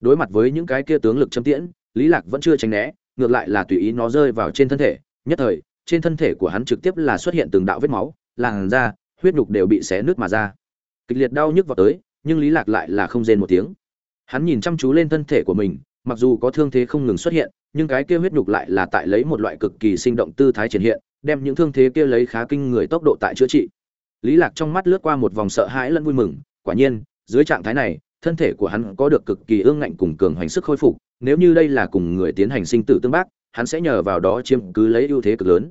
đối mặt với những cái kia tướng lực châm tiễn, lý lạc vẫn chưa tránh né, ngược lại là tùy ý nó rơi vào trên thân thể. Nhất thời, trên thân thể của hắn trực tiếp là xuất hiện từng đạo vết máu, làn da, huyết nhục đều bị xé nứt mà ra. Kịch liệt đau nhức vào tới, nhưng lý lạc lại là không rên một tiếng. Hắn nhìn chăm chú lên thân thể của mình, mặc dù có thương thế không ngừng xuất hiện, nhưng cái kia huyết nhục lại là tại lấy một loại cực kỳ sinh động tư thái triển hiện, đem những thương thế kia lấy khá kinh người tốc độ tại chữa trị. Lý lạc trong mắt lướt qua một vòng sợ hãi lẫn vui mừng, quả nhiên, dưới trạng thái này thân thể của hắn có được cực kỳ ương ngạnh cùng cường hoành sức khôi phục, nếu như đây là cùng người tiến hành sinh tử tương bác, hắn sẽ nhờ vào đó chiếm cứ lấy ưu thế cực lớn.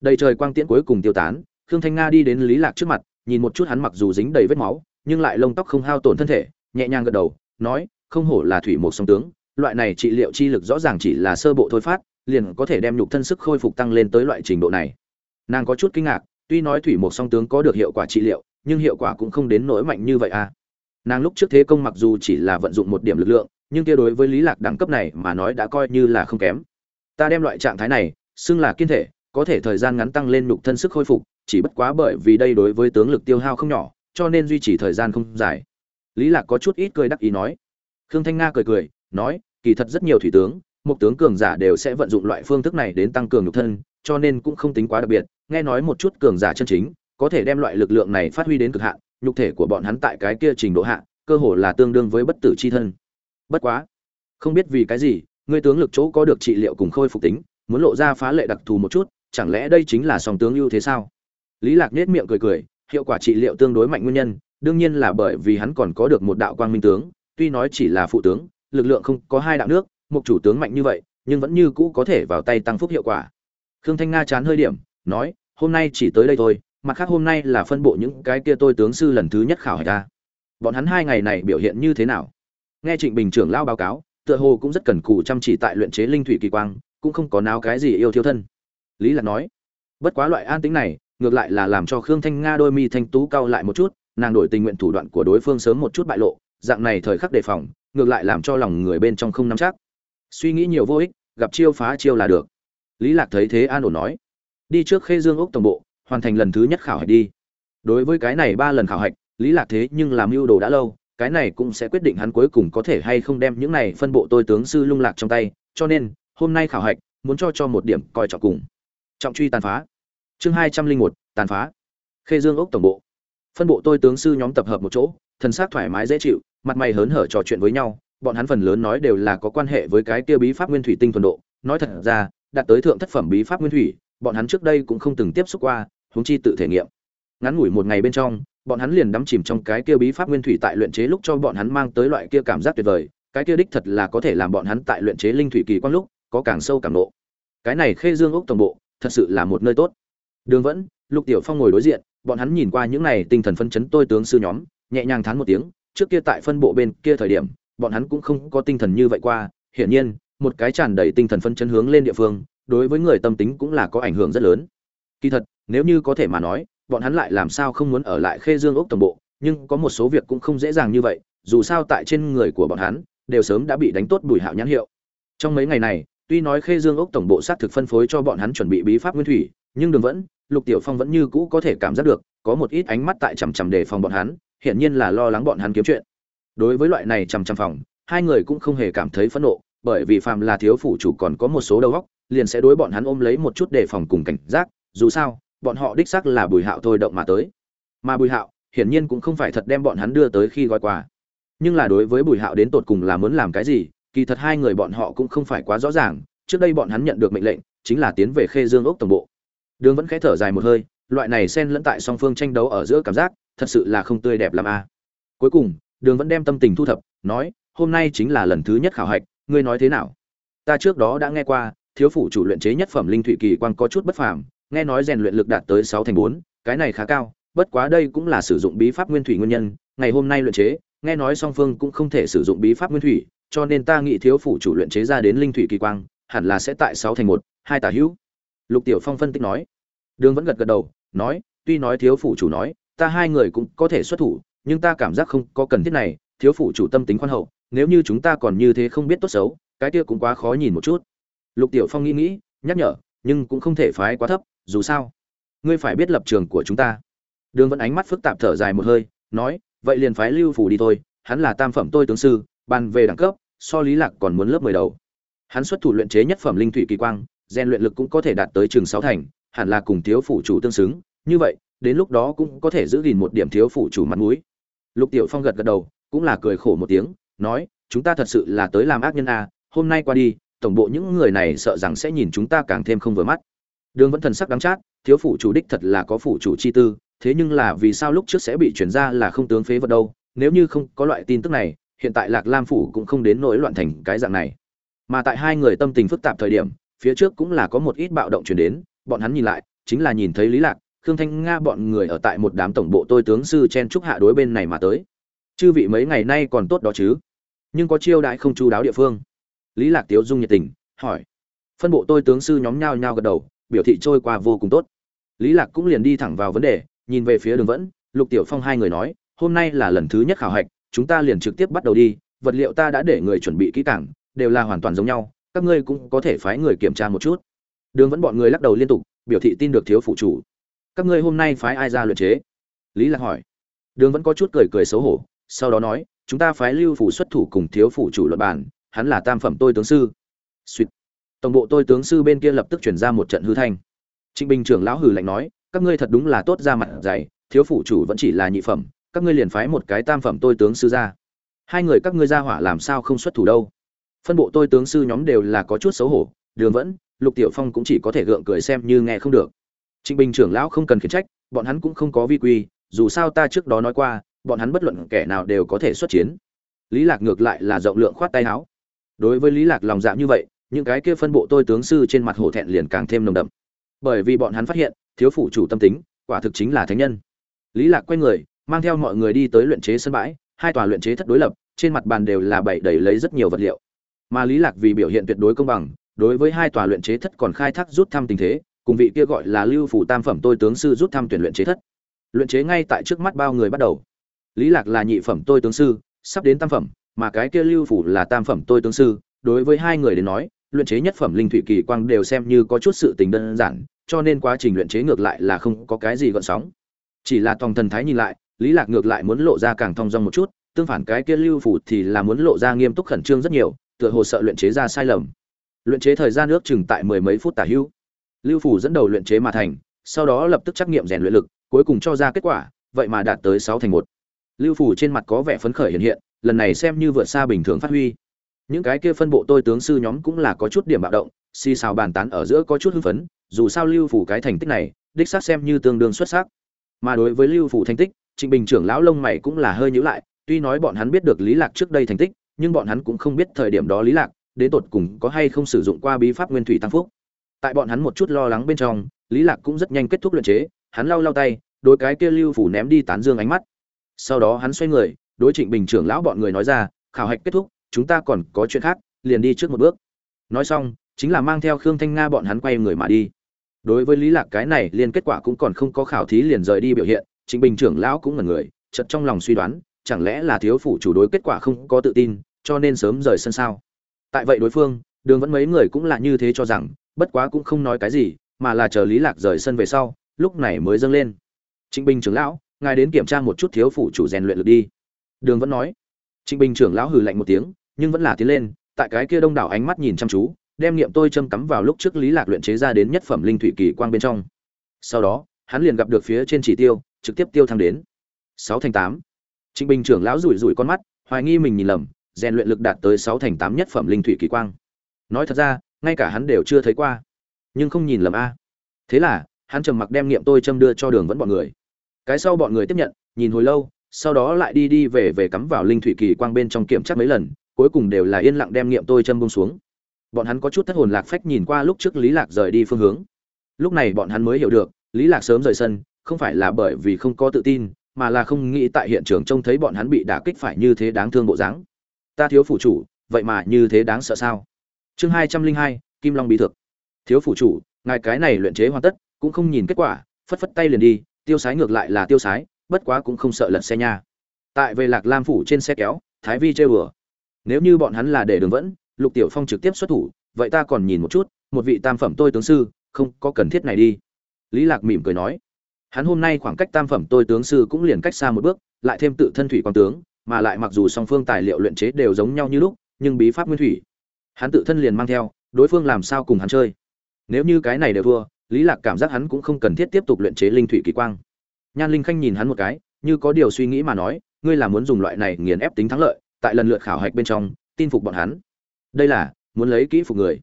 Đầy trời quang tiễn cuối cùng tiêu tán, khương thanh nga đi đến lý lạc trước mặt, nhìn một chút hắn mặc dù dính đầy vết máu, nhưng lại lông tóc không hao tổn thân thể, nhẹ nhàng gật đầu, nói, không hổ là thủy một song tướng, loại này trị liệu chi lực rõ ràng chỉ là sơ bộ thôi phát, liền có thể đem nhục thân sức khôi phục tăng lên tới loại trình độ này. Nàng có chút kinh ngạc, tuy nói thủy một song tướng có được hiệu quả trị liệu, nhưng hiệu quả cũng không đến nỗi mạnh như vậy à nàng lúc trước thế công mặc dù chỉ là vận dụng một điểm lực lượng, nhưng kia đối với lý lạc đẳng cấp này mà nói đã coi như là không kém. Ta đem loại trạng thái này, xưng là kiên thể, có thể thời gian ngắn tăng lên nhục thân sức khôi phục, chỉ bất quá bởi vì đây đối với tướng lực tiêu hao không nhỏ, cho nên duy trì thời gian không dài. Lý lạc có chút ít cười đắc ý nói. Khương thanh nga cười cười, nói, kỳ thật rất nhiều thủy tướng, một tướng cường giả đều sẽ vận dụng loại phương thức này đến tăng cường nhục thân, cho nên cũng không tính quá đặc biệt. Nghe nói một chút cường giả chân chính, có thể đem loại lực lượng này phát huy đến cực hạn nhục thể của bọn hắn tại cái kia trình độ hạ, cơ hồ là tương đương với bất tử chi thân. Bất quá, không biết vì cái gì, ngươi tướng lực chỗ có được trị liệu cùng khôi phục tính, muốn lộ ra phá lệ đặc thù một chút, chẳng lẽ đây chính là song tướng ưu thế sao? Lý lạc nết miệng cười cười, hiệu quả trị liệu tương đối mạnh nguyên nhân, đương nhiên là bởi vì hắn còn có được một đạo quang minh tướng, tuy nói chỉ là phụ tướng, lực lượng không có hai đạo nước, một chủ tướng mạnh như vậy, nhưng vẫn như cũ có thể vào tay tăng phúc hiệu quả. Khương thanh nga chán hơi điểm, nói, hôm nay chỉ tới đây thôi mặt khác hôm nay là phân bộ những cái kia tôi tướng sư lần thứ nhất khảo hạch ta bọn hắn hai ngày này biểu hiện như thế nào? Nghe trịnh bình trưởng lao báo cáo, tựa hồ cũng rất cần cù chăm chỉ tại luyện chế linh thủy kỳ quang, cũng không có nào cái gì yêu thiêu thân. Lý lạc nói, bất quá loại an tính này, ngược lại là làm cho khương thanh nga đôi mi thanh tú cao lại một chút, nàng đổi tình nguyện thủ đoạn của đối phương sớm một chút bại lộ, dạng này thời khắc đề phòng, ngược lại làm cho lòng người bên trong không nắm chắc. Suy nghĩ nhiều vô ích, gặp chiêu phá chiêu là được. Lý lạc thấy thế an ổn nói, đi trước khê dương ốc tổng bộ hoàn thành lần thứ nhất khảo hạch đi. Đối với cái này ba lần khảo hạch, lý lạc thế nhưng làm mưu đồ đã lâu, cái này cũng sẽ quyết định hắn cuối cùng có thể hay không đem những này phân bộ tôi tướng sư lung lạc trong tay, cho nên, hôm nay khảo hạch, muốn cho cho một điểm coi trọng cùng. Trọng truy tàn phá. Chương hai trăm linh một, tàn phá. Khê dương ốc tổng bộ. Phân bộ tôi tướng sư nhóm tập hợp một chỗ, thần sắc thoải mái dễ chịu, mặt mày hớn hở trò chuyện với nhau, bọn hắn phần lớn nói đều là có quan hệ với cái kia bí pháp nguyên thủy tinh thuần độ. Nói thật ra, đạt tới thượng thất phẩm bí pháp nguyên thủy, bọn hắn trước đây cũng không từng tiếp xúc qua huống chi tự thể nghiệm. Ngắn ngủi một ngày bên trong, bọn hắn liền đắm chìm trong cái kia bí pháp nguyên thủy tại luyện chế lúc cho bọn hắn mang tới loại kia cảm giác tuyệt vời, cái kia đích thật là có thể làm bọn hắn tại luyện chế linh thủy kỳ quang lúc có càng sâu càng nộ. Cái này khê dương ốc tổng bộ, thật sự là một nơi tốt. Đường vẫn, lục tiểu phong ngồi đối diện, bọn hắn nhìn qua những này tinh thần phân chấn tôi tướng sư nhóm, nhẹ nhàng thán một tiếng, trước kia tại phân bộ bên kia thời điểm, bọn hắn cũng không có tinh thần như vậy qua, hiển nhiên, một cái tràn đầy tinh thần phân chấn hướng lên địa phương, đối với người tâm tính cũng là có ảnh hưởng rất lớn. Kỳ thật nếu như có thể mà nói, bọn hắn lại làm sao không muốn ở lại khê dương ốc tổng bộ, nhưng có một số việc cũng không dễ dàng như vậy, dù sao tại trên người của bọn hắn, đều sớm đã bị đánh tốt bùi hạo nhãn hiệu. Trong mấy ngày này, tuy nói khê dương ốc tổng bộ sát thực phân phối cho bọn hắn chuẩn bị bí pháp nguyên thủy, nhưng đường vẫn, lục tiểu phong vẫn như cũ có thể cảm giác được, có một ít ánh mắt tại chằm chằm đề phòng bọn hắn, hiển nhiên là lo lắng bọn hắn kiếm chuyện. Đối với loại này chằm chằm phòng, hai người cũng không hề cảm thấy phẫn nộ, bởi vì phàm là thiếu phủ chủ còn có một số đầu óc, liền sẽ đối bọn hắn ôm lấy một chút đề phòng cùng cảnh giác, dù sao bọn họ đích xác là bùi hạo thôi động mà tới. Mà bùi hạo, hiển nhiên cũng không phải thật đem bọn hắn đưa tới khi gói quà. Nhưng là đối với bùi hạo đến tột cùng là muốn làm cái gì, kỳ thật hai người bọn họ cũng không phải quá rõ ràng, trước đây bọn hắn nhận được mệnh lệnh, chính là tiến về khê dương ốc tổng bộ. Đường vẫn khẽ thở dài một hơi, loại này xen lẫn tại song phương tranh đấu ở giữa cảm giác, thật sự là không tươi đẹp làm a. Cuối cùng, đường vẫn đem tâm tình thu thập, nói, hôm nay chính là lần thứ nhất khảo hạch, ngươi nói thế nào? Ta trước đó đã nghe qua, thiếu phủ chủ luyện chế nhất phẩm linh thủy kỳ quang có chút bất phàm nghe nói rèn luyện lực đạt tới sáu thành bốn, cái này khá cao, bất quá đây cũng là sử dụng bí pháp nguyên thủy nguyên nhân, ngày hôm nay luyện chế, nghe nói song phương cũng không thể sử dụng bí pháp nguyên thủy, cho nên ta nghĩ thiếu phủ chủ luyện chế ra đến linh thủy kỳ quang, hẳn là sẽ tại sáu thành một, hai tả hữu. Lục tiểu phong phân tích nói. Đường vẫn gật gật đầu, nói, tuy nói thiếu phủ chủ nói, ta hai người cũng có thể xuất thủ, nhưng ta cảm giác không có cần thiết này, thiếu phủ chủ tâm tính khoan hậu, nếu như chúng ta còn như thế không biết tốt xấu, cái kia cũng quá khó nhìn một chút. Lục tiểu phong nghĩ nghĩ, nhắc nhở, nhưng cũng không thể phái quá thấp dù sao, ngươi phải biết lập trường của chúng ta. Đường vẫn ánh mắt phức tạp thở dài một hơi, nói, vậy liền phái lưu phủ đi thôi, hắn là tam phẩm tôi tướng sư bàn về đẳng cấp, so lý lạc còn muốn lớp mười đầu. Hắn xuất thủ luyện chế nhất phẩm linh thủy kỳ quang gen luyện lực cũng có thể đạt tới trường sáu thành, hẳn là cùng thiếu phủ chủ tương xứng, như vậy, đến lúc đó cũng có thể giữ gìn một điểm thiếu phủ chủ mặt mũi. Lục tiểu phong gật gật đầu, cũng là cười khổ một tiếng, nói, chúng ta thật sự là tới làm ác nhân a, hôm nay qua đi, tổng bộ những người này sợ rằng sẽ nhìn chúng ta càng thêm không vừa mắt đường vẫn thần sắc đắng chát, thiếu phủ chủ đích thật là có phủ chủ chi tư, thế nhưng là vì sao lúc trước sẽ bị chuyển ra là không tướng phế vật đâu, nếu như không có loại tin tức này, hiện tại lạc lam phủ cũng không đến nỗi loạn thành cái dạng này. Mà tại hai người tâm tình phức tạp thời điểm, phía trước cũng là có một ít bạo động chuyển đến, bọn hắn nhìn lại, chính là nhìn thấy lý lạc, khương thanh nga bọn người ở tại một đám tổng bộ tôi tướng sư chen trúc hạ đối bên này mà tới. Chư vị mấy ngày nay còn tốt đó chứ? Nhưng có chiêu đãi không chú đáo địa phương. Lý lạc tiếu dung nhiệt tình, hỏi. Phân bộ tôi tướng sư nhóm nhao nhao gật đầu biểu thị trôi qua vô cùng tốt. Lý lạc cũng liền đi thẳng vào vấn đề, nhìn về phía đường vẫn, lục tiểu phong hai người nói, hôm nay là lần thứ nhất khảo hạch, chúng ta liền trực tiếp bắt đầu đi, vật liệu ta đã để người chuẩn bị kỹ càng, đều là hoàn toàn giống nhau, các ngươi cũng có thể phái người kiểm tra một chút. Đường vẫn bọn người lắc đầu liên tục, biểu thị tin được thiếu phụ chủ. Các ngươi hôm nay phái ai ra luyện chế? Lý lạc hỏi. Đường vẫn có chút cười cười xấu hổ, sau đó nói, chúng ta phái lưu phủ xuất thủ cùng thiếu phủ chủ luận bản hắn là tam phẩm tôi tướng sư. Suýt tổng bộ tôi tướng sư bên kia lập tức chuyển ra một trận hư thanh. Trịnh bình trưởng lão hử lạnh nói, các ngươi thật đúng là tốt ra mặt dày, thiếu phủ chủ vẫn chỉ là nhị phẩm, các ngươi liền phái một cái tam phẩm tôi tướng sư ra. Hai người các ngươi ra hỏa làm sao không xuất thủ đâu? Phân bộ tôi tướng sư nhóm đều là có chút xấu hổ, đường vẫn, lục tiểu phong cũng chỉ có thể gượng cười xem như nghe không được. Trịnh bình trưởng lão không cần khiển trách, bọn hắn cũng không có vi quy, dù sao ta trước đó nói qua, bọn hắn bất luận kẻ nào đều có thể xuất chiến. Lý lạc ngược lại là rộng lượng khoát tay áo. Đối với lý lạc lòng dạ như vậy những cái kia phân bộ tôi tướng sư trên mặt hổ thẹn liền càng thêm nồng đậm. Bởi vì bọn hắn phát hiện, thiếu phủ chủ tâm tính, quả thực chính là thánh nhân. Lý lạc quay người, mang theo mọi người đi tới luyện chế sân bãi, hai tòa luyện chế thất đối lập, trên mặt bàn đều là bày đầy lấy rất nhiều vật liệu. Mà lý lạc vì biểu hiện tuyệt đối công bằng, đối với hai tòa luyện chế thất còn khai thác rút thăm tình thế, cùng vị kia gọi là lưu phủ tam phẩm tôi tướng sư rút thăm tuyển luyện chế thất. Luyện chế ngay tại trước mắt bao người bắt đầu. Lý lạc là nhị phẩm tôi tướng sư, sắp đến tam phẩm, mà cái kia lưu phủ là tam phẩm tôi tướng sư, đối với hai người đến nói luyện chế nhất phẩm linh thủy kỳ quang đều xem như có chút sự tình đơn giản, cho nên quá trình luyện chế ngược lại là không có cái gì gợn sóng. Chỉ là tòng thần thái nhìn lại, lý lạc ngược lại muốn lộ ra càng thong dong một chút, tương phản cái kia lưu phủ thì là muốn lộ ra nghiêm túc khẩn trương rất nhiều, tựa hồ sợ luyện chế ra sai lầm. Luyện chế thời gian nước chừng tại mười mấy phút tả hữu. Lưu phủ dẫn đầu luyện chế mà thành, sau đó lập tức trắc nghiệm rèn luyện lực, cuối cùng cho ra kết quả, vậy mà đạt tới sáu thành một. Lưu phủ trên mặt có vẻ phấn khởi hiện hiện, lần này xem như vượt xa bình thường phát huy những cái kia phân bộ tôi tướng sư nhóm cũng là có chút điểm bạo động, xì xào bàn tán ở giữa có chút hưng phấn, dù sao lưu phủ cái thành tích này, đích xác xem như tương đương xuất sắc. Mà đối với lưu phủ thành tích, trịnh bình trưởng lão lông mày cũng là hơi nhữ lại, tuy nói bọn hắn biết được lý lạc trước đây thành tích, nhưng bọn hắn cũng không biết thời điểm đó lý lạc, đến tột cùng có hay không sử dụng qua bí pháp nguyên thủy tăng phúc. Tại bọn hắn một chút lo lắng bên trong, lý lạc cũng rất nhanh kết thúc luyện chế, hắn lau lau tay, đối cái kia lưu phủ ném đi tán dương ánh mắt. Sau đó hắn xoay người, đối trịnh bình trưởng lão bọn người nói ra, khảo hạch kết thúc chúng ta còn có chuyện khác, liền đi trước một bước. Nói xong, chính là mang theo khương thanh nga bọn hắn quay người mà đi. Đối với lý lạc cái này, liền kết quả cũng còn không có khảo thí liền rời đi biểu hiện, trịnh bình trưởng lão cũng ngẩn người, chợt trong lòng suy đoán, chẳng lẽ là thiếu phủ chủ đối kết quả không có tự tin, cho nên sớm rời sân sao? Tại vậy đối phương, đường vẫn mấy người cũng là như thế cho rằng, bất quá cũng không nói cái gì, mà là chờ lý lạc rời sân về sau, lúc này mới dâng lên. Trịnh bình trưởng lão, ngài đến kiểm tra một chút thiếu phủ chủ rèn luyện lực đi. Đường vẫn nói trịnh bình trưởng lão hừ lạnh một tiếng, nhưng vẫn là tiến lên, tại cái kia đông đảo ánh mắt nhìn chăm chú, đem niệm tôi châm cắm vào lúc trước lý lạc luyện chế ra đến nhất phẩm linh thủy kỳ quang bên trong. Sau đó, hắn liền gặp được phía trên chỉ tiêu, trực tiếp tiêu thăng đến sáu thành tám. Trịnh bình trưởng lão rủi rủi con mắt, hoài nghi mình nhìn lầm, rèn luyện lực đạt tới sáu thành tám nhất phẩm linh thủy kỳ quang. Nói thật ra, ngay cả hắn đều chưa thấy qua, nhưng không nhìn lầm a. Thế là, hắn trầm mặc đem niệm tôi châm đưa cho đường vẫn bọn người. Cái sau bọn người tiếp nhận, nhìn hồi lâu sau đó lại đi đi về về cắm vào linh thủy kỳ quang bên trong kiểm tra mấy lần, cuối cùng đều là yên lặng đem nghiệm tôi châm bông xuống. Bọn hắn có chút thất hồn lạc phách nhìn qua lúc trước lý lạc rời đi phương hướng. Lúc này bọn hắn mới hiểu được, lý lạc sớm rời sân, không phải là bởi vì không có tự tin, mà là không nghĩ tại hiện trường trông thấy bọn hắn bị đả kích phải như thế đáng thương bộ dáng. Ta thiếu phủ chủ, vậy mà như thế đáng sợ sao? Chương hai trăm linh hai, kim long bí thực. Thiếu phủ chủ, ngài cái này luyện chế hoàn tất, cũng không nhìn kết quả, phất phất tay liền đi, tiêu sái ngược lại là tiêu sái bất quá cũng không sợ lật xe nha. Tại về lạc lam phủ trên xe kéo, thái vi chơi bừa nếu như bọn hắn là để đường vẫn, lục tiểu phong trực tiếp xuất thủ, vậy ta còn nhìn một chút, một vị tam phẩm tôi tướng sư, không có cần thiết này đi. Lý lạc mỉm cười nói. Hắn hôm nay khoảng cách tam phẩm tôi tướng sư cũng liền cách xa một bước, lại thêm tự thân thủy quan tướng, mà lại mặc dù song phương tài liệu luyện chế đều giống nhau như lúc, nhưng bí pháp nguyên thủy. Hắn tự thân liền mang theo, đối phương làm sao cùng hắn chơi. Nếu như cái này đều thua, lý lạc cảm giác hắn cũng không cần thiết tiếp tục luyện chế linh thủy kỳ quang nhan linh khanh nhìn hắn một cái, như có điều suy nghĩ mà nói, ngươi là muốn dùng loại này nghiền ép tính thắng lợi, tại lần lượt khảo hạch bên trong, tin phục bọn hắn. Đây là, muốn lấy kỹ phục người.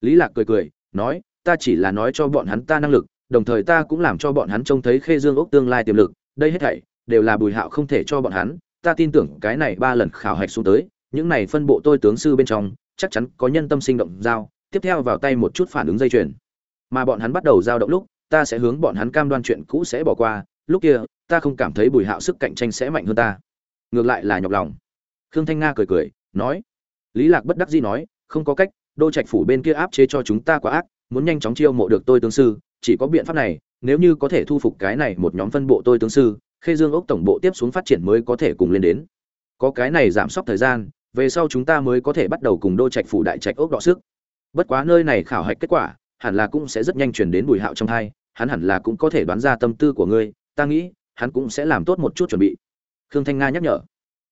Lý lạc cười cười, nói, ta chỉ là nói cho bọn hắn ta năng lực, đồng thời ta cũng làm cho bọn hắn trông thấy khê dương ốc tương lai tiềm lực, đây hết thảy đều là bùi hạo không thể cho bọn hắn. Ta tin tưởng cái này ba lần khảo hạch xuống tới, những này phân bộ tôi tướng sư bên trong, chắc chắn có nhân tâm sinh động giao. Tiếp theo vào tay một chút phản ứng dây chuyền. Mà bọn hắn bắt đầu giao động lúc, ta sẽ hướng bọn hắn cam đoan chuyện cũ sẽ bỏ qua lúc kia, ta không cảm thấy bùi hạo sức cạnh tranh sẽ mạnh hơn ta. Ngược lại là nhọc lòng. Khương thanh nga cười cười, nói, lý lạc bất đắc dĩ nói, không có cách, đô trạch phủ bên kia áp chế cho chúng ta quá ác, muốn nhanh chóng chiêu mộ được tôi tướng sư, chỉ có biện pháp này, nếu như có thể thu phục cái này một nhóm phân bộ tôi tướng sư, khê dương ốc tổng bộ tiếp xuống phát triển mới có thể cùng lên đến. Có cái này giảm sốc thời gian, về sau chúng ta mới có thể bắt đầu cùng đô trạch phủ đại trạch ốc đọ sức. Bất quá nơi này khảo hạch kết quả, hẳn là cũng sẽ rất nhanh chuyển đến bùi hạo trong hai, hắn hẳn là cũng có thể đoán ra tâm tư của ngươi ta nghĩ, hắn cũng sẽ làm tốt một chút chuẩn bị. Khương thanh nga nhắc nhở.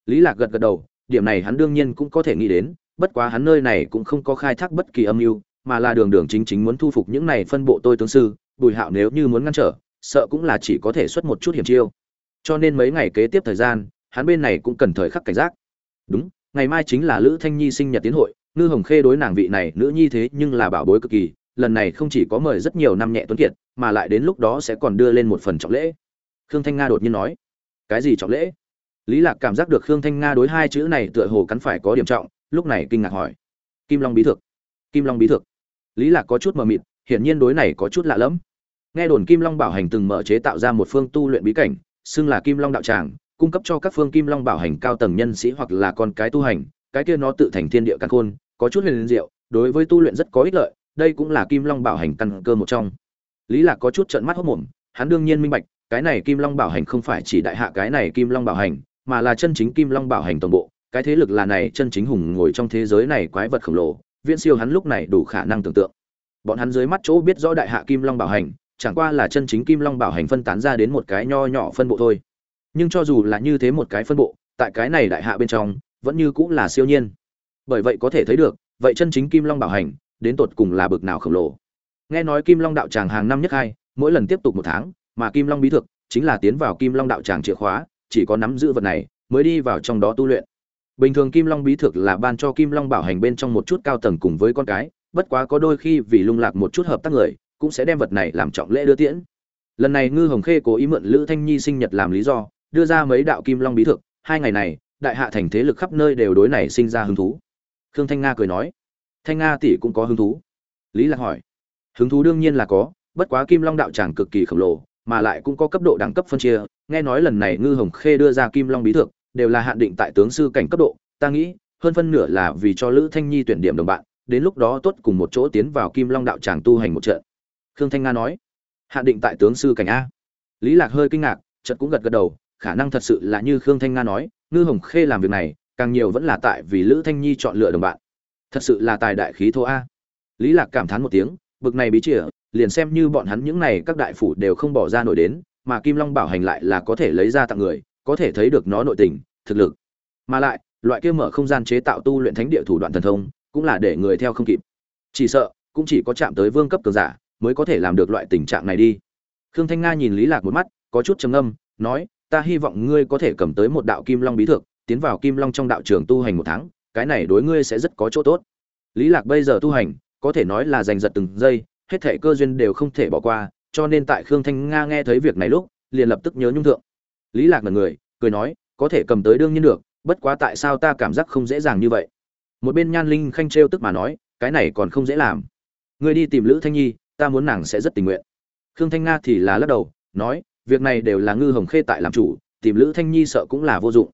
Lý lạc gật gật đầu, điểm này hắn đương nhiên cũng có thể nghĩ đến, bất quá hắn nơi này cũng không có khai thác bất kỳ âm mưu, mà là đường đường chính chính muốn thu phục những này phân bộ tôi tướng sư, bùi hạo nếu như muốn ngăn trở, sợ cũng là chỉ có thể xuất một chút hiểm chiêu. Cho nên mấy ngày kế tiếp thời gian, hắn bên này cũng cần thời khắc cảnh giác. Đúng, ngày mai chính là lữ thanh nhi sinh nhật tiến hội, ngư hồng khê đối nàng vị này nữ nhi thế nhưng là bảo bối cực kỳ, lần này không chỉ có mời rất nhiều năm nhẹ tuấn kiệt, mà lại đến lúc đó sẽ còn đưa lên một phần trọng lễ khương thanh nga đột nhiên nói, cái gì trọng lễ? Lý lạc cảm giác được khương thanh nga đối hai chữ này tựa hồ cắn phải có điểm trọng, lúc này kinh ngạc hỏi, kim long bí thực kim long bí thực lý lạc có chút mờ mịt, hiển nhiên đối này có chút lạ lẫm. Nghe đồn kim long bảo hành từng mở chế tạo ra một phương tu luyện bí cảnh, xưng là kim long đạo tràng, cung cấp cho các phương kim long bảo hành cao tầng nhân sĩ hoặc là con cái tu hành, cái kia nó tự thành thiên địa căn khôn, có chút huyền diệu, đối với tu luyện rất có ích lợi, đây cũng là kim long bảo hành căn cơ một trong. Lý lạc có chút trợn mắt hốt mồm, hắn đương nhiên minh bạch cái này kim long bảo hành không phải chỉ đại hạ cái này kim long bảo hành, mà là chân chính kim long bảo hành toàn bộ. Cái thế lực là này, chân chính hùng ngồi trong thế giới này quái vật khổng lồ, viễn siêu hắn lúc này đủ khả năng tưởng tượng. Bọn hắn dưới mắt chỗ biết rõ đại hạ kim long bảo hành, chẳng qua là chân chính kim long bảo hành phân tán ra đến một cái nho nhỏ phân bộ thôi. Nhưng cho dù là như thế một cái phân bộ, tại cái này đại hạ bên trong, vẫn như cũng là siêu nhiên. Bởi vậy có thể thấy được, vậy chân chính kim long bảo hành, đến tột cùng là bực nào khổng lồ. Nghe nói kim long đạo tràng hàng năm nhất hai, mỗi lần tiếp tục một tháng mà kim long bí thực chính là tiến vào kim long đạo tràng chìa khóa, chỉ có nắm giữ vật này mới đi vào trong đó tu luyện. Bình thường kim long bí thực là ban cho kim long bảo hành bên trong một chút cao tầng cùng với con cái, bất quá có đôi khi vì lung lạc một chút hợp tác người, cũng sẽ đem vật này làm trọng lễ đưa tiễn. Lần này ngư hồng khê cố ý mượn lữ thanh nhi sinh nhật làm lý do, đưa ra mấy đạo kim long bí thực hai ngày này, đại hạ thành thế lực khắp nơi đều đối này sinh ra hứng thú. Khương thanh nga cười nói, thanh nga tỷ cũng có hứng thú? Lý lạc hỏi. Hứng thú đương nhiên là có, bất quá kim long đạo tràng cực kỳ khổng lồ mà lại cũng có cấp độ đẳng cấp phân chia. Nghe nói lần này ngư hồng khê đưa ra kim long bí Thượng đều là hạn định tại tướng sư cảnh cấp độ. Ta nghĩ, hơn phân nửa là vì cho lữ thanh nhi tuyển điểm đồng bạn, đến lúc đó tốt cùng một chỗ tiến vào kim long đạo tràng tu hành một trận. Khương thanh nga nói, hạn định tại tướng sư cảnh a. Lý lạc hơi kinh ngạc, chợt cũng gật gật đầu, khả năng thật sự là như khương thanh nga nói, ngư hồng khê làm việc này, càng nhiều vẫn là tại vì lữ thanh nhi chọn lựa đồng bạn. Thật sự là tài đại khí thô a. Lý lạc cảm thán một tiếng, bực này bí chìa liền xem như bọn hắn những này các đại phủ đều không bỏ ra nổi đến, mà kim long bảo hành lại là có thể lấy ra tặng người, có thể thấy được nó nội tình, thực lực. Mà lại, loại kia mở không gian chế tạo tu luyện thánh địa thủ đoạn thần thông, cũng là để người theo không kịp. Chỉ sợ, cũng chỉ có chạm tới vương cấp cường giả, mới có thể làm được loại tình trạng này đi. Khương thanh nga nhìn lý lạc một mắt, có chút trầm ngâm, nói, ta hy vọng ngươi có thể cầm tới một đạo kim long bí thực tiến vào kim long trong đạo trường tu hành một tháng, cái này đối ngươi sẽ rất có chỗ tốt. Lý lạc bây giờ tu hành, có thể nói là giành giật từng giây hết thảy cơ duyên đều không thể bỏ qua, cho nên tại khương thanh nga nghe thấy việc này lúc, liền lập tức nhớ nhung thượng. Lý lạc mặt người, cười nói, có thể cầm tới đương nhiên được, bất quá tại sao ta cảm giác không dễ dàng như vậy? Một bên nhan linh khanh trêu tức mà nói, cái này còn không dễ làm. Ngươi đi tìm lữ thanh nhi, ta muốn nàng sẽ rất tình nguyện. Khương thanh nga thì là lắc đầu, nói, việc này đều là ngư hồng khê tại làm chủ, tìm lữ thanh nhi sợ cũng là vô dụng.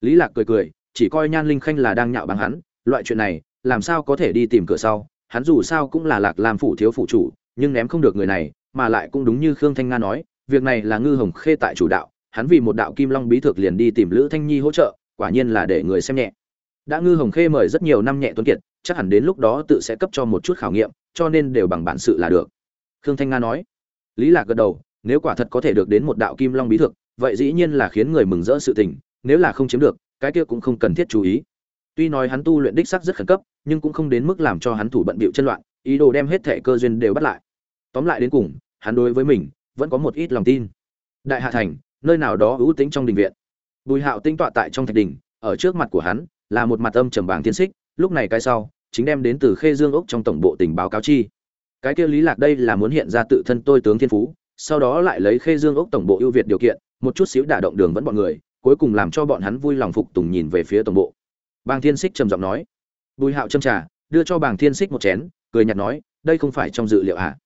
Lý lạc cười cười, chỉ coi nhan linh khanh là đang nhạo báng hắn, loại chuyện này, làm sao có thể đi tìm cửa sau? Hắn dù sao cũng là lạc làm phủ thiếu phụ chủ, nhưng ném không được người này, mà lại cũng đúng như khương thanh nga nói, việc này là ngư hồng khê tại chủ đạo, hắn vì một đạo kim long bí thực liền đi tìm lữ thanh nhi hỗ trợ, quả nhiên là để người xem nhẹ. Đã ngư hồng khê mời rất nhiều năm nhẹ tuấn kiệt, chắc hẳn đến lúc đó tự sẽ cấp cho một chút khảo nghiệm, cho nên đều bằng bản sự là được. Khương thanh nga nói. Lý lạc gật đầu, nếu quả thật có thể được đến một đạo kim long bí thực vậy dĩ nhiên là khiến người mừng rỡ sự tình, nếu là không chiếm được, cái kia cũng không cần thiết chú ý tuy nói hắn tu luyện đích sắc rất khẩn cấp, nhưng cũng không đến mức làm cho hắn thủ bận bịu chân loạn, ý đồ đem hết thể cơ duyên đều bắt lại. Tóm lại đến cùng, hắn đối với mình, vẫn có một ít lòng tin. Đại hạ thành, nơi nào đó ưu tính trong đình viện. Bùi hạo tinh tọa tại trong thạch đình ở trước mặt của hắn, là một mặt âm trầm bảng thiên xích, lúc này cái sau, chính đem đến từ khê dương ốc trong tổng bộ tình báo cáo chi. Cái kia lý lạc đây là muốn hiện ra tự thân tôi tướng thiên phú, sau đó lại lấy khê dương ốc tổng bộ ưu việt điều kiện, một chút xíu đả động đường vẫn bọn người, cuối cùng làm cho bọn hắn vui lòng phục tùng nhìn về phía tổng bộ bàng thiên xích trầm giọng nói. Bùi hạo châm trà, đưa cho bàng thiên xích một chén, cười nhạt nói, đây không phải trong dự liệu à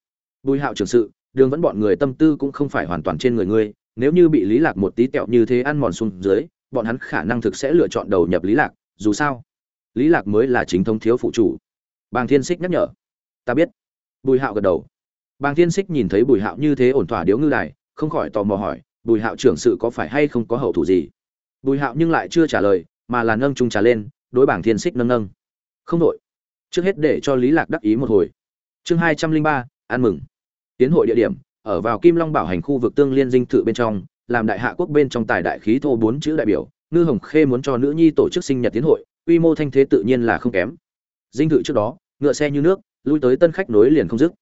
bùi hạo trưởng sự, đường vẫn bọn người tâm tư cũng không phải hoàn toàn trên người ngươi, nếu như bị lý lạc một tí tẹo như thế ăn mòn xuống dưới, bọn hắn khả năng thực sẽ lựa chọn đầu nhập lý lạc, dù sao, lý lạc mới là chính thống thiếu phụ chủ. Bàng thiên xích nhắc nhở. Ta biết. Bùi hạo gật đầu. Bàng thiên xích nhìn thấy bùi hạo như thế ổn thỏa điếu ngư đài, không khỏi tò mò hỏi, bùi hạo trưởng sự có phải hay không có hậu thủ gì? Bùi hạo nhưng lại chưa trả lời mà là nâng trung trà lên, đối bảng thiên xích nâng nâng. Không đội trước hết để cho lý lạc đắc ý một hồi. Chương hai trăm linh ba, ăn mừng. Tiến hội địa điểm, ở vào kim long bảo hành khu vực tương liên dinh thự bên trong, làm đại hạ quốc bên trong tài đại khí thô bốn chữ đại biểu, ngư hồng khê muốn cho nữ nhi tổ chức sinh nhật tiến hội, quy mô thanh thế tự nhiên là không kém. Dinh thự trước đó, ngựa xe như nước, lui tới tân khách nối liền không dứt.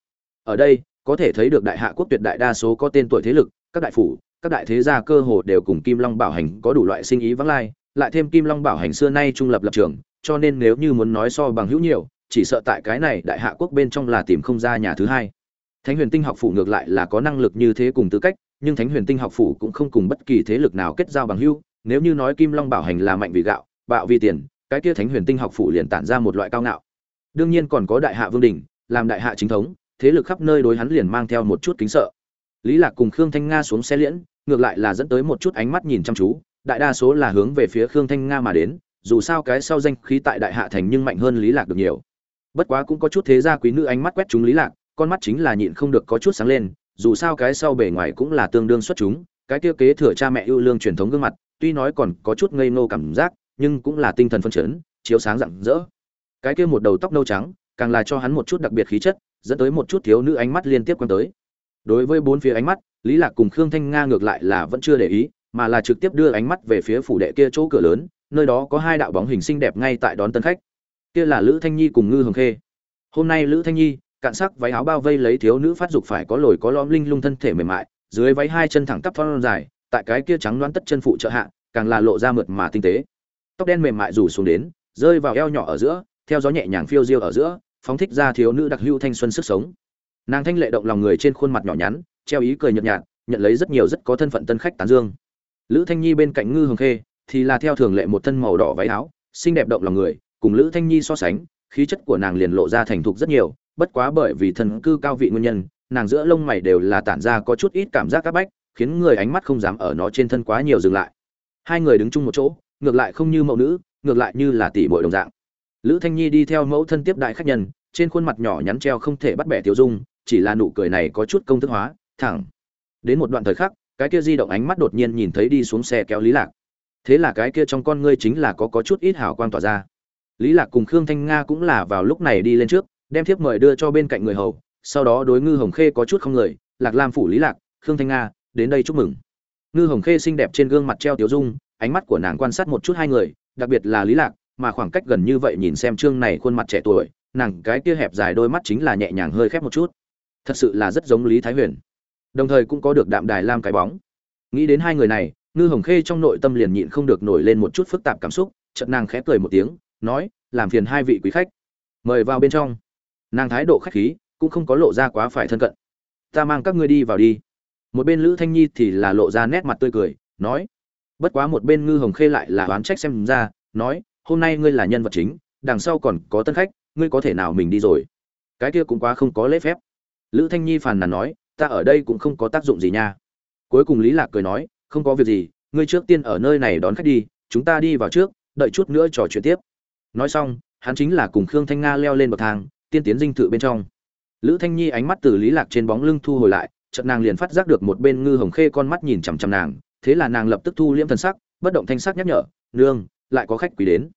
Ở đây, có thể thấy được đại hạ quốc tuyệt đại đa số có tên tuổi thế lực, các đại phủ, các đại thế gia cơ hồ đều cùng kim long bảo hành có đủ loại sinh ý vắng lai lại thêm kim long bảo hành xưa nay trung lập lập trường, cho nên nếu như muốn nói so bằng hữu nhiều, chỉ sợ tại cái này đại hạ quốc bên trong là tìm không ra nhà thứ hai. Thánh huyền tinh học phủ ngược lại là có năng lực như thế cùng tư cách, nhưng thánh huyền tinh học phủ cũng không cùng bất kỳ thế lực nào kết giao bằng hữu. Nếu như nói kim long bảo hành là mạnh vì gạo, bạo vì tiền, cái kia thánh huyền tinh học phủ liền tản ra một loại cao ngạo. Đương nhiên còn có đại hạ vương đình, làm đại hạ chính thống, thế lực khắp nơi đối hắn liền mang theo một chút kính sợ. Lý lạc cùng khương thanh nga xuống xe liễn, ngược lại là dẫn tới một chút ánh mắt nhìn chăm chú đại đa số là hướng về phía khương thanh nga mà đến, dù sao cái sau danh khí tại đại hạ thành nhưng mạnh hơn lý lạc được nhiều. Bất quá cũng có chút thế gia quý nữ ánh mắt quét chúng lý lạc, con mắt chính là nhịn không được có chút sáng lên, dù sao cái sau bề ngoài cũng là tương đương xuất chúng, cái kia kế thừa cha mẹ yêu lương truyền thống gương mặt, tuy nói còn có chút ngây ngô cảm giác, nhưng cũng là tinh thần phân chấn, chiếu sáng rạng rỡ. Cái kia một đầu tóc nâu trắng, càng là cho hắn một chút đặc biệt khí chất, dẫn tới một chút thiếu nữ ánh mắt liên tiếp quan tới. Đối với bốn phía ánh mắt, lý lạc cùng khương thanh nga ngược lại là vẫn chưa để ý mà là trực tiếp đưa ánh mắt về phía phủ đệ kia chỗ cửa lớn, nơi đó có hai đạo bóng hình xinh đẹp ngay tại đón tân khách. Kia là lữ thanh nhi cùng ngư hồng khê. Hôm nay lữ thanh nhi, cạn sắc váy áo bao vây lấy thiếu nữ phát dục phải có lồi có lõm linh lung thân thể mềm mại, dưới váy hai chân thẳng tắp thon dài, tại cái kia trắng đoán tất chân phụ trợ hạ, càng là lộ ra mượt mà tinh tế. Tóc đen mềm mại rủ xuống đến, rơi vào eo nhỏ ở giữa, theo gió nhẹ nhàng phiêu diêu ở giữa, phóng thích ra thiếu nữ đặc hữu thanh xuân sức sống. Nàng thanh lệ động lòng người trên khuôn mặt nhỏ nhắn, treo ý cười nhợt nhạt, nhận lấy rất nhiều rất có thân phận tân khách tán dương lữ thanh nhi bên cạnh ngư hồng khê thì là theo thường lệ một thân màu đỏ váy áo, xinh đẹp động lòng người, cùng lữ thanh nhi so sánh, khí chất của nàng liền lộ ra thành thục rất nhiều, bất quá bởi vì thân cư cao vị nguyên nhân, nàng giữa lông mày đều là tản ra có chút ít cảm giác áp bách, khiến người ánh mắt không dám ở nó trên thân quá nhiều dừng lại. Hai người đứng chung một chỗ, ngược lại không như mẫu nữ, ngược lại như là tỷ muội đồng dạng. Lữ thanh nhi đi theo mẫu thân tiếp đại khách nhân, trên khuôn mặt nhỏ nhắn treo không thể bắt bẻ tiêu dung, chỉ là nụ cười này có chút công thức hóa, thẳng. Đến một đoạn thời khắc cái kia di động ánh mắt đột nhiên nhìn thấy đi xuống xe kéo lý lạc. Thế là cái kia trong con ngươi chính là có có chút ít hào quang tỏa ra. Lý lạc cùng khương thanh nga cũng là vào lúc này đi lên trước, đem thiếp mời đưa cho bên cạnh người hầu, sau đó đối ngư hồng khê có chút không người, lạc lam phủ lý lạc, khương thanh nga, đến đây chúc mừng. Ngư hồng khê xinh đẹp trên gương mặt treo tiểu dung, ánh mắt của nàng quan sát một chút hai người, đặc biệt là lý lạc, mà khoảng cách gần như vậy nhìn xem trương này khuôn mặt trẻ tuổi, nàng cái kia hẹp dài đôi mắt chính là nhẹ nhàng hơi khép một chút. Thật sự là rất giống lý thái huyền đồng thời cũng có được đạm đài lam cái bóng. Nghĩ đến hai người này, ngư hồng khê trong nội tâm liền nhịn không được nổi lên một chút phức tạp cảm xúc, chợt nàng khẽ cười một tiếng, nói, làm phiền hai vị quý khách, mời vào bên trong. Nàng thái độ khách khí, cũng không có lộ ra quá phải thân cận. Ta mang các ngươi đi vào đi. Một bên lữ thanh nhi thì là lộ ra nét mặt tươi cười, nói, bất quá một bên ngư hồng khê lại là oán trách xem ra, nói, hôm nay ngươi là nhân vật chính, đằng sau còn có tân khách, ngươi có thể nào mình đi rồi? Cái kia cũng quá không có lễ phép. Lữ thanh nhi phàn nàn nói ta ở đây cũng không có tác dụng gì nha. Cuối cùng lý lạc cười nói, không có việc gì, ngươi trước tiên ở nơi này đón khách đi, chúng ta đi vào trước, đợi chút nữa trò chuyện tiếp. Nói xong, hắn chính là cùng khương thanh nga leo lên bậc thang, tiên tiến dinh thự bên trong. Lữ thanh nhi ánh mắt từ lý lạc trên bóng lưng thu hồi lại, chợt nàng liền phát giác được một bên ngư hồng khê con mắt nhìn chằm chằm nàng, thế là nàng lập tức thu liễm thần sắc, bất động thanh sắc nhắc nhở, nương, lại có khách quý đến.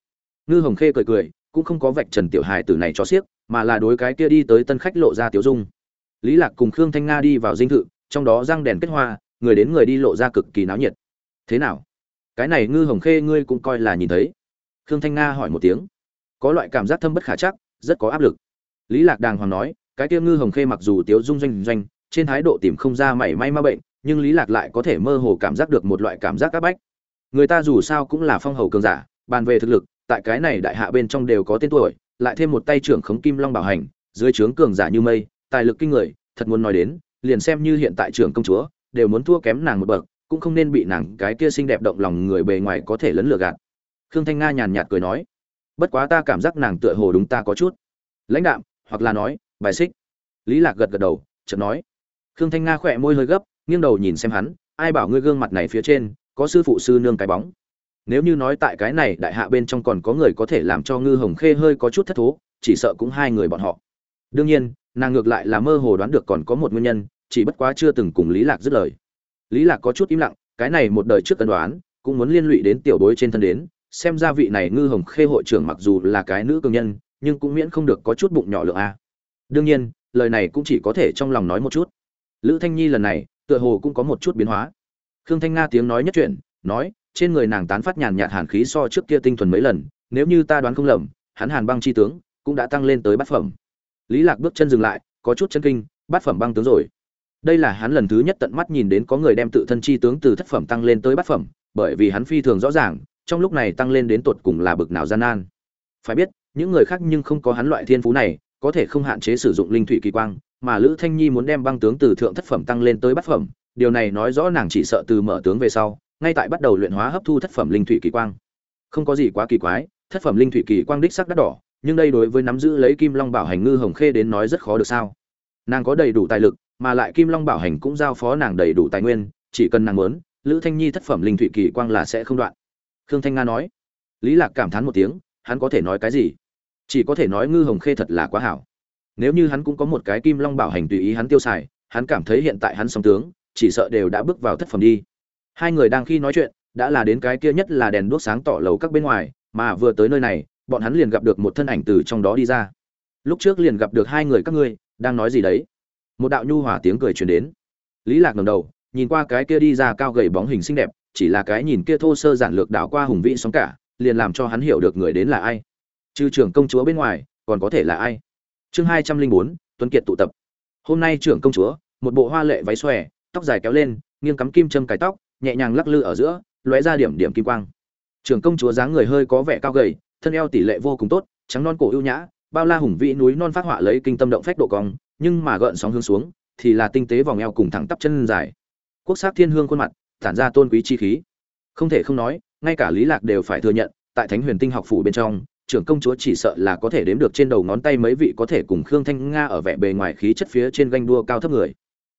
Ngư hồng khê cười cười, cũng không có vạch trần tiểu hài tử này cho xiếc, mà là đối cái kia đi tới tân khách lộ ra tiểu dung lý lạc cùng khương thanh nga đi vào dinh thự, trong đó răng đèn kết hoa, người đến người đi lộ ra cực kỳ náo nhiệt. Thế nào? Cái này ngư hồng khê ngươi cũng coi là nhìn thấy. Khương thanh nga hỏi một tiếng. Có loại cảm giác thâm bất khả chắc, rất có áp lực. Lý lạc đàng hoàng nói, cái kia ngư hồng khê mặc dù tiếu dung doanh doanh, trên thái độ tìm không ra mảy may ma bệnh, nhưng lý lạc lại có thể mơ hồ cảm giác được một loại cảm giác áp bách. Người ta dù sao cũng là phong hầu cường giả, bàn về thực lực, tại cái này đại hạ bên trong đều có tên tuổi, lại thêm một tay trưởng khống kim long bảo hành, dưới trướng cường giả như mây tài lực kinh người, thật muốn nói đến, liền xem như hiện tại trưởng công chúa, đều muốn thua kém nàng một bậc, cũng không nên bị nàng cái kia xinh đẹp động lòng người bề ngoài có thể lấn lừa gạt. Khương thanh nga nhàn nhạt cười nói, bất quá ta cảm giác nàng tựa hồ đúng ta có chút. Lãnh đạm, hoặc là nói, bài xích. Lý lạc gật gật đầu, chợt nói, khương thanh nga khỏe môi hơi gấp, nghiêng đầu nhìn xem hắn, ai bảo ngươi gương mặt này phía trên, có sư phụ sư nương cái bóng? Nếu như nói tại cái này đại hạ bên trong còn có người có thể làm cho ngư hồng khê hơi có chút thất thố, chỉ sợ cũng hai người bọn họ. Đương nhiên nàng ngược lại là mơ hồ đoán được còn có một nguyên nhân, chỉ bất quá chưa từng cùng lý lạc dứt lời. Lý lạc có chút im lặng, cái này một đời trước tân đoán, cũng muốn liên lụy đến tiểu bối trên thân đến, xem ra vị này ngư hồng khê hội trưởng mặc dù là cái nữ cường nhân, nhưng cũng miễn không được có chút bụng nhỏ lượng a. Đương nhiên, lời này cũng chỉ có thể trong lòng nói một chút. Lữ thanh nhi lần này, tựa hồ cũng có một chút biến hóa. Khương thanh nga tiếng nói nhất chuyện, nói, trên người nàng tán phát nhàn nhạt hàn khí so trước kia tinh thuần mấy lần, nếu như ta đoán không lầm, hắn hàn băng chi tướng, cũng đã tăng lên tới bát phẩm lý lạc bước chân dừng lại, có chút chân kinh, bát phẩm băng tướng rồi. Đây là hắn lần thứ nhất tận mắt nhìn đến có người đem tự thân chi tướng từ thất phẩm tăng lên tới bát phẩm, bởi vì hắn phi thường rõ ràng, trong lúc này tăng lên đến tột cùng là bực nào gian nan. Phải biết, những người khác nhưng không có hắn loại thiên phú này, có thể không hạn chế sử dụng linh thủy kỳ quang, mà lữ thanh nhi muốn đem băng tướng từ thượng thất phẩm tăng lên tới bát phẩm, điều này nói rõ nàng chỉ sợ từ mở tướng về sau, ngay tại bắt đầu luyện hóa hấp thu thất phẩm linh thủy kỳ quang. Không có gì quá kỳ quái, thất phẩm linh thủy kỳ quang đích sắc đắt đỏ nhưng đây đối với nắm giữ lấy kim long bảo hành ngư hồng khê đến nói rất khó được sao? Nàng có đầy đủ tài lực, mà lại kim long bảo hành cũng giao phó nàng đầy đủ tài nguyên, chỉ cần nàng muốn, lữ thanh nhi thất phẩm linh thụy kỳ quang là sẽ không đoạn. Khương thanh nga nói. Lý lạc cảm thán một tiếng, hắn có thể nói cái gì? Chỉ có thể nói ngư hồng khê thật là quá hảo. Nếu như hắn cũng có một cái kim long bảo hành tùy ý hắn tiêu xài, hắn cảm thấy hiện tại hắn song tướng, chỉ sợ đều đã bước vào thất phẩm đi. Hai người đang khi nói chuyện, đã là đến cái kia nhất là đèn đuốc sáng tỏ lầu các bên ngoài, mà vừa tới nơi này bọn hắn liền gặp được một thân ảnh từ trong đó đi ra. Lúc trước liền gặp được hai người các ngươi, đang nói gì đấy? Một đạo nhu hòa tiếng cười truyền đến. Lý lạc ngẩng đầu, nhìn qua cái kia đi ra cao gầy bóng hình xinh đẹp, chỉ là cái nhìn kia thô sơ giản lược đảo qua hùng vĩ sóng cả, liền làm cho hắn hiểu được người đến là ai. Trừ trưởng công chúa bên ngoài, còn có thể là ai? Chương hai trăm linh bốn, tuấn kiệt tụ tập. Hôm nay trưởng công chúa, một bộ hoa lệ váy xòe, tóc dài kéo lên, nghiêng cắm kim châm cài tóc, nhẹ nhàng lắc lư ở giữa, lóe ra điểm điểm kim quang. Trưởng công chúa dáng người hơi có vẻ cao gầy thân eo tỷ lệ vô cùng tốt, trắng non cổ ưu nhã, bao la hùng vĩ núi non phát họa lấy kinh tâm động phách độ cong, nhưng mà gợn sóng hướng xuống, thì là tinh tế vòng eo cùng thẳng tắp chân dài. Quốc sắc thiên hương khuôn mặt, tản ra tôn quý chi khí. Không thể không nói, ngay cả lý lạc đều phải thừa nhận, tại thánh huyền tinh học phủ bên trong, trưởng công chúa chỉ sợ là có thể đếm được trên đầu ngón tay mấy vị có thể cùng khương thanh nga ở vẻ bề ngoài khí chất phía trên ganh đua cao thấp người.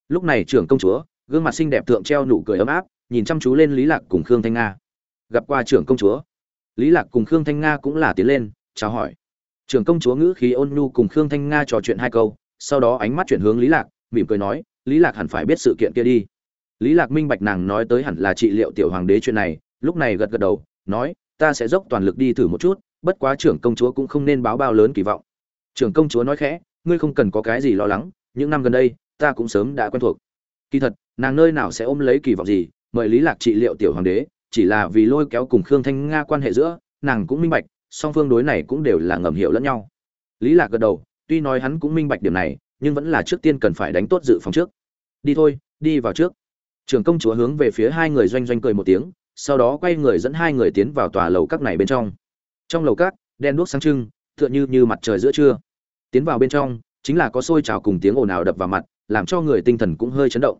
Lúc này trưởng công chúa, gương mặt xinh đẹp thượng treo nụ cười ấm áp, nhìn chăm chú lên lý lạc cùng khương thanh nga. Gặp qua trưởng công chúa lý lạc cùng khương thanh nga cũng là tiến lên, chào hỏi. Trưởng công chúa ngữ khí ôn nhu cùng khương thanh nga trò chuyện hai câu, sau đó ánh mắt chuyển hướng lý lạc, mỉm cười nói, lý lạc hẳn phải biết sự kiện kia đi. Lý lạc minh bạch nàng nói tới hẳn là trị liệu tiểu hoàng đế chuyện này, lúc này gật gật đầu, nói, ta sẽ dốc toàn lực đi thử một chút, bất quá trưởng công chúa cũng không nên báo bao lớn kỳ vọng. Trưởng công chúa nói khẽ, ngươi không cần có cái gì lo lắng, những năm gần đây, ta cũng sớm đã quen thuộc. Kỳ thật, nàng nơi nào sẽ ôm lấy kỳ vọng gì, mời lý lạc trị liệu tiểu hoàng đế chỉ là vì lôi kéo cùng khương thanh nga quan hệ giữa, nàng cũng minh bạch, song phương đối này cũng đều là ngầm hiểu lẫn nhau. Lý lạc gật đầu, tuy nói hắn cũng minh bạch điểm này, nhưng vẫn là trước tiên cần phải đánh tốt dự phòng trước. Đi thôi, đi vào trước. Trưởng công chúa hướng về phía hai người doanh doanh cười một tiếng, sau đó quay người dẫn hai người tiến vào tòa lầu các này bên trong. Trong lầu các đen đuốc sáng trưng, tựa như như mặt trời giữa trưa. Tiến vào bên trong, chính là có xôi trào cùng tiếng ồn ào đập vào mặt, làm cho người tinh thần cũng hơi chấn động.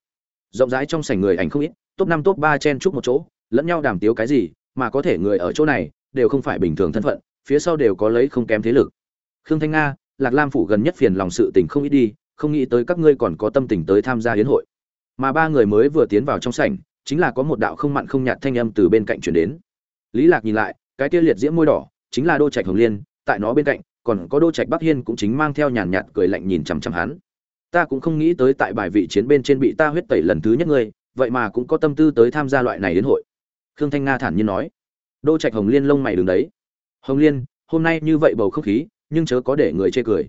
Rộng rãi trong sảnh người ảnh không ít, top năm, top ba chen chúc một chỗ lẫn nhau đàm tiếu cái gì, mà có thể người ở chỗ này, đều không phải bình thường thân phận, phía sau đều có lấy không kém thế lực. Khương thanh nga, lạc lam phủ gần nhất phiền lòng sự tình không ít đi, không nghĩ tới các ngươi còn có tâm tình tới tham gia hiến hội. Mà ba người mới vừa tiến vào trong sảnh, chính là có một đạo không mặn không nhạt thanh âm từ bên cạnh chuyển đến. Lý lạc nhìn lại, cái kia liệt diễm môi đỏ, chính là đô trạch hồng liên, tại nó bên cạnh, còn có đô trạch bắc hiên cũng chính mang theo nhàn nhạt cười lạnh nhìn chằm chằm hắn. Ta cũng không nghĩ tới tại bài vị chiến bên trên bị ta huyết tẩy lần thứ nhất ngươi, vậy mà cũng có tâm tư tới tham gia loại này đến hội khương thanh nga thản nhiên nói. Đô trạch hồng liên lông mày đứng đấy. Hồng liên, hôm nay như vậy bầu không khí, nhưng chớ có để người chê cười.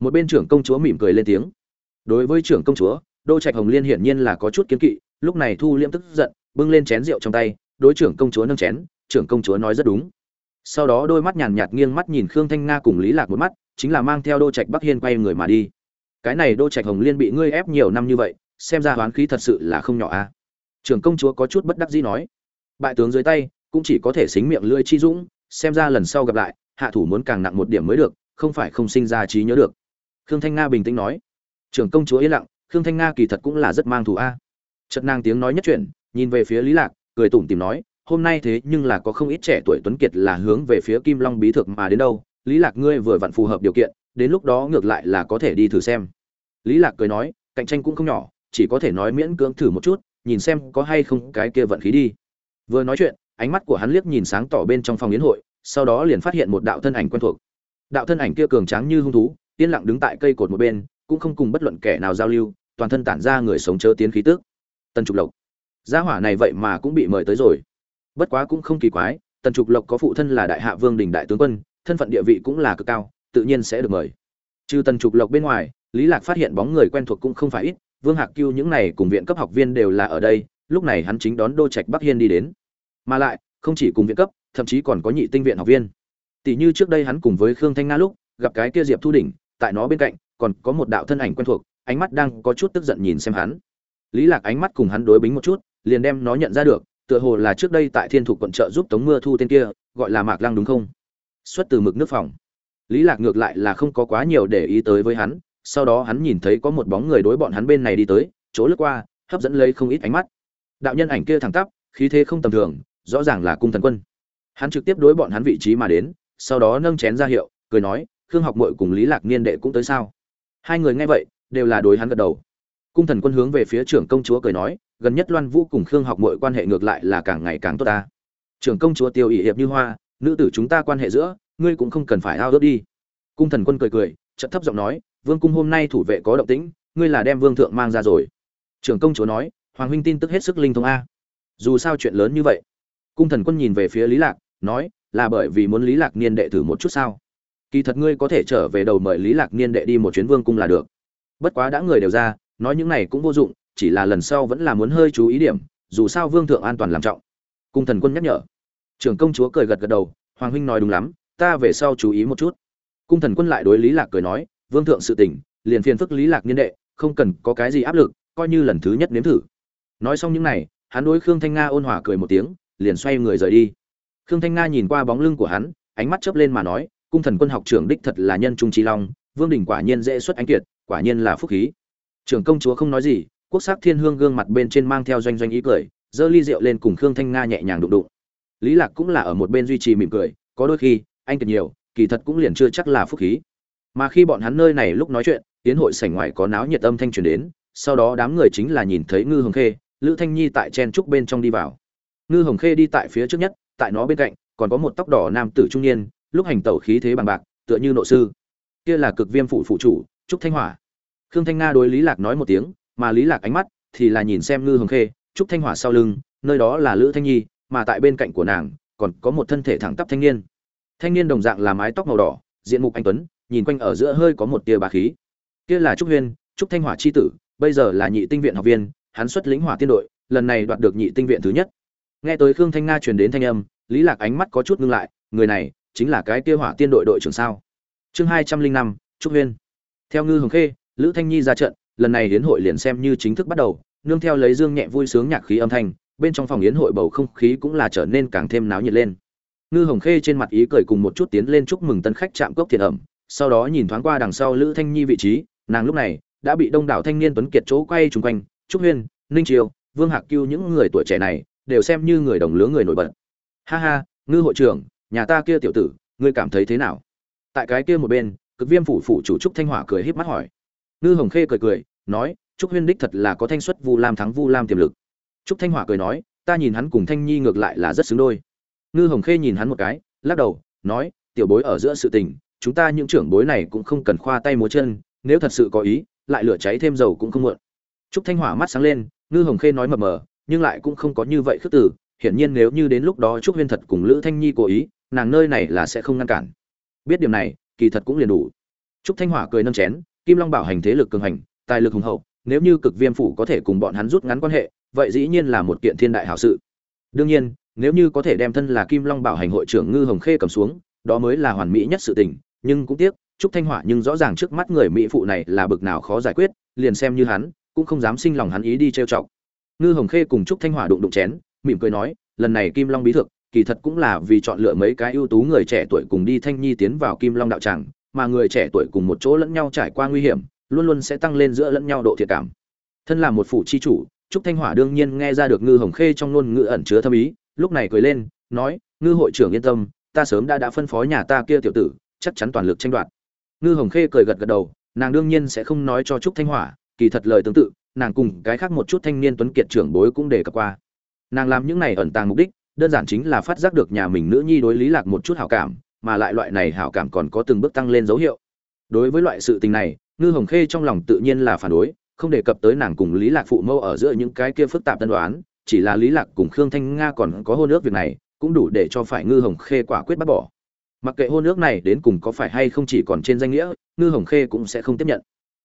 Một bên trưởng công chúa mỉm cười lên tiếng. Đối với trưởng công chúa, đô trạch hồng liên hiển nhiên là có chút kiến kỵ, lúc này thu liễm tức giận, bưng lên chén rượu trong tay, đối trưởng công chúa nâng chén, trưởng công chúa nói rất đúng. Sau đó đôi mắt nhàn nhạt nghiêng mắt nhìn khương thanh nga cùng lý lạc một mắt, chính là mang theo đô trạch bắc hiên quay người mà đi. Cái này đô trạch hồng liên bị ngươi ép nhiều năm như vậy, xem ra hoán khí thật sự là không nhỏ a trưởng công chúa có chút bất đắc dĩ nói bại tướng dưới tay, cũng chỉ có thể xính miệng lưỡi chi dũng, xem ra lần sau gặp lại, hạ thủ muốn càng nặng một điểm mới được, không phải không sinh ra trí nhớ được. Khương thanh nga bình tĩnh nói. Trưởng công chúa yên lặng, khương thanh nga kỳ thật cũng là rất mang thù a. Chật nàng tiếng nói nhất chuyện nhìn về phía lý lạc, cười tủm tỉm nói, hôm nay thế nhưng là có không ít trẻ tuổi tuấn kiệt là hướng về phía kim long bí thực mà đến đâu, lý lạc ngươi vừa vặn phù hợp điều kiện, đến lúc đó ngược lại là có thể đi thử xem. Lý lạc cười nói, cạnh tranh cũng không nhỏ, chỉ có thể nói miễn cưỡng thử một chút, nhìn xem có hay không cái kia vận khí đi vừa nói chuyện, ánh mắt của hắn liếc nhìn sáng tỏ bên trong phòng yến hội, sau đó liền phát hiện một đạo thân ảnh quen thuộc. Đạo thân ảnh kia cường tráng như hung thú, yên lặng đứng tại cây cột một bên, cũng không cùng bất luận kẻ nào giao lưu, toàn thân tản ra người sống chớ tiến khí tức. Tần trục lộc. Gia hỏa này vậy mà cũng bị mời tới rồi. Bất quá cũng không kỳ quái, tần trục lộc có phụ thân là đại hạ vương đình đại tướng quân, thân phận địa vị cũng là cực cao, tự nhiên sẽ được mời. Trừ tần trục lộc bên ngoài, lý lạc phát hiện bóng người quen thuộc cũng không phải ít, vương hạc cưu những này cùng viện cấp học viên đều là ở đây lúc này hắn chính đón đô trạch bắc hiên đi đến. Mà lại, không chỉ cùng viện cấp, thậm chí còn có nhị tinh viện học viên. Tỷ như trước đây hắn cùng với khương thanh nga lúc, gặp cái kia diệp thu đỉnh, tại nó bên cạnh, còn có một đạo thân ảnh quen thuộc, ánh mắt đang có chút tức giận nhìn xem hắn. Lý lạc ánh mắt cùng hắn đối bính một chút, liền đem nó nhận ra được, tựa hồ là trước đây tại thiên thục quận trợ giúp tống mưa thu tên kia, gọi là mạc lăng đúng không? Xuất từ mực nước phòng. Lý lạc ngược lại là không có quá nhiều để ý tới với hắn, sau đó hắn nhìn thấy có một bóng người đối bọn hắn bên này đi tới, chỗ lướt qua, hấp dẫn lấy không ít ánh mắt đạo nhân ảnh kia thẳng tắp, khí thế không tầm thường, rõ ràng là cung thần quân. Hắn trực tiếp đối bọn hắn vị trí mà đến, sau đó nâng chén ra hiệu, cười nói, khương học mội cùng lý lạc niên đệ cũng tới sao? Hai người nghe vậy, đều là đối hắn gật đầu. Cung thần quân hướng về phía trưởng công chúa cười nói, gần nhất loan vũ cùng khương học mội quan hệ ngược lại là càng ngày càng tốt ta. Trưởng công chúa tiêu ỷ hiệp như hoa, nữ tử chúng ta quan hệ giữa, ngươi cũng không cần phải ao ước đi. Cung thần quân cười cười, chợt thấp giọng nói, vương cung hôm nay thủ vệ có động tĩnh, ngươi là đem vương thượng mang ra rồi. Trưởng công chúa nói hoàng huynh tin tức hết sức linh thông a. Dù sao chuyện lớn như vậy. Cung thần quân nhìn về phía lý lạc, nói, là bởi vì muốn lý lạc niên đệ thử một chút sao? Kỳ thật ngươi có thể trở về đầu mời lý lạc niên đệ đi một chuyến vương cung là được. Bất quá đã người đều ra, nói những này cũng vô dụng, chỉ là lần sau vẫn là muốn hơi chú ý điểm, dù sao vương thượng an toàn làm trọng. Cung thần quân nhắc nhở. Trưởng công chúa cười gật gật đầu, hoàng huynh nói đúng lắm, ta về sau chú ý một chút. Cung thần quân lại đối lý lạc cười nói, vương thượng sự tình, liền phiền phức lý lạc niên đệ, không cần có cái gì áp lực, coi như lần thứ nhất nếm thử nói xong những này, hắn đối khương thanh nga ôn hòa cười một tiếng, liền xoay người rời đi. Khương thanh nga nhìn qua bóng lưng của hắn, ánh mắt chớp lên mà nói, cung thần quân học trưởng đích thật là nhân trung trí long, vương đình quả nhiên dễ xuất ánh kiệt, quả nhiên là phúc khí. Trưởng công chúa không nói gì, quốc sắc thiên hương gương mặt bên trên mang theo doanh doanh ý cười, giơ ly rượu lên cùng khương thanh nga nhẹ nhàng đụng đụng. Lý lạc cũng là ở một bên duy trì mỉm cười, có đôi khi, anh kiệt nhiều, kỳ thật cũng liền chưa chắc là phúc khí. Mà khi bọn hắn nơi này lúc nói chuyện, tiến hội sảnh ngoài có náo nhiệt âm thanh truyền đến, sau đó đám người chính là nhìn thấy ngư hồng khê lữ thanh nhi tại chen trúc bên trong đi vào. Ngư hồng khê đi tại phía trước nhất, tại nó bên cạnh, còn có một tóc đỏ nam tử trung niên, lúc hành tẩu khí thế bằng bạc, tựa như nội sư. Kia là cực viêm phụ phụ chủ, trúc thanh hỏa. Khương thanh nga đối lý lạc nói một tiếng, mà lý lạc ánh mắt thì là nhìn xem ngư hồng khê, trúc thanh hỏa sau lưng, nơi đó là lữ thanh nhi, mà tại bên cạnh của nàng, còn có một thân thể thẳng tắp thanh niên. Thanh niên đồng dạng là mái tóc màu đỏ, diện mục anh tuấn, nhìn quanh ở giữa hơi có một tia bá khí. Kia là trúc huyên, trúc thanh hỏa chi tử, bây giờ là nhị tinh viện học viên hắn xuất lĩnh hỏa tiên đội, lần này đoạt được nhị tinh viện thứ nhất. Nghe tới khương thanh nga truyền đến thanh âm, lý lạc ánh mắt có chút ngưng lại, người này chính là cái kia hỏa tiên đội đội trưởng sao? Chương hai trăm linh năm, trúc huyên. Theo ngư hồng khê, lữ thanh nhi ra trận, lần này yến hội liền xem như chính thức bắt đầu, nương theo lấy dương nhẹ vui sướng nhạc khí âm thanh, bên trong phòng yến hội bầu không khí cũng là trở nên càng thêm náo nhiệt lên. Ngư hồng khê trên mặt ý cười cùng một chút tiến lên chúc mừng tân khách chạm cốc thiệt ẩm, sau đó nhìn thoáng qua đằng sau lữ thanh nhi vị trí, nàng lúc này đã bị đông đảo thanh niên tuấn kiệt chỗ quay chung quanh trúc huyên, ninh triều, vương hạc cưu những người tuổi trẻ này đều xem như người đồng lứa người nổi bật. Ha ha, ngư hội trưởng, nhà ta kia tiểu tử, ngươi cảm thấy thế nào? Tại cái kia một bên, cực viêm phủ phủ chủ trúc thanh hỏa cười híp mắt hỏi. Ngư hồng khê cười cười, nói, trúc huyên đích thật là có thanh xuất vu lam thắng vu lam tiềm lực. Trúc thanh hỏa cười nói, ta nhìn hắn cùng thanh nhi ngược lại là rất xứng đôi. Ngư hồng khê nhìn hắn một cái, lắc đầu, nói, tiểu bối ở giữa sự tình, chúng ta những trưởng bối này cũng không cần khoa tay múa chân, nếu thật sự có ý, lại lửa cháy thêm dầu cũng không muộn trúc thanh hỏa mắt sáng lên, ngư hồng khê nói mờ mờ, nhưng lại cũng không có như vậy khước từ, hiển nhiên nếu như đến lúc đó trúc huyên thật cùng lữ thanh nhi cố ý, nàng nơi này là sẽ không ngăn cản. Biết điểm này, kỳ thật cũng liền đủ. Trúc thanh hỏa cười nâng chén, kim long bảo hành thế lực cường hành, tài lực hùng hậu, nếu như cực viêm phủ có thể cùng bọn hắn rút ngắn quan hệ, vậy dĩ nhiên là một kiện thiên đại hảo sự. Đương nhiên, nếu như có thể đem thân là kim long bảo hành hội trưởng ngư hồng khê cầm xuống, đó mới là hoàn mỹ nhất sự tình, nhưng cũng tiếc, trúc thanh hỏa nhưng rõ ràng trước mắt người mỹ phụ này là bực nào khó giải quyết, liền xem như hắn cũng không dám sinh lòng hắn ý đi trêu chọc. Ngư hồng khê cùng trúc thanh hỏa đụng đụng chén, mỉm cười nói, lần này kim long bí thực kỳ thật cũng là vì chọn lựa mấy cái ưu tú người trẻ tuổi cùng đi thanh nhi tiến vào kim long đạo tràng, mà người trẻ tuổi cùng một chỗ lẫn nhau trải qua nguy hiểm, luôn luôn sẽ tăng lên giữa lẫn nhau độ thiệt cảm. Thân là một phủ chi chủ, trúc thanh hỏa đương nhiên nghe ra được ngư hồng khê trong ngôn ngữ ẩn chứa thâm ý, lúc này cười lên, nói, ngư hội trưởng yên tâm, ta sớm đã đã phân phó nhà ta kia tiểu tử, chắc chắn toàn lực tranh đoạt. Ngư hồng khê cười gật gật đầu, nàng đương nhiên sẽ không nói cho trúc thanh hỏa kỳ thật lời tương tự, nàng cùng cái khác một chút thanh niên tuấn kiệt trưởng bối cũng đề cập qua. Nàng làm những này ẩn tàng mục đích, đơn giản chính là phát giác được nhà mình nữ nhi đối lý lạc một chút hảo cảm, mà lại loại này hảo cảm còn có từng bước tăng lên dấu hiệu. Đối với loại sự tình này, ngư hồng khê trong lòng tự nhiên là phản đối, không đề cập tới nàng cùng lý lạc phụ mâu ở giữa những cái kia phức tạp tân đoán, chỉ là lý lạc cùng khương thanh nga còn có hôn ước việc này, cũng đủ để cho phải ngư hồng khê quả quyết bắt bỏ. Mặc kệ hôn ước này đến cùng có phải hay không chỉ còn trên danh nghĩa, ngư hồng khê cũng sẽ không tiếp nhận.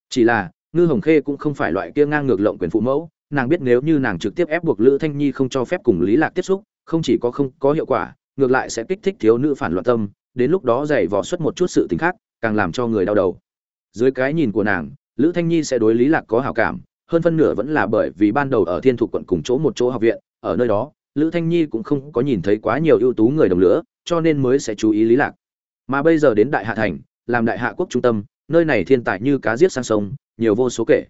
Chỉ là ngư hồng khê cũng không phải loại kia ngang ngược lộng quyền phụ mẫu, nàng biết nếu như nàng trực tiếp ép buộc lữ thanh nhi không cho phép cùng lý lạc tiếp xúc, không chỉ có không có hiệu quả, ngược lại sẽ kích thích thiếu nữ phản loạn tâm, đến lúc đó dày vò xuất một chút sự tình khác, càng làm cho người đau đầu. Dưới cái nhìn của nàng, lữ thanh nhi sẽ đối lý lạc có hảo cảm, hơn phân nửa vẫn là bởi vì ban đầu ở thiên thục quận cùng chỗ một chỗ học viện, ở nơi đó, lữ thanh nhi cũng không có nhìn thấy quá nhiều ưu tú người đồng lửa, cho nên mới sẽ chú ý lý lạc. Mà bây giờ đến đại hạ thành, làm đại hạ quốc trung tâm nơi này thiên tài như cá giết sang sông nhiều vô số kể.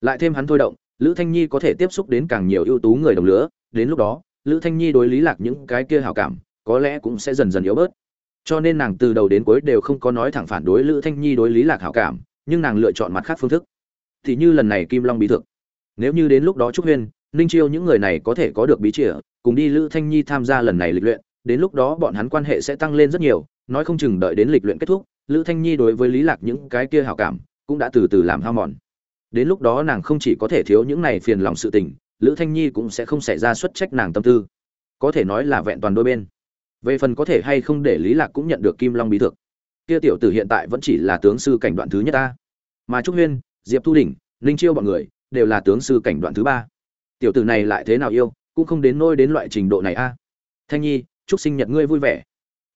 Lại thêm hắn thôi động lữ thanh nhi có thể tiếp xúc đến càng nhiều ưu tú người đồng lứa, đến lúc đó lữ thanh nhi đối lý lạc những cái kia hảo cảm có lẽ cũng sẽ dần dần yếu bớt. Cho nên nàng từ đầu đến cuối đều không có nói thẳng phản đối lữ thanh nhi đối lý lạc hảo cảm nhưng nàng lựa chọn mặt khác phương thức. Thì như lần này kim long bí thực nếu như đến lúc đó trúc huyên ninh chiêu những người này có thể có được bí chìa cùng đi lữ thanh nhi tham gia lần này lịch luyện đến lúc đó bọn hắn quan hệ sẽ tăng lên rất nhiều nói không chừng đợi đến lịch luyện kết thúc lữ thanh nhi đối với lý lạc những cái kia hảo cảm, cũng đã từ từ làm hao mòn. Đến lúc đó nàng không chỉ có thể thiếu những này phiền lòng sự tình, lữ thanh nhi cũng sẽ không xảy ra xuất trách nàng tâm tư. Có thể nói là vẹn toàn đôi bên. Về phần có thể hay không để lý lạc cũng nhận được kim long bí thực kia tiểu tử hiện tại vẫn chỉ là tướng sư cảnh đoạn thứ nhất ta. Mà trúc huyên, diệp thu đỉnh, ninh chiêu bọn người, đều là tướng sư cảnh đoạn thứ ba. Tiểu tử này lại thế nào yêu, cũng không đến nôi đến loại trình độ này a. Thanh nhi, chúc sinh nhật ngươi vui vẻ.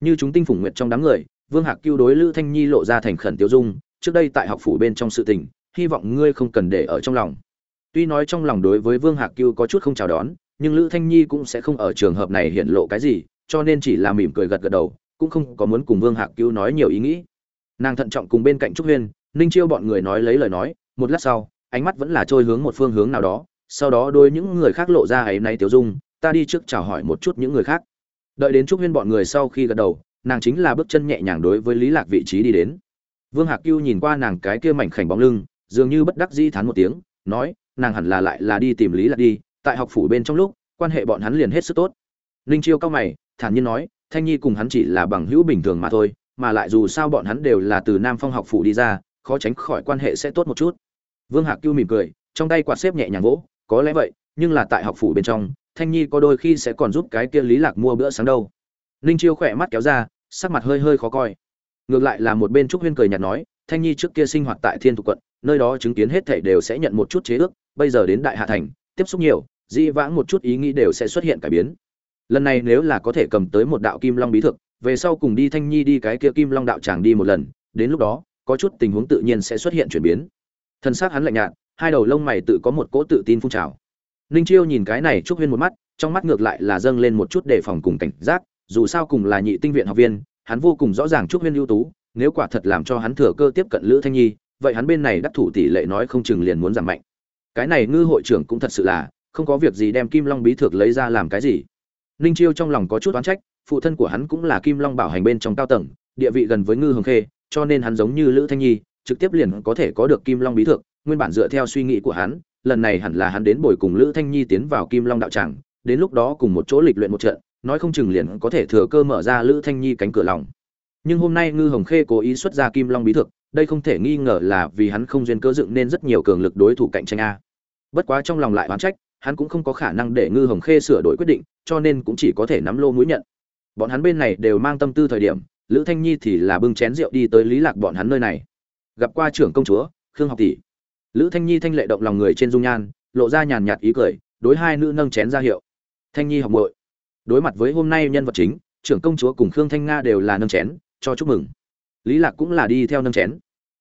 Như chúng tinh phủng nguyệt trong đám người vương hạc cứu đối lữ thanh nhi lộ ra thành khẩn tiêu dung, trước đây tại học phủ bên trong sự tình, hy vọng ngươi không cần để ở trong lòng. Tuy nói trong lòng đối với vương hạc cứu có chút không chào đón, nhưng lữ thanh nhi cũng sẽ không ở trường hợp này hiện lộ cái gì, cho nên chỉ là mỉm cười gật gật đầu, cũng không có muốn cùng vương hạc cứu nói nhiều ý nghĩ. Nàng thận trọng cùng bên cạnh trúc huyên, ninh chiêu bọn người nói lấy lời nói, một lát sau, ánh mắt vẫn là trôi hướng một phương hướng nào đó, sau đó đôi những người khác lộ ra ấy nay tiểu dung, ta đi trước chào hỏi một chút những người khác. Đợi đến trúc huyên bọn người sau khi gật đầu nàng chính là bước chân nhẹ nhàng đối với lý lạc vị trí đi đến. Vương hạc cưu nhìn qua nàng cái kia mảnh khảnh bóng lưng, dường như bất đắc dĩ thán một tiếng, nói, nàng hẳn là lại là đi tìm lý lạc đi, tại học phủ bên trong lúc, quan hệ bọn hắn liền hết sức tốt. Ninh chiêu cao mày, thản nhiên nói, thanh nhi cùng hắn chỉ là bằng hữu bình thường mà thôi, mà lại dù sao bọn hắn đều là từ nam phong học phủ đi ra, khó tránh khỏi quan hệ sẽ tốt một chút. Vương hạc cưu mỉm cười, trong tay quạt xếp nhẹ nhàng vỗ, có lẽ vậy, nhưng là tại học phủ bên trong, thanh nhi có đôi khi sẽ còn giúp cái kia lý lạc mua bữa sáng đâu ninh chiêu khỏe mắt kéo ra, sắc mặt hơi hơi khó coi. Ngược lại là một bên trúc huyên cười nhạt nói, thanh nhi trước kia sinh hoạt tại thiên thục quận, nơi đó chứng kiến hết thảy đều sẽ nhận một chút chế ước, bây giờ đến đại hạ thành, tiếp xúc nhiều, dĩ vãng một chút ý nghĩ đều sẽ xuất hiện cải biến. Lần này nếu là có thể cầm tới một đạo kim long bí thực, về sau cùng đi thanh nhi đi cái kia kim long đạo tràng đi một lần, đến lúc đó, có chút tình huống tự nhiên sẽ xuất hiện chuyển biến. Thân xác hắn lạnh nhạt, hai đầu lông mày tự có một cỗ tự tin phun trào. Ninh chiêu nhìn cái này trúc huyên một mắt, trong mắt ngược lại là dâng lên một chút đề phòng cùng cảnh giác dù sao cùng là nhị tinh viện học viên, hắn vô cùng rõ ràng trúc huyên ưu tú, nếu quả thật làm cho hắn thừa cơ tiếp cận lữ thanh nhi, vậy hắn bên này đắc thủ tỷ lệ nói không chừng liền muốn giảm mạnh. Cái này ngư hội trưởng cũng thật sự là, không có việc gì đem kim long bí thược lấy ra làm cái gì. Ninh chiêu trong lòng có chút oán trách, phụ thân của hắn cũng là kim long bảo hành bên trong cao tầng, địa vị gần với ngư hồng khê, cho nên hắn giống như lữ thanh nhi, trực tiếp liền có thể có được kim long bí thược, nguyên bản dựa theo suy nghĩ của hắn, lần này hẳn là hắn đến bồi cùng lữ thanh nhi tiến vào kim long đạo tràng, đến lúc đó cùng một chỗ lịch luyện một trận nói không chừng liền có thể thừa cơ mở ra lữ thanh nhi cánh cửa lòng. Nhưng hôm nay ngư hồng khê cố ý xuất ra kim long bí thực, đây không thể nghi ngờ là vì hắn không duyên cơ dựng nên rất nhiều cường lực đối thủ cạnh tranh a. Bất quá trong lòng lại oán trách, hắn cũng không có khả năng để ngư hồng khê sửa đổi quyết định, cho nên cũng chỉ có thể nắm lô mũi nhận. Bọn hắn bên này đều mang tâm tư thời điểm, lữ thanh nhi thì là bưng chén rượu đi tới lý lạc bọn hắn nơi này. Gặp qua trưởng công chúa, khương học tỷ. Lữ thanh nhi thanh lệ động lòng người trên dung nhan, lộ ra nhàn nhạt ý cười, đối hai nữ nâng chén ra hiệu. Thanh nhi học muội đối mặt với hôm nay nhân vật chính, trưởng công chúa cùng khương thanh nga đều là nâng chén, cho chúc mừng. Lý lạc cũng là đi theo nâng chén.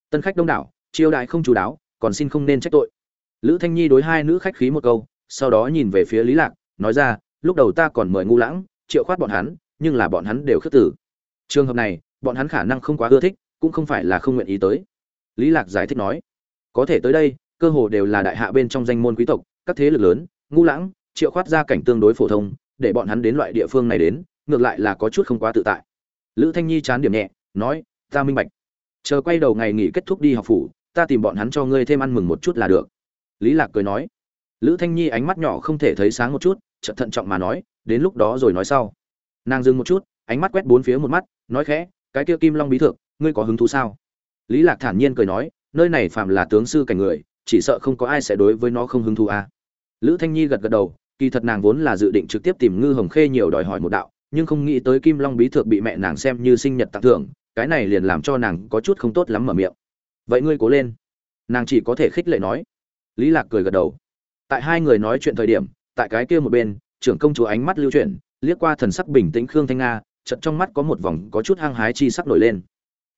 Tân khách đông đảo chiêu đại không chú đáo, còn xin không nên trách tội. Lữ thanh nhi đối hai nữ khách khí một câu, sau đó nhìn về phía lý lạc, nói ra, lúc đầu ta còn mời ngu lãng, triệu khoát bọn hắn, nhưng là bọn hắn đều khước tử trường hợp này, bọn hắn khả năng không quá ưa thích, cũng không phải là không nguyện ý tới. Lý lạc giải thích nói, có thể tới đây, cơ hồ đều là đại hạ bên trong danh môn quý tộc, các thế lực lớn, ngu lãng, triệu khoát gia cảnh tương đối phổ thông để bọn hắn đến loại địa phương này đến, ngược lại là có chút không quá tự tại. Lữ thanh nhi chán điểm nhẹ, nói, ta minh bạch. Chờ quay đầu ngày nghỉ kết thúc đi học phủ, ta tìm bọn hắn cho ngươi thêm ăn mừng một chút là được. Lý lạc cười nói. Lữ thanh nhi ánh mắt nhỏ không thể thấy sáng một chút, chợt thận trọng mà nói, đến lúc đó rồi nói sau. Nàng dừng một chút, ánh mắt quét bốn phía một mắt, nói khẽ, cái kia kim long bí thượng, ngươi có hứng thú sao? Lý lạc thản nhiên cười nói, nơi này phạm là tướng sư cảnh người, chỉ sợ không có ai sẽ đối với nó không hứng thú à. lữ thanh nhi gật gật đầu kỳ thật nàng vốn là dự định trực tiếp tìm ngư hồng khê nhiều đòi hỏi một đạo, nhưng không nghĩ tới kim long bí thượng bị mẹ nàng xem như sinh nhật tặng thưởng, cái này liền làm cho nàng có chút không tốt lắm mở miệng. Vậy ngươi cố lên. Nàng chỉ có thể khích lệ nói. Lý lạc cười gật đầu. Tại hai người nói chuyện thời điểm, tại cái kia một bên, trưởng công chúa ánh mắt lưu chuyển, liếc qua thần sắc bình tĩnh khương thanh nga, chợt trong mắt có một vòng có chút hăng hái chi sắc nổi lên.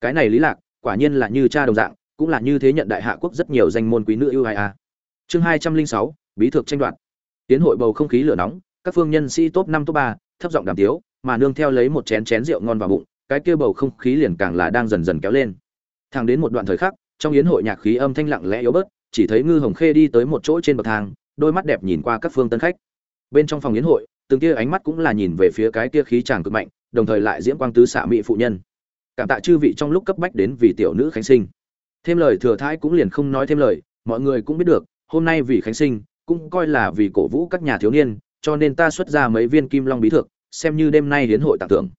Cái này lý lạc, quả nhiên là như cha đồng dạng, cũng là như thế nhận đại hạ quốc rất nhiều danh môn quý nữ ưu ai a. Chương hai trăm linh sáu, bí thượng tranh đoạt tiến hội bầu không khí lửa nóng, các phương nhân sĩ top năm, top ba, thấp giọng đàm tiếu, mà nương theo lấy một chén chén rượu ngon vào bụng, cái kia bầu không khí liền càng là đang dần dần kéo lên. Thang đến một đoạn thời khắc, trong yến hội nhạc khí âm thanh lặng lẽ yếu bớt, chỉ thấy ngư hồng khê đi tới một chỗ trên bậc thang, đôi mắt đẹp nhìn qua các phương tân khách. Bên trong phòng yến hội, từng kia ánh mắt cũng là nhìn về phía cái kia khí chàng cực mạnh, đồng thời lại diễm quang tứ xạ mỹ phụ nhân. Cảm tạ chư vị trong lúc cấp bách đến vì tiểu nữ khánh sinh. Thêm lời thừa thái cũng liền không nói thêm lời, mọi người cũng biết được, hôm nay vì khánh sinh cũng coi là vì cổ vũ các nhà thiếu niên, cho nên ta xuất ra mấy viên kim long bí thực xem như đêm nay hiến hội tặng thưởng.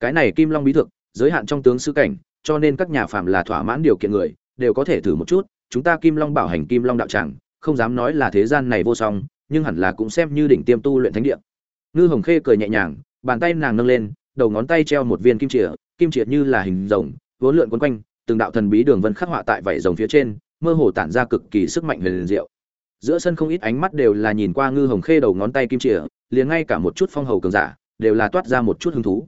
Cái này kim long bí thực giới hạn trong tướng sư cảnh, cho nên các nhà phàm là thỏa mãn điều kiện người, đều có thể thử một chút, chúng ta kim long bảo hành kim long đạo tràng, không dám nói là thế gian này vô song, nhưng hẳn là cũng xem như đỉnh tiêm tu luyện thánh địa. Ngư hồng khê cười nhẹ nhàng, bàn tay nàng nâng lên, đầu ngón tay treo một viên kim chìa kim chìa như là hình rồng, vốn lượn quấn quanh, từng đạo thần bí đường vân khắc họa tại vảy rồng phía trên, mơ hồ tản ra cực kỳ sức mạnh huyền diệu giữa sân không ít ánh mắt đều là nhìn qua ngư hồng khê đầu ngón tay kim chìa, liền ngay cả một chút phong hầu cường giả đều là toát ra một chút hứng thú.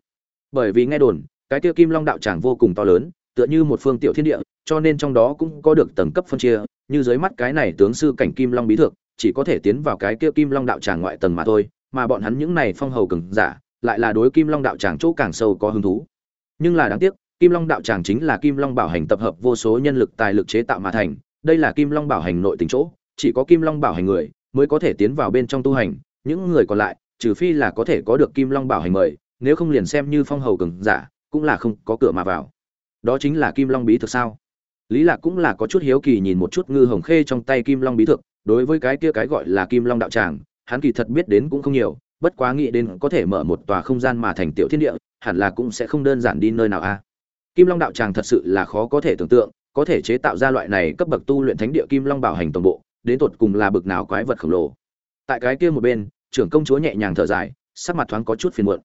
Bởi vì nghe đồn, cái tiêu kim long đạo tràng vô cùng to lớn, tựa như một phương tiểu thiên địa, cho nên trong đó cũng có được tầng cấp phân chia, như dưới mắt cái này tướng sư cảnh kim long bí thượng chỉ có thể tiến vào cái kia kim long đạo tràng ngoại tầng mà thôi, mà bọn hắn những này phong hầu cường giả lại là đối kim long đạo tràng chỗ càng sâu có hứng thú. Nhưng là đáng tiếc, kim long đạo tràng chính là kim long bảo hành tập hợp vô số nhân lực tài lực chế tạo mà thành, đây là kim long bảo hành nội tình chỗ chỉ có kim long bảo hành người mới có thể tiến vào bên trong tu hành, những người còn lại, trừ phi là có thể có được kim long bảo hành mời, nếu không liền xem như phong hầu cường giả, cũng là không có cửa mà vào. Đó chính là kim long bí thực sao? Lý lạc cũng là có chút hiếu kỳ nhìn một chút ngư hồng khê trong tay kim long bí thực, đối với cái kia cái gọi là kim long đạo tràng, hắn kỳ thật biết đến cũng không nhiều, bất quá nghĩ đến có thể mở một tòa không gian mà thành tiểu thiên địa, hẳn là cũng sẽ không đơn giản đi nơi nào a. Kim long đạo tràng thật sự là khó có thể tưởng tượng, có thể chế tạo ra loại này cấp bậc tu luyện thánh địa kim long bảo hành toàn bộ đến tột cùng là bực nào quái vật khổng lồ. Tại cái kia một bên, trưởng công chúa nhẹ nhàng thở dài, sắc mặt thoáng có chút phiền muộn.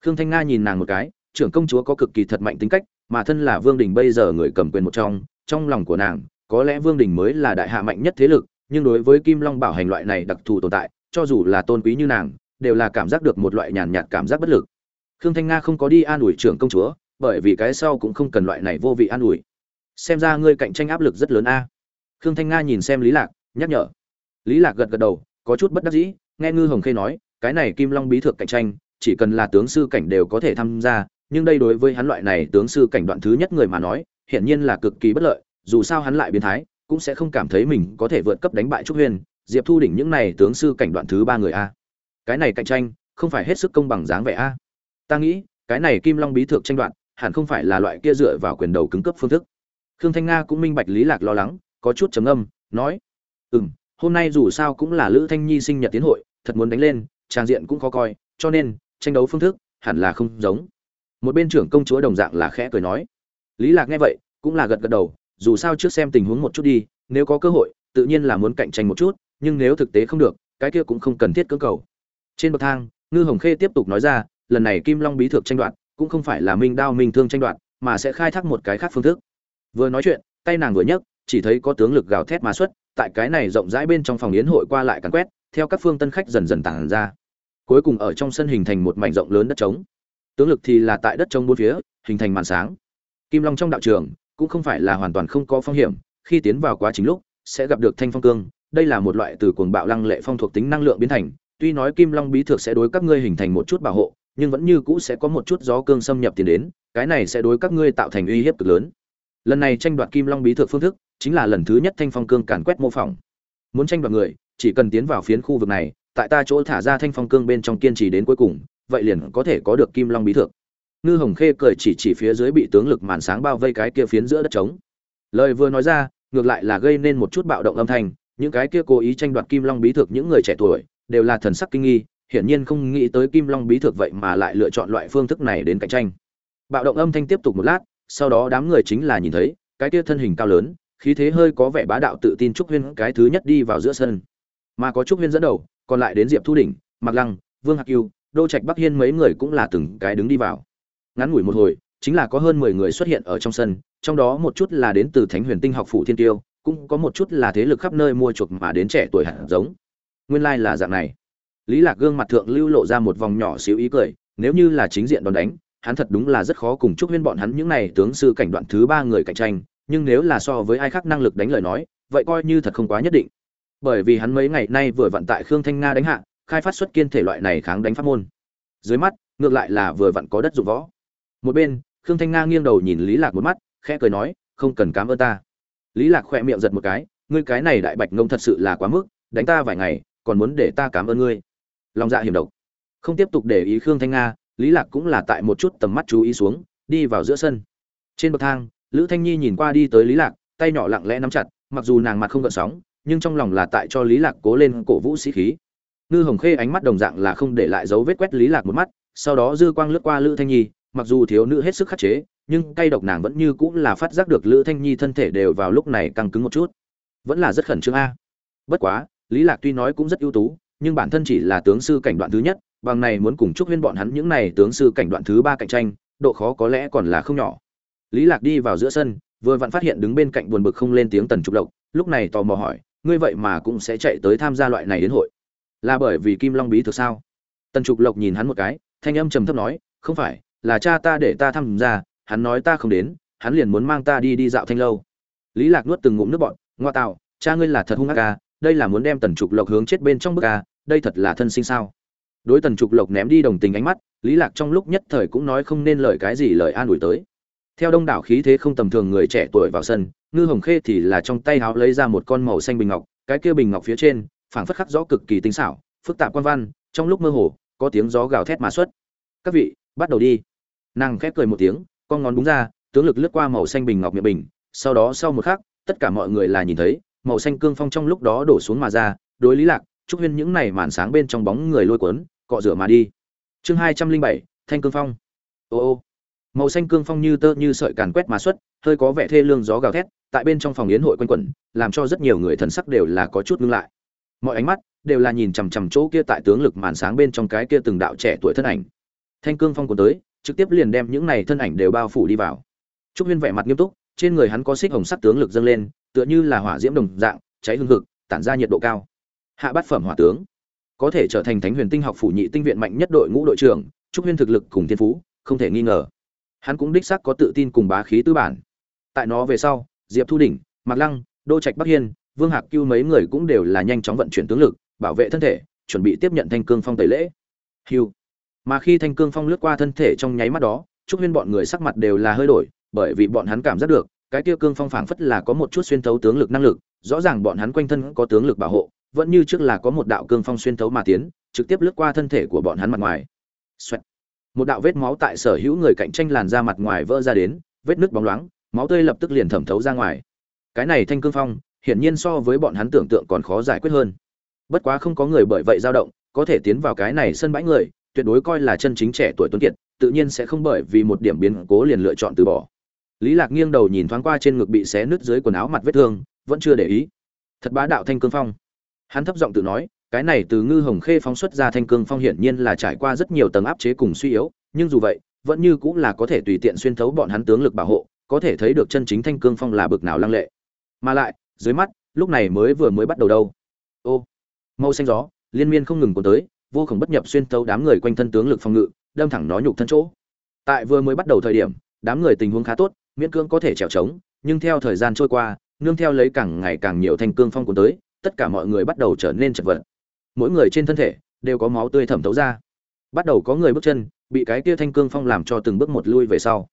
Khương thanh nga nhìn nàng một cái, trưởng công chúa có cực kỳ thật mạnh tính cách, mà thân là vương đình bây giờ người cầm quyền một trong trong lòng của nàng, có lẽ vương đình mới là đại hạ mạnh nhất thế lực, nhưng đối với kim long bảo hành loại này đặc thù tồn tại, cho dù là tôn quý như nàng, đều là cảm giác được một loại nhàn nhạt cảm giác bất lực. Khương thanh nga không có đi an ủi trưởng công chúa, bởi vì cái sau cũng không cần loại này vô vị an ủi. Xem ra ngươi cạnh tranh áp lực rất lớn a. Khương thanh nga nhìn xem lý lạc nhắc nhở. Lý lạc gật gật đầu, có chút bất đắc dĩ, nghe ngư hồng khê nói, cái này kim long bí thượng cạnh tranh, chỉ cần là tướng sư cảnh đều có thể tham gia, nhưng đây đối với hắn loại này tướng sư cảnh đoạn thứ nhất người mà nói, hiển nhiên là cực kỳ bất lợi, dù sao hắn lại biến thái, cũng sẽ không cảm thấy mình có thể vượt cấp đánh bại trúc huyền, diệp thu đỉnh những này tướng sư cảnh đoạn thứ ba người a. Cái này cạnh tranh, không phải hết sức công bằng dáng vẻ a. Ta nghĩ, cái này kim long bí thượng tranh đoạn, hẳn không phải là loại kia dựa vào quyền đầu cứng cấp phương thức. Khương thanh nga cũng minh bạch lý lạc lo lắng, có chút trầm âm nói ừm, hôm nay dù sao cũng là lữ thanh nhi sinh nhật tiến hội, thật muốn đánh lên, trang diện cũng khó coi, cho nên, tranh đấu phương thức, hẳn là không giống. Một bên trưởng công chúa đồng dạng là khẽ cười nói. Lý lạc nghe vậy, cũng là gật gật đầu, dù sao trước xem tình huống một chút đi, nếu có cơ hội, tự nhiên là muốn cạnh tranh một chút, nhưng nếu thực tế không được, cái kia cũng không cần thiết cưỡng cầu. Trên bậc thang, ngư hồng khê tiếp tục nói ra, lần này kim long bí thượng tranh đoạt, cũng không phải là minh đao minh thương tranh đoạt, mà sẽ khai thác một cái khác phương thức. Vừa nói chuyện, tay nàng vừa nhấc, chỉ thấy có tướng lực gào thét mà xuất tại cái này rộng rãi bên trong phòng yến hội qua lại càn quét, theo các phương tân khách dần dần tản ra. Cuối cùng ở trong sân hình thành một mảnh rộng lớn đất trống. Tướng lực thì là tại đất trống bốn phía, hình thành màn sáng. Kim long trong đạo trường cũng không phải là hoàn toàn không có phong hiểm, khi tiến vào quá trình lúc, sẽ gặp được thanh phong cương. Đây là một loại từ cuồng bạo lăng lệ phong thuộc tính năng lượng biến thành. Tuy nói kim long bí thực sẽ đối các ngươi hình thành một chút bảo hộ, nhưng vẫn như cũ sẽ có một chút gió cương xâm nhập tiến đến, cái này sẽ đối các ngươi tạo thành uy hiếp cực lớn. Lần này tranh đoạt kim long bí thực phương thức chính là lần thứ nhất thanh phong cương càn quét mô phỏng. Muốn tranh đoạt người, chỉ cần tiến vào phiến khu vực này, tại ta chỗ thả ra thanh phong cương bên trong kiên trì đến cuối cùng, vậy liền có thể có được kim long bí thượng. Ngư hồng khê cười chỉ chỉ phía dưới bị tướng lực màn sáng bao vây cái kia phiến giữa đất trống. Lời vừa nói ra, ngược lại là gây nên một chút bạo động âm thanh, những cái kia cố ý tranh đoạt kim long bí thực những người trẻ tuổi, đều là thần sắc kinh nghi, hiển nhiên không nghĩ tới kim long bí thực vậy mà lại lựa chọn loại phương thức này đến cạnh tranh. Bạo động âm thanh tiếp tục một lát, sau đó đám người chính là nhìn thấy, cái kia thân hình cao lớn khí thế hơi có vẻ bá đạo tự tin trúc huyên cái thứ nhất đi vào giữa sân. Mà có trúc huyên dẫn đầu, còn lại đến diệp thu đỉnh mặc lăng, vương hạc yêu đô trạch bắc hiên mấy người cũng là từng cái đứng đi vào. Ngắn ngủi một hồi, chính là có hơn mười người xuất hiện ở trong sân, trong đó một chút là đến từ thánh huyền tinh học phủ thiên tiêu, cũng có một chút là thế lực khắp nơi mua chuộc mà đến trẻ tuổi hạt giống. Nguyên lai là dạng này. Lý lạc gương mặt thượng lưu lộ ra một vòng nhỏ xíu ý cười, nếu như là chính diện đòn đánh, hắn thật đúng là rất khó cùng chúc huyên bọn hắn những này tướng sư cảnh đoạn thứ ba người cạnh tranh nhưng nếu là so với ai khác năng lực đánh lời nói, vậy coi như thật không quá nhất định. Bởi vì hắn mấy ngày nay vừa vận tại khương thanh nga đánh hạ, khai phát xuất kiên thể loại này kháng đánh pháp môn. Dưới mắt, ngược lại là vừa vặn có đất dụng võ. Một bên, khương thanh nga nghiêng đầu nhìn lý lạc một mắt, khẽ cười nói, không cần cám ơn ta. Lý lạc khẽ miệng giật một cái, ngươi cái này đại bạch ngông thật sự là quá mức, đánh ta vài ngày, còn muốn để ta cảm ơn ngươi. Lòng dạ hiểm độc. Không tiếp tục để ý khương thanh nga, lý lạc cũng là tại một chút tầm mắt chú ý xuống, đi vào giữa sân. Trên bậc thang lữ thanh nhi nhìn qua đi tới lý lạc, tay nhỏ lặng lẽ nắm chặt, mặc dù nàng mặt không gợn sóng, nhưng trong lòng là tại cho lý lạc cố lên cổ vũ sĩ khí. Ngư hồng khê ánh mắt đồng dạng là không để lại dấu vết quét lý lạc một mắt, sau đó dư quang lướt qua lữ thanh nhi, mặc dù thiếu nữ hết sức khắc chế, nhưng cay độc nàng vẫn như cũng là phát giác được lữ thanh nhi thân thể đều vào lúc này căng cứng một chút. Vẫn là rất khẩn trương a. Bất quá, lý lạc tuy nói cũng rất ưu tú, nhưng bản thân chỉ là tướng sư cảnh đoạn thứ nhất, bằng này muốn cùng chúc huyên bọn hắn những này tướng sư cảnh đoạn thứ ba cạnh tranh, độ khó có lẽ còn là không nhỏ lý lạc đi vào giữa sân, vừa vặn phát hiện đứng bên cạnh buồn bực không lên tiếng tần trục lộc, lúc này tò mò hỏi, ngươi vậy mà cũng sẽ chạy tới tham gia loại này đến hội? Là bởi vì kim long bí thực sao? Tần trục lộc nhìn hắn một cái, thanh âm trầm thấp nói, không phải, là cha ta để ta tham gia, hắn nói ta không đến, hắn liền muốn mang ta đi đi dạo thanh lâu. Lý lạc nuốt từng ngụm nước bọt, ngoa tạo, cha ngươi là thật hung ác ca đây là muốn đem tần trục lộc hướng chết bên trong bức ca đây thật là thân sinh sao? Đối tần trục lộc ném đi đồng tình ánh mắt, lý lạc trong lúc nhất thời cũng nói không nên lời cái gì lời an ủi tới theo đông đảo khí thế không tầm thường người trẻ tuổi vào sân, ngư hồng khê thì là trong tay háo lấy ra một con màu xanh bình ngọc, cái kia bình ngọc phía trên, phảng phất khắc rõ cực kỳ tinh xảo, phức tạp quan văn, trong lúc mơ hồ, có tiếng gió gào thét mà xuất. Các vị, bắt đầu đi. Nàng khép cười một tiếng, con ngón búng ra, tướng lực lướt qua màu xanh bình ngọc miệng bình, sau đó sau một khắc, tất cả mọi người là nhìn thấy, màu xanh cương phong trong lúc đó đổ xuống mà ra, đối lý lạc, trúc huyên những này màn sáng bên trong bóng người lôi cuốn, cọ rửa mà đi. Chương hai trăm linh bảy, thanh cương phong. Ô ô màu xanh cương phong như tơ như sợi càn quét mà xuất, hơi có vẻ thê lương gió gào thét, tại bên trong phòng yến hội quanh quẩn, làm cho rất nhiều người thần sắc đều là có chút ngưng lại. Mọi ánh mắt đều là nhìn chằm chằm chỗ kia tại tướng lực màn sáng bên trong cái kia từng đạo trẻ tuổi thân ảnh. Thanh cương phong cuốn tới, trực tiếp liền đem những này thân ảnh đều bao phủ đi vào. Trúc huyên vẻ mặt nghiêm túc, trên người hắn có xích hồng sắc tướng lực dâng lên, tựa như là hỏa diễm đồng dạng, cháy hương hực, tản ra nhiệt độ cao. Hạ bát phẩm hỏa tướng, có thể trở thành thánh huyền tinh học phủ nhị tinh viện mạnh nhất đội ngũ đội trưởng, trúc huyên thực lực cùng thiên phú, không thể nghi ngờ hắn cũng đích xác có tự tin cùng bá khí tư bản. Tại nó về sau, diệp thu đỉnh, mạc lăng, đô trạch bắc hiên, vương hạc cưu mấy người cũng đều là nhanh chóng vận chuyển tướng lực, bảo vệ thân thể, chuẩn bị tiếp nhận thanh cương phong tẩy lễ. Hiu. Mà khi thanh cương phong lướt qua thân thể trong nháy mắt đó, trúc huyên bọn người sắc mặt đều là hơi đổi, bởi vì bọn hắn cảm giác được, cái kia cương phong phảng phất là có một chút xuyên thấu tướng lực năng lực, rõ ràng bọn hắn quanh thân có tướng lực bảo hộ, vẫn như trước là có một đạo cương phong xuyên thấu mà tiến, trực tiếp lướt qua thân thể của bọn hắn mặt ngoài. Xoẹt một đạo vết máu tại sở hữu người cạnh tranh làn ra mặt ngoài vỡ ra đến, vết nứt bóng loáng, máu tươi lập tức liền thẩm thấu ra ngoài. Cái này thanh cương phong, hiển nhiên so với bọn hắn tưởng tượng còn khó giải quyết hơn. Bất quá không có người bởi vậy dao động, có thể tiến vào cái này sân bãi người, tuyệt đối coi là chân chính trẻ tuổi tuấn kiệt, tự nhiên sẽ không bởi vì một điểm biến cố liền lựa chọn từ bỏ. Lý lạc nghiêng đầu nhìn thoáng qua trên ngực bị xé nứt dưới quần áo mặt vết thương, vẫn chưa để ý. Thật bá đạo thanh cương phong. Hắn thấp giọng tự nói cái này từ ngư hồng khê phóng xuất ra thanh cương phong hiển nhiên là trải qua rất nhiều tầng áp chế cùng suy yếu, nhưng dù vậy, vẫn như cũng là có thể tùy tiện xuyên thấu bọn hắn tướng lực bảo hộ, có thể thấy được chân chính thanh cương phong là bực nào lăng lệ. Mà lại, dưới mắt, lúc này mới vừa mới bắt đầu đâu. Ô màu xanh gió, liên miên không ngừng cuốn tới, vô cùng bất nhập xuyên thấu đám người quanh thân tướng lực phòng ngự, đâm thẳng nó nhục thân chỗ. Tại vừa mới bắt đầu thời điểm, đám người tình huống khá tốt, miễn cưỡng có thể trèo trống, nhưng theo thời gian trôi qua, nương theo lấy càng ngày càng nhiều thanh cương phong cuốn tới, tất cả mọi người bắt đầu trở nên chật vật mỗi người trên thân thể đều có máu tươi thẩm thấu ra. Bắt đầu có người bước chân, bị cái kia thanh cương phong làm cho từng bước một lui về sau.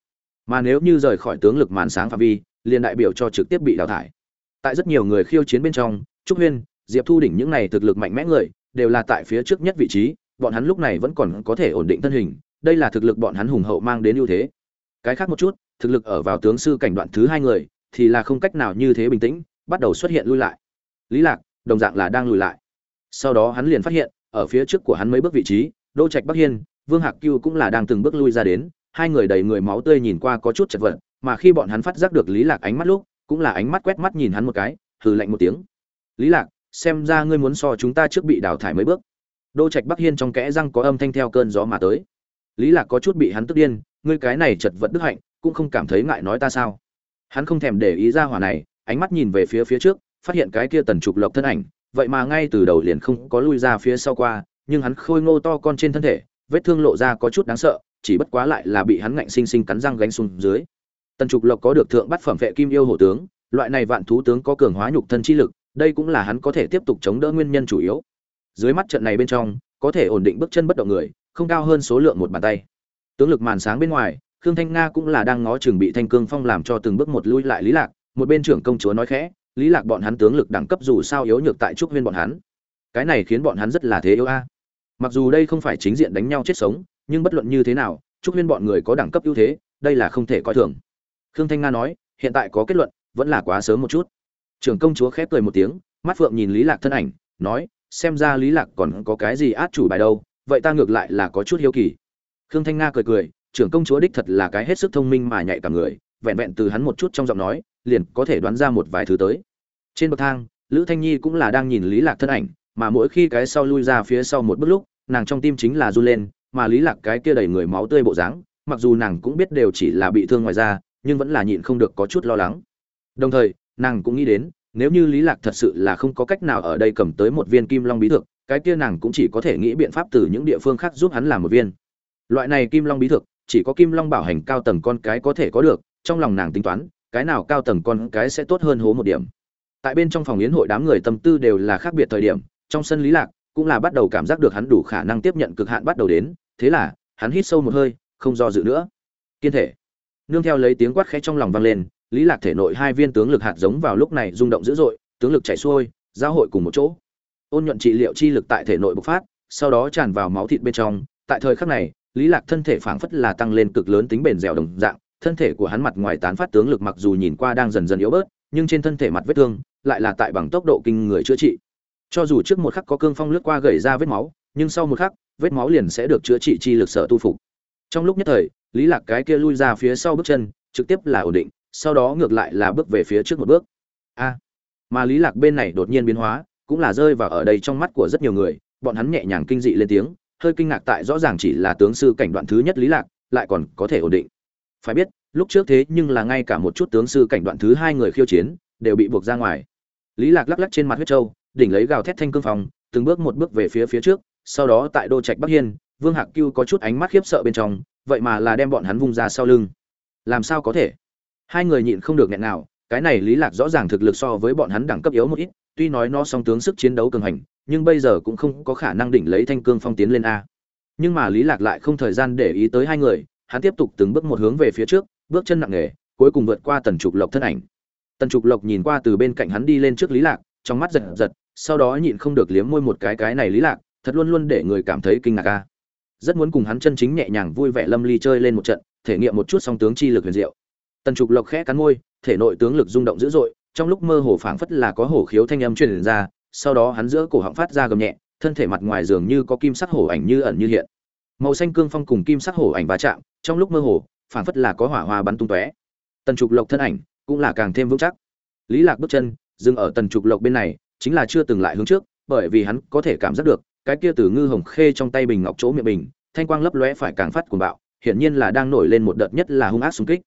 Mà nếu như rời khỏi tướng lực màn sáng phạm vi, liền đại biểu cho trực tiếp bị đào thải. Tại rất nhiều người khiêu chiến bên trong, trúc huyên, diệp thu đỉnh những này thực lực mạnh mẽ người, đều là tại phía trước nhất vị trí, bọn hắn lúc này vẫn còn có thể ổn định thân hình, đây là thực lực bọn hắn hùng hậu mang đến ưu thế. Cái khác một chút, thực lực ở vào tướng sư cảnh đoạn thứ hai người, thì là không cách nào như thế bình tĩnh, bắt đầu xuất hiện lui lại. Lý lạc, đồng dạng là đang lùi lại sau đó hắn liền phát hiện, ở phía trước của hắn mấy bước vị trí đô trạch bắc hiên, vương hạc cưu cũng là đang từng bước lui ra đến, hai người đầy người máu tươi nhìn qua có chút chật vật, mà khi bọn hắn phát giác được lý lạc ánh mắt lúc, cũng là ánh mắt quét mắt nhìn hắn một cái, hừ lạnh một tiếng. Lý lạc, xem ra ngươi muốn so chúng ta trước bị đào thải mấy bước. Đô trạch bắc hiên trong kẽ răng có âm thanh theo cơn gió mà tới. Lý lạc có chút bị hắn tức điên, ngươi cái này chật vật đức hạnh, cũng không cảm thấy ngại nói ta sao? Hắn không thèm để ý ra hỏa này, ánh mắt nhìn về phía phía trước, phát hiện cái kia tần trục lộc thân ảnh vậy mà ngay từ đầu liền không có lui ra phía sau qua, nhưng hắn khôi ngô to con trên thân thể, vết thương lộ ra có chút đáng sợ, chỉ bất quá lại là bị hắn ngạnh sinh sinh cắn răng gánh xuống dưới. Tần trục lộc có được thượng bát phẩm vệ kim yêu hổ tướng, loại này vạn thú tướng có cường hóa nhục thân chi lực, đây cũng là hắn có thể tiếp tục chống đỡ nguyên nhân chủ yếu. Dưới mắt trận này bên trong, có thể ổn định bước chân bất động người, không cao hơn số lượng một bàn tay. Tướng lực màn sáng bên ngoài, khương thanh nga cũng là đang ngó chừng bị thanh cương phong làm cho từng bước một lui lại lý lạc, một bên trưởng công chúa nói khẽ lý lạc bọn hắn tướng lực đẳng cấp dù sao yếu nhược tại trúc huyên bọn hắn. Cái này khiến bọn hắn rất là thế yếu a. Mặc dù đây không phải chính diện đánh nhau chết sống, nhưng bất luận như thế nào, trúc huyên bọn người có đẳng cấp ưu thế, đây là không thể coi thường. Khương thanh nga nói, hiện tại có kết luận, vẫn là quá sớm một chút. Trưởng công chúa khép cười một tiếng, mắt phượng nhìn lý lạc thân ảnh, nói, xem ra lý lạc còn có cái gì át chủ bài đâu, vậy ta ngược lại là có chút hiếu kỳ. Khương thanh nga cười cười, trưởng công chúa đích thật là cái hết sức thông minh mà nhạy cả người, vẹn vẹn từ hắn một chút trong giọng nói liền có thể đoán ra một vài thứ tới. Trên bậc thang, lữ thanh nhi cũng là đang nhìn lý lạc thân ảnh, mà mỗi khi cái sau lui ra phía sau một bước lúc, nàng trong tim chính là run lên, mà lý lạc cái kia đầy người máu tươi bộ dáng, mặc dù nàng cũng biết đều chỉ là bị thương ngoài da, nhưng vẫn là nhịn không được có chút lo lắng. Đồng thời, nàng cũng nghĩ đến, nếu như lý lạc thật sự là không có cách nào ở đây cầm tới một viên kim long bí thực cái kia nàng cũng chỉ có thể nghĩ biện pháp từ những địa phương khác giúp hắn làm một viên. Loại này kim long bí thực chỉ có kim long bảo hành cao tầng con cái có thể có được, trong lòng nàng tính toán cái nào cao tầng con cái sẽ tốt hơn hố một điểm. Tại bên trong phòng yến hội đám người tâm tư đều là khác biệt thời điểm, trong sân lý lạc cũng là bắt đầu cảm giác được hắn đủ khả năng tiếp nhận cực hạn bắt đầu đến, thế là, hắn hít sâu một hơi, không do dự nữa. Kiên thể. Nương theo lấy tiếng quát khẽ trong lòng vang lên, lý lạc thể nội hai viên tướng lực hạt giống vào lúc này rung động dữ dội, tướng lực chảy xuôi, giao hội cùng một chỗ. Ôn nhuận trị liệu chi lực tại thể nội bộc phát, sau đó tràn vào máu thịt bên trong. Tại thời khắc này, lý lạc thân thể phảng phất là tăng lên cực lớn tính bền dẻo đồng dạng thân thể của hắn mặt ngoài tán phát tướng lực mặc dù nhìn qua đang dần dần yếu bớt, nhưng trên thân thể mặt vết thương lại là tại bằng tốc độ kinh người chữa trị. Cho dù trước một khắc có cương phong lướt qua gầy ra vết máu, nhưng sau một khắc, vết máu liền sẽ được chữa trị chi lực sở tu phục. Trong lúc nhất thời, lý lạc cái kia lui ra phía sau bước chân, trực tiếp là ổn định, sau đó ngược lại là bước về phía trước một bước. A! Mà lý lạc bên này đột nhiên biến hóa, cũng là rơi vào ở đây trong mắt của rất nhiều người, bọn hắn nhẹ nhàng kinh dị lên tiếng, hơi kinh ngạc tại rõ ràng chỉ là tướng sư cảnh đoạn thứ nhất lý lạc, lại còn có thể ổn định phải biết, lúc trước thế nhưng là ngay cả một chút tướng sư cảnh đoạn thứ hai người khiêu chiến, đều bị buộc ra ngoài. Lý lạc lắc lắc trên mặt huyết châu đỉnh lấy gào thét thanh cương phòng, từng bước một bước về phía phía trước, sau đó tại đô trạch bắc hiên, vương hạc cưu có chút ánh mắt khiếp sợ bên trong, vậy mà là đem bọn hắn vung ra sau lưng. Làm sao có thể? Hai người nhịn không được nghẹn nào cái này lý lạc rõ ràng thực lực so với bọn hắn đẳng cấp yếu một ít, tuy nói nó song tướng sức chiến đấu cường hành, nhưng bây giờ cũng không có khả năng đỉnh lấy thanh cương phong tiến lên a. Nhưng mà lý lạc lại không thời gian để ý tới hai người hắn tiếp tục từng bước một hướng về phía trước, bước chân nặng nề, cuối cùng vượt qua tần trục lộc thân ảnh. Tần trục lộc nhìn qua từ bên cạnh hắn đi lên trước lý lạc, trong mắt giật giật, sau đó nhịn không được liếm môi một cái cái này lý lạc, thật luôn luôn để người cảm thấy kinh ngạc a. Rất muốn cùng hắn chân chính nhẹ nhàng vui vẻ lâm ly chơi lên một trận, thể nghiệm một chút song tướng chi lực huyền diệu. Tần trục lộc khẽ cắn môi, thể nội tướng lực rung động dữ dội, trong lúc mơ hồ phảng phất là có hổ khiếu thanh âm truyền ra, sau đó hắn giữa cổ họng phát ra gầm nhẹ, thân thể mặt ngoài dường như có kim sắc hổ ảnh như ẩn như hiện màu xanh cương phong cùng kim sắc hổ ảnh va chạm, trong lúc mơ hồ, phảng phất là có hỏa hoa bắn tung tóe. Tần trục lộc thân ảnh cũng là càng thêm vững chắc. Lý lạc bước chân, dừng ở tần trục lộc bên này, chính là chưa từng lại hướng trước, bởi vì hắn có thể cảm giác được, cái kia từ ngư hồng khê trong tay bình ngọc chỗ miệng bình, thanh quang lấp lóe phải càng phát cuồng bạo, hiển nhiên là đang nổi lên một đợt nhất là hung ác xung kích.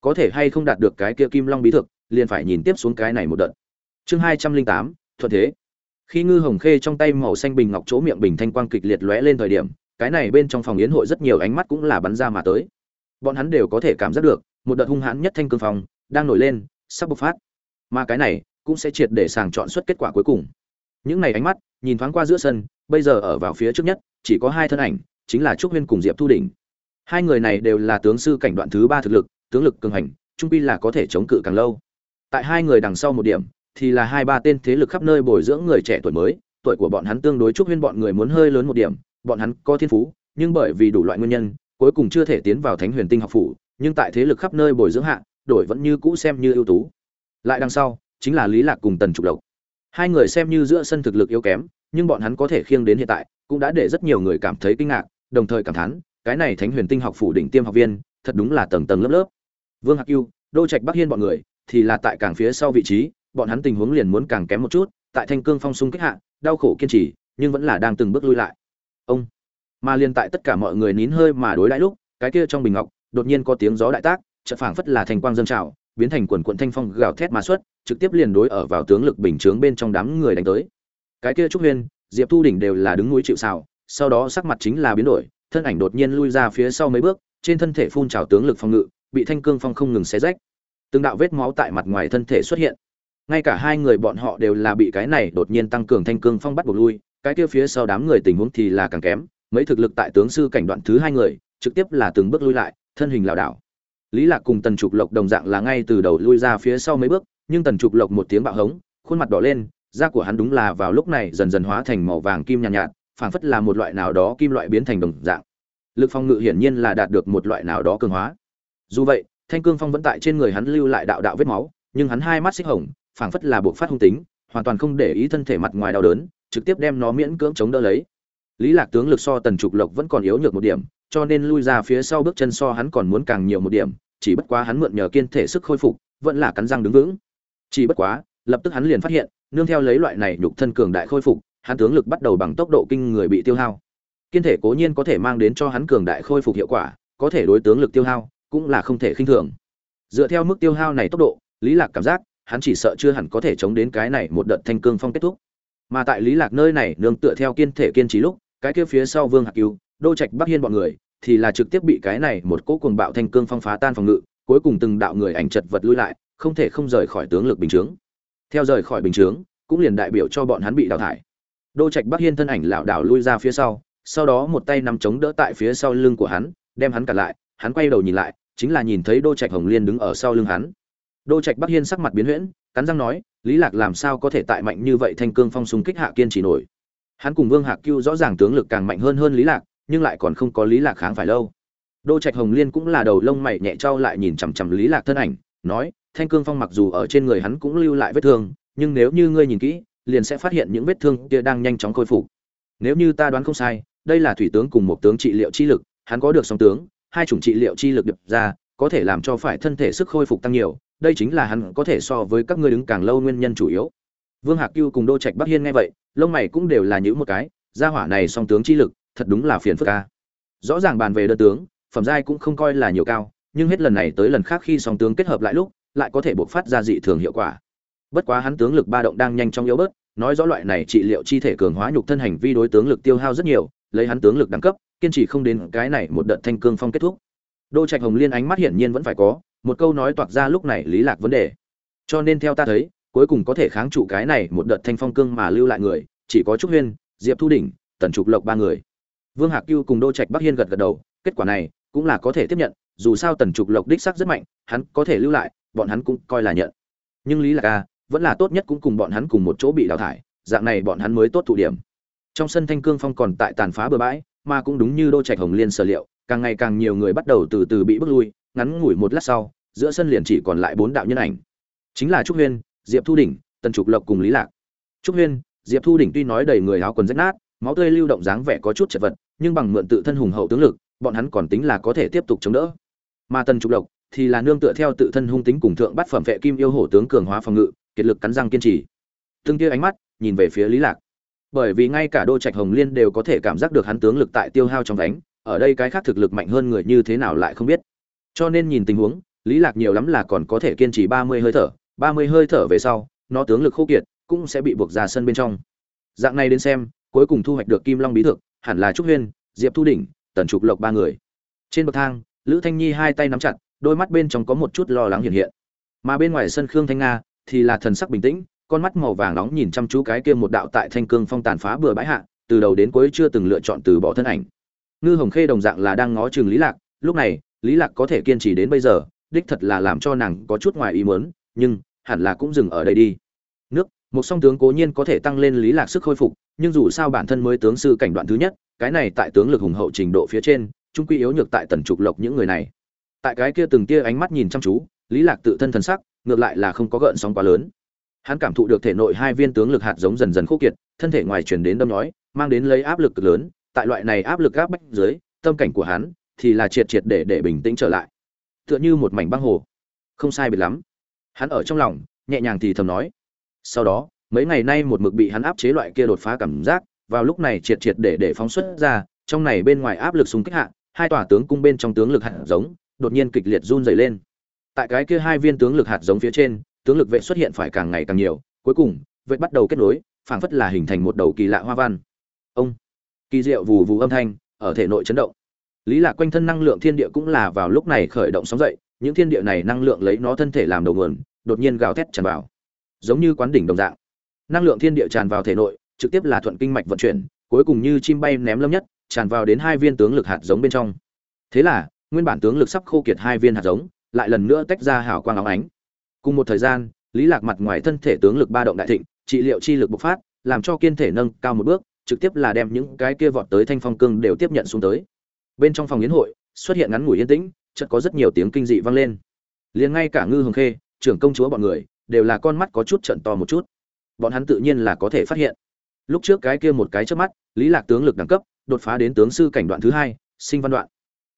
Có thể hay không đạt được cái kia kim long bí thực, liền phải nhìn tiếp xuống cái này một đợt. Chương hai trăm linh tám, thuận thế. Khi ngư hồng khê trong tay màu xanh bình ngọc chỗ miệng bình thanh quang kịch liệt lóe lên thời điểm cái này bên trong phòng yến hội rất nhiều ánh mắt cũng là bắn ra mà tới. Bọn hắn đều có thể cảm giác được, một đợt hung hãn nhất thanh cương phòng đang nổi lên, sắp bộc phát. Mà cái này cũng sẽ triệt để sàng chọn xuất kết quả cuối cùng. Những này ánh mắt, nhìn thoáng qua giữa sân, bây giờ ở vào phía trước nhất, chỉ có hai thân ảnh, chính là trúc huyên cùng diệp thu đỉnh hai người này đều là tướng sư cảnh đoạn thứ ba thực lực, tướng lực cường hành, trung pi là có thể chống cự càng lâu. Tại hai người đằng sau một điểm, thì là hai ba tên thế lực khắp nơi bồi dưỡng người trẻ tuổi mới, tuổi của bọn hắn tương đối trúc huyên bọn người muốn hơi lớn một điểm bọn hắn có thiên phú, nhưng bởi vì đủ loại nguyên nhân, cuối cùng chưa thể tiến vào thánh huyền tinh học phủ, nhưng tại thế lực khắp nơi bồi dưỡng hạ, đổi vẫn như cũ xem như ưu tú. Lại đằng sau, chính là lý lạc cùng tần trục lộc. Hai người xem như giữa sân thực lực yếu kém, nhưng bọn hắn có thể khiêng đến hiện tại, cũng đã để rất nhiều người cảm thấy kinh ngạc, đồng thời cảm thán, cái này thánh huyền tinh học phủ đỉnh tiêm học viên, thật đúng là tầng tầng lớp lớp. Vương hạc ưu, đô trạch bắc hiên bọn người, thì là tại càng phía sau vị trí, bọn hắn tình huống liền muốn càng kém một chút, tại thanh cương phong xung kích hạ, đau khổ kiên trì, nhưng vẫn là đang từng bước lui lại ông. Mà liên tại tất cả mọi người nín hơi mà đối đãi lúc, cái kia trong bình ngọc, đột nhiên có tiếng gió đại tác, chợt phảng phất là thành quang dâng trào, biến thành quần quận thanh phong gào thét mà xuất, trực tiếp liền đối ở vào tướng lực bình chướng bên trong đám người đánh tới. Cái kia trúc huyên, diệp thu đỉnh đều là đứng núi chịu xào sau đó sắc mặt chính là biến đổi, thân ảnh đột nhiên lui ra phía sau mấy bước, trên thân thể phun trào tướng lực phong ngự, bị thanh cương phong không ngừng xé rách. Từng đạo vết máu tại mặt ngoài thân thể xuất hiện. Ngay cả hai người bọn họ đều là bị cái này đột nhiên tăng cường thanh cương phong bắt buộc lui cái kia phía sau đám người tình huống thì là càng kém mấy thực lực tại tướng sư cảnh đoạn thứ hai người trực tiếp là từng bước lui lại thân hình lảo đảo. Lý lạc cùng tần trục lộc đồng dạng là ngay từ đầu lui ra phía sau mấy bước nhưng tần trục lộc một tiếng bạo hống khuôn mặt đỏ lên da của hắn đúng là vào lúc này dần dần hóa thành màu vàng kim nhàn nhạt, nhạt phảng phất là một loại nào đó kim loại biến thành đồng dạng. Lực phong ngự hiển nhiên là đạt được một loại nào đó cường hóa. Dù vậy thanh cương phong vẫn tại trên người hắn lưu lại đạo đạo vết máu nhưng hắn hai mắt xích hồng phảng phất là buộc phát hung tính hoàn toàn không để ý thân thể mặt ngoài đau đớn trực tiếp đem nó miễn cưỡng chống đỡ lấy. Lý lạc tướng lực so tần trục lộc vẫn còn yếu nhược một điểm, cho nên lui ra phía sau bước chân so hắn còn muốn càng nhiều một điểm, chỉ bất quá hắn mượn nhờ kiên thể sức khôi phục, vẫn là cắn răng đứng vững. Chỉ bất quá, lập tức hắn liền phát hiện, nương theo lấy loại này nhục thân cường đại khôi phục, hắn tướng lực bắt đầu bằng tốc độ kinh người bị tiêu hao. Kiên thể cố nhiên có thể mang đến cho hắn cường đại khôi phục hiệu quả, có thể đối tướng lực tiêu hao cũng là không thể khinh thường. Dựa theo mức tiêu hao này tốc độ, lý lạc cảm giác, hắn chỉ sợ chưa hẳn có thể chống đến cái này một đợt thanh cương phong kết thúc mà tại lý lạc nơi này nương tựa theo kiên thể kiên trì lúc, cái kia phía sau vương hạc cứu đô trạch bắc hiên bọn người, thì là trực tiếp bị cái này một cỗ cuồng bạo thanh cương phong phá tan phòng ngự, cuối cùng từng đạo người ảnh chật vật lui lại, không thể không rời khỏi tướng lực bình chướng. Theo rời khỏi bình chướng, cũng liền đại biểu cho bọn hắn bị đào thải. Đô trạch bắc hiên thân ảnh lảo đảo lui ra phía sau sau đó một tay nắm chống đỡ tại phía sau lưng của hắn, đem hắn cả lại, hắn quay đầu nhìn lại, chính là nhìn thấy đô trạch hồng liên đứng ở sau lưng hắn. Đô trạch bắc hiên sắc mặt biến huyễn, cắn răng nói lý lạc làm sao có thể tại mạnh như vậy thanh cương phong súng kích hạ kiên trì nổi? Hắn cùng vương hạc cưu rõ ràng tướng lực càng mạnh hơn hơn lý lạc, nhưng lại còn không có lý lạc kháng phải lâu. Đô trạch hồng liên cũng là đầu lông mày nhẹ trao lại nhìn chằm chằm lý lạc thân ảnh, nói, thanh cương phong mặc dù ở trên người hắn cũng lưu lại vết thương, nhưng nếu như ngươi nhìn kỹ, liền sẽ phát hiện những vết thương kia đang nhanh chóng khôi phục. Nếu như ta đoán không sai, đây là thủy tướng cùng một tướng trị liệu chi lực, hắn có được song tướng, hai chủng trị liệu chi lực điệp ra, có thể làm cho phải thân thể sức khôi phục tăng nhiều đây chính là hắn có thể so với các ngươi đứng càng lâu nguyên nhân chủ yếu. Vương hạc cưu cùng đô trạch bắc hiên nghe vậy, lông mày cũng đều là những một cái, gia hỏa này song tướng chi lực, thật đúng là phiền phức ca rõ ràng bàn về đơn tướng, phẩm giai cũng không coi là nhiều cao, nhưng hết lần này tới lần khác khi song tướng kết hợp lại lúc, lại có thể bộc phát ra dị thường hiệu quả. Bất quá hắn tướng lực ba động đang nhanh chóng yếu bớt, nói rõ loại này trị liệu chi thể cường hóa nhục thân hành vi đối tướng lực tiêu hao rất nhiều, lấy hắn tướng lực đẳng cấp, kiên trì không đến cái này một đợt thanh cương phong kết thúc. Đô trạch hồng liên ánh mắt hiển nhiên vẫn phải có một câu nói toạc ra lúc này lý lạc vấn đề. Cho nên theo ta thấy, cuối cùng có thể kháng trụ cái này một đợt thanh phong cương mà lưu lại người, chỉ có trúc huyên, diệp thu đỉnh, tần trục lộc ba người. Vương hạc cưu cùng đô trạch bắc hiên gật gật đầu, kết quả này cũng là có thể tiếp nhận, dù sao tần trục lộc đích sắc rất mạnh, hắn có thể lưu lại, bọn hắn cũng coi là nhận. Nhưng lý lạc a vẫn là tốt nhất cũng cùng bọn hắn cùng một chỗ bị đào thải, dạng này bọn hắn mới tốt thụ điểm. Trong sân thanh cương phong còn tại tàn phá bừa bãi, mà cũng đúng như đô trạch hồng liên sở liệu, càng ngày càng nhiều người bắt đầu từ từ bị bước lui ngắn ngủi một lát sau, giữa sân liền chỉ còn lại bốn đạo nhân ảnh. Chính là trúc huyên, diệp thu đỉnh, tần trục lộc cùng lý lạc. Trúc huyên, diệp thu đỉnh tuy nói đầy người áo quần rách nát, máu tươi lưu động dáng vẻ có chút chật vật, nhưng bằng mượn tự thân hùng hậu tướng lực, bọn hắn còn tính là có thể tiếp tục chống đỡ. Mà tần trục lộc thì là nương tựa theo tự thân hung tính cùng thượng bắt phẩm vệ kim yêu hổ tướng cường hóa phòng ngự, kiệt lực cắn răng kiên trì. Tương kia ánh mắt nhìn về phía lý lạc. Bởi vì ngay cả đô trạch hồng liên đều có thể cảm giác được hắn tướng lực tại tiêu hao trong đánh ở đây cái khác thực lực mạnh hơn người như thế nào lại không biết cho nên nhìn tình huống, lý lạc nhiều lắm là còn có thể kiên trì ba mươi hơi thở, ba mươi hơi thở về sau, nó tướng lực khô kiệt, cũng sẽ bị buộc ra sân bên trong. Dạng này đến xem, cuối cùng thu hoạch được kim long bí thực hẳn là trúc huyên, diệp thu đỉnh, tần trục lộc ba người. Trên bậc thang, lữ thanh nhi hai tay nắm chặt, đôi mắt bên trong có một chút lo lắng hiện hiện. Mà bên ngoài sân khương thanh nga thì là thần sắc bình tĩnh, con mắt màu vàng nóng nhìn chăm chú cái kia một đạo tại thanh cương phong tàn phá bừa bãi hạ, từ đầu đến cuối chưa từng lựa chọn từ bỏ thân ảnh. Ngư hồng khê đồng dạng là đang ngó chừng lý lạc, lúc này lý lạc có thể kiên trì đến bây giờ, đích thật là làm cho nàng có chút ngoài ý muốn, nhưng hẳn là cũng dừng ở đây đi. Nước, một song tướng cố nhiên có thể tăng lên lý lạc sức khôi phục, nhưng dù sao bản thân mới tướng sư cảnh đoạn thứ nhất, cái này tại tướng lực hùng hậu trình độ phía trên, trung quy yếu nhược tại tần trục lộc những người này. Tại cái kia từng tia ánh mắt nhìn chăm chú, lý lạc tự thân thần sắc, ngược lại là không có gợn sóng quá lớn. Hắn cảm thụ được thể nội hai viên tướng lực hạt giống dần dần khô kiệt, thân thể ngoài chuyển đến đâm nhói, mang đến lấy áp lực cực lớn, tại loại này áp lực áp bách dưới, tâm cảnh của hắn thì là triệt triệt để để bình tĩnh trở lại. Tựa như một mảnh băng hồ. Không sai biệt lắm. Hắn ở trong lòng, nhẹ nhàng thì thầm nói. Sau đó, mấy ngày nay một mực bị hắn áp chế loại kia đột phá cảm giác, vào lúc này triệt triệt để để phóng xuất ra, trong này bên ngoài áp lực súng kích hạ, hai tòa tướng cung bên trong tướng lực hạt giống, đột nhiên kịch liệt run dày lên. Tại cái kia hai viên tướng lực hạt giống phía trên, tướng lực vệ xuất hiện phải càng ngày càng nhiều, cuối cùng, vệ bắt đầu kết nối, phảng phất là hình thành một đầu kỳ lạ hoa văn. Ông. Kỳ diệu vù vù âm thanh, ở thể nội chấn động lý lạc quanh thân năng lượng thiên địa cũng là vào lúc này khởi động sóng dậy, những thiên địa này năng lượng lấy nó thân thể làm đầu nguồn, đột nhiên gào thét tràn vào. Giống như quán đỉnh đồng dạng. Năng lượng thiên địa tràn vào thể nội, trực tiếp là thuận kinh mạch vận chuyển, cuối cùng như chim bay ném lâm nhất, tràn vào đến hai viên tướng lực hạt giống bên trong. Thế là, nguyên bản tướng lực sắp khô kiệt hai viên hạt giống, lại lần nữa tách ra hào quang óng ánh. Cùng một thời gian, lý lạc mặt ngoài thân thể tướng lực ba động đại thịnh, trị liệu chi lực bộc phát, làm cho kiên thể nâng cao một bước, trực tiếp là đem những cái kia vọt tới thanh phong cương đều tiếp nhận xuống tới bên trong phòng yến hội, xuất hiện ngắn ngủi yên tĩnh, chợt có rất nhiều tiếng kinh dị vang lên. Liền ngay cả ngư hồng khê, trưởng công chúa bọn người, đều là con mắt có chút trận to một chút. Bọn hắn tự nhiên là có thể phát hiện. Lúc trước cái kia một cái trước mắt, lý lạc tướng lực đẳng cấp, đột phá đến tướng sư cảnh đoạn thứ hai, sinh văn đoạn.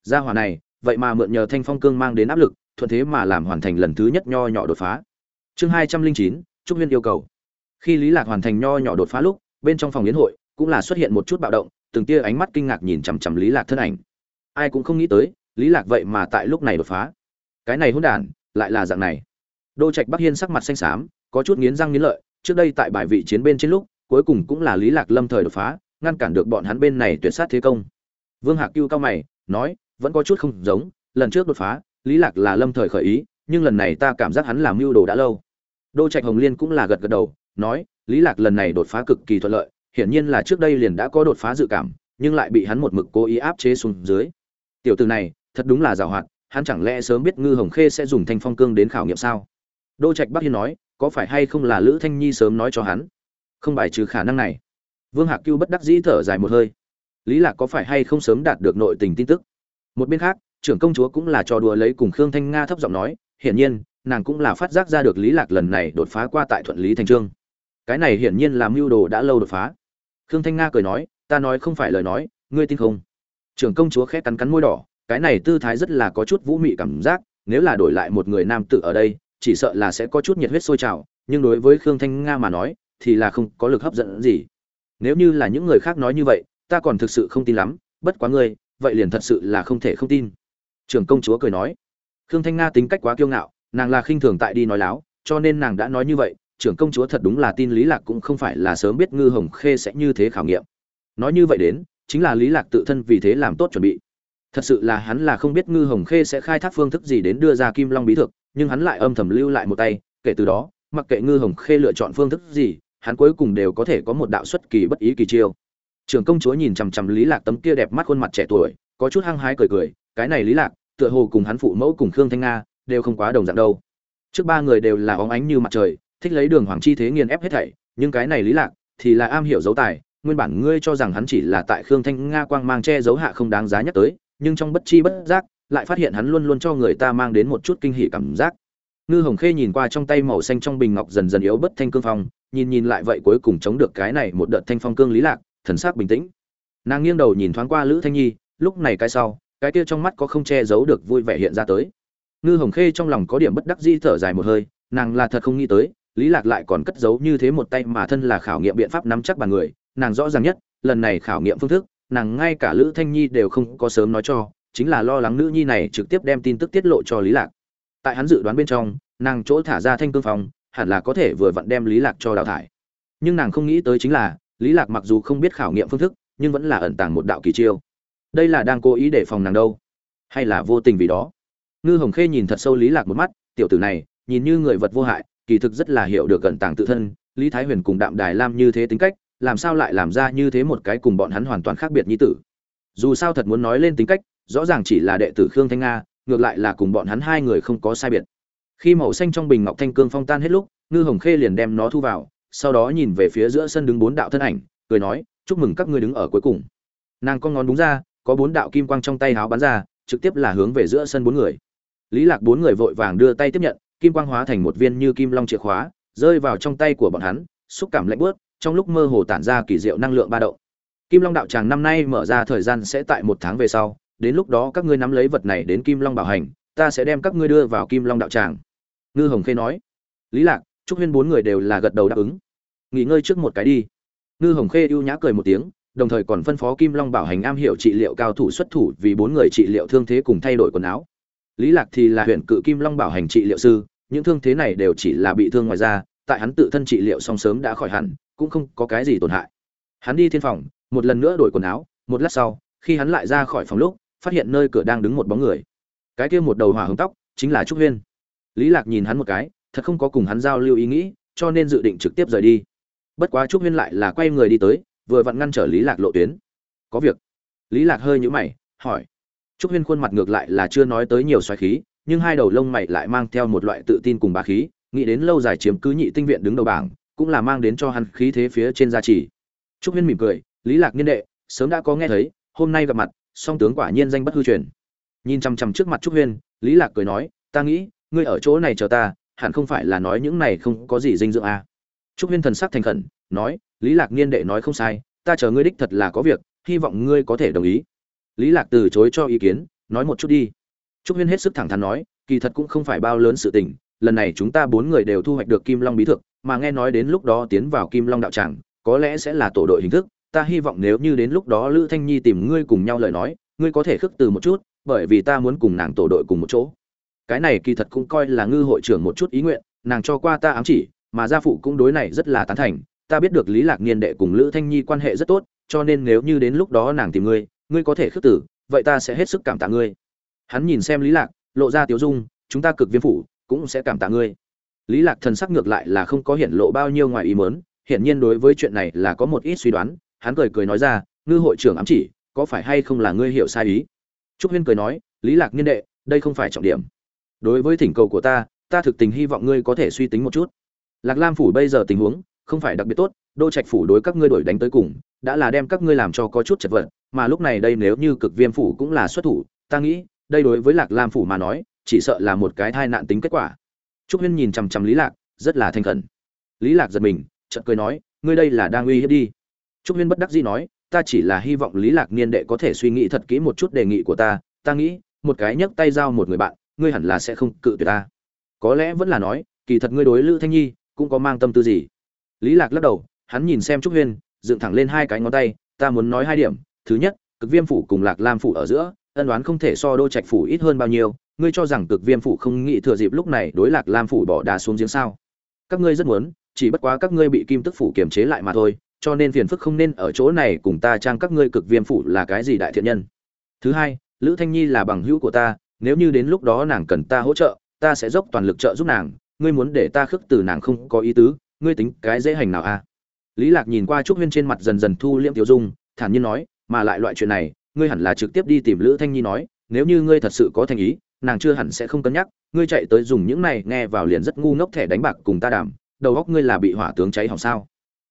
Gia hỏa này, vậy mà mượn nhờ thanh phong cương mang đến áp lực, thuận thế mà làm hoàn thành lần thứ nhất nho nhỏ đột phá. Chương hai trăm linh chín, trúc huyên yêu cầu. Khi lý lạc hoàn thành nho nhỏ đột phá lúc, bên trong phòng yến hội cũng là xuất hiện một chút bạo động, từng tia ánh mắt kinh ngạc nhìn chằm chằm lý lạc thân ảnh ai cũng không nghĩ tới, lý lạc vậy mà tại lúc này đột phá. Cái này hỗn đản, lại là dạng này. Đô trạch bắc hiên sắc mặt xanh xám, có chút nghiến răng nghiến lợi, trước đây tại bài vị chiến bên trên lúc, cuối cùng cũng là lý lạc lâm thời đột phá, ngăn cản được bọn hắn bên này tuyệt sát thế công. Vương hạc cưu cao mày, nói, vẫn có chút không giống, lần trước đột phá, lý lạc là lâm thời khởi ý, nhưng lần này ta cảm giác hắn làm mưu đồ đã lâu. Đô trạch hồng liên cũng là gật gật đầu, nói, lý lạc lần này đột phá cực kỳ thuận lợi, hiển nhiên là trước đây liền đã có đột phá dự cảm, nhưng lại bị hắn một mực cố ý áp chế xuống dưới tiểu tử này, thật đúng là giàu hoạt, hắn chẳng lẽ sớm biết ngư hồng khê sẽ dùng thanh phong cương đến khảo nghiệm sao? Đô trạch bắc hiên nói, có phải hay không là lữ thanh nhi sớm nói cho hắn? Không bài trừ khả năng này. Vương hạc cưu bất đắc dĩ thở dài một hơi. Lý lạc có phải hay không sớm đạt được nội tình tin tức? Một bên khác, trưởng công chúa cũng là trò đùa lấy cùng khương thanh nga thấp giọng nói, hiển nhiên, nàng cũng là phát giác ra được lý lạc lần này đột phá qua tại thuận lý thành trương. Cái này hiển nhiên là mưu đồ đã lâu đột phá. Khương thanh nga cười nói, ta nói không phải lời nói, ngươi tin không? Trưởng công chúa khẽ cắn cắn môi đỏ, cái này tư thái rất là có chút vũ mị cảm giác, nếu là đổi lại một người nam tử ở đây, chỉ sợ là sẽ có chút nhiệt huyết sôi trào, nhưng đối với khương thanh nga mà nói, thì là không có lực hấp dẫn gì. Nếu như là những người khác nói như vậy, ta còn thực sự không tin lắm, bất quá ngươi, vậy liền thật sự là không thể không tin. Trưởng công chúa cười nói. Khương thanh nga tính cách quá kiêu ngạo, nàng là khinh thường tại đi nói láo, cho nên nàng đã nói như vậy, trưởng công chúa thật đúng là tin lý lạc cũng không phải là sớm biết ngư hồng khê sẽ như thế khảo nghiệm. Nói như vậy đến chính là lý lạc tự thân vì thế làm tốt chuẩn bị. Thật sự là hắn là không biết ngư hồng khê sẽ khai thác phương thức gì đến đưa ra kim long bí thực nhưng hắn lại âm thầm lưu lại một tay, kể từ đó, mặc kệ ngư hồng khê lựa chọn phương thức gì, hắn cuối cùng đều có thể có một đạo xuất kỳ bất ý kỳ chiêu. Trưởng công chúa nhìn chằm chằm lý lạc tấm kia đẹp mắt khuôn mặt trẻ tuổi, có chút hăng hái cười cười, cái này lý lạc, tựa hồ cùng hắn phụ mẫu cùng khương thanh nga, đều không quá đồng dạng đâu. Trước ba người đều là óng ánh như mặt trời, thích lấy đường hoàng chi thế nghiền ép hết thảy, nhưng cái này lý lạc thì là am hiểu dấu tài nguyên bản ngươi cho rằng hắn chỉ là tại khương thanh nga quang mang che giấu hạ không đáng giá nhắc tới, nhưng trong bất chi bất giác, lại phát hiện hắn luôn luôn cho người ta mang đến một chút kinh hỉ cảm giác. Ngư hồng khê nhìn qua trong tay màu xanh trong bình ngọc dần dần yếu bất thanh cương phong, nhìn nhìn lại vậy cuối cùng chống được cái này một đợt thanh phong cương lý lạc, thần sắc bình tĩnh. Nàng nghiêng đầu nhìn thoáng qua lữ thanh nhi, lúc này cái sau, cái kia trong mắt có không che giấu được vui vẻ hiện ra tới. Ngư hồng khê trong lòng có điểm bất đắc dĩ thở dài một hơi, nàng là thật không nghĩ tới, lý lạc lại còn cất giấu như thế một tay mà thân là khảo nghiệm biện pháp nắm chắc bàn người nàng rõ ràng nhất, lần này khảo nghiệm phương thức, nàng ngay cả lữ thanh nhi đều không có sớm nói cho, chính là lo lắng nữ nhi này trực tiếp đem tin tức tiết lộ cho lý lạc. Tại hắn dự đoán bên trong, nàng chỗ thả ra thanh cương phong hẳn là có thể vừa vặn đem lý lạc cho đào thải. Nhưng nàng không nghĩ tới chính là, lý lạc mặc dù không biết khảo nghiệm phương thức, nhưng vẫn là ẩn tàng một đạo kỳ chiêu. Đây là đang cố ý để phòng nàng đâu? Hay là vô tình vì đó? Ngư hồng khê nhìn thật sâu lý lạc một mắt, tiểu tử này, nhìn như người vật vô hại, kỳ thực rất là hiểu được cẩn tàng tự thân, lý thái huyền cùng đạm đài lam như thế tính cách làm sao lại làm ra như thế một cái cùng bọn hắn hoàn toàn khác biệt như tử? Dù sao thật muốn nói lên tính cách, rõ ràng chỉ là đệ tử khương thanh nga, ngược lại là cùng bọn hắn hai người không có sai biệt. Khi màu xanh trong bình ngọc thanh cương phong tan hết lúc, ngư hồng khê liền đem nó thu vào, sau đó nhìn về phía giữa sân đứng bốn đạo thân ảnh, cười nói, chúc mừng các ngươi đứng ở cuối cùng. Nàng con ngón đúng ra, có bốn đạo kim quang trong tay háo bắn ra, trực tiếp là hướng về giữa sân bốn người. Lý lạc bốn người vội vàng đưa tay tiếp nhận, kim quang hóa thành một viên như kim long chìa khóa, rơi vào trong tay của bọn hắn, xúc cảm lạnh bớt trong lúc mơ hồ tản ra kỳ diệu năng lượng ba động. Kim long đạo tràng năm nay mở ra thời gian sẽ tại một tháng về sau, đến lúc đó các ngươi nắm lấy vật này đến kim long bảo hành, ta sẽ đem các ngươi đưa vào kim long đạo tràng. Ngư hồng khê nói. Lý lạc, trúc huyên bốn người đều là gật đầu đáp ứng. Nghỉ ngơi trước một cái đi. Ngư hồng khê ưu nhã cười một tiếng, đồng thời còn phân phó kim long bảo hành am hiểu trị liệu cao thủ xuất thủ vì bốn người trị liệu thương thế cùng thay đổi quần áo. Lý lạc thì là huyện cự kim long bảo hành trị liệu sư, những thương thế này đều chỉ là bị thương ngoài da, tại hắn tự thân trị liệu xong sớm đã khỏi hẳn cũng không có cái gì tổn hại. Hắn đi thiên phòng, một lần nữa đổi quần áo, một lát sau, khi hắn lại ra khỏi phòng lúc, phát hiện nơi cửa đang đứng một bóng người. Cái kia một đầu hỏa hồng tóc, chính là trúc huyên. Lý lạc nhìn hắn một cái, thật không có cùng hắn giao lưu ý nghĩ, cho nên dự định trực tiếp rời đi. Bất quá trúc huyên lại là quay người đi tới, vừa vặn ngăn trở lý lạc lộ tuyến. Có việc. Lý lạc hơi nhíu mày, hỏi. Trúc huyên khuôn mặt ngược lại là chưa nói tới nhiều xoáy khí, nhưng hai đầu lông mày lại mang theo một loại tự tin cùng bá khí, nghĩ đến lâu dài chiếm cứ nhị tinh viện đứng đầu bảng cũng là mang đến cho hắn khí thế phía trên gia trì. Trúc huyên mỉm cười, lý lạc niên đệ, sớm đã có nghe thấy, hôm nay gặp mặt, song tướng quả nhiên danh bất hư truyền. Nhìn chăm chăm trước mặt trúc huyên, lý lạc cười nói, ta nghĩ, ngươi ở chỗ này chờ ta, hẳn không phải là nói những này không có gì dinh dưỡng à. trúc huyên thần sắc thành khẩn, nói, lý lạc niên đệ nói không sai, ta chờ ngươi đích thật là có việc, hy vọng ngươi có thể đồng ý. Lý lạc từ chối cho ý kiến, nói một chút đi. Trúc huyên hết sức thẳng thắn nói, kỳ thật cũng không phải bao lớn sự tình lần này chúng ta bốn người đều thu hoạch được kim long bí thực mà nghe nói đến lúc đó tiến vào kim long đạo tràng, có lẽ sẽ là tổ đội hình thức, ta hy vọng nếu như đến lúc đó lữ thanh nhi tìm ngươi cùng nhau lời nói, ngươi có thể khước từ một chút, bởi vì ta muốn cùng nàng tổ đội cùng một chỗ. Cái này kỳ thật cũng coi là ngư hội trưởng một chút ý nguyện, nàng cho qua ta ám chỉ, mà gia phụ cũng đối này rất là tán thành, ta biết được lý lạc niên đệ cùng lữ thanh nhi quan hệ rất tốt, cho nên nếu như đến lúc đó nàng tìm ngươi ngươi có thể khước tử vậy ta sẽ hết sức cảm tạ ngươi. Hắn nhìn xem lý lạc, lộ ra tiếu dung, chúng ta cực viêm phủ cũng sẽ cảm tạ ngươi. Lý lạc thần sắc ngược lại là không có hiện lộ bao nhiêu ngoài ý muốn hiện nhiên đối với chuyện này là có một ít suy đoán, hắn cười cười nói ra, ngư hội trưởng ám chỉ, có phải hay không là ngươi hiểu sai ý? Trúc huyên cười nói, lý lạc niên đệ, đây không phải trọng điểm. Đối với thỉnh cầu của ta ta thực tình hy vọng ngươi có thể suy tính một chút. Lạc lam phủ bây giờ tình huống, không phải đặc biệt tốt, đô trạch phủ đối các ngươi đổi đánh tới cùng, đã là đem các ngươi làm cho có chút chật vật, mà lúc này đây nếu như cực viêm phủ cũng là xuất thủ, ta nghĩ, đây đối với lạc lam phủ mà nói chỉ sợ là một cái thai nạn tính kết quả. Trúc huyên nhìn chằm chằm lý lạc, rất là thành khẩn. Lý lạc giật mình, chợt cười nói, ngươi đây là đang uy hiếp đi. Trúc huyên bất đắc dĩ nói, ta chỉ là hy vọng lý lạc niên đệ có thể suy nghĩ thật kỹ một chút đề nghị của ta. Ta nghĩ, một cái nhấc tay giao một người bạn, ngươi hẳn là sẽ không cự tuyệt ta. Có lẽ vẫn là nói, kỳ thật ngươi đối lữ thanh nhi cũng có mang tâm tư gì? Lý lạc lắc đầu, hắn nhìn xem trúc huyên, dựng thẳng lên hai cái ngón tay, ta muốn nói hai điểm. Thứ nhất, cực viêm phủ cùng lạc lam phủ ở giữa, ân đoán không thể so đô trạch phủ ít hơn bao nhiêu ngươi cho rằng cực viêm phủ không nghĩ thừa dịp lúc này đối lạc lam phủ bỏ đá xuống giếng sao các ngươi rất muốn, chỉ bất quá các ngươi bị kim tức phủ kiềm chế lại mà thôi, cho nên phiền phức không nên ở chỗ này cùng ta trang các ngươi cực viêm phủ là cái gì đại thiện nhân thứ hai, lữ thanh nhi là bằng hữu của ta, nếu như đến lúc đó nàng cần ta hỗ trợ, ta sẽ dốc toàn lực trợ giúp nàng, ngươi muốn để ta khước từ nàng không có ý tứ, ngươi tính cái dễ hành nào a à? lý lạc nhìn qua trúc huyên trên mặt dần dần thu liễm tiêu dung, thản nhiên nói, mà lại loại chuyện này, ngươi hẳn là trực tiếp đi tìm lữ thanh nhi nói, nếu như ngươi thật sự có thành ý nàng chưa hẳn sẽ không cân nhắc, ngươi chạy tới dùng những này, nghe vào liền rất ngu ngốc thẻ đánh bạc cùng ta đảm đầu óc ngươi là bị hỏa tướng cháy hỏng sao?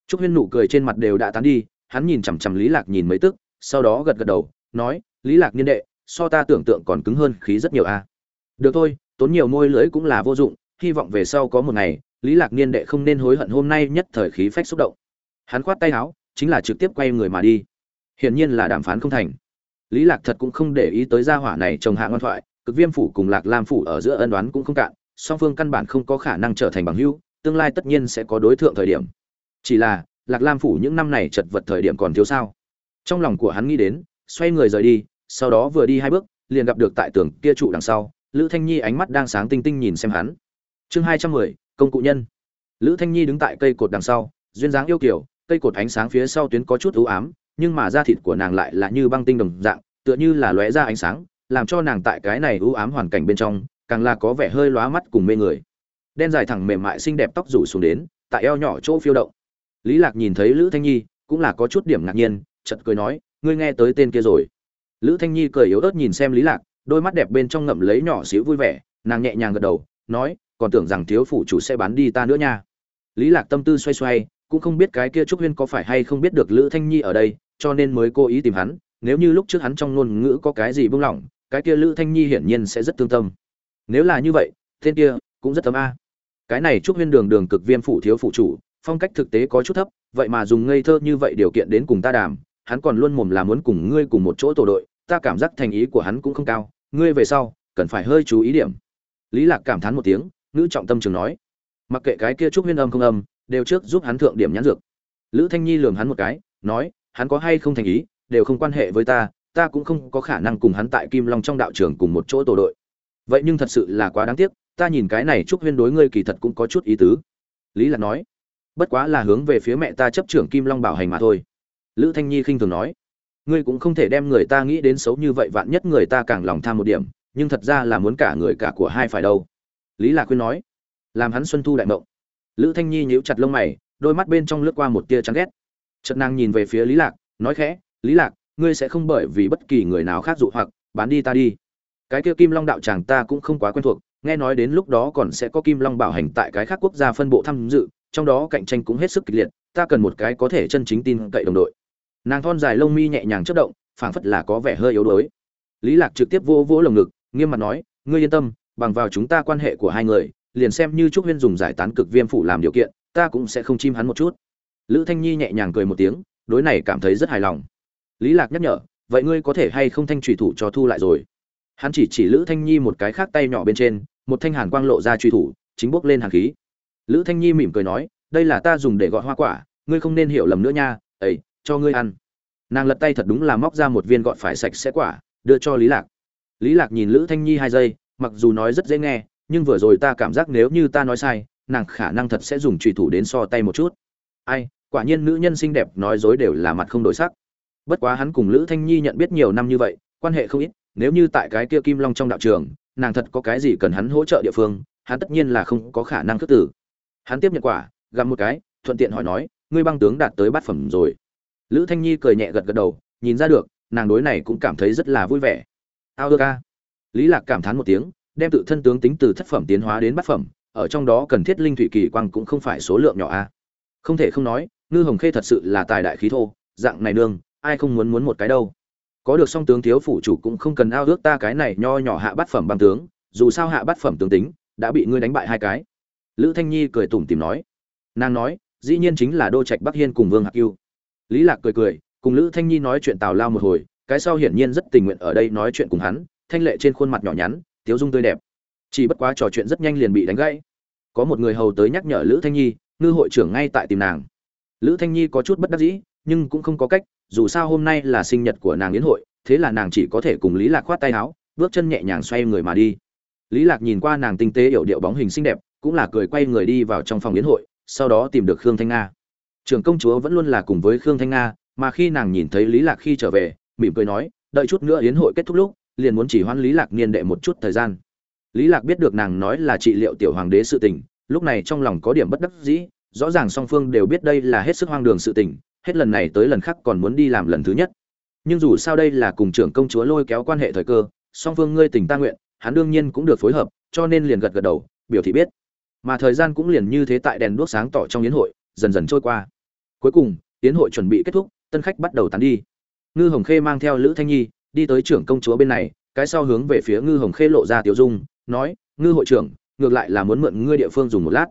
Trúc huyên nụ cười trên mặt đều đã tán đi, hắn nhìn chằm chằm lý lạc nhìn mấy tức, sau đó gật gật đầu, nói, lý lạc niên đệ, so ta tưởng tượng còn cứng hơn khí rất nhiều a. Được thôi, tốn nhiều môi lưỡi cũng là vô dụng, hy vọng về sau có một ngày, lý lạc niên đệ không nên hối hận hôm nay nhất thời khí phách xúc động. Hắn khoát tay áo, chính là trực tiếp quay người mà đi. Hiển nhiên là đàm phán không thành. Lý lạc thật cũng không để ý tới gia hỏa này trồng hạ ngoan thoại cực viêm phủ cùng lạc lam phủ ở giữa ân đoán cũng không cạn, song phương căn bản không có khả năng trở thành bằng hữu, tương lai tất nhiên sẽ có đối tượng thời điểm. Chỉ là, lạc lam phủ những năm này chật vật thời điểm còn thiếu sao? Trong lòng của hắn nghĩ đến, xoay người rời đi, sau đó vừa đi hai bước, liền gặp được tại tường kia trụ đằng sau, lữ thanh nhi ánh mắt đang sáng tinh tinh nhìn xem hắn. Chương hai trăm mười, công cụ nhân. Lữ thanh nhi đứng tại cây cột đằng sau, duyên dáng yêu kiểu cây cột ánh sáng phía sau tuyến có chút u ám, nhưng mà da thịt của nàng lại là như băng tinh đồng dạng, tựa như là lóe ra ánh sáng làm cho nàng tại cái này u ám hoàn cảnh bên trong, càng là có vẻ hơi lóa mắt cùng mê người. Đen dài thẳng mềm mại xinh đẹp tóc rủ xuống đến, tại eo nhỏ chỗ phiêu động. Lý lạc nhìn thấy lữ thanh nhi, cũng là có chút điểm ngạc nhiên, chợt cười nói, ngươi nghe tới tên kia rồi. Lữ thanh nhi cười yếu ớt nhìn xem lý lạc, đôi mắt đẹp bên trong ngậm lấy nhỏ xíu vui vẻ, nàng nhẹ nhàng gật đầu, nói, còn tưởng rằng thiếu phủ chủ sẽ bán đi ta nữa nha. Lý lạc tâm tư xoay xoay, cũng không biết cái kia trúc huyên có phải hay không biết được lữ thanh nhi ở đây, cho nên mới cố ý tìm hắn, nếu như lúc trước hắn trong ngôn ngữ có cái gì buông lỏng cái kia lữ thanh nhi hiển nhiên sẽ rất tương tâm. Nếu là như vậy, tên kia cũng rất tấm a. Cái này trúc huyên đường đường cực viêm phủ thiếu phụ chủ, phong cách thực tế có chút thấp, vậy mà dùng ngây thơ như vậy điều kiện đến cùng ta đàm, hắn còn luôn mồm là muốn cùng ngươi cùng một chỗ tổ đội, ta cảm giác thành ý của hắn cũng không cao, ngươi về sau, cần phải hơi chú ý điểm. Lý lạc cảm thán một tiếng nữ trọng tâm trường nói, mặc kệ cái kia trúc huyên âm không âm, đều trước giúp hắn thượng điểm nhãn dược. Lữ thanh nhi lườm hắn một cái, nói, hắn có hay không thành ý, đều không quan hệ với ta ta cũng không có khả năng cùng hắn tại kim long trong đạo trường cùng một chỗ tổ đội. Vậy nhưng thật sự là quá đáng tiếc, ta nhìn cái này trúc huyên đối ngươi kỳ thật cũng có chút ý tứ. Lý lạc nói. Bất quá là hướng về phía mẹ ta chấp trưởng kim long bảo hành mà thôi. Lữ thanh nhi khinh thường nói. Ngươi cũng không thể đem người ta nghĩ đến xấu như vậy, vạn nhất người ta càng lòng tham một điểm, nhưng thật ra là muốn cả người cả của hai phải đâu. Lý lạc khuyên nói. Làm hắn xuân thu đại mộng. Lữ thanh nhi nhíu chặt lông mày, đôi mắt bên trong lướt qua một tia chán ghét. Chợt nàng nhìn về phía lý lạc, nói khẽ, lý lạc ngươi sẽ không bởi vì bất kỳ người nào khác dụ hoặc, bán đi ta đi. Cái kia kim long đạo tràng ta cũng không quá quen thuộc, nghe nói đến lúc đó còn sẽ có kim long bảo hành tại cái khác quốc gia phân bộ tham dự, trong đó cạnh tranh cũng hết sức kịch liệt, ta cần một cái có thể chân chính tin cậy đồng đội. Nàng thon dài lông mi nhẹ nhàng chất động, phảng phất là có vẻ hơi yếu đuối. Lý lạc trực tiếp vô vỗ lồng ngực, nghiêm mặt nói, ngươi yên tâm, bằng vào chúng ta quan hệ của hai người, liền xem như trúc huyên dùng giải tán cực viêm phủ làm điều kiện, ta cũng sẽ không chim hắn một chút. Lữ thanh nhi nhẹ nhàng cười một tiếng, đối này cảm thấy rất hài lòng lý lạc nhắc nhở, vậy ngươi có thể hay không thanh trùy thủ cho thu lại rồi? Hắn chỉ chỉ lữ thanh nhi một cái khác tay nhỏ bên trên, một thanh hàn quang lộ ra truy thủ, chính bốc lên hàn khí. Lữ thanh nhi mỉm cười nói, đây là ta dùng để gọi hoa quả, ngươi không nên hiểu lầm nữa nha ấy cho ngươi ăn. Nàng lật tay thật đúng là móc ra một viên gọn phải sạch sẽ quả, đưa cho lý lạc. Lý lạc nhìn lữ thanh nhi hai giây, mặc dù nói rất dễ nghe, nhưng vừa rồi ta cảm giác nếu như ta nói sai, nàng khả năng thật sẽ dùng trùy thủ đến so tay một chút. Ai, quả nhiên nữ nhân xinh đẹp nói dối đều là mặt không đổi sắc bất quá hắn cùng lữ thanh nhi nhận biết nhiều năm như vậy, quan hệ không ít, nếu như tại cái kia kim long trong đạo trường, nàng thật có cái gì cần hắn hỗ trợ địa phương, hắn tất nhiên là không có khả năng khước tử hắn tiếp nhận quả gặm một cái, thuận tiện hỏi nói, ngươi băng tướng đạt tới bát phẩm rồi. Lữ thanh nhi cười nhẹ gật gật đầu, nhìn ra được, nàng đối này cũng cảm thấy rất là vui vẻ. Ao ơ ca lý lạc cảm thán một tiếng, đem tự thân tướng tính từ thất phẩm tiến hóa đến bát phẩm, ở trong đó cần thiết linh thủy kỳ quang cũng không phải số lượng nhỏ a. Không thể không nói, ngư hồng khê thật sự là tài đại khí thô, dạng này nương ai không muốn muốn một cái đâu. Có được song tướng thiếu phủ chủ cũng không cần ao ước ta cái này nho nhỏ hạ bát phẩm bằng tướng, dù sao hạ bát phẩm tướng tính, đã bị ngươi đánh bại hai cái. Lữ thanh nhi cười tủm tìm nói. Nàng nói, dĩ nhiên chính là đô trạch bắc hiên cùng vương hạc cưu lý lạc cười cười, cùng lữ thanh nhi nói chuyện tào lao một hồi, cái sau hiển nhiên rất tình nguyện ở đây nói chuyện cùng hắn, thanh lệ trên khuôn mặt nhỏ nhắn, tiếu dung tươi đẹp. Chỉ bất quá trò chuyện rất nhanh liền bị đánh gãy. Có một người hầu tới nhắc nhở lữ thanh nhi, ngư hội trưởng ngay tại tìm nàng. Lữ thanh nhi có chút bất đắc dĩ, nhưng cũng không có cách dù sao hôm nay là sinh nhật của nàng yến hội, thế là nàng chỉ có thể cùng lý lạc khoát tay áo, bước chân nhẹ nhàng xoay người mà đi. Lý lạc nhìn qua nàng tinh tế hiểu điệu bóng hình xinh đẹp, cũng là cười quay người đi vào trong phòng yến hội, sau đó tìm được khương thanh nga. Trưởng công chúa vẫn luôn là cùng với khương thanh nga, mà khi nàng nhìn thấy lý lạc khi trở về, mỉm cười nói, đợi chút nữa yến hội kết thúc lúc, liền muốn chỉ hoãn lý lạc niên đệ một chút thời gian. Lý lạc biết được nàng nói là trị liệu tiểu hoàng đế sự tình, lúc này trong lòng có điểm bất đắc dĩ, rõ ràng song phương đều biết đây là hết sức hoang đường sự tình hết lần này tới lần khác còn muốn đi làm lần thứ nhất. Nhưng dù sao đây là cùng trưởng công chúa lôi kéo quan hệ thời cơ, song phương ngươi tình ta nguyện, hắn đương nhiên cũng được phối hợp, cho nên liền gật gật đầu, biểu thị biết. Mà thời gian cũng liền như thế tại đèn đuốc sáng tỏ trong yến hội, dần dần trôi qua. Cuối cùng, yến hội chuẩn bị kết thúc, tân khách bắt đầu tán đi. Ngư hồng khê mang theo lữ thanh nhi đi tới trưởng công chúa bên này, cái sau hướng về phía ngư hồng khê lộ ra tiểu dung, nói, ngư hội trưởng, ngược lại là muốn mượn ngươi địa phương dùng một lát.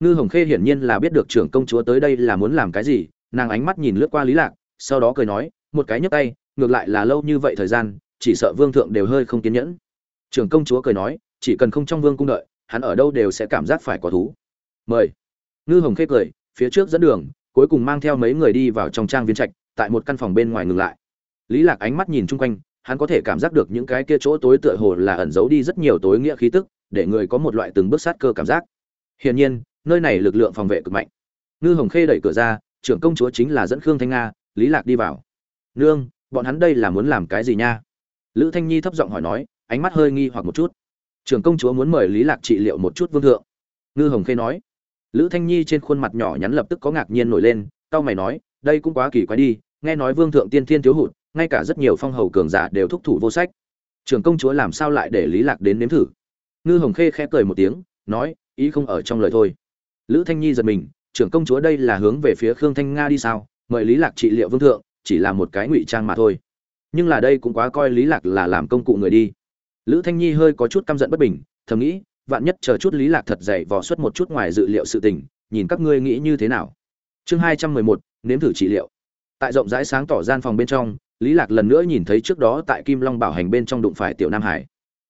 Ngư hồng khê hiển nhiên là biết được trưởng công chúa tới đây là muốn làm cái gì nàng ánh mắt nhìn lướt qua lý lạc, sau đó cười nói, một cái nhấc tay, ngược lại là lâu như vậy thời gian, chỉ sợ vương thượng đều hơi không kiên nhẫn. Trưởng công chúa cười nói, chỉ cần không trong vương cung đợi, hắn ở đâu đều sẽ cảm giác phải có thú. Mời. Ngư hồng khê cười, phía trước dẫn đường, cuối cùng mang theo mấy người đi vào trong trang viên trạch, tại một căn phòng bên ngoài ngừng lại. Lý lạc ánh mắt nhìn chung quanh, hắn có thể cảm giác được những cái kia chỗ tối tựa hồ là ẩn giấu đi rất nhiều tối nghĩa khí tức, để người có một loại từng bước sát cơ cảm giác. Hiển nhiên, nơi này lực lượng phòng vệ cực mạnh. Ngư hồng khê đẩy cửa ra trưởng công chúa chính là dẫn khương thanh nga, lý lạc đi vào. Nương, bọn hắn đây là muốn làm cái gì nha? Lữ thanh nhi thấp giọng hỏi nói, ánh mắt hơi nghi hoặc một chút. Trưởng công chúa muốn mời lý lạc trị liệu một chút vương thượng. Ngư hồng khê nói. Lữ thanh nhi trên khuôn mặt nhỏ nhắn lập tức có ngạc nhiên nổi lên tao mày nói, đây cũng quá kỳ quái đi, nghe nói vương thượng tiên thiên thiếu hụt, ngay cả rất nhiều phong hầu cường giả đều thúc thủ vô sách. Trưởng công chúa làm sao lại để lý lạc đến nếm thử? Ngư hồng khê khẽ cười một tiếng, nói, ý không ở trong lời thôi. Lữ thanh nhi giật mình trưởng công chúa đây là hướng về phía khương thanh nga đi sao? Mời lý lạc trị liệu vương thượng, chỉ là một cái ngụy trang mà thôi. Nhưng là đây cũng quá coi lý lạc là làm công cụ người đi. Lữ thanh nhi hơi có chút căm giận bất bình, thầm nghĩ, vạn nhất chờ chút lý lạc thật dày vò xuất một chút ngoài dự liệu sự tình, nhìn các ngươi nghĩ như thế nào? Chương hai trăm mười một, nếm thử trị liệu. Tại rộng rãi sáng tỏ gian phòng bên trong, lý lạc lần nữa nhìn thấy trước đó tại kim long bảo hành bên trong đụng phải tiểu nam hải.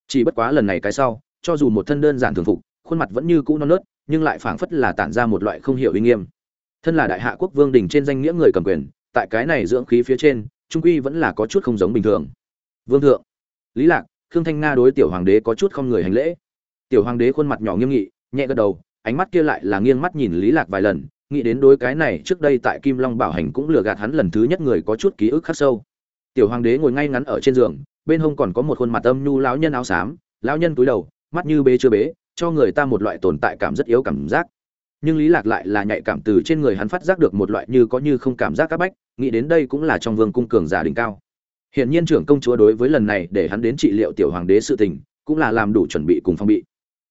Chỉ bất quá lần này cái sau, cho dù một thân đơn giản thường phục, khuôn mặt vẫn như cũ non nớt nhưng lại phảng phất là tản ra một loại không hiểu uy nghiêm. Thân là đại hạ quốc vương đình trên danh nghĩa người cầm quyền, tại cái này dưỡng khí phía trên, trung quy vẫn là có chút không giống bình thường. Vương thượng, lý lạc, khương thanh nga đối tiểu hoàng đế có chút không người hành lễ. Tiểu hoàng đế khuôn mặt nhỏ nghiêm nghị, nhẹ gật đầu, ánh mắt kia lại là nghiêng mắt nhìn lý lạc vài lần, nghĩ đến đối cái này trước đây tại kim long bảo hành cũng lừa gạt hắn lần thứ nhất người có chút ký ức khắc sâu. Tiểu hoàng đế ngồi ngay ngắn ở trên giường, bên hông còn có một khuôn mặt âm nhu lão nhân áo xám, lão nhân cúi đầu, mắt như bế chưa bế cho người ta một loại tồn tại cảm rất yếu cảm giác. Nhưng lý lạc lại là nhạy cảm từ trên người hắn phát giác được một loại như có như không cảm giác các bách, nghĩ đến đây cũng là trong vương cung cường giả đỉnh cao. Hiện nhiên trưởng công chúa đối với lần này để hắn đến trị liệu tiểu hoàng đế sự tình, cũng là làm đủ chuẩn bị cùng phong bị.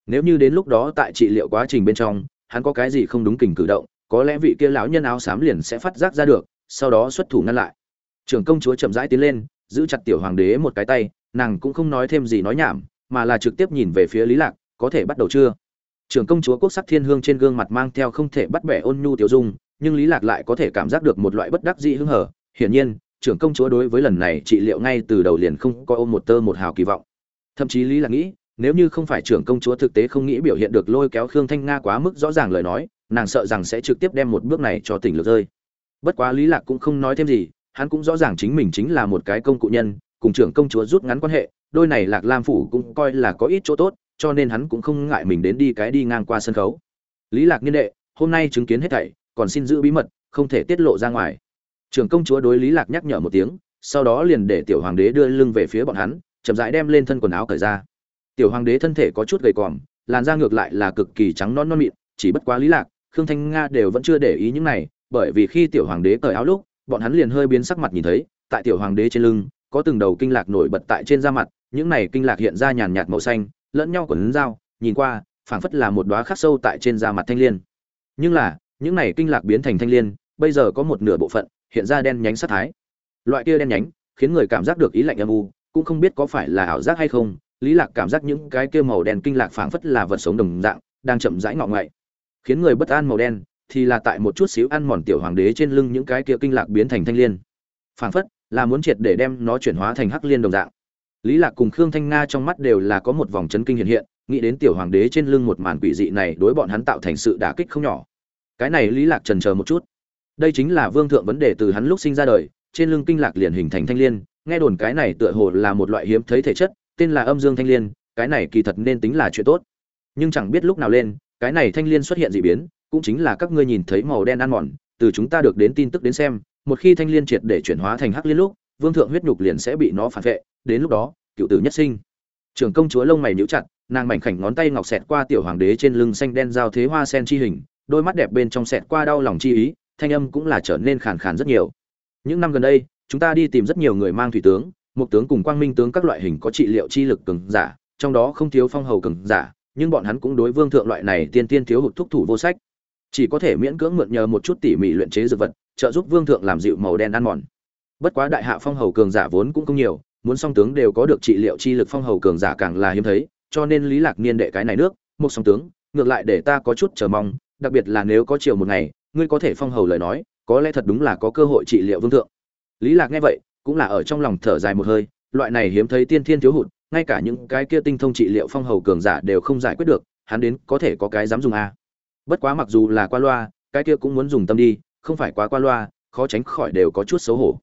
Nếu như đến lúc đó tại trị liệu quá trình bên trong, hắn có cái gì không đúng kình cử động, có lẽ vị kia lão nhân áo xám liền sẽ phát giác ra được, sau đó xuất thủ ngăn lại. Trưởng công chúa chậm rãi tiến lên, giữ chặt tiểu hoàng đế một cái tay, nàng cũng không nói thêm gì nói nhảm, mà là trực tiếp nhìn về phía lý lạc có thể bắt đầu chưa? Trưởng công chúa quốc sắc thiên hương trên gương mặt mang theo không thể bắt bẻ ôn nhu tiểu dung, nhưng lý lạc lại có thể cảm giác được một loại bất đắc dĩ hứng hở. Hiển nhiên, trưởng công chúa đối với lần này trị liệu ngay từ đầu liền không coi ôm một tơ một hào kỳ vọng. Thậm chí lý lạc nghĩ, nếu như không phải trưởng công chúa thực tế không nghĩ biểu hiện được lôi kéo khương thanh nga quá mức rõ ràng lời nói, nàng sợ rằng sẽ trực tiếp đem một bước này cho tỉnh lược rơi. Bất quá lý lạc cũng không nói thêm gì, hắn cũng rõ ràng chính mình chính là một cái công cụ nhân, cùng trưởng công chúa rút ngắn quan hệ, đôi này lạc lam phủ cũng coi là có ít chỗ tốt cho nên hắn cũng không ngại mình đến đi cái đi ngang qua sân khấu. Lý lạc niên đệ, hôm nay chứng kiến hết thảy, còn xin giữ bí mật, không thể tiết lộ ra ngoài. Trưởng công chúa đối lý lạc nhắc nhở một tiếng, sau đó liền để tiểu hoàng đế đưa lưng về phía bọn hắn, chậm rãi đem lên thân quần áo cởi ra. Tiểu hoàng đế thân thể có chút gầy còm, làn da ngược lại là cực kỳ trắng non non mịn, chỉ bất quá lý lạc, khương thanh nga đều vẫn chưa để ý những này, bởi vì khi tiểu hoàng đế cởi áo lúc, bọn hắn liền hơi biến sắc mặt nhìn thấy, tại tiểu hoàng đế trên lưng, có từng đầu kinh lạc nổi bật tại trên da mặt, những này kinh lạc hiện ra nhàn nhạt màu xanh lẫn nhau quần dao nhìn qua, phảng phất là một đóa khắc sâu tại trên da mặt thanh liên. Nhưng là, những này kinh lạc biến thành thanh liên, bây giờ có một nửa bộ phận hiện ra đen nhánh sát thái. Loại kia đen nhánh, khiến người cảm giác được ý lạnh âm u, cũng không biết có phải là ảo giác hay không, lý lạc cảm giác những cái kia màu đen kinh lạc phảng phất là vật sống đồng dạng, đang chậm rãi ngọ ngậy khiến người bất an màu đen, thì là tại một chút xíu ăn mòn tiểu hoàng đế trên lưng những cái kia kinh lạc biến thành thanh liên. Phảng phất là muốn triệt để đem nó chuyển hóa thành hắc liên đồng dạng lý lạc cùng khương thanh nga trong mắt đều là có một vòng chấn kinh hiện hiện, nghĩ đến tiểu hoàng đế trên lưng một màn quỷ dị này đối bọn hắn tạo thành sự đả kích không nhỏ. Cái này lý lạc trần chờ một chút. Đây chính là vương thượng vấn đề từ hắn lúc sinh ra đời, trên lưng kinh lạc liền hình thành thanh liên, nghe đồn cái này tựa hồ là một loại hiếm thấy thể chất, tên là âm dương thanh liên, cái này kỳ thật nên tính là chuyện tốt. Nhưng chẳng biết lúc nào lên, cái này thanh liên xuất hiện dị biến, cũng chính là các ngươi nhìn thấy màu đen ăn mòn, từ chúng ta được đến tin tức đến xem, một khi thanh liên triệt để chuyển hóa thành hắc liên lúc, vương thượng huyết nhục liền sẽ bị nó phản vệ đến lúc đó, cựu tử nhất sinh. Trưởng công chúa lông mày nhíu chặt, nàng mảnh khảnh ngón tay ngọc xẹt qua tiểu hoàng đế trên lưng xanh đen giao thế hoa sen chi hình, đôi mắt đẹp bên trong xẹt qua đau lòng chi ý, thanh âm cũng là trở nên khàn khàn rất nhiều. Những năm gần đây, chúng ta đi tìm rất nhiều người mang thủy tướng một tướng cùng quang minh tướng các loại hình có trị liệu chi lực cường giả, trong đó không thiếu phong hầu cường giả, nhưng bọn hắn cũng đối vương thượng loại này tiên tiên thiếu hụt thúc thủ vô sách. Chỉ có thể miễn cưỡng mượn nhờ một chút tỉ mỉ luyện chế dược vật, trợ giúp vương thượng làm dịu màu đen ăn mòn. Bất quá đại hạ phong hầu cường giả vốn cũng không nhiều muốn song tướng đều có được trị liệu chi lực phong hầu cường giả càng là hiếm thấy, cho nên lý lạc niên đệ cái này nước, một song tướng, ngược lại để ta có chút chờ mong, đặc biệt là nếu có chiều một ngày, ngươi có thể phong hầu lời nói, có lẽ thật đúng là có cơ hội trị liệu vương thượng. Lý lạc nghe vậy, cũng là ở trong lòng thở dài một hơi, loại này hiếm thấy tiên thiên thiếu hụt, ngay cả những cái kia tinh thông trị liệu phong hầu cường giả đều không giải quyết được, hắn đến có thể có cái dám dùng a bất quá mặc dù là qua loa, cái kia cũng muốn dùng tâm đi, không phải quá qua loa, khó tránh khỏi đều có chút xấu hổ.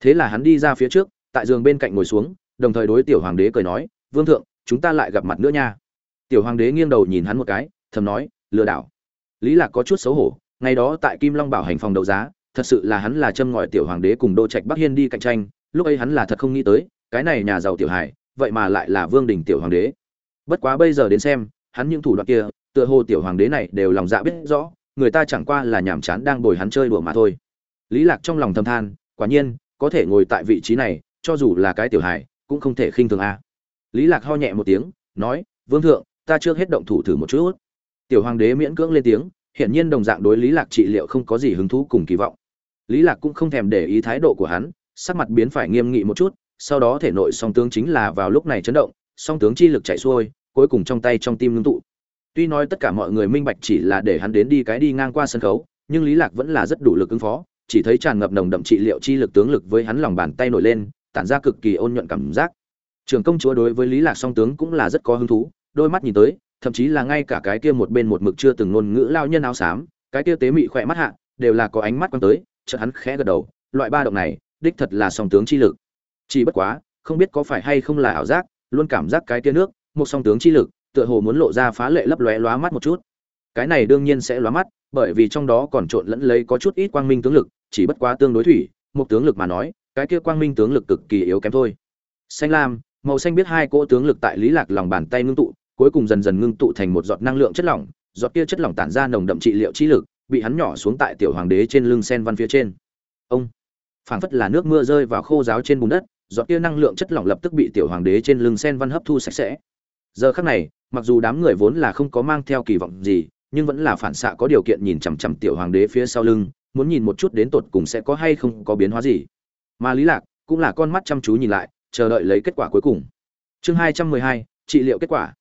Thế là hắn đi ra phía trước tại giường bên cạnh ngồi xuống, đồng thời đối tiểu hoàng đế cười nói, vương thượng, chúng ta lại gặp mặt nữa nha. Tiểu hoàng đế nghiêng đầu nhìn hắn một cái, thầm nói, lừa đảo. Lý lạc có chút xấu hổ, ngày đó tại kim long bảo hành phòng đấu giá, thật sự là hắn là châm ngòi tiểu hoàng đế cùng đô trạch bắc hiên đi cạnh tranh, lúc ấy hắn là thật không nghĩ tới, cái này nhà giàu tiểu hải vậy mà lại là vương đình tiểu hoàng đế. Bất quá bây giờ đến xem, hắn những thủ đoạn kia, tựa hồ tiểu hoàng đế này đều lòng dạ biết rõ, người ta chẳng qua là nhàm chán đang bồi hắn chơi đùa mà thôi. Lý lạc trong lòng thầm than, quả nhiên, có thể ngồi tại vị trí này cho dù là cái tiểu hải cũng không thể khinh thường a. Lý lạc ho nhẹ một tiếng, nói, vương thượng, ta chưa hết động thủ thử một chút. Tiểu hoàng đế miễn cưỡng lên tiếng, hiển nhiên đồng dạng đối lý lạc trị liệu không có gì hứng thú cùng kỳ vọng. Lý lạc cũng không thèm để ý thái độ của hắn, sắc mặt biến phải nghiêm nghị một chút, sau đó thể nội song tướng chính là vào lúc này chấn động, song tướng chi lực chạy xuôi, cuối cùng trong tay trong tim ngưng tụ. Tuy nói tất cả mọi người minh bạch chỉ là để hắn đến đi cái đi ngang qua sân khấu, nhưng lý lạc vẫn là rất đủ lực ứng phó, chỉ thấy tràn ngập nồng đậm trị liệu chi lực tướng lực với hắn lòng bàn tay nổi lên tản ra cực kỳ ôn nhuận cảm giác. Trường công chúa đối với lý lạc song tướng cũng là rất có hứng thú, đôi mắt nhìn tới, thậm chí là ngay cả cái kia một bên một mực chưa từng ngôn ngữ lao nhân áo xám, cái kia tế mị khỏe mắt hạ, đều là có ánh mắt quan tới, chợt hắn khẽ gật đầu, loại ba động này, đích thật là song tướng chi lực. Chỉ bất quá, không biết có phải hay không là ảo giác, luôn cảm giác cái kia nước, một song tướng chi lực, tựa hồ muốn lộ ra phá lệ lấp lóe lóa mắt một chút. Cái này đương nhiên sẽ lóa mắt, bởi vì trong đó còn trộn lẫn lấy có chút ít quang minh tướng lực, chỉ bất quá tương đối thủy, một tướng lực mà nói cái kia quang minh tướng lực cực kỳ yếu kém thôi. Xanh lam, màu xanh biết hai cỗ tướng lực tại lý lạc lòng bàn tay ngưng tụ, cuối cùng dần dần ngưng tụ thành một giọt năng lượng chất lỏng, giọt kia chất lỏng tản ra nồng đậm trị liệu chi lực, bị hắn nhỏ xuống tại tiểu hoàng đế trên lưng sen văn phía trên. Ông, phảng phất là nước mưa rơi vào khô giáo trên bùn đất, giọt kia năng lượng chất lỏng lập tức bị tiểu hoàng đế trên lưng sen văn hấp thu sạch sẽ. Giờ khắc này, mặc dù đám người vốn là không có mang theo kỳ vọng gì, nhưng vẫn là phản xạ có điều kiện nhìn chằm chằm tiểu hoàng đế phía sau lưng, muốn nhìn một chút đến tột cùng sẽ có hay không có biến hóa gì mà lý lạc cũng là con mắt chăm chú nhìn lại, chờ đợi lấy kết quả cuối cùng. Chương hai trăm mười hai, trị liệu kết quả.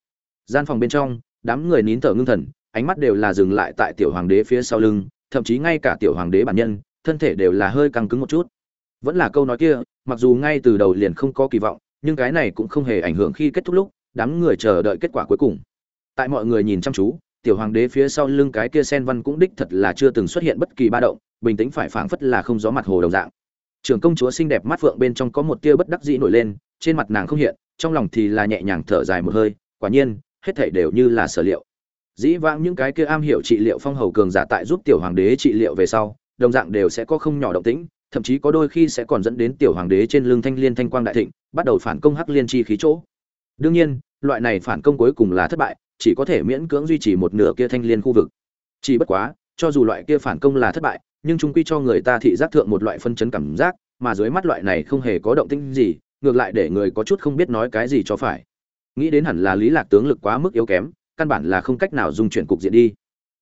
Gian phòng bên trong, đám người nín thở ngưng thần, ánh mắt đều là dừng lại tại tiểu hoàng đế phía sau lưng, thậm chí ngay cả tiểu hoàng đế bản nhân, thân thể đều là hơi căng cứng một chút. Vẫn là câu nói kia, mặc dù ngay từ đầu liền không có kỳ vọng, nhưng cái này cũng không hề ảnh hưởng khi kết thúc lúc, đám người chờ đợi kết quả cuối cùng. Tại mọi người nhìn chăm chú, tiểu hoàng đế phía sau lưng cái kia sen văn cũng đích thật là chưa từng xuất hiện bất kỳ ba động, bình tĩnh phải phảng phất là không gió mặt hồ đồng dạng trưởng công chúa xinh đẹp mắt phượng bên trong có một tia bất đắc dĩ nổi lên, trên mặt nàng không hiện, trong lòng thì là nhẹ nhàng thở dài một hơi, quả nhiên, hết thảy đều như là sở liệu. Dĩ vãng những cái kia am hiểu trị liệu phong hầu cường giả tại giúp tiểu hoàng đế trị liệu về sau, đồng dạng đều sẽ có không nhỏ động tĩnh, thậm chí có đôi khi sẽ còn dẫn đến tiểu hoàng đế trên lưng thanh liên thanh quang đại thịnh, bắt đầu phản công hắc liên chi khí chỗ. Đương nhiên, loại này phản công cuối cùng là thất bại, chỉ có thể miễn cưỡng duy trì một nửa kia thanh liên khu vực. Chỉ bất quá cho dù loại kia phản công là thất bại, nhưng chúng quy cho người ta thị giác thượng một loại phân chấn cảm giác, mà dưới mắt loại này không hề có động tĩnh gì, ngược lại để người có chút không biết nói cái gì cho phải. Nghĩ đến hẳn là lý lạc tướng lực quá mức yếu kém, căn bản là không cách nào dung chuyển cục diện đi.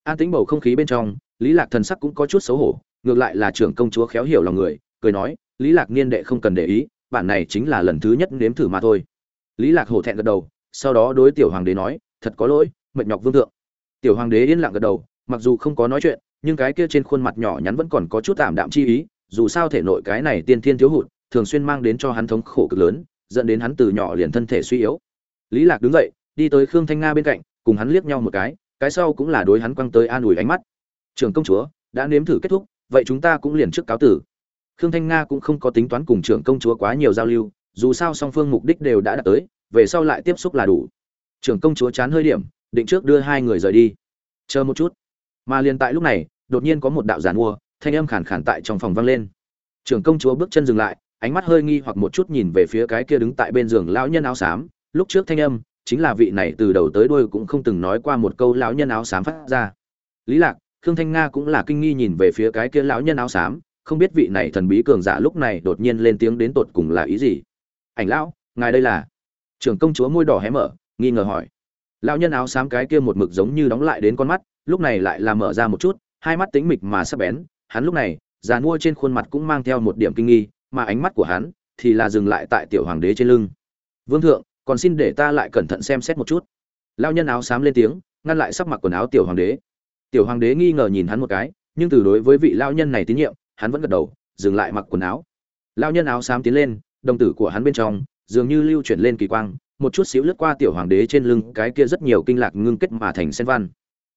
An tĩnh bầu không khí bên trong, lý lạc thần sắc cũng có chút xấu hổ, ngược lại là trưởng công chúa khéo hiểu lòng người, cười nói, lý lạc niên đệ không cần để ý, bản này chính là lần thứ nhất nếm thử mà thôi. Lý lạc hổ thẹn gật đầu, sau đó đối tiểu hoàng đế nói, thật có lỗi, mệt nhọc vương thượng. Tiểu hoàng đế yên lặng gật đầu mặc dù không có nói chuyện, nhưng cái kia trên khuôn mặt nhỏ nhắn vẫn còn có chút tạm đạm chi ý, dù sao thể nội cái này tiên thiên thiếu hụt, thường xuyên mang đến cho hắn thống khổ cực lớn, dẫn đến hắn từ nhỏ liền thân thể suy yếu. Lý lạc đứng dậy, đi tới khương thanh nga bên cạnh, cùng hắn liếc nhau một cái cái sau cũng là đối hắn quăng tới an ủi ánh mắt. Trưởng công chúa, đã nếm thử kết thúc, vậy chúng ta cũng liền trước cáo tử. Khương thanh nga cũng không có tính toán cùng trưởng công chúa quá nhiều giao lưu, dù sao song phương mục đích đều đã đạt tới, về sau lại tiếp xúc là đủ. Trưởng công chúa chán hơi điểm, định trước đưa hai người rời đi. Chờ một chút mà liền tại lúc này, đột nhiên có một đạo giàn mua, thanh âm khàn khàn tại trong phòng vang lên. Trưởng công chúa bước chân dừng lại, ánh mắt hơi nghi hoặc một chút nhìn về phía cái kia đứng tại bên giường lão nhân áo xám. Lúc trước thanh âm, chính là vị này từ đầu tới đuôi cũng không từng nói qua một câu lão nhân áo xám phát ra. Lý lạc, khương thanh nga cũng là kinh nghi nhìn về phía cái kia lão nhân áo xám, không biết vị này thần bí cường giả lúc này đột nhiên lên tiếng đến tột cùng là ý gì. Ảnh lão, ngài đây là? Trưởng công chúa môi đỏ hé mở, nghi ngờ hỏi lão nhân áo xám cái kia một mực giống như đóng lại đến con mắt, lúc này lại là mở ra một chút, hai mắt tính mịch mà sắc bén. Hắn lúc này, già mua trên khuôn mặt cũng mang theo một điểm kinh nghi, mà ánh mắt của hắn thì là dừng lại tại tiểu hoàng đế trên lưng. Vương thượng, còn xin để ta lại cẩn thận xem xét một chút. Lão nhân áo xám lên tiếng, ngăn lại sắc mặc quần áo tiểu hoàng đế. Tiểu hoàng đế nghi ngờ nhìn hắn một cái, nhưng từ đối với vị lão nhân này tín nhiệm, hắn vẫn gật đầu, dừng lại mặc quần áo. Lão nhân áo xám tiến lên, đồng tử của hắn bên trong dường như lưu chuyển lên kỳ quang một chút xíu lướt qua tiểu hoàng đế trên lưng, cái kia rất nhiều kinh lạc ngưng kết mà thành sen văn.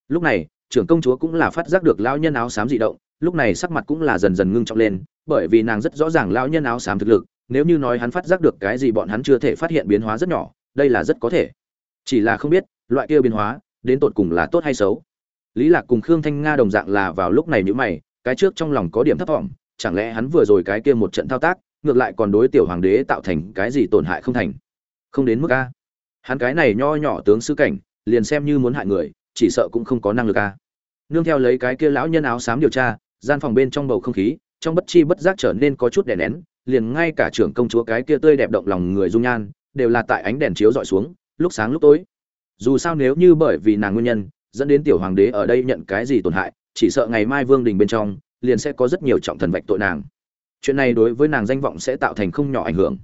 Lúc này, trưởng công chúa cũng là phát giác được lão nhân áo xám dị động, lúc này sắc mặt cũng là dần dần ngưng trọng lên, bởi vì nàng rất rõ ràng lão nhân áo xám thực lực, nếu như nói hắn phát giác được cái gì bọn hắn chưa thể phát hiện biến hóa rất nhỏ, đây là rất có thể. Chỉ là không biết, loại kia biến hóa, đến tột cùng là tốt hay xấu. Lý lạc cùng khương thanh nga đồng dạng là vào lúc này nhíu mày, cái trước trong lòng có điểm thấp thỏm, chẳng lẽ hắn vừa rồi cái kia một trận thao tác, ngược lại còn đối tiểu hoàng đế tạo thành cái gì tổn hại không thành? Không đến mức a. Hắn cái này nho nhỏ tướng sư cảnh, liền xem như muốn hại người, chỉ sợ cũng không có năng lực a. Nương theo lấy cái kia lão nhân áo xám điều tra, gian phòng bên trong bầu không khí, trong bất chi bất giác trở nên có chút đè nén, liền ngay cả trưởng công chúa cái kia tươi đẹp động lòng người dung nhan, đều là tại ánh đèn chiếu dọi xuống, lúc sáng lúc tối. Dù sao nếu như bởi vì nàng nguyên nhân, dẫn đến tiểu hoàng đế ở đây nhận cái gì tổn hại, chỉ sợ ngày mai vương đình bên trong, liền sẽ có rất nhiều trọng thần vạch tội nàng. Chuyện này đối với nàng danh vọng sẽ tạo thành không nhỏ ảnh hưởng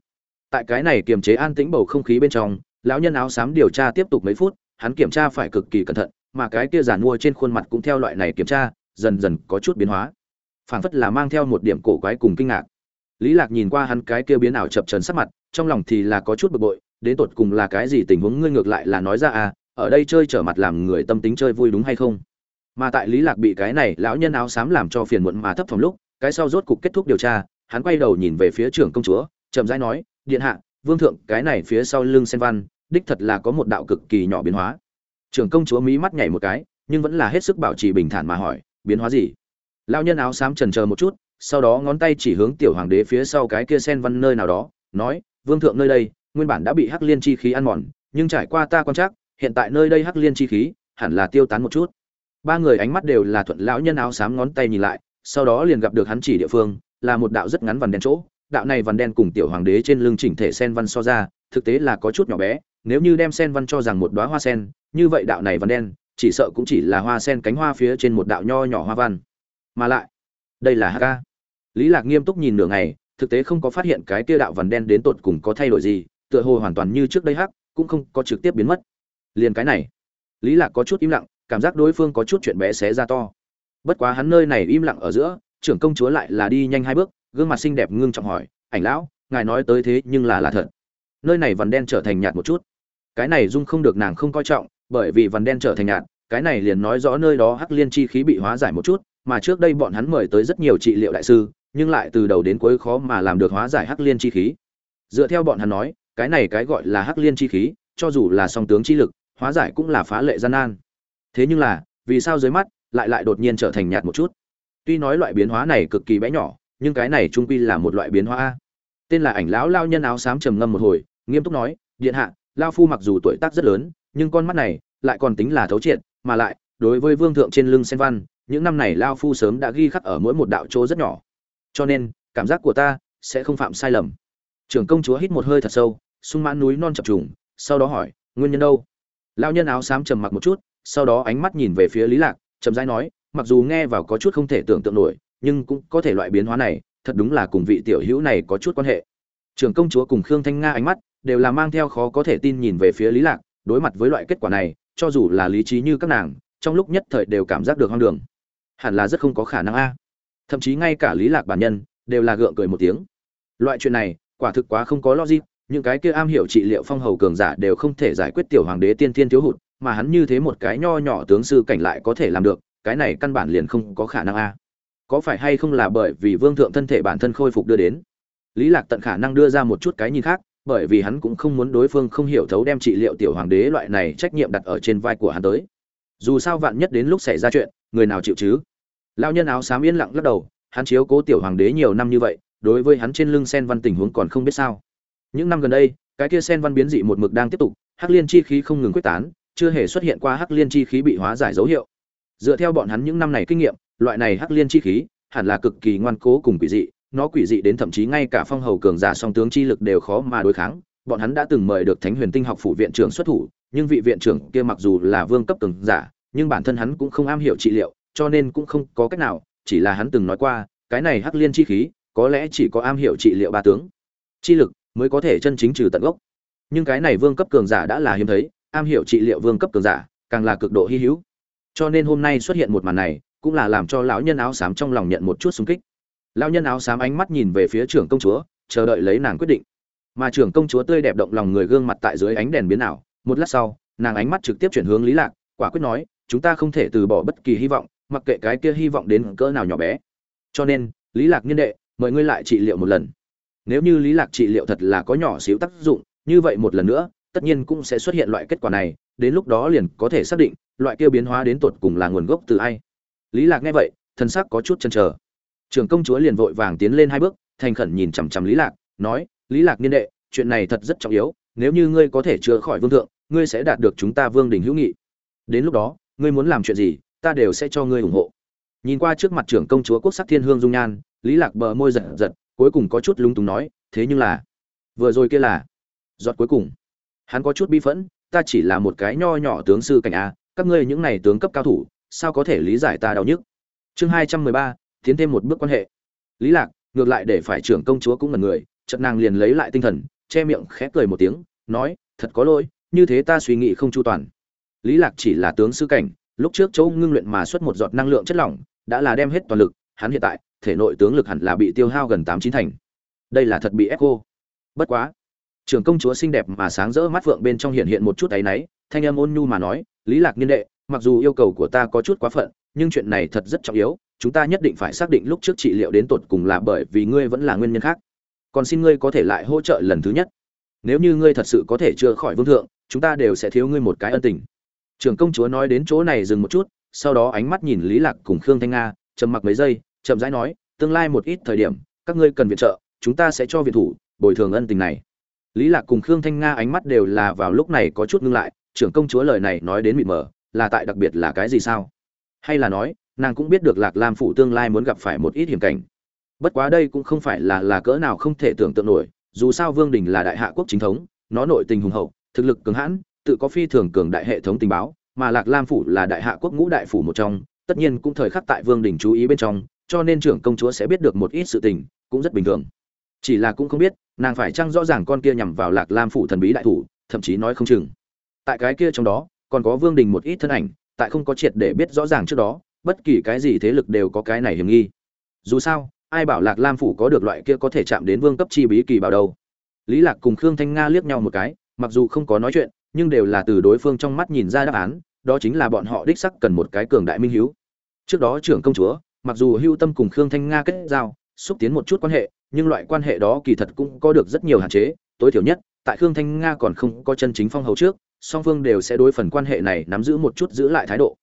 tại cái này kiềm chế an tĩnh bầu không khí bên trong, lão nhân áo xám điều tra tiếp tục mấy phút, hắn kiểm tra phải cực kỳ cẩn thận, mà cái kia giàn mua trên khuôn mặt cũng theo loại này kiểm tra, dần dần có chút biến hóa. Phảng phất là mang theo một điểm cổ quái cùng kinh ngạc. Lý lạc nhìn qua hắn cái kia biến ảo chập trần sắc mặt, trong lòng thì là có chút bực bội, đến tột cùng là cái gì tình huống ngươi ngược lại là nói ra à ở đây chơi trở mặt làm người tâm tính chơi vui đúng hay không? Mà tại lý lạc bị cái này lão nhân áo xám làm cho phiền muộn mà thấp phòng lúc, cái sau rốt cục kết thúc điều tra, hắn quay đầu nhìn về phía trưởng công chúa, chậm rãi nói điện hạ, vương thượng, cái này phía sau lưng sen văn, đích thật là có một đạo cực kỳ nhỏ biến hóa. Trưởng công chúa mỹ mắt nhảy một cái, nhưng vẫn là hết sức bảo trì bình thản mà hỏi, biến hóa gì? Lão nhân áo xám chần chờ một chút, sau đó ngón tay chỉ hướng tiểu hoàng đế phía sau cái kia sen văn nơi nào đó, nói, vương thượng nơi đây, nguyên bản đã bị hắc liên chi khí ăn mòn, nhưng trải qua ta quan trắc, hiện tại nơi đây hắc liên chi khí, hẳn là tiêu tán một chút. Ba người ánh mắt đều là thuận lão nhân áo xám ngón tay nhìn lại, sau đó liền gặp được hắn chỉ địa phương, là một đạo rất ngắn vằn đen chỗ đạo này vằn đen cùng tiểu hoàng đế trên lưng chỉnh thể sen văn so ra, thực tế là có chút nhỏ bé, nếu như đem sen văn cho rằng một đóa hoa sen, như vậy đạo này vằn đen, chỉ sợ cũng chỉ là hoa sen cánh hoa phía trên một đạo nho nhỏ hoa văn. Mà lại, đây là hk lý lạc nghiêm túc nhìn nửa ngày, thực tế không có phát hiện cái kia đạo vằn đen đến tột cùng có thay đổi gì, tựa hồ hoàn toàn như trước đây hắc, cũng không có trực tiếp biến mất. Liền cái này, lý lạc có chút im lặng, cảm giác đối phương có chút chuyện bé xé ra to. Bất quá hắn nơi này im lặng ở giữa, trưởng công chúa lại là đi nhanh hai bước gương mặt xinh đẹp ngưng trọng hỏi, ảnh lão, ngài nói tới thế nhưng là là thật. Nơi này vằn đen trở thành nhạt một chút. Cái này dung không được nàng không coi trọng, bởi vì vằn đen trở thành nhạt, cái này liền nói rõ nơi đó hắc liên chi khí bị hóa giải một chút, mà trước đây bọn hắn mời tới rất nhiều trị liệu đại sư, nhưng lại từ đầu đến cuối khó mà làm được hóa giải hắc liên chi khí. Dựa theo bọn hắn nói, cái này cái gọi là hắc liên chi khí, cho dù là song tướng chi lực, hóa giải cũng là phá lệ gian nan. Thế nhưng là, vì sao dưới mắt, lại lại đột nhiên trở thành nhạt một chút? Tuy nói loại biến hóa này cực kỳ bé nhỏ nhưng cái này trung quy là một loại biến hóa a. Tên là ảnh lão lao nhân áo xám trầm ngâm một hồi, nghiêm túc nói, điện hạ, lao phu mặc dù tuổi tác rất lớn, nhưng con mắt này lại còn tính là thấu triệt, mà lại, đối với vương thượng trên lưng sen văn, những năm này lao phu sớm đã ghi khắc ở mỗi một đạo chỗ rất nhỏ. Cho nên, cảm giác của ta sẽ không phạm sai lầm. Trưởng công chúa hít một hơi thật sâu, sung mãn núi non chập trùng, sau đó hỏi, nguyên nhân đâu? Lao nhân áo xám trầm mặc một chút, sau đó ánh mắt nhìn về phía lý lạc, chậm rãi nói, mặc dù nghe vào có chút không thể tưởng tượng nổi nhưng cũng có thể loại biến hóa này, thật đúng là cùng vị tiểu hữu này có chút quan hệ. Trưởng công chúa cùng khương thanh nga ánh mắt đều là mang theo khó có thể tin nhìn về phía lý lạc, đối mặt với loại kết quả này, cho dù là lý trí như các nàng, trong lúc nhất thời đều cảm giác được hoang đường. Hẳn là rất không có khả năng a. Thậm chí ngay cả lý lạc bản nhân đều là gượng cười một tiếng. Loại chuyện này, quả thực quá không có logic, những cái kia am hiểu trị liệu phong hầu cường giả đều không thể giải quyết tiểu hoàng đế tiên thiên thiếu hụt, mà hắn như thế một cái nho nhỏ tướng sư cảnh lại có thể làm được, cái này căn bản liền không có khả năng a có phải hay không là bởi vì vương thượng thân thể bản thân khôi phục đưa đến? Lý lạc tận khả năng đưa ra một chút cái nhìn khác, bởi vì hắn cũng không muốn đối phương không hiểu thấu đem trị liệu tiểu hoàng đế loại này trách nhiệm đặt ở trên vai của hắn tới. Dù sao vạn nhất đến lúc xảy ra chuyện, người nào chịu chứ? Lão nhân áo xám yên lặng lắc đầu, hắn chiếu cố tiểu hoàng đế nhiều năm như vậy, đối với hắn trên lưng sen văn tình huống còn không biết sao. Những năm gần đây, cái kia sen văn biến dị một mực đang tiếp tục, hắc liên chi khí không ngừng quyết tán, chưa hề xuất hiện qua hắc liên chi khí bị hóa giải dấu hiệu. Dựa theo bọn hắn những năm này kinh nghiệm loại này hắc liên chi khí, hẳn là cực kỳ ngoan cố cùng quỷ dị, nó quỷ dị đến thậm chí ngay cả phong hầu cường giả song tướng chi lực đều khó mà đối kháng. Bọn hắn đã từng mời được thánh huyền tinh học phủ viện trưởng xuất thủ, nhưng vị viện trưởng kia mặc dù là vương cấp cường giả, nhưng bản thân hắn cũng không am hiểu trị liệu, cho nên cũng không có cách nào, chỉ là hắn từng nói qua, cái này hắc liên chi khí, có lẽ chỉ có am hiểu trị liệu ba tướng. Chi lực mới có thể chân chính trừ tận gốc. Nhưng cái này vương cấp cường giả đã là hiếm thấy, am hiểu trị liệu vương cấp cường giả, càng là cực độ hy hữu. Cho nên hôm nay xuất hiện một màn này cũng là làm cho lão nhân áo xám trong lòng nhận một chút xung kích. Lão nhân áo xám ánh mắt nhìn về phía trưởng công chúa, chờ đợi lấy nàng quyết định. Mà trưởng công chúa tươi đẹp động lòng người gương mặt tại dưới ánh đèn biến ảo, một lát sau, nàng ánh mắt trực tiếp chuyển hướng lý lạc, quả quyết nói, chúng ta không thể từ bỏ bất kỳ hy vọng, mặc kệ cái kia hy vọng đến cỡ nào nhỏ bé. Cho nên, lý lạc nhân đệ, mời ngươi lại trị liệu một lần. Nếu như lý lạc trị liệu thật là có nhỏ xíu tác dụng, như vậy một lần nữa, tất nhiên cũng sẽ xuất hiện loại kết quả này, đến lúc đó liền có thể xác định, loại kia biến hóa đến tột cùng là nguồn gốc từ ai lý lạc nghe vậy, thân sắc có chút chần chờ. Trưởng công chúa liền vội vàng tiến lên hai bước, thành khẩn nhìn chằm chằm lý lạc, nói, lý lạc niên đệ, chuyện này thật rất trọng yếu, nếu như ngươi có thể chữa khỏi vương thượng, ngươi sẽ đạt được chúng ta vương đình hữu nghị. Đến lúc đó, ngươi muốn làm chuyện gì, ta đều sẽ cho ngươi ủng hộ. Nhìn qua trước mặt trưởng công chúa quốc sắc thiên hương dung nhan, lý lạc bờ môi giật giật, cuối cùng có chút lúng túng nói, thế nhưng là, vừa rồi kia là giọt cuối cùng. Hắn có chút bi phẫn, ta chỉ là một cái nho nhỏ tướng sư cảnh a, các ngươi những này tướng cấp cao thủ sao có thể lý giải ta đau nhức? Chương hai trăm mười ba, tiến thêm một bước quan hệ. Lý lạc, ngược lại để phải trưởng công chúa cũng là người, chợt nàng liền lấy lại tinh thần, che miệng khẽ cười một tiếng, nói, thật có lỗi, như thế ta suy nghĩ không chu toàn. Lý lạc chỉ là tướng sư cảnh, lúc trước châu ngưng luyện mà xuất một giọt năng lượng chất lỏng, đã là đem hết toàn lực, hắn hiện tại, thể nội tướng lực hẳn là bị tiêu hao gần tám chín thành. Đây là thật bị ép cô. Bất quá, trưởng công chúa xinh đẹp mà sáng rỡ mắt vượng bên trong hiện hiện một chút áy náy, thanh âm ôn nhu mà nói, lý lạc niên đệ mặc dù yêu cầu của ta có chút quá phận, nhưng chuyện này thật rất trọng yếu, chúng ta nhất định phải xác định lúc trước trị liệu đến tột cùng là bởi vì ngươi vẫn là nguyên nhân khác. Còn xin ngươi có thể lại hỗ trợ lần thứ nhất. Nếu như ngươi thật sự có thể chữa khỏi vương thượng, chúng ta đều sẽ thiếu ngươi một cái ân tình. Trưởng công chúa nói đến chỗ này dừng một chút, sau đó ánh mắt nhìn lý lạc cùng khương thanh nga, trầm mặc mấy giây, chậm rãi nói, tương lai một ít thời điểm, các ngươi cần viện trợ, chúng ta sẽ cho viện thủ bồi thường ân tình này. Lý lạc cùng khương thanh nga ánh mắt đều là vào lúc này có chút ngưng lại, trưởng công chúa lời này nói đến mịt mờ là tại đặc biệt là cái gì sao? Hay là nói, nàng cũng biết được lạc lam phủ tương lai muốn gặp phải một ít hiểm cảnh. Bất quá đây cũng không phải là là cỡ nào không thể tưởng tượng nổi, dù sao vương đình là đại hạ quốc chính thống, nó nội tình hùng hậu, thực lực cường hãn, tự có phi thường cường đại hệ thống tình báo, mà lạc lam phủ là đại hạ quốc ngũ đại phủ một trong, tất nhiên cũng thời khắc tại vương đình chú ý bên trong, cho nên trưởng công chúa sẽ biết được một ít sự tình, cũng rất bình thường. Chỉ là cũng không biết, nàng phải chăng rõ ràng con kia nhằm vào lạc lam phủ thần bí đại thủ, thậm chí nói không chừng. Tại cái kia trong đó còn có vương đình một ít thân ảnh, tại không có triệt để biết rõ ràng trước đó, bất kỳ cái gì thế lực đều có cái này hiểm nghi. Dù sao, ai bảo lạc lam phủ có được loại kia có thể chạm đến vương cấp chi bí kỳ bảo đâu. Lý lạc cùng khương thanh nga liếc nhau một cái, mặc dù không có nói chuyện, nhưng đều là từ đối phương trong mắt nhìn ra đáp án, đó chính là bọn họ đích sắc cần một cái cường đại minh hiếu. Trước đó trưởng công chúa, mặc dù hưu tâm cùng khương thanh nga kết giao, xúc tiến một chút quan hệ, nhưng loại quan hệ đó kỳ thật cũng có được rất nhiều hạn chế. Tối thiểu nhất, tại khương thanh nga còn không có chân chính phong hầu trước song phương đều sẽ đối phần quan hệ này nắm giữ một chút giữ lại thái độ.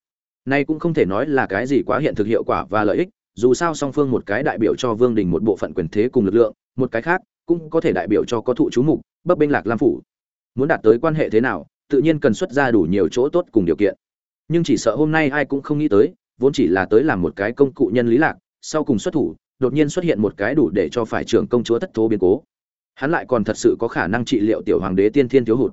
Nay cũng không thể nói là cái gì quá hiện thực hiệu quả và lợi ích, dù sao song phương một cái đại biểu cho vương đình một bộ phận quyền thế cùng lực lượng, một cái khác cũng có thể đại biểu cho có thụ chú mục, bấp bênh lạc lam phủ. Muốn đạt tới quan hệ thế nào, tự nhiên cần xuất ra đủ nhiều chỗ tốt cùng điều kiện. Nhưng chỉ sợ hôm nay ai cũng không nghĩ tới, vốn chỉ là tới làm một cái công cụ nhân lý lạc, sau cùng xuất thủ, đột nhiên xuất hiện một cái đủ để cho phải trưởng công chúa thất thố biến cố. Hắn lại còn thật sự có khả năng trị liệu tiểu hoàng đế tiên thiên thiếu hụt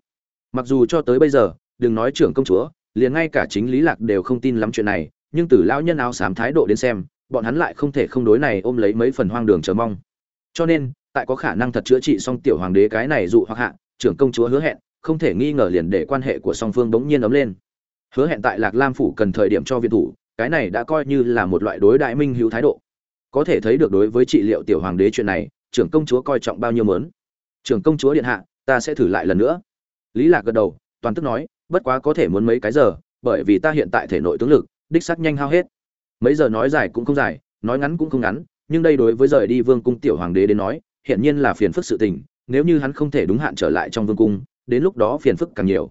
mặc dù cho tới bây giờ, đừng nói trưởng công chúa, liền ngay cả chính lý lạc đều không tin lắm chuyện này, nhưng từ lão nhân áo xám thái độ đến xem, bọn hắn lại không thể không đối này ôm lấy mấy phần hoang đường chờ mong. Cho nên, tại có khả năng thật chữa trị xong tiểu hoàng đế cái này dụ hoặc hạ, trưởng công chúa hứa hẹn, không thể nghi ngờ liền để quan hệ của song phương bỗng nhiên ấm lên. Hứa hẹn tại lạc lam phủ cần thời điểm cho viện thủ, cái này đã coi như là một loại đối đại minh hữu thái độ. Có thể thấy được đối với trị liệu tiểu hoàng đế chuyện này, trưởng công chúa coi trọng bao nhiêu mớn. Trưởng công chúa điện hạ, ta sẽ thử lại lần nữa lý lạc gật đầu, toàn tức nói, bất quá có thể muốn mấy cái giờ, bởi vì ta hiện tại thể nội tướng lực, đích xác nhanh hao hết. Mấy giờ nói dài cũng không dài, nói ngắn cũng không ngắn, nhưng đây đối với rời đi vương cung tiểu hoàng đế đến nói hiện nhiên là phiền phức sự tình, nếu như hắn không thể đúng hạn trở lại trong vương cung, đến lúc đó phiền phức càng nhiều.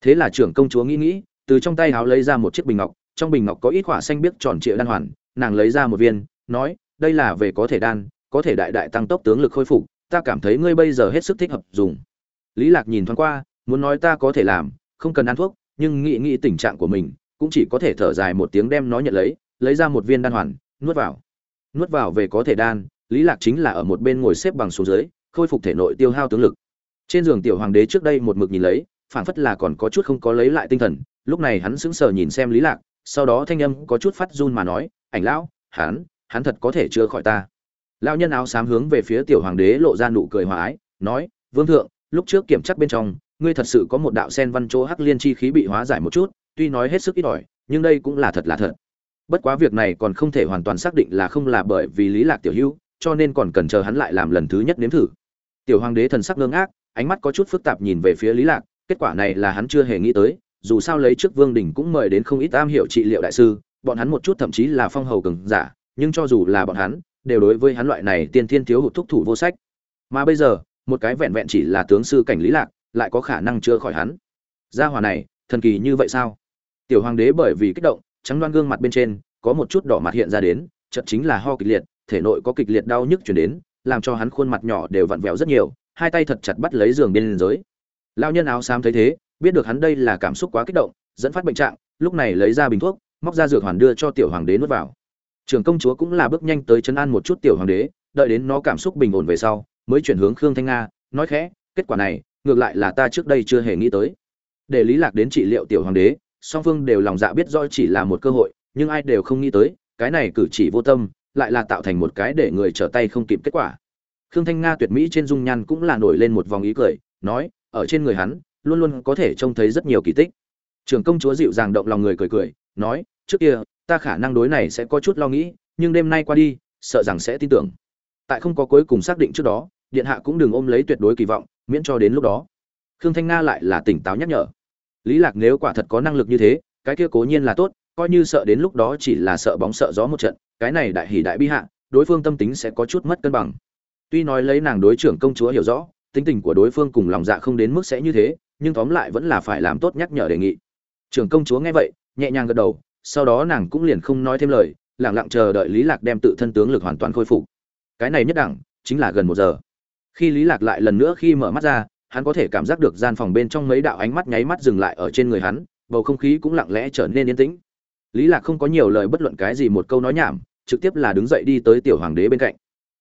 Thế là trưởng công chúa nghĩ nghĩ, từ trong tay háo lấy ra một chiếc bình ngọc, trong bình ngọc có ít quả xanh biếc tròn trịa đan hoàn, nàng lấy ra một viên, nói, đây là về có thể đan, có thể đại đại tăng tốc tướng lực khôi phục, ta cảm thấy ngươi bây giờ hết sức thích hợp dùng. Lý lạc nhìn thoáng qua muốn nói ta có thể làm, không cần ăn thuốc, nhưng nghĩ nghĩ tình trạng của mình, cũng chỉ có thể thở dài một tiếng đem nó nhận lấy lấy ra một viên đan hoàn, nuốt vào. Nuốt vào về có thể đan, lý lạc chính là ở một bên ngồi xếp bằng xuống dưới, khôi phục thể nội tiêu hao tướng lực. Trên giường tiểu hoàng đế trước đây một mực nhìn lấy, phảng phất là còn có chút không có lấy lại tinh thần, lúc này hắn sững sờ nhìn xem lý lạc, sau đó thanh âm có chút phát run mà nói, ảnh lão, hắn hắn thật có thể chữa khỏi ta. Lão nhân áo xám hướng về phía tiểu hoàng đế lộ ra nụ cười hòa ái, nói, vương thượng, lúc trước kiểm tra bên trong ngươi thật sự có một đạo sen văn chỗ hắc liên chi khí bị hóa giải một chút, tuy nói hết sức ít ỏi, nhưng đây cũng là thật là thật. Bất quá việc này còn không thể hoàn toàn xác định là không là bởi vì lý lạc tiểu hữu, cho nên còn cần chờ hắn lại làm lần thứ nhất nếm thử. Tiểu hoàng đế thần sắc ngơ ngác, ánh mắt có chút phức tạp nhìn về phía lý lạc, kết quả này là hắn chưa hề nghĩ tới, dù sao lấy trước vương đình cũng mời đến không ít am hiểu trị liệu đại sư, bọn hắn một chút thậm chí là phong hầu cường giả, nhưng cho dù là bọn hắn, đều đối với hắn loại này tiên thiên thiếu hụt thúc thủ vô sách. Mà bây giờ, một cái vẹn vẹn chỉ là tướng sư cảnh lý lạc lại có khả năng chữa khỏi hắn. Gia hỏa này, thần kỳ như vậy sao? Tiểu hoàng đế bởi vì kích động, trắng đoan gương mặt bên trên, có một chút đỏ mặt hiện ra đến, chợt chính là ho kịch liệt, thể nội có kịch liệt đau nhức chuyển đến, làm cho hắn khuôn mặt nhỏ đều vặn vẹo rất nhiều, hai tay thật chặt bắt lấy giường bên dưới. Lao nhân áo xám thấy thế, biết được hắn đây là cảm xúc quá kích động, dẫn phát bệnh trạng, lúc này lấy ra bình thuốc, móc ra dược hoàn đưa cho tiểu hoàng đế nuốt vào. Trưởng công chúa cũng là bước nhanh tới chân an một chút tiểu hoàng đế, đợi đến nó cảm xúc bình ổn về sau, mới chuyển hướng khương thanh nga, nói khẽ, kết quả này ngược lại là ta trước đây chưa hề nghĩ tới. Để lý lạc đến trị liệu tiểu hoàng đế, song phương đều lòng dạ biết rõ chỉ là một cơ hội, nhưng ai đều không nghĩ tới, cái này cử chỉ vô tâm, lại là tạo thành một cái để người trở tay không kịp kết quả. Khương thanh nga tuyệt mỹ trên dung nhan cũng là nổi lên một vòng ý cười, nói, ở trên người hắn, luôn luôn có thể trông thấy rất nhiều kỳ tích. Trưởng công chúa dịu dàng động lòng người cười cười, nói, trước kia, ta khả năng đối này sẽ có chút lo nghĩ, nhưng đêm nay qua đi, sợ rằng sẽ tin tưởng. Tại không có cuối cùng xác định trước đó điện hạ cũng đừng ôm lấy tuyệt đối kỳ vọng, miễn cho đến lúc đó. Khương thanh nga lại là tỉnh táo nhắc nhở. Lý lạc nếu quả thật có năng lực như thế, cái kia cố nhiên là tốt, coi như sợ đến lúc đó chỉ là sợ bóng sợ gió một trận, cái này đại hỉ đại bi hạ, đối phương tâm tính sẽ có chút mất cân bằng. Tuy nói lấy nàng đối trưởng công chúa hiểu rõ, tính tình của đối phương cùng lòng dạ không đến mức sẽ như thế, nhưng tóm lại vẫn là phải làm tốt nhắc nhở đề nghị. Trưởng công chúa nghe vậy, nhẹ nhàng gật đầu, sau đó nàng cũng liền không nói thêm lời, lặng lặng chờ đợi lý lạc đem tự thân tướng lực hoàn toàn khôi phục. Cái này nhất đẳng, chính là gần một giờ khi lý lạc lại lần nữa khi mở mắt ra, hắn có thể cảm giác được gian phòng bên trong mấy đạo ánh mắt nháy mắt dừng lại ở trên người hắn, bầu không khí cũng lặng lẽ trở nên yên tĩnh. Lý lạc không có nhiều lời bất luận cái gì một câu nói nhảm, trực tiếp là đứng dậy đi tới tiểu hoàng đế bên cạnh.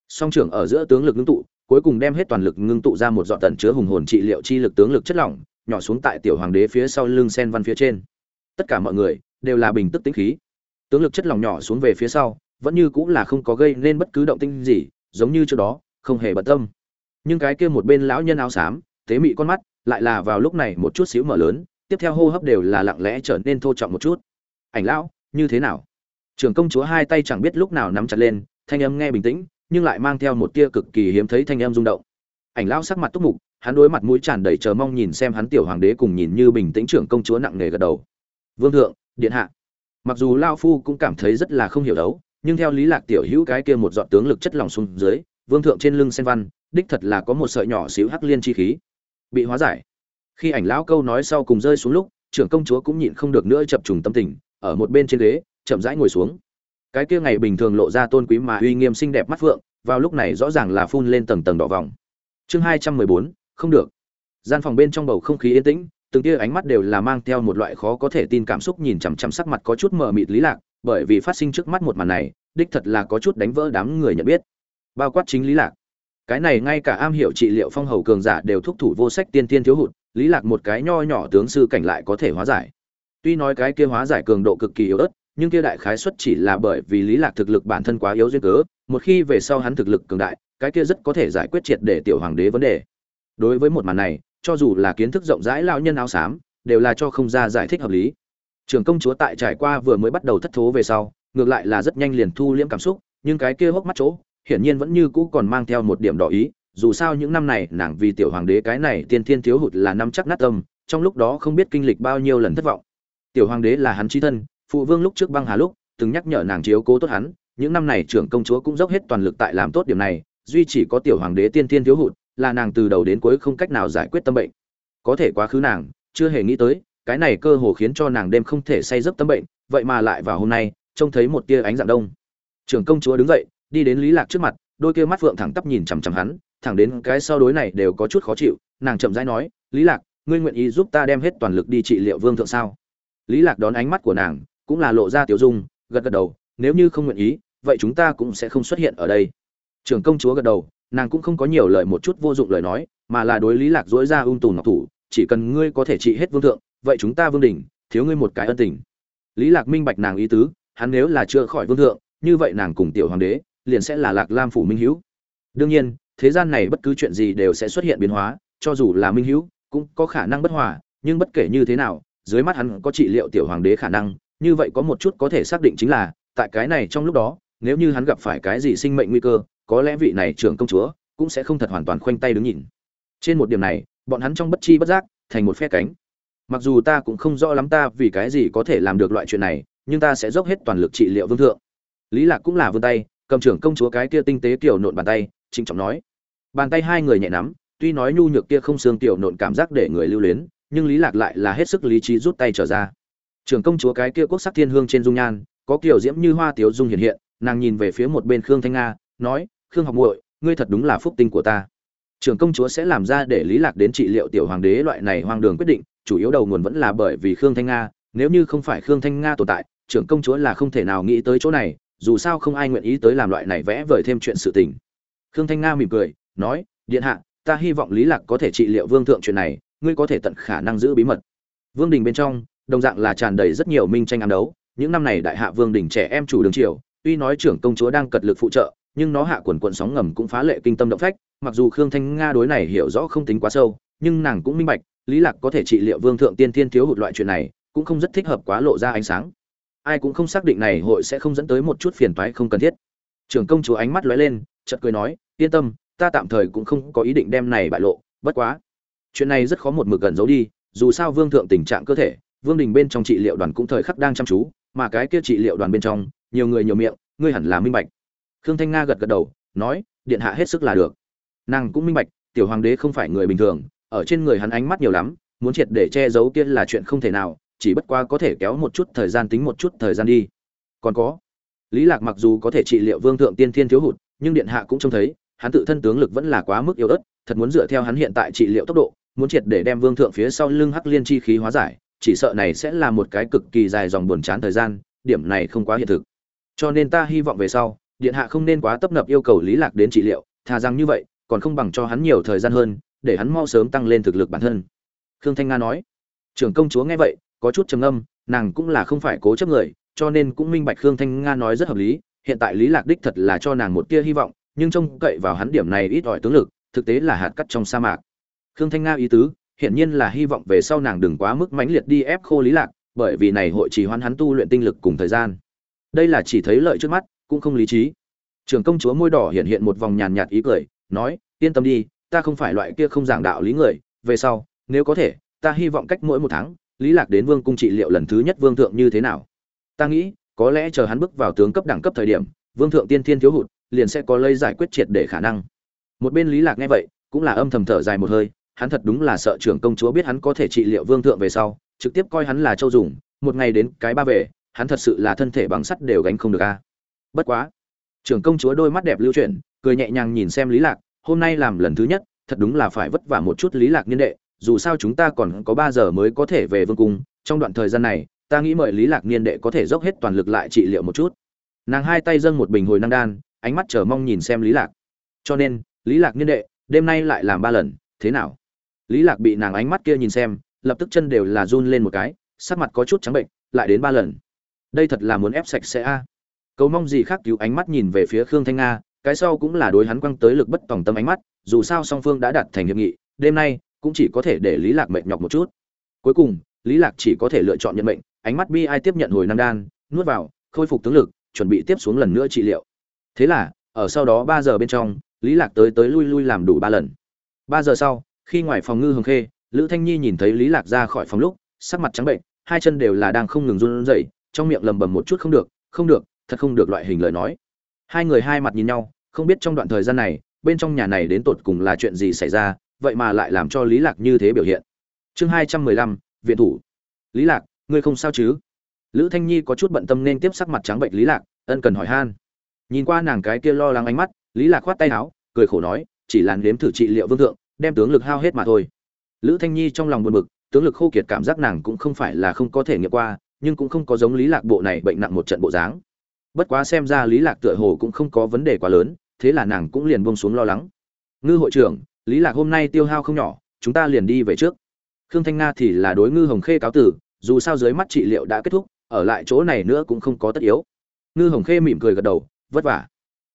Song trưởng ở giữa tướng lực ngưng tụ, cuối cùng đem hết toàn lực ngưng tụ ra một dọn tần chứa hùng hồn trị liệu chi lực tướng lực chất lỏng, nhỏ xuống tại tiểu hoàng đế phía sau lưng sen văn phía trên. Tất cả mọi người đều là bình tức tĩnh khí. Tướng lực chất lỏng nhỏ xuống về phía sau, vẫn như cũng là không có gây nên bất cứ động tinh gì, giống như trước đó, không hề bận tâm nhưng cái kia một bên lão nhân áo xám, tế mị con mắt, lại là vào lúc này một chút xíu mở lớn, tiếp theo hô hấp đều là lặng lẽ trở nên thô trọng một chút. Ảnh lão, như thế nào? Trưởng công chúa hai tay chẳng biết lúc nào nắm chặt lên, thanh âm nghe bình tĩnh, nhưng lại mang theo một tia cực kỳ hiếm thấy thanh âm rung động. Ảnh lão sắc mặt túc mục, hắn đối mặt mũi tràn đầy chờ mong nhìn xem hắn tiểu hoàng đế cùng nhìn như bình tĩnh trưởng công chúa nặng nề gật đầu. Vương thượng, điện hạ. Mặc dù lao phu cũng cảm thấy rất là không hiểu đấu, nhưng theo lý lạc tiểu hữu cái kia một dọn tướng lực chất lòng xuống dưới, vương thượng trên lưng sen văn đích thật là có một sợi nhỏ xíu hắc liên chi khí. Bị hóa giải. Khi ảnh lão câu nói sau cùng rơi xuống lúc, trưởng công chúa cũng nhịn không được nữa chập trùng tâm tình, ở một bên trên ghế, chậm rãi ngồi xuống. Cái kia ngày bình thường lộ ra tôn quý mà uy nghiêm xinh đẹp mắt phượng, vào lúc này rõ ràng là phun lên tầng tầng đỏ vòng. Chương hai trăm mười bốn, không được. Gian phòng bên trong bầu không khí yên tĩnh, từng tia ánh mắt đều là mang theo một loại khó có thể tin cảm xúc nhìn chằm chằm sắc mặt có chút mờ mịt lý lạc, bởi vì phát sinh trước mắt một màn này, đích thật là có chút đánh vỡ đám người nhận biết. Bao quát chính lý lạc cái này ngay cả am hiểu trị liệu phong hầu cường giả đều thúc thủ vô sách tiên tiên thiếu hụt, lý lạc một cái nho nhỏ tướng sư cảnh lại có thể hóa giải. Tuy nói cái kia hóa giải cường độ cực kỳ yếu ớt, nhưng kia đại khái xuất chỉ là bởi vì lý lạc thực lực bản thân quá yếu duyên cớ, một khi về sau hắn thực lực cường đại, cái kia rất có thể giải quyết triệt để tiểu hoàng đế vấn đề. Đối với một màn này, cho dù là kiến thức rộng rãi lão nhân áo xám, đều là cho không ra giải thích hợp lý. Trưởng công chúa tại trải qua vừa mới bắt đầu thất thố về sau, ngược lại là rất nhanh liền thu liễm cảm xúc, nhưng cái kia hốc mắt chỗ hiển nhiên vẫn như cũ còn mang theo một điểm đỏ ý, dù sao những năm này nàng vì tiểu hoàng đế cái này tiên thiên thiếu hụt là năm chắc nát tâm, trong lúc đó không biết kinh lịch bao nhiêu lần thất vọng. Tiểu hoàng đế là hắn chí thân, phụ vương lúc trước băng hà lúc, từng nhắc nhở nàng chiếu cố tốt hắn, những năm này trưởng công chúa cũng dốc hết toàn lực tại làm tốt điểm này, duy chỉ có tiểu hoàng đế tiên thiên thiếu hụt, là nàng từ đầu đến cuối không cách nào giải quyết tâm bệnh. Có thể quá khứ nàng, chưa hề nghĩ tới, cái này cơ hồ khiến cho nàng đêm không thể say giấc tâm bệnh, vậy mà lại vào hôm nay, trông thấy một tia ánh dạng đông. Trưởng công chúa đứng dậy đi đến lý lạc trước mặt, đôi kia mắt phượng thẳng tắp nhìn chằm chằm hắn, thẳng đến cái sau đối này đều có chút khó chịu, nàng chậm rãi nói, lý lạc, ngươi nguyện ý giúp ta đem hết toàn lực đi trị liệu vương thượng sao? Lý lạc đón ánh mắt của nàng, cũng là lộ ra tiểu dung, gật gật đầu, nếu như không nguyện ý, vậy chúng ta cũng sẽ không xuất hiện ở đây. Trưởng công chúa gật đầu, nàng cũng không có nhiều lời một chút vô dụng lời nói, mà là đối lý lạc dối ra ung tùn ngọc thủ, chỉ cần ngươi có thể trị hết vương thượng, vậy chúng ta vương đình, thiếu ngươi một cái ân tình. Lý lạc minh bạch nàng ý tứ, hắn nếu là chưa khỏi vương thượng, như vậy nàng cùng tiểu hoàng đế liền sẽ là lạc lam phủ minh hữu đương nhiên, thế gian này bất cứ chuyện gì đều sẽ xuất hiện biến hóa, cho dù là minh hữu cũng có khả năng bất hòa, nhưng bất kể như thế nào, dưới mắt hắn có trị liệu tiểu hoàng đế khả năng, như vậy có một chút có thể xác định chính là, tại cái này trong lúc đó, nếu như hắn gặp phải cái gì sinh mệnh nguy cơ, có lẽ vị này trưởng công chúa cũng sẽ không thật hoàn toàn khoanh tay đứng nhìn. Trên một điểm này, bọn hắn trong bất chi bất giác, thành một phe cánh. Mặc dù ta cũng không rõ lắm ta vì cái gì có thể làm được loại chuyện này, nhưng ta sẽ dốc hết toàn lực trị liệu vương thượng. Lý lạc cũng là vươn tay cầm trưởng công chúa cái kia tinh tế tiểu nộn bàn tay, trịnh trọng nói. Bàn tay hai người nhẹ nắm, tuy nói nhu nhược kia không xương tiểu nộn cảm giác để người lưu luyến, nhưng lý lạc lại là hết sức lý trí rút tay trở ra. Trưởng công chúa cái kia quốc sắc thiên hương trên dung nhan, có kiểu diễm như hoa tiểu dung hiện hiện, nàng nhìn về phía một bên khương thanh nga, nói, khương học muội, ngươi thật đúng là phúc tinh của ta. Trưởng công chúa sẽ làm ra để lý lạc đến trị liệu tiểu hoàng đế loại này hoang đường quyết định, chủ yếu đầu nguồn vẫn là bởi vì khương thanh nga, nếu như không phải khương thanh nga tồn tại, trưởng công chúa là không thể nào nghĩ tới chỗ này dù sao không ai nguyện ý tới làm loại này vẽ vời thêm chuyện sự tình. Khương thanh nga mỉm cười, nói, điện hạ, ta hy vọng lý lạc có thể trị liệu vương thượng chuyện này, ngươi có thể tận khả năng giữ bí mật. Vương đình bên trong, đồng dạng là tràn đầy rất nhiều minh tranh ám đấu, những năm này đại hạ vương đình trẻ em chủ đường triều, tuy nói trưởng công chúa đang cật lực phụ trợ, nhưng nó hạ quần quận sóng ngầm cũng phá lệ kinh tâm động phách, mặc dù khương thanh nga đối này hiểu rõ không tính quá sâu, nhưng nàng cũng minh bạch, lý lạc có thể trị liệu vương thượng tiên thiên thiếu hụt loại chuyện này, cũng không rất thích hợp quá lộ ra ánh sáng ai cũng không xác định này hội sẽ không dẫn tới một chút phiền toái không cần thiết. Trưởng công chúa ánh mắt lóe lên, chợt cười nói, yên tâm, ta tạm thời cũng không có ý định đem này bại lộ, bất quá, chuyện này rất khó một mực gần giấu đi, dù sao vương thượng tình trạng cơ thể, vương đình bên trong trị liệu đoàn cũng thời khắc đang chăm chú, mà cái kia trị liệu đoàn bên trong, nhiều người nhiều miệng, ngươi hẳn là minh bạch. Khương thanh nga gật gật đầu, nói, điện hạ hết sức là được. Nàng cũng minh bạch, tiểu hoàng đế không phải người bình thường, ở trên người hắn ánh mắt nhiều lắm, muốn triệt để che giấu kia là chuyện không thể nào chỉ bất quá có thể kéo một chút thời gian tính một chút thời gian đi. Còn có, lý lạc mặc dù có thể trị liệu vương thượng tiên thiên thiếu hụt, nhưng điện hạ cũng trông thấy, hắn tự thân tướng lực vẫn là quá mức yếu ớt, thật muốn dựa theo hắn hiện tại trị liệu tốc độ, muốn triệt để đem vương thượng phía sau lưng hắc liên chi khí hóa giải, chỉ sợ này sẽ là một cái cực kỳ dài dòng buồn chán thời gian, điểm này không quá hiện thực. Cho nên ta hy vọng về sau, điện hạ không nên quá tấp nập yêu cầu lý lạc đến trị liệu thà rằng như vậy, còn không bằng cho hắn nhiều thời gian hơn, để hắn mau sớm tăng lên thực lực bản thân. Khương thanh nga nói. Trưởng công chúa nghe vậy có chút trầm âm nàng cũng là không phải cố chấp người, cho nên cũng minh bạch khương thanh nga nói rất hợp lý, hiện tại lý lạc đích thật là cho nàng một tia hy vọng, nhưng trông cậy vào hắn điểm này ít ỏi tướng lực, thực tế là hạt cắt trong sa mạc. Khương thanh nga ý tứ, hiển nhiên là hy vọng về sau nàng đừng quá mức mãnh liệt đi ép khô lý lạc, bởi vì này hội trì hoãn hắn tu luyện tinh lực cùng thời gian. Đây là chỉ thấy lợi trước mắt, cũng không lý trí. Trưởng công chúa môi đỏ hiện hiện một vòng nhàn nhạt ý cười, nói, yên tâm đi, ta không phải loại kia không giảng đạo lý người, về sau, nếu có thể, ta hy vọng cách mỗi một tháng lý lạc đến vương cung trị liệu lần thứ nhất vương thượng như thế nào? Ta nghĩ, có lẽ chờ hắn bước vào tướng cấp đẳng cấp thời điểm, vương thượng tiên thiên thiếu hụt, liền sẽ có lây giải quyết triệt để khả năng. Một bên lý lạc nghe vậy, cũng là âm thầm thở dài một hơi, hắn thật đúng là sợ trưởng công chúa biết hắn có thể trị liệu vương thượng về sau, trực tiếp coi hắn là châu dùng, một ngày đến cái ba về, hắn thật sự là thân thể bằng sắt đều gánh không được a. Bất quá, trưởng công chúa đôi mắt đẹp lưu chuyển, cười nhẹ nhàng nhìn xem lý lạc, hôm nay làm lần thứ nhất, thật đúng là phải vất vả một chút lý lạc niên đệ dù sao chúng ta còn có ba giờ mới có thể về vương cung, trong đoạn thời gian này, ta nghĩ mời lý lạc niên đệ có thể dốc hết toàn lực lại trị liệu một chút. Nàng hai tay dâng một bình hồi năng đan, ánh mắt chờ mong nhìn xem lý lạc. Cho nên, lý lạc niên đệ, đêm nay lại làm ba lần, thế nào? Lý lạc bị nàng ánh mắt kia nhìn xem, lập tức chân đều là run lên một cái, sắc mặt có chút trắng bệnh, lại đến ba lần. Đây thật là muốn ép sạch sẽ a. Cầu mong gì khác cứu ánh mắt nhìn về phía khương thanh nga, cái sau cũng là đối hắn quăng tới lực bất tòng tâm ánh mắt, dù sao song phương đã đạt thành hiệp nghị, đêm nay cũng chỉ có thể để lý lạc mệt nhọc một chút. Cuối cùng, lý lạc chỉ có thể lựa chọn nhận mệnh, ánh mắt bi ai tiếp nhận hồi năng đan, nuốt vào, khôi phục tướng lực, chuẩn bị tiếp xuống lần nữa trị liệu. Thế là, ở sau đó ba giờ bên trong, lý lạc tới tới lui lui làm đủ ba lần. Ba giờ sau, khi ngoài phòng ngư hồng khê, lữ thanh nhi nhìn thấy lý lạc ra khỏi phòng lúc, sắc mặt trắng bệnh, hai chân đều là đang không ngừng run rẩy, trong miệng lầm bầm một chút không được không được, thật không được loại hình lời nói. Hai người hai mặt nhìn nhau, không biết trong đoạn thời gian này, bên trong nhà này đến tột cùng là chuyện gì xảy ra vậy mà lại làm cho lý lạc như thế biểu hiện. Chương hai trăm mười lăm, viện thủ. Lý lạc, ngươi không sao chứ? Lữ thanh nhi có chút bận tâm nên tiếp sắc mặt trắng bệnh lý lạc, ân cần hỏi han. Nhìn qua nàng cái kia lo lắng ánh mắt, lý lạc khoát tay áo, cười khổ nói, chỉ là nếm thử trị liệu vương thượng, đem tướng lực hao hết mà thôi. Lữ thanh nhi trong lòng buồn bực, tướng lực khô kiệt cảm giác nàng cũng không phải là không có thể nghiệm qua, nhưng cũng không có giống lý lạc bộ này bệnh nặng một trận bộ dáng. Bất quá xem ra lý lạc tựa hồ cũng không có vấn đề quá lớn, thế là nàng cũng liền buông xuống lo lắng. Ngư hội trưởng lý lạc hôm nay tiêu hao không nhỏ, chúng ta liền đi về trước. Khương thanh nga thì là đối ngư hồng khê cáo tử dù sao dưới mắt trị liệu đã kết thúc, ở lại chỗ này nữa cũng không có tất yếu. Ngư hồng khê mỉm cười gật đầu, vất vả.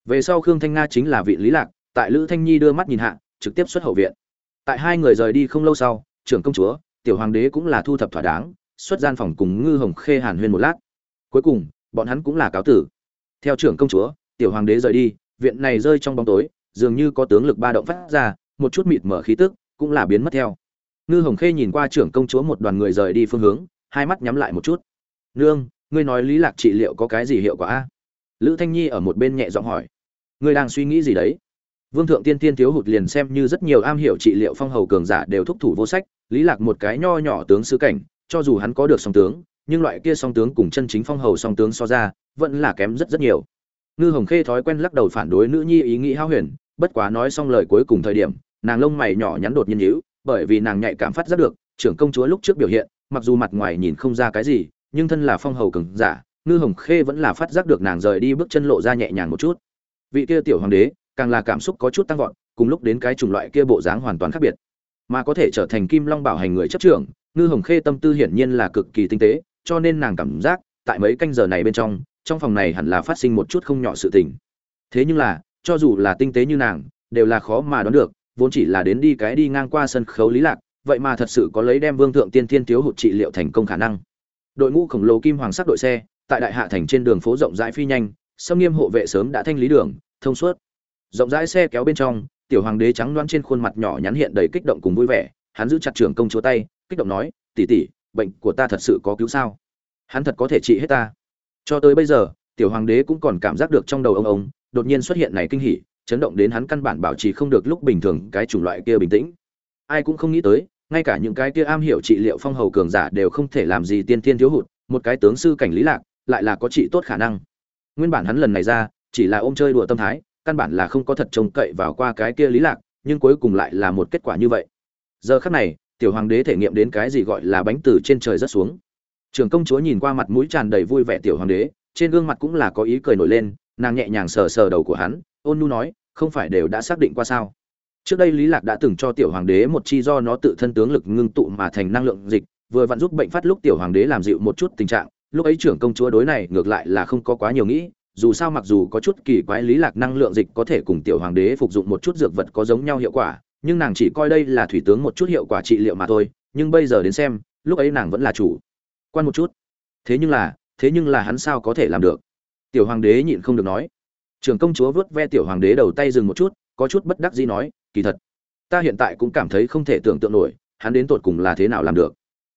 Về sau khương thanh nga chính là vị lý lạc, tại lữ thanh nhi đưa mắt nhìn hạ, trực tiếp xuất hậu viện. Tại hai người rời đi không lâu sau, trưởng công chúa, tiểu hoàng đế cũng là thu thập thỏa đáng, xuất gian phòng cùng ngư hồng khê hàn huyên một lát. Cuối cùng, bọn hắn cũng là cáo tử. Theo trưởng công chúa, tiểu hoàng đế rời đi, viện này rơi trong bóng tối, dường như có tướng lực ba động phát ra một chút mịt mở khí tức, cũng là biến mất theo. Ngư hồng khê nhìn qua trưởng công chúa một đoàn người rời đi phương hướng, hai mắt nhắm lại một chút. Nương, ngươi nói lý lạc trị liệu có cái gì hiệu quả a? Lữ thanh nhi ở một bên nhẹ giọng hỏi. Ngươi đang suy nghĩ gì đấy? Vương thượng tiên tiên thiếu hụt liền xem như rất nhiều am hiểu trị liệu phong hầu cường giả đều thúc thủ vô sách, lý lạc một cái nho nhỏ tướng sứ cảnh, cho dù hắn có được song tướng, nhưng loại kia song tướng cùng chân chính phong hầu song tướng so ra, vẫn là kém rất rất nhiều. Ngư hồng khê thói quen lắc đầu phản đối nữ nhi ý nghĩ hao huyền, bất quá nói xong lời cuối cùng thời điểm nàng lông mày nhỏ nhắn đột nhiên nhíu, bởi vì nàng nhạy cảm phát giác được, trưởng công chúa lúc trước biểu hiện, mặc dù mặt ngoài nhìn không ra cái gì, nhưng thân là phong hầu cường giả, ngư hồng khê vẫn là phát giác được nàng rời đi bước chân lộ ra nhẹ nhàng một chút. Vị kia tiểu hoàng đế, càng là cảm xúc có chút tăng vọt, cùng lúc đến cái chủng loại kia bộ dáng hoàn toàn khác biệt. Mà có thể trở thành kim long bảo hành người chấp trưởng, ngư hồng khê tâm tư hiển nhiên là cực kỳ tinh tế, cho nên nàng cảm giác, tại mấy canh giờ này bên trong trong phòng này hẳn là phát sinh một chút không nhỏ sự tình. Thế nhưng là, cho dù là tinh tế như nàng, đều là khó mà đoán được vốn chỉ là đến đi cái đi ngang qua sân khấu lý lạc, vậy mà thật sự có lấy đem vương thượng tiên thiên thiếu hụt trị liệu thành công khả năng. Đội ngũ khổng lồ kim hoàng sắc đội xe, tại đại hạ thành trên đường phố rộng rãi phi nhanh, sâm nghiêm hộ vệ sớm đã thanh lý đường, thông suốt. Rộng rãi xe kéo bên trong, tiểu hoàng đế trắng đoán trên khuôn mặt nhỏ nhắn hiện đầy kích động cùng vui vẻ, hắn giữ chặt trưởng công chúa tay, kích động nói, tỷ tỷ, bệnh của ta thật sự có cứu sao? Hắn thật có thể trị hết ta. Cho tới bây giờ, tiểu hoàng đế cũng còn cảm giác được trong đầu ông ông, đột nhiên xuất hiện này kinh hỉ chấn động đến hắn căn bản bảo trì không được lúc bình thường cái chủng loại kia bình tĩnh. Ai cũng không nghĩ tới, ngay cả những cái kia am hiểu trị liệu phong hầu cường giả đều không thể làm gì tiên tiên thiếu hụt, một cái tướng sư cảnh lý lạc, lại là có trị tốt khả năng. Nguyên bản hắn lần này ra, chỉ là ôm chơi đùa tâm thái, căn bản là không có thật trông cậy vào qua cái kia lý lạc, nhưng cuối cùng lại là một kết quả như vậy. Giờ khắc này, tiểu hoàng đế thể nghiệm đến cái gì gọi là bánh từ trên trời rất xuống. Trưởng công chúa nhìn qua mặt mũi tràn đầy vui vẻ tiểu hoàng đế, trên gương mặt cũng là có ý cười nổi lên, nàng nhẹ nhàng sờ sờ đầu của hắn ôn nu nói, không phải đều đã xác định qua sao? Trước đây lý lạc đã từng cho tiểu hoàng đế một chi do nó tự thân tướng lực ngưng tụ mà thành năng lượng dịch, vừa vặn giúp bệnh phát lúc tiểu hoàng đế làm dịu một chút tình trạng, lúc ấy trưởng công chúa đối này ngược lại là không có quá nhiều nghĩ, dù sao mặc dù có chút kỳ quái lý lạc năng lượng dịch có thể cùng tiểu hoàng đế phục dụng một chút dược vật có giống nhau hiệu quả, nhưng nàng chỉ coi đây là thủy tướng một chút hiệu quả trị liệu mà thôi, nhưng bây giờ đến xem, lúc ấy nàng vẫn là chủ. Quan một chút. Thế nhưng là, thế nhưng là hắn sao có thể làm được? Tiểu hoàng đế nhịn không được nói trưởng công chúa vớt ve tiểu hoàng đế đầu tay dừng một chút, có chút bất đắc dĩ nói, kỳ thật, ta hiện tại cũng cảm thấy không thể tưởng tượng nổi, hắn đến tột cùng là thế nào làm được.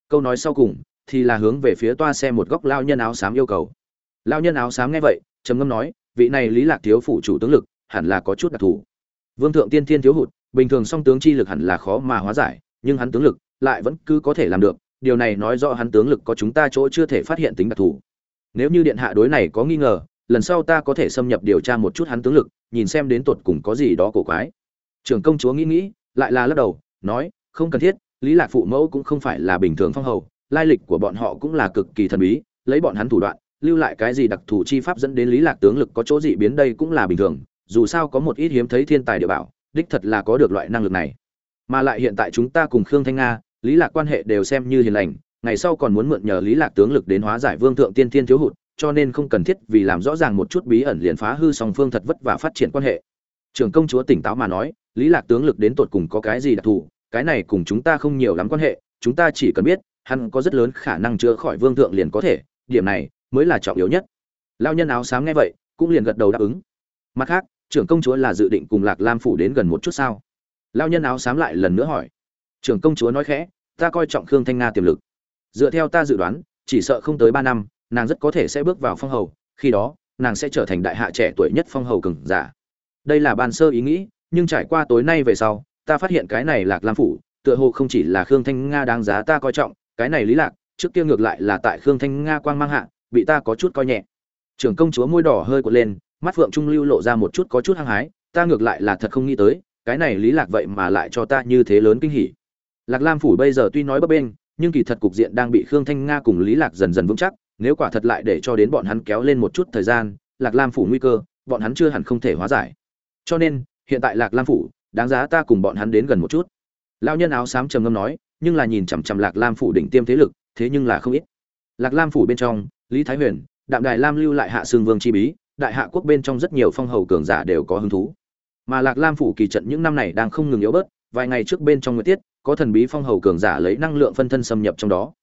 Câu nói sau cùng thì là hướng về phía toa xe một góc lao nhân áo xám yêu cầu. Lao nhân áo xám nghe vậy, trầm ngâm nói, vị này lý lạc thiếu phủ chủ tướng lực, hẳn là có chút đặc thù. Vương thượng tiên thiên thiếu hụt, bình thường song tướng chi lực hẳn là khó mà hóa giải, nhưng hắn tướng lực lại vẫn cứ có thể làm được. Điều này nói rõ hắn tướng lực có chúng ta chỗ chưa thể phát hiện tính đặc thù. Nếu như điện hạ đối này có nghi ngờ lần sau ta có thể xâm nhập điều tra một chút hắn tướng lực, nhìn xem đến tột cùng có gì đó cổ quái. Trưởng công chúa nghĩ nghĩ, lại là lắc đầu, nói, không cần thiết, lý lạc phụ mẫu cũng không phải là bình thường phong hầu, lai lịch của bọn họ cũng là cực kỳ thần bí, lấy bọn hắn thủ đoạn, lưu lại cái gì đặc thù chi pháp dẫn đến lý lạc tướng lực có chỗ dị biến đây cũng là bình thường, dù sao có một ít hiếm thấy thiên tài địa bảo, đích thật là có được loại năng lực này. Mà lại hiện tại chúng ta cùng khương thanh nga, lý lạc quan hệ đều xem như hiền lành, ngày sau còn muốn mượn nhờ lý lạc tướng lực đến hóa giải vương thượng tiên thiên thiếu hụt cho nên không cần thiết vì làm rõ ràng một chút bí ẩn liền phá hư song phương thật vất vả phát triển quan hệ. Trưởng công chúa tỉnh táo mà nói, lý lạc tướng lực đến tột cùng có cái gì đặc thù, cái này cùng chúng ta không nhiều lắm quan hệ, chúng ta chỉ cần biết, hắn có rất lớn khả năng chữa khỏi vương thượng liền có thể, điểm này mới là trọng yếu nhất. Lao nhân áo xám nghe vậy, cũng liền gật đầu đáp ứng. Mặt khác, trưởng công chúa là dự định cùng lạc lam phủ đến gần một chút sao? Lao nhân áo xám lại lần nữa hỏi. Trưởng công chúa nói khẽ, ta coi trọng khương thanh nga tiềm lực. Dựa theo ta dự đoán, chỉ sợ không tới ba năm nàng rất có thể sẽ bước vào phong hầu, khi đó, nàng sẽ trở thành đại hạ trẻ tuổi nhất phong hầu cường giả. Đây là ban sơ ý nghĩ, nhưng trải qua tối nay về sau, ta phát hiện cái này lạc lam phủ, tựa hồ không chỉ là khương thanh nga đáng giá ta coi trọng, cái này lý lạc, trước kia ngược lại là tại khương thanh nga quang mang hạ, bị ta có chút coi nhẹ. Trưởng công chúa môi đỏ hơi cuộn lên, mắt phượng trung lưu lộ ra một chút có chút hăng hái, ta ngược lại là thật không nghĩ tới, cái này lý lạc vậy mà lại cho ta như thế lớn kinh hỉ. Lạc lam phủ bây giờ tuy nói bấp bênh, nhưng kỳ thật cục diện đang bị khương thanh nga cùng lý lạc dần dần vững chắc nếu quả thật lại để cho đến bọn hắn kéo lên một chút thời gian, lạc lam phủ nguy cơ, bọn hắn chưa hẳn không thể hóa giải. Cho nên, hiện tại lạc lam phủ, đáng giá ta cùng bọn hắn đến gần một chút. Lão nhân áo xám trầm ngâm nói, nhưng là nhìn chằm chằm lạc lam phủ đỉnh tiêm thế lực, thế nhưng là không ít. Lạc lam phủ bên trong, lý thái huyền, đạm đài lam lưu lại hạ xương vương chi bí, đại hạ quốc bên trong rất nhiều phong hầu cường giả đều có hứng thú. Mà lạc lam phủ kỳ trận những năm này đang không ngừng yếu bớt, vài ngày trước bên trong nguyệt tiết, có thần bí phong hầu cường giả lấy năng lượng phân thân xâm nhập trong đó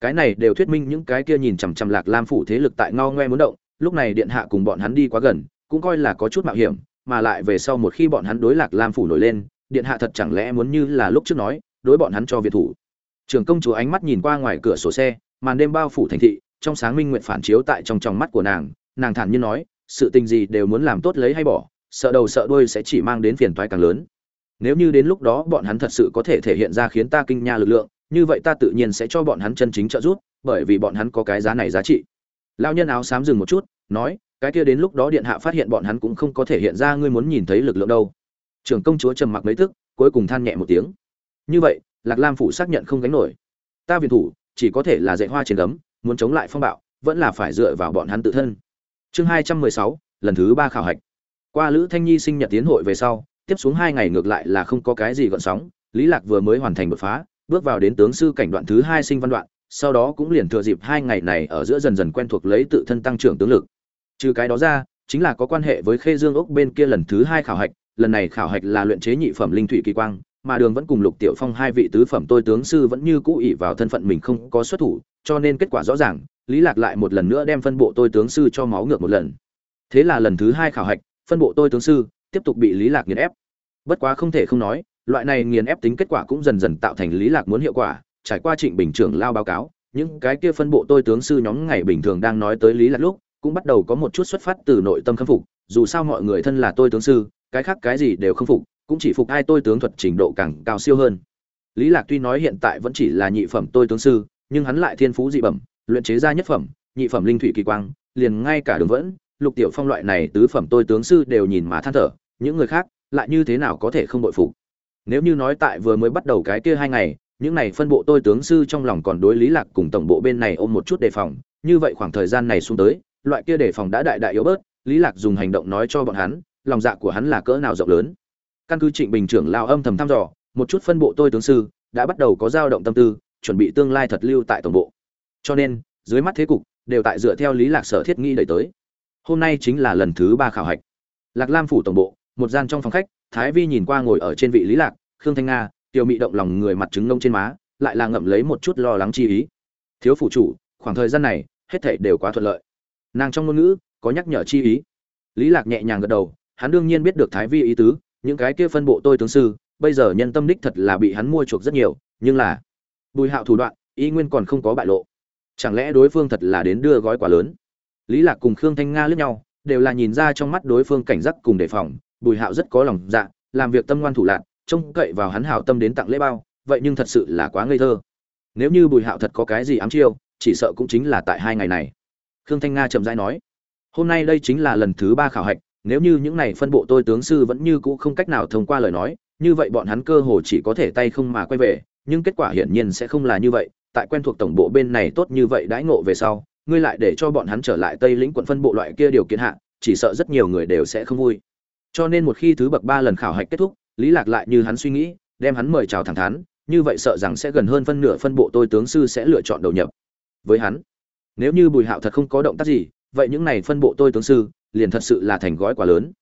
cái này đều thuyết minh những cái kia nhìn chằm chằm lạc lam phủ thế lực tại ngao ngoe muốn động, lúc này điện hạ cùng bọn hắn đi quá gần, cũng coi là có chút mạo hiểm, mà lại về sau một khi bọn hắn đối lạc lam phủ nổi lên, điện hạ thật chẳng lẽ muốn như là lúc trước nói, đối bọn hắn cho việt thủ. Trưởng công chúa ánh mắt nhìn qua ngoài cửa sổ xe, màn đêm bao phủ thành thị, trong sáng minh nguyện phản chiếu tại trong tròng mắt của nàng nàng thản nhiên nói, sự tình gì đều muốn làm tốt lấy hay bỏ, sợ đầu sợ đuôi sẽ chỉ mang đến phiền toái càng lớn. Nếu như đến lúc đó bọn hắn thật sự có thể thể hiện ra khiến ta kinh nha lực lượng như vậy ta tự nhiên sẽ cho bọn hắn chân chính trợ giúp, bởi vì bọn hắn có cái giá này giá trị. Lao nhân áo xám dừng một chút, nói, cái kia đến lúc đó điện hạ phát hiện bọn hắn cũng không có thể hiện ra ngươi muốn nhìn thấy lực lượng đâu. Trưởng công chúa trầm mặc mấy tức, cuối cùng than nhẹ một tiếng. Như vậy, lạc lam phủ xác nhận không gánh nổi. Ta viện thủ, chỉ có thể là dạy hoa trên gấm, muốn chống lại phong bạo, vẫn là phải dựa vào bọn hắn tự thân. Chương hai trăm mười sáu, lần thứ ba khảo hạch. Qua lữ thanh nhi sinh nhật tiến hội về sau, tiếp xuống hai ngày ngược lại là không có cái gì gợn sóng, lý lạc vừa mới hoàn thành đột phá bước vào đến tướng sư cảnh đoạn thứ hai sinh văn đoạn, sau đó cũng liền thừa dịp hai ngày này ở giữa dần dần quen thuộc lấy tự thân tăng trưởng tướng lực. Trừ cái đó ra, chính là có quan hệ với khê dương ốc bên kia lần thứ hai khảo hạch, lần này khảo hạch là luyện chế nhị phẩm linh thủy kỳ quang, mà đường vẫn cùng lục tiểu phong hai vị tứ phẩm tôi tướng sư vẫn như cũ ỷ vào thân phận mình không có xuất thủ, cho nên kết quả rõ ràng, lý lạc lại một lần nữa đem phân bộ tôi tướng sư cho máu ngược một lần. Thế là lần thứ hai khảo hạch, phân bộ tôi tướng sư tiếp tục bị lý lạc nghiền ép. Bất quá không thể không nói loại này nghiền ép tính kết quả cũng dần dần tạo thành lý lạc muốn hiệu quả. Trải qua trịnh bình trưởng lao báo cáo, những cái kia phân bộ tôi tướng sư nhóm ngày bình thường đang nói tới lý lạc lúc, cũng bắt đầu có một chút xuất phát từ nội tâm khâm phục. Dù sao mọi người thân là tôi tướng sư, cái khác cái gì đều không phục, cũng chỉ phục ai tôi tướng thuật trình độ càng cao siêu hơn. Lý lạc tuy nói hiện tại vẫn chỉ là nhị phẩm tôi tướng sư, nhưng hắn lại thiên phú dị bẩm, luyện chế ra nhất phẩm, nhị phẩm linh thủy kỳ quang, liền ngay cả đường vẫn, lục tiểu phong loại này tứ phẩm tôi tướng sư đều nhìn mà than thở, những người khác lại như thế nào có thể không bội phục? Nếu như nói tại vừa mới bắt đầu cái kia hai ngày, những này phân bộ tôi tướng sư trong lòng còn đối lý lạc cùng tổng bộ bên này ôm một chút đề phòng, như vậy khoảng thời gian này xuống tới, loại kia đề phòng đã đại đại yếu bớt, lý lạc dùng hành động nói cho bọn hắn, lòng dạ của hắn là cỡ nào rộng lớn. Căn cứ trịnh bình trưởng lao âm thầm thăm dò, một chút phân bộ tôi tướng sư đã bắt đầu có dao động tâm tư, chuẩn bị tương lai thật lưu tại tổng bộ. Cho nên, dưới mắt thế cục đều tại dựa theo lý lạc sở thiết nghĩ đẩy tới. Hôm nay chính là lần thứ ba khảo hạch. Lạc lam phủ tổng bộ, một gian trong phòng khách, thái vi nhìn qua ngồi ở trên vị lý lạc khương thanh nga, tiểu mị động lòng người mặt trứng nông trên má, lại là ngậm lấy một chút lo lắng chi ý. Thiếu phủ chủ, khoảng thời gian này, hết thảy đều quá thuận lợi. Nàng trong ngôn ngữ, có nhắc nhở chi ý. Lý lạc nhẹ nhàng gật đầu, hắn đương nhiên biết được thái vi ý tứ, những cái kia phân bộ tôi tướng sư, bây giờ nhân tâm đích thật là bị hắn mua chuộc rất nhiều, nhưng là, bùi hạo thủ đoạn, ý nguyên còn không có bại lộ. Chẳng lẽ đối phương thật là đến đưa gói quà lớn? Lý lạc cùng khương thanh nga lướt nhau, đều là nhìn ra trong mắt đối phương cảnh giác cùng đề phòng, bùi hạo rất có lòng dạ làm việc tâm ngoan thủ lạc trông cậy vào hắn hảo tâm đến tặng lễ bao, vậy nhưng thật sự là quá ngây thơ. Nếu như bùi hạo thật có cái gì ám chiêu, chỉ sợ cũng chính là tại hai ngày này. Khương thanh nga chậm rãi nói, hôm nay đây chính là lần thứ ba khảo hạch, nếu như những này phân bộ tôi tướng sư vẫn như cũ không cách nào thông qua lời nói, như vậy bọn hắn cơ hồ chỉ có thể tay không mà quay về, nhưng kết quả hiển nhiên sẽ không là như vậy. Tại quen thuộc tổng bộ bên này tốt như vậy đãi ngộ về sau, ngươi lại để cho bọn hắn trở lại tây lĩnh quận phân bộ loại kia điều kiện hạ, chỉ sợ rất nhiều người đều sẽ không vui. Cho nên một khi thứ bậc ba lần khảo hạch kết thúc lý lạc lại như hắn suy nghĩ, đem hắn mời chào thẳng thắn, như vậy sợ rằng sẽ gần hơn phân nửa phân bộ tôi tướng sư sẽ lựa chọn đầu nhập. Với hắn, nếu như bùi hạo thật không có động tác gì, vậy những này phân bộ tôi tướng sư liền thật sự là thành gói quá lớn.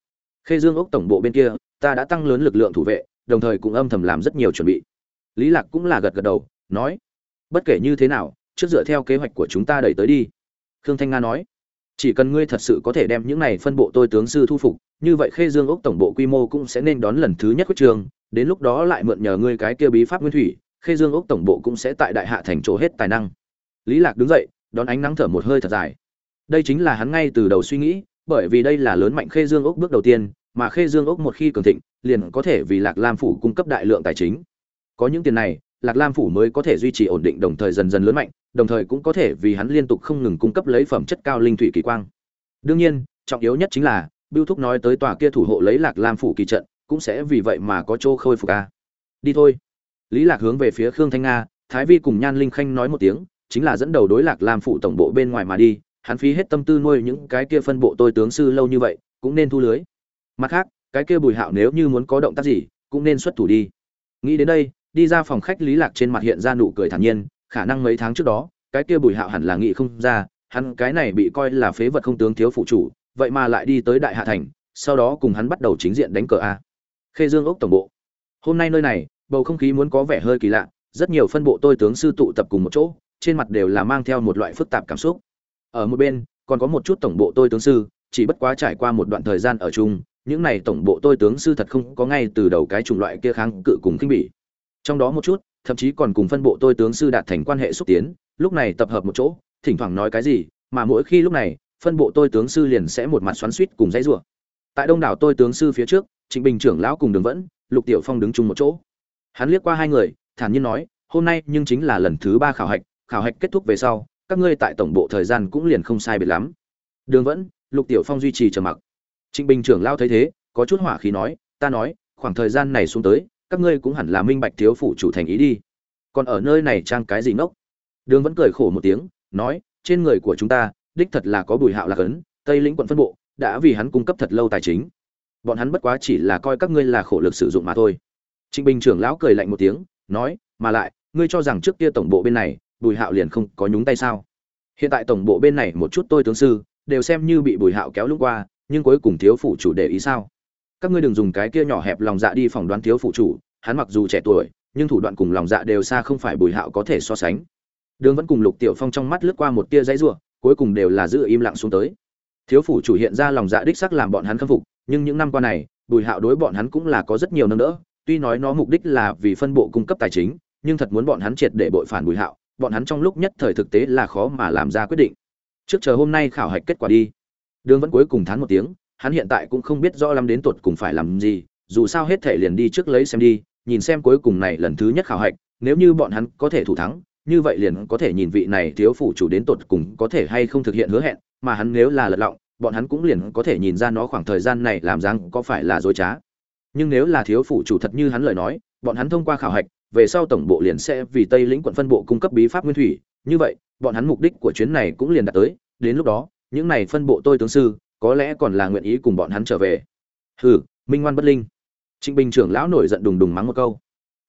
Khê dương ốc tổng bộ bên kia, ta đã tăng lớn lực lượng thủ vệ, đồng thời cũng âm thầm làm rất nhiều chuẩn bị. Lý lạc cũng là gật gật đầu, nói, bất kể như thế nào, trước dựa theo kế hoạch của chúng ta đẩy tới đi. Khương thanh nga nói chỉ cần ngươi thật sự có thể đem những này phân bộ tôi tướng sư thu phục, như vậy khê dương ốc tổng bộ quy mô cũng sẽ nên đón lần thứ nhất quyết trường, đến lúc đó lại mượn nhờ ngươi cái kia bí pháp nguyên thủy, khê dương ốc tổng bộ cũng sẽ tại đại hạ thành chỗ hết tài năng. Lý lạc đứng dậy, đón ánh nắng thở một hơi thật dài. Đây chính là hắn ngay từ đầu suy nghĩ, bởi vì đây là lớn mạnh khê dương ốc bước đầu tiên, mà khê dương ốc một khi cường thịnh, liền có thể vì lạc lam phủ cung cấp đại lượng tài chính. Có những tiền này lạc lam phủ mới có thể duy trì ổn định đồng thời dần dần lớn mạnh đồng thời cũng có thể vì hắn liên tục không ngừng cung cấp lấy phẩm chất cao linh thủy kỳ quang đương nhiên trọng yếu nhất chính là Bưu Thúc nói tới tòa kia thủ hộ lấy Lạc Lam phủ kỳ trận, cũng sẽ vì vậy mà có chỗ khôi phục a. Đi thôi. Lý Lạc hướng về phía Khương Thanh Nga, Thái Vi cùng Nhan Linh Khanh nói một tiếng, chính là dẫn đầu đối Lạc Lam phủ tổng bộ bên ngoài mà đi, hắn phí hết tâm tư nuôi những cái kia phân bộ tôi tướng sư lâu như vậy, cũng nên thu lưới. Mặt khác, cái kia Bùi Hạo nếu như muốn có động tác gì, cũng nên xuất thủ đi. Nghĩ đến đây, đi ra phòng khách Lý Lạc trên mặt hiện ra nụ cười thản nhiên, khả năng mấy tháng trước đó, cái kia Bùi Hạo hẳn là nghị không ra, hắn cái này bị coi là phế vật không tướng thiếu phụ chủ, vậy mà lại đi tới đại hạ thành sau đó cùng hắn bắt đầu chính diện đánh cờ a. Khê dương ốc tổng bộ. Hôm nay nơi này bầu không khí muốn có vẻ hơi kỳ lạ rất nhiều phân bộ tôi tướng sư tụ tập cùng một chỗ trên mặt đều là mang theo một loại phức tạp cảm xúc. Ở một bên còn có một chút tổng bộ tôi tướng sư chỉ bất quá trải qua một đoạn thời gian ở chung những này tổng bộ tôi tướng sư thật không có ngay từ đầu cái chủng loại kia kháng cự cùng kinh bỉ trong đó một chút thậm chí còn cùng phân bộ tôi tướng sư đạt thành quan hệ xúc tiến lúc này tập hợp một chỗ thỉnh thoảng nói cái gì mà mỗi khi lúc này phân bộ tôi tướng sư liền sẽ một mặt xoắn suýt cùng dãy rủa. Tại đông đảo tôi tướng sư phía trước, Trịnh Bình trưởng lão cùng Đường Vẫn, Lục Tiểu Phong đứng chung một chỗ. Hắn liếc qua hai người, thản nhiên nói, "Hôm nay nhưng chính là lần thứ ba khảo hạch, khảo hạch kết thúc về sau, các ngươi tại tổng bộ thời gian cũng liền không sai biệt lắm." Đường Vẫn, lục tiểu phong duy trì trầm mặc trịnh bình trưởng lao thấy thế có chút hỏa khí nói ta nói khoảng thời gian này xuống tới các ngươi cũng hẳn là minh bạch thiếu phủ chủ thành ý đi. Còn ở nơi này trang cái gì ngốc? Đường vẫn cười khổ một tiếng, nói, trên người của chúng ta, đích thật là có bùi hạo lạc ấn, tây lĩnh quận phân bộ, đã vì hắn cung cấp thật lâu tài chính. Bọn hắn bất quá chỉ là coi các ngươi là khổ lực sử dụng mà thôi. Trịnh bình trưởng lão cười lạnh một tiếng, nói, mà lại, ngươi cho rằng trước kia tổng bộ bên này, bùi hạo liền không có nhúng tay sao? Hiện tại tổng bộ bên này một chút tôi tướng sư, đều xem như bị bùi hạo kéo lúc qua, nhưng cuối cùng thiếu phụ chủ để ý sao? Các ngươi đừng dùng cái kia nhỏ hẹp lòng dạ đi phỏng đoán thiếu phụ chủ, hắn mặc dù trẻ tuổi, nhưng thủ đoạn cùng lòng dạ đều xa không phải bùi hạo có thể so sánh. Đường vẫn cùng lục tiểu phong trong mắt lướt qua một tia dãy rủa, cuối cùng đều là giữ im lặng xuống tới. Thiếu phủ chủ hiện ra lòng dạ đích sắc làm bọn hắn khâm phục, nhưng những năm qua này, bùi hạo đối bọn hắn cũng là có rất nhiều nâng đỡ, tuy nói nó mục đích là vì phân bộ cung cấp tài chính, nhưng thật muốn bọn hắn triệt để bội phản bùi hạo, bọn hắn trong lúc nhất thời thực tế là khó mà làm ra quyết định. Trước chờ hôm nay khảo hạch kết quả đi. Đường vẫn cuối cùng thán một tiếng hắn hiện tại cũng không biết rõ lắm đến tuột cùng phải làm gì, dù sao hết thể liền đi trước lấy xem đi, nhìn xem cuối cùng này lần thứ nhất khảo hạch, nếu như bọn hắn có thể thủ thắng, như vậy liền có thể nhìn vị này thiếu phủ chủ đến tuột cùng có thể hay không thực hiện hứa hẹn, mà hắn nếu là lật lọng, bọn hắn cũng liền có thể nhìn ra nó khoảng thời gian này làm rằng có phải là dối trá. Nhưng nếu là thiếu phủ chủ thật như hắn lời nói, bọn hắn thông qua khảo hạch, về sau tổng bộ liền sẽ vì tây lĩnh quận phân bộ cung cấp bí pháp nguyên thủy, như vậy, bọn hắn mục đích của chuyến này cũng liền đạt tới, đến lúc đó, những này phân bộ tôi tướng sư có lẽ còn là nguyện ý cùng bọn hắn trở về. Hừ, minh ngoan bất linh. Trịnh bình trưởng lão nổi giận đùng đùng mắng một câu.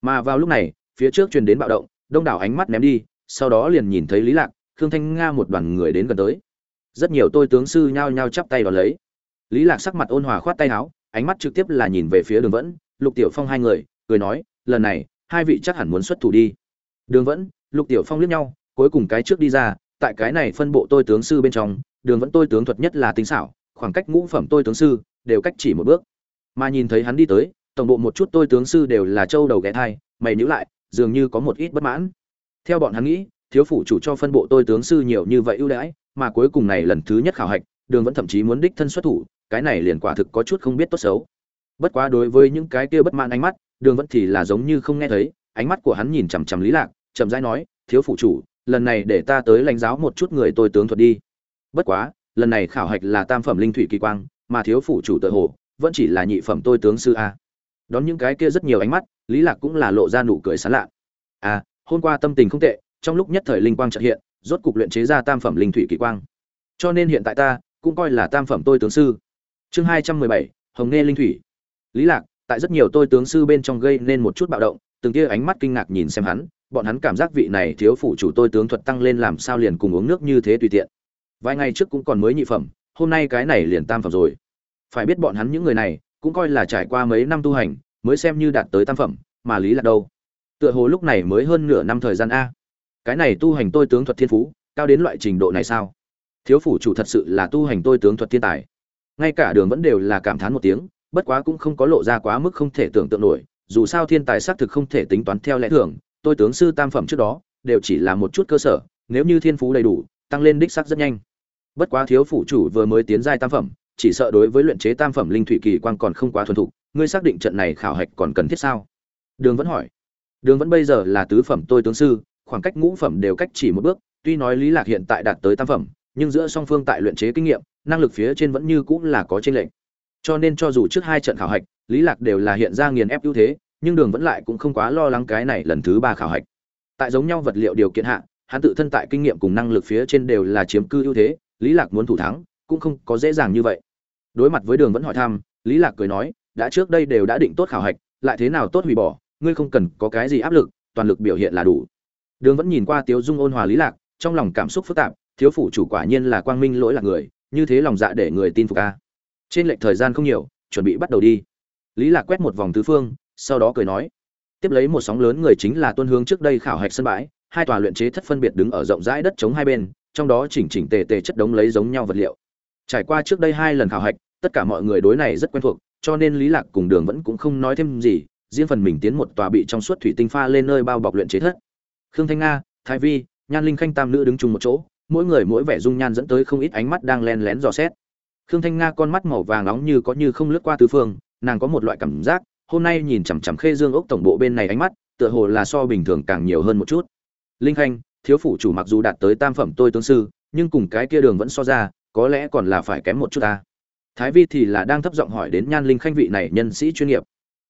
Mà vào lúc này, phía trước truyền đến bạo động, đông đảo ánh mắt ném đi, sau đó liền nhìn thấy lý lạc, khương thanh nga một đoàn người đến gần tới. Rất nhiều tôi tướng sư nhao nhao chắp tay đón lấy. Lý lạc sắc mặt ôn hòa khoát tay áo, ánh mắt trực tiếp là nhìn về phía đường vẫn, lục tiểu phong hai người, cười nói, lần này, hai vị chắc hẳn muốn xuất thủ đi. Đường vẫn, lục tiểu phong liếc nhau, cuối cùng cái trước đi ra, tại cái này phân bộ tôi tướng sư bên trong, đường vẫn tôi tướng thuật nhất là tính xảo khoảng cách ngũ phẩm tôi tướng sư đều cách chỉ một bước. Mà nhìn thấy hắn đi tới, tổng bộ một chút tôi tướng sư đều là châu đầu ghé thai, mày nhíu lại, dường như có một ít bất mãn. Theo bọn hắn nghĩ, thiếu phủ chủ cho phân bộ tôi tướng sư nhiều như vậy ưu đãi, mà cuối cùng này lần thứ nhất khảo hạch, đường vẫn thậm chí muốn đích thân xuất thủ, cái này liền quả thực có chút không biết tốt xấu. Bất quá đối với những cái kia bất mãn ánh mắt, đường vẫn thì là giống như không nghe thấy, ánh mắt của hắn nhìn chằm chằm lý lạc, chậm rãi nói, thiếu phủ chủ, lần này để ta tới lãnh giáo một chút người tôi tướng thuật đi. Bất quá lần này khảo hạch là tam phẩm linh thủy kỳ quang, mà thiếu phủ chủ tự hồ, vẫn chỉ là nhị phẩm tôi tướng sư a. Đón những cái kia rất nhiều ánh mắt, lý lạc cũng là lộ ra nụ cười sán lạ. À hôm qua tâm tình không tệ, trong lúc nhất thời linh quang chợt hiện, rốt cục luyện chế ra tam phẩm linh thủy kỳ quang. Cho nên hiện tại ta, cũng coi là tam phẩm tôi tướng sư. Chương hai trăm mười bảy, hồng nghe linh thủy. Lý lạc, tại rất nhiều tôi tướng sư bên trong gây nên một chút bạo động, từng kia ánh mắt kinh ngạc nhìn xem hắn, bọn hắn cảm giác vị này thiếu phủ chủ tôi tướng thuật tăng lên làm sao liền cùng uống nước như thế tùy tiện vài ngày trước cũng còn mới nhị phẩm, hôm nay cái này liền tam phẩm rồi. Phải biết bọn hắn những người này, cũng coi là trải qua mấy năm tu hành, mới xem như đạt tới tam phẩm, mà lý là đâu? Tựa hồ lúc này mới hơn nửa năm thời gian a. Cái này tu hành tôi tướng thuật thiên phú, cao đến loại trình độ này sao? Thiếu phủ chủ thật sự là tu hành tôi tướng thuật thiên tài. Ngay cả đường vẫn đều là cảm thán một tiếng, bất quá cũng không có lộ ra quá mức không thể tưởng tượng nổi, dù sao thiên tài xác thực không thể tính toán theo lẽ thường, tôi tướng sư tam phẩm trước đó, đều chỉ là một chút cơ sở, nếu như thiên phú đầy đủ, tăng lên đích sắc rất nhanh bất quá thiếu phụ chủ vừa mới tiến giai tam phẩm, chỉ sợ đối với luyện chế tam phẩm linh thủy kỳ quan còn không quá thuần thục, ngươi xác định trận này khảo hạch còn cần thiết sao? Đường vẫn hỏi. Đường vẫn bây giờ là tứ phẩm tôi tướng sư, khoảng cách ngũ phẩm đều cách chỉ một bước, tuy nói lý lạc hiện tại đạt tới tam phẩm, nhưng giữa song phương tại luyện chế kinh nghiệm, năng lực phía trên vẫn như cũng là có trên lệnh cho nên cho dù trước hai trận khảo hạch, lý lạc đều là hiện ra nghiền ép ưu thế, nhưng đường vẫn lại cũng không quá lo lắng cái này lần thứ ba khảo hạch. Tại giống nhau vật liệu điều kiện hạ, hắn tự thân tại kinh nghiệm cùng năng lực phía trên đều là chiếm cư ưu thế lý lạc muốn thủ thắng, cũng không có dễ dàng như vậy. Đối mặt với đường vẫn hỏi thăm, lý lạc cười nói, đã trước đây đều đã định tốt khảo hạch, lại thế nào tốt hủy bỏ, ngươi không cần có cái gì áp lực, toàn lực biểu hiện là đủ. Đường vẫn nhìn qua tiếu dung ôn hòa lý lạc, trong lòng cảm xúc phức tạp, thiếu phủ chủ quả nhiên là quang minh lỗi là người, như thế lòng dạ để người tin phục a. Trên lệch thời gian không nhiều, chuẩn bị bắt đầu đi. Lý lạc quét một vòng tứ phương, sau đó cười nói, tiếp lấy một sóng lớn người chính là tuân hướng trước đây khảo hạch sân bãi, hai tòa luyện chế thất phân biệt đứng ở rộng rãi đất chống hai bên trong đó chỉnh chỉnh tề tề chất đống lấy giống nhau vật liệu. Trải qua trước đây hai lần khảo hạch, tất cả mọi người đối này rất quen thuộc, cho nên lý lạc cùng đường vẫn cũng không nói thêm gì, riêng phần mình tiến một tòa bị trong suốt thủy tinh pha lên nơi bao bọc luyện chế thất. Khương thanh nga, thái vi, nhan linh khanh tam nữ đứng chung một chỗ, mỗi người mỗi vẻ dung nhan dẫn tới không ít ánh mắt đang len lén dò xét. Khương thanh nga con mắt màu vàng nóng như có như không lướt qua tứ phương, nàng có một loại cảm giác, hôm nay nhìn chằm chằm khê dương ốc tổng bộ bên này ánh mắt, tựa hồ là so bình thường càng nhiều hơn một chút. Linh khanh thiếu phủ chủ mặc dù đạt tới tam phẩm tôi tướng sư, nhưng cùng cái kia đường vẫn so ra, có lẽ còn là phải kém một chút ta. Thái vi thì là đang thấp giọng hỏi đến nhan linh khanh vị này nhân sĩ chuyên nghiệp.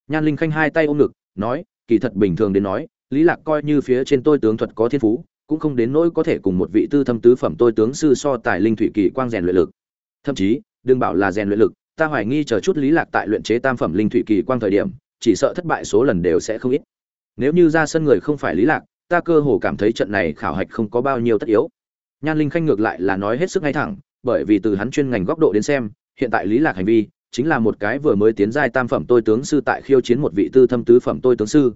Nhan linh khanh hai tay ôm ngực, nói, kỳ thật bình thường đến nói, lý lạc coi như phía trên tôi tướng thuật có thiên phú, cũng không đến nỗi có thể cùng một vị tư thâm tứ phẩm tôi tướng sư so tài linh thủy kỳ quang rèn luyện lực. Thậm chí, đừng bảo là rèn luyện lực, ta hoài nghi chờ chút lý lạc tại luyện chế tam phẩm linh thủy kỳ quang thời điểm, chỉ sợ thất bại số lần đều sẽ không ít. Nếu như ra sân người không phải lý lạc ta cơ hồ cảm thấy trận này khảo hạch không có bao nhiêu tất yếu. Nhan linh khanh ngược lại là nói hết sức ngay thẳng, bởi vì từ hắn chuyên ngành góc độ đến xem, hiện tại lý lạc hành vi chính là một cái vừa mới tiến giai tam phẩm tôi tướng sư tại khiêu chiến một vị tư thâm tứ phẩm tôi tướng sư.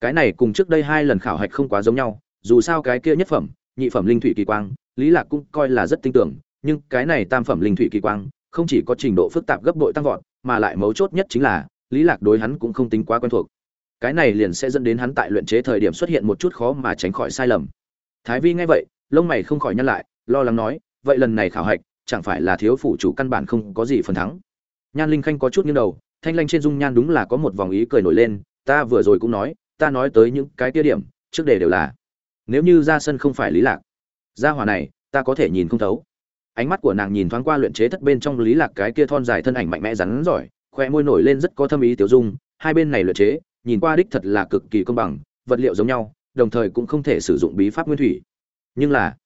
Cái này cùng trước đây hai lần khảo hạch không quá giống nhau, dù sao cái kia nhất phẩm, nhị phẩm linh thủy kỳ quang, lý lạc cũng coi là rất tin tưởng, nhưng cái này tam phẩm linh thủy kỳ quang không chỉ có trình độ phức tạp gấp bội tăng vọt, mà lại mấu chốt nhất chính là lý lạc đối hắn cũng không tính quá quen thuộc cái này liền sẽ dẫn đến hắn tại luyện chế thời điểm xuất hiện một chút khó mà tránh khỏi sai lầm. Thái vi nghe vậy, lông mày không khỏi nhăn lại, lo lắng nói, vậy lần này khảo hạch, chẳng phải là thiếu phủ chủ căn bản không có gì phần thắng. Nhan linh khanh có chút nghiêng đầu, thanh lanh trên dung nhan đúng là có một vòng ý cười nổi lên, ta vừa rồi cũng nói, ta nói tới những cái tia điểm, trước đề đều là, nếu như ra sân không phải lý lạc ra hỏa này, ta có thể nhìn không thấu. Ánh mắt của nàng nhìn thoáng qua luyện chế thất bên trong lý lạc cái kia thon dài thân ảnh mạnh mẽ rắn giỏi khoe môi nổi lên rất có thâm ý tiểu dung, hai bên này luyện chế nhìn qua đích thật là cực kỳ công bằng, vật liệu giống nhau, đồng thời cũng không thể sử dụng bí pháp nguyên thủy. Nhưng là,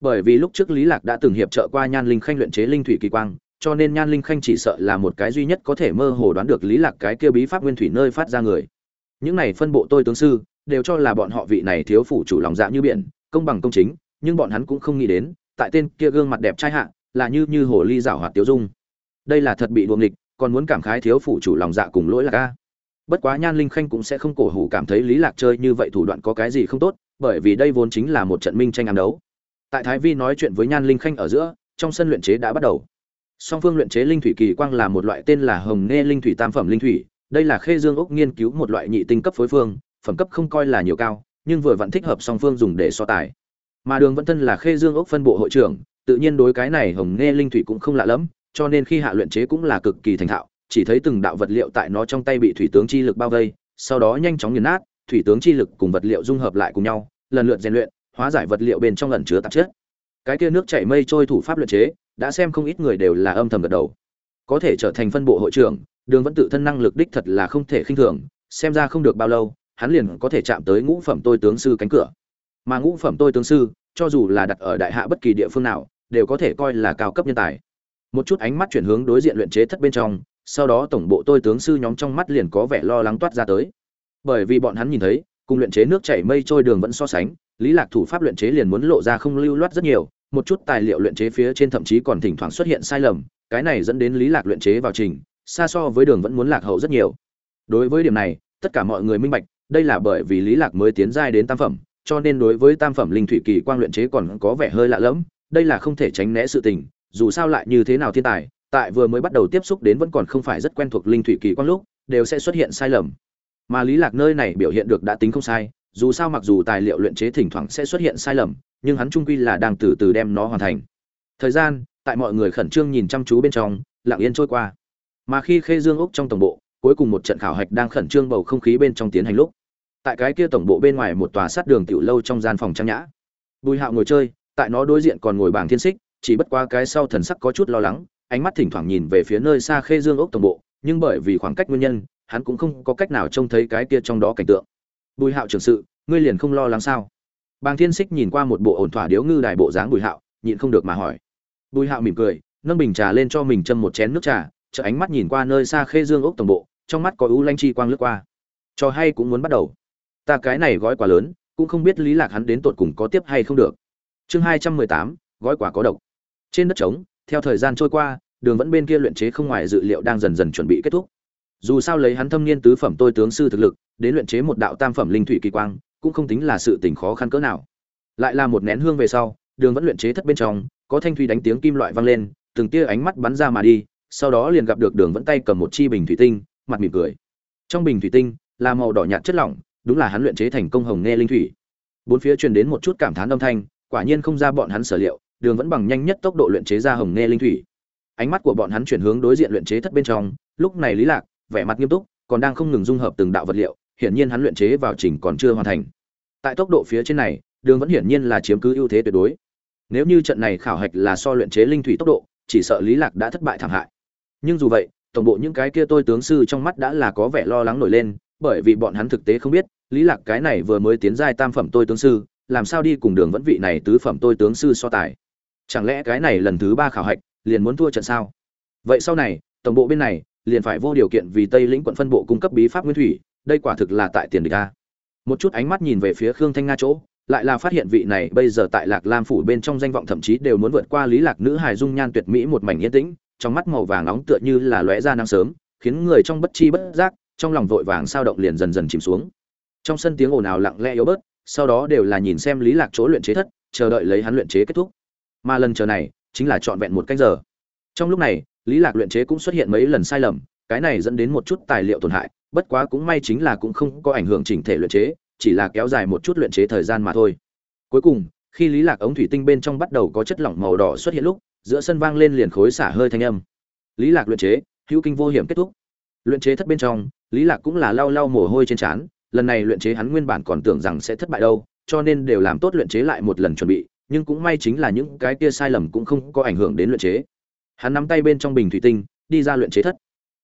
bởi vì lúc trước lý lạc đã từng hiệp trợ qua nhan linh khanh luyện chế linh thủy kỳ quang, cho nên nhan linh khanh chỉ sợ là một cái duy nhất có thể mơ hồ đoán được lý lạc cái kia bí pháp nguyên thủy nơi phát ra người. Những này phân bộ tôi tướng sư, đều cho là bọn họ vị này thiếu phủ chủ lòng dạ như biển, công bằng công chính, nhưng bọn hắn cũng không nghĩ đến, tại tên kia gương mặt đẹp trai hạ, là như như hồ ly giảo hoạt tiêu dung. Đây là thật bị đuồng nghịch, còn muốn cảm khái thiếu phủ chủ lòng dạ cùng lỗi là a bất quá nhan linh khanh cũng sẽ không cổ hủ cảm thấy lý lạc chơi như vậy thủ đoạn có cái gì không tốt, bởi vì đây vốn chính là một trận minh tranh ám đấu. Tại thái vi nói chuyện với nhan linh khanh ở giữa, trong sân luyện chế đã bắt đầu. Song phương luyện chế linh thủy kỳ quang là một loại tên là hồng nghe linh thủy tam phẩm linh thủy, đây là khê dương ốc nghiên cứu một loại nhị tinh cấp phối phương, phẩm cấp không coi là nhiều cao, nhưng vừa vẫn thích hợp song phương dùng để so tài. Mà đường vẫn thân là khê dương ốc phân bộ hội trưởng, tự nhiên đối cái này hồng nghe linh thủy cũng không lạ lẫm, cho nên khi hạ luyện chế cũng là cực kỳ thành thạo chỉ thấy từng đạo vật liệu tại nó trong tay bị thủy tướng chi lực bao vây, sau đó nhanh chóng nghiền nát, thủy tướng chi lực cùng vật liệu dung hợp lại cùng nhau, lần lượt rèn luyện, hóa giải vật liệu bên trong lần chứa tạp chất. Cái kia nước chảy mây trôi thủ pháp luyện chế, đã xem không ít người đều là âm thầm gật đầu. Có thể trở thành phân bộ hội trưởng, đường vẫn tự thân năng lực đích thật là không thể khinh thường, xem ra không được bao lâu, hắn liền có thể chạm tới ngũ phẩm tôi tướng sư cánh cửa. Mà ngũ phẩm tôi tướng sư, cho dù là đặt ở đại hạ bất kỳ địa phương nào, đều có thể coi là cao cấp nhân tài. Một chút ánh mắt chuyển hướng đối diện luyện chế thất bên trong sau đó tổng bộ tôi tướng sư nhóm trong mắt liền có vẻ lo lắng toát ra tới. Bởi vì bọn hắn nhìn thấy, cùng luyện chế nước chảy mây trôi đường vẫn so sánh, lý lạc thủ pháp luyện chế liền muốn lộ ra không lưu loát rất nhiều, một chút tài liệu luyện chế phía trên thậm chí còn thỉnh thoảng xuất hiện sai lầm, cái này dẫn đến lý lạc luyện chế vào trình, xa so với đường vẫn muốn lạc hậu rất nhiều. Đối với điểm này, tất cả mọi người minh bạch, đây là bởi vì lý lạc mới tiến giai đến tam phẩm, cho nên đối với tam phẩm linh thủy kỳ quang luyện chế còn có vẻ hơi lạ lẫm, đây là không thể tránh né sự tình, dù sao lại như thế nào thiên tài tại vừa mới bắt đầu tiếp xúc đến vẫn còn không phải rất quen thuộc linh thủy kỳ quang lúc, đều sẽ xuất hiện sai lầm. Mà lý lạc nơi này biểu hiện được đã tính không sai, dù sao mặc dù tài liệu luyện chế thỉnh thoảng sẽ xuất hiện sai lầm, nhưng hắn trung quy là đang từ từ đem nó hoàn thành. Thời gian, tại mọi người khẩn trương nhìn chăm chú bên trong, lặng yên trôi qua. Mà khi khê dương úc trong tổng bộ, cuối cùng một trận khảo hạch đang khẩn trương bầu không khí bên trong tiến hành lúc, tại cái kia tổng bộ bên ngoài một tòa sát đường tiểu lâu trong gian phòng trang nhã. Bùi hạo ngồi chơi, tại nó đối diện còn ngồi bảng thiên xích, chỉ bất qua cái sau thần sắc có chút lo lắng ánh mắt thỉnh thoảng nhìn về phía nơi xa khê dương ốc tổng bộ, nhưng bởi vì khoảng cách nguyên nhân, hắn cũng không có cách nào trông thấy cái kia trong đó cảnh tượng. Bùi hạo trưởng sự, ngươi liền không lo lắng sao? Bàng thiên xích nhìn qua một bộ ổn thỏa điếu ngư đại bộ dáng bùi hạo, nhịn không được mà hỏi. Bùi hạo mỉm cười, nâng bình trà lên cho mình châm một chén nước trà chợ ánh mắt nhìn qua nơi xa khê dương ốc tổng bộ, trong mắt có ưu lanh chi quang lướt qua. Trò hay cũng muốn bắt đầu. Ta cái này gói quá lớn, cũng không biết lý lạc hắn đến tột cùng có tiếp hay không được. Chương hai trăm mười tám, gói quả có độc. Trên đất trống, theo thời gian trôi qua đường vẫn bên kia luyện chế không ngoài dự liệu đang dần dần chuẩn bị kết thúc. Dù sao lấy hắn thâm niên tứ phẩm tôi tướng sư thực lực, đến luyện chế một đạo tam phẩm linh thủy kỳ quang, cũng không tính là sự tình khó khăn cỡ nào. Lại là một nén hương về sau, đường vẫn luyện chế thất bên trong, có thanh thủy đánh tiếng kim loại vang lên, từng tia ánh mắt bắn ra mà đi, sau đó liền gặp được đường vẫn tay cầm một chi bình thủy tinh, mặt mỉm cười. Trong bình thủy tinh, là màu đỏ nhạt chất lỏng, đúng là hắn luyện chế thành công hồng nghe linh thủy. Bốn phía truyền đến một chút cảm thán âm thanh, quả nhiên không ra bọn hắn sở liệu, đường vẫn bằng nhanh nhất tốc độ luyện chế ra hồng nghe linh thủy ánh mắt của bọn hắn chuyển hướng đối diện luyện chế thất bên trong, lúc này lý lạc, vẻ mặt nghiêm túc, còn đang không ngừng dung hợp từng đạo vật liệu, hiển nhiên hắn luyện chế vào trình còn chưa hoàn thành. Tại tốc độ phía trên này, đường vẫn hiển nhiên là chiếm cứ ưu thế tuyệt đối. Nếu như trận này khảo hạch là so luyện chế linh thủy tốc độ, chỉ sợ lý lạc đã thất bại thảm hại. Nhưng dù vậy, tổng bộ những cái kia tôi tướng sư trong mắt đã là có vẻ lo lắng nổi lên, bởi vì bọn hắn thực tế không biết, lý lạc cái này vừa mới tiến giai tam phẩm tôi tướng sư, làm sao đi cùng đường vẫn vị này tứ phẩm tôi tướng sư so tài. Chẳng lẽ cái này lần thứ ba khảo hạch liền muốn thua trận sao? Vậy sau này, tổng bộ bên này liền phải vô điều kiện vì tây lĩnh quận phân bộ cung cấp bí pháp nguyên thủy, đây quả thực là tại tiền địch a. Một chút ánh mắt nhìn về phía khương thanh nga chỗ, lại là phát hiện vị này bây giờ tại lạc lam phủ bên trong danh vọng thậm chí đều muốn vượt qua lý lạc nữ hài dung nhan tuyệt mỹ một mảnh yên tĩnh, trong mắt màu vàng nóng tựa như là lóe ra nắng sớm, khiến người trong bất chi bất giác, trong lòng vội vàng sao động liền dần dần chìm xuống. Trong sân tiếng ồn ào lặng lẽ yếu bớt, sau đó đều là nhìn xem lý lạc chỗ luyện chế thất, chờ đợi lấy hắn luyện chế kết thúc. Mà lần chờ này chính là trọn vẹn một canh giờ. Trong lúc này, lý lạc luyện chế cũng xuất hiện mấy lần sai lầm, cái này dẫn đến một chút tài liệu tổn hại, bất quá cũng may chính là cũng không có ảnh hưởng chỉnh thể luyện chế, chỉ là kéo dài một chút luyện chế thời gian mà thôi. Cuối cùng, khi lý lạc ống thủy tinh bên trong bắt đầu có chất lỏng màu đỏ xuất hiện lúc, giữa sân vang lên liền khối xả hơi thanh âm. Lý lạc luyện chế, hữu kinh vô hiểm kết thúc. Luyện chế thất bên trong, lý lạc cũng là lau lau mồ hôi trên trán, lần này luyện chế hắn nguyên bản còn tưởng rằng sẽ thất bại đâu, cho nên đều làm tốt luyện chế lại một lần chuẩn bị nhưng cũng may chính là những cái kia sai lầm cũng không có ảnh hưởng đến luyện chế. Hắn nắm tay bên trong bình thủy tinh, đi ra luyện chế thất.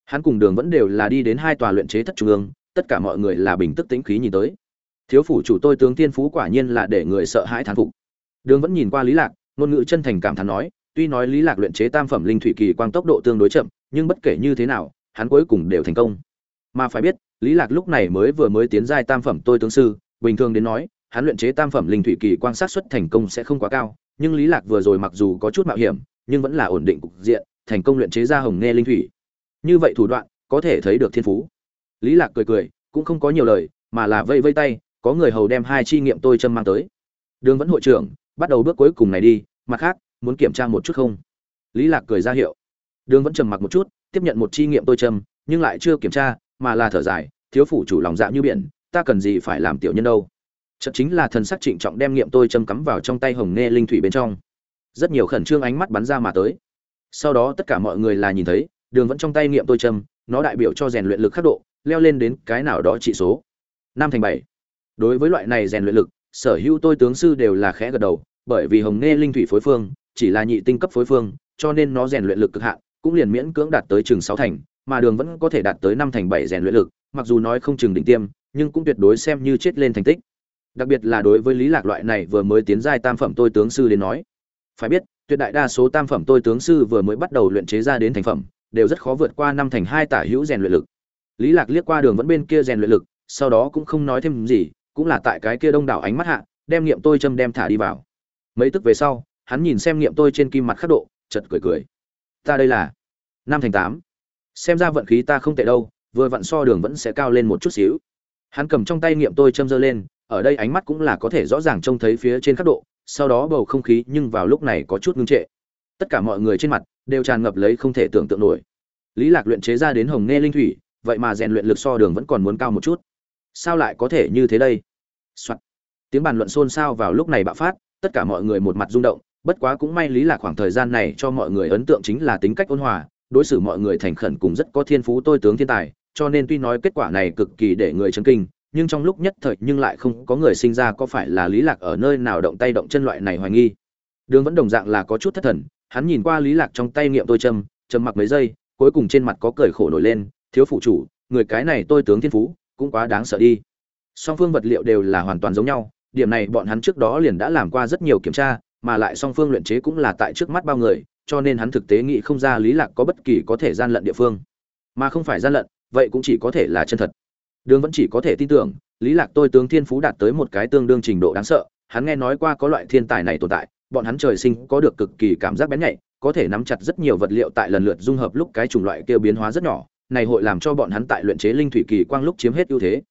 Hắn cùng đường vẫn đều là đi đến hai tòa luyện chế thất trung ương, tất cả mọi người là bình tức tĩnh khí nhìn tới. Thiếu phủ chủ tôi tướng tiên phú quả nhiên là để người sợ hãi thán phục. Đường vẫn nhìn qua lý lạc, ngôn ngữ chân thành cảm thán nói, tuy nói lý lạc luyện chế tam phẩm linh thủy kỳ quang tốc độ tương đối chậm, nhưng bất kể như thế nào, hắn cuối cùng đều thành công. Mà phải biết, lý lạc lúc này mới vừa mới tiến giai tam phẩm tôi tướng sư, bình thường đến nói hắn luyện chế tam phẩm linh thủy kỳ quan sát xuất thành công sẽ không quá cao, nhưng lý lạc vừa rồi mặc dù có chút mạo hiểm, nhưng vẫn là ổn định cục diện, thành công luyện chế ra hồng nghe linh thủy. Như vậy thủ đoạn, có thể thấy được thiên phú. Lý lạc cười cười, cũng không có nhiều lời, mà là vây vây tay, có người hầu đem hai chi nghiệm tôi châm mang tới. Đường vẫn hội trưởng, bắt đầu bước cuối cùng này đi, mặt khác, muốn kiểm tra một chút không? Lý lạc cười ra hiệu. Đường vẫn trầm mặc một chút, tiếp nhận một chi nghiệm tôi châm, nhưng lại chưa kiểm tra, mà là thở dài, thiếu phủ chủ lòng dạ như biển, ta cần gì phải làm tiểu nhân đâu? Chợt chính là thần sắc trịnh trọng đem nghiệm tôi châm cắm vào trong tay hồng nghe linh thủy bên trong. Rất nhiều khẩn trương ánh mắt bắn ra mà tới. Sau đó tất cả mọi người là nhìn thấy, đường vẫn trong tay nghiệm tôi châm, nó đại biểu cho rèn luyện lực khắc độ, leo lên đến cái nào đó trị số. Năm thành bảy. Đối với loại này rèn luyện lực, sở hữu tôi tướng sư đều là khẽ gật đầu, bởi vì hồng nghe linh thủy phối phương, chỉ là nhị tinh cấp phối phương, cho nên nó rèn luyện lực cực hạn, cũng liền miễn cưỡng đạt tới chừng sáu thành, mà đường vẫn có thể đạt tới năm thành bảy rèn luyện lực, mặc dù nói không chừng đỉnh tiêm, nhưng cũng tuyệt đối xem như chết lên thành tích đặc biệt là đối với lý lạc loại này vừa mới tiến giai tam phẩm tôi tướng sư đến nói. Phải biết, tuyệt đại đa số tam phẩm tôi tướng sư vừa mới bắt đầu luyện chế ra đến thành phẩm, đều rất khó vượt qua năm thành hai tả hữu rèn luyện lực. Lý lạc liếc qua đường vẫn bên kia rèn luyện lực, sau đó cũng không nói thêm gì, cũng là tại cái kia đông đảo ánh mắt hạ, đem nghiệm tôi châm đem thả đi vào. Mấy tức về sau, hắn nhìn xem nghiệm tôi trên kim mặt khắc độ chật cười cười. Ta đây là năm thành tám. Xem ra vận khí ta không tệ đâu, vừa vặn so đường vẫn sẽ cao lên một chút xíu. Hắn cầm trong tay nghiệm tôi châm dơ lên ở đây ánh mắt cũng là có thể rõ ràng trông thấy phía trên khắc độ, sau đó bầu không khí nhưng vào lúc này có chút ngưng trệ. Tất cả mọi người trên mặt đều tràn ngập lấy không thể tưởng tượng nổi. Lý lạc luyện chế ra đến hồng nghe linh thủy, vậy mà rèn luyện lực so đường vẫn còn muốn cao một chút. Sao lại có thể như thế đây? Soạn. tiếng bàn luận xôn xao vào lúc này bạo phát, tất cả mọi người một mặt rung động, bất quá cũng may lý lạc khoảng thời gian này cho mọi người ấn tượng chính là tính cách ôn hòa, đối xử mọi người thành khẩn cùng rất có thiên phú tôi tướng thiên tài, cho nên tuy nói kết quả này cực kỳ để người chấn kinh nhưng trong lúc nhất thời nhưng lại không có người sinh ra có phải là lý lạc ở nơi nào động tay động chân loại này hoài nghi. Đường vẫn đồng dạng là có chút thất thần, hắn nhìn qua lý lạc trong tay nghiệm tôi châm châm mặc mấy giây, cuối cùng trên mặt có cười khổ nổi lên, thiếu phụ chủ, người cái này tôi tướng thiên phú, cũng quá đáng sợ đi. Song phương vật liệu đều là hoàn toàn giống nhau, điểm này bọn hắn trước đó liền đã làm qua rất nhiều kiểm tra, mà lại song phương luyện chế cũng là tại trước mắt bao người, cho nên hắn thực tế nghĩ không ra lý lạc có bất kỳ có thể gian lận địa phương. Mà không phải gian lận, vậy cũng chỉ có thể là chân thật đường vẫn chỉ có thể tin tưởng, lý lạc tôi tướng thiên phú đạt tới một cái tương đương trình độ đáng sợ, hắn nghe nói qua có loại thiên tài này tồn tại, bọn hắn trời sinh có được cực kỳ cảm giác bén nhạy, có thể nắm chặt rất nhiều vật liệu tại lần lượt dung hợp lúc cái chủng loại kia biến hóa rất nhỏ, này hội làm cho bọn hắn tại luyện chế linh thủy kỳ quang lúc chiếm hết ưu thế.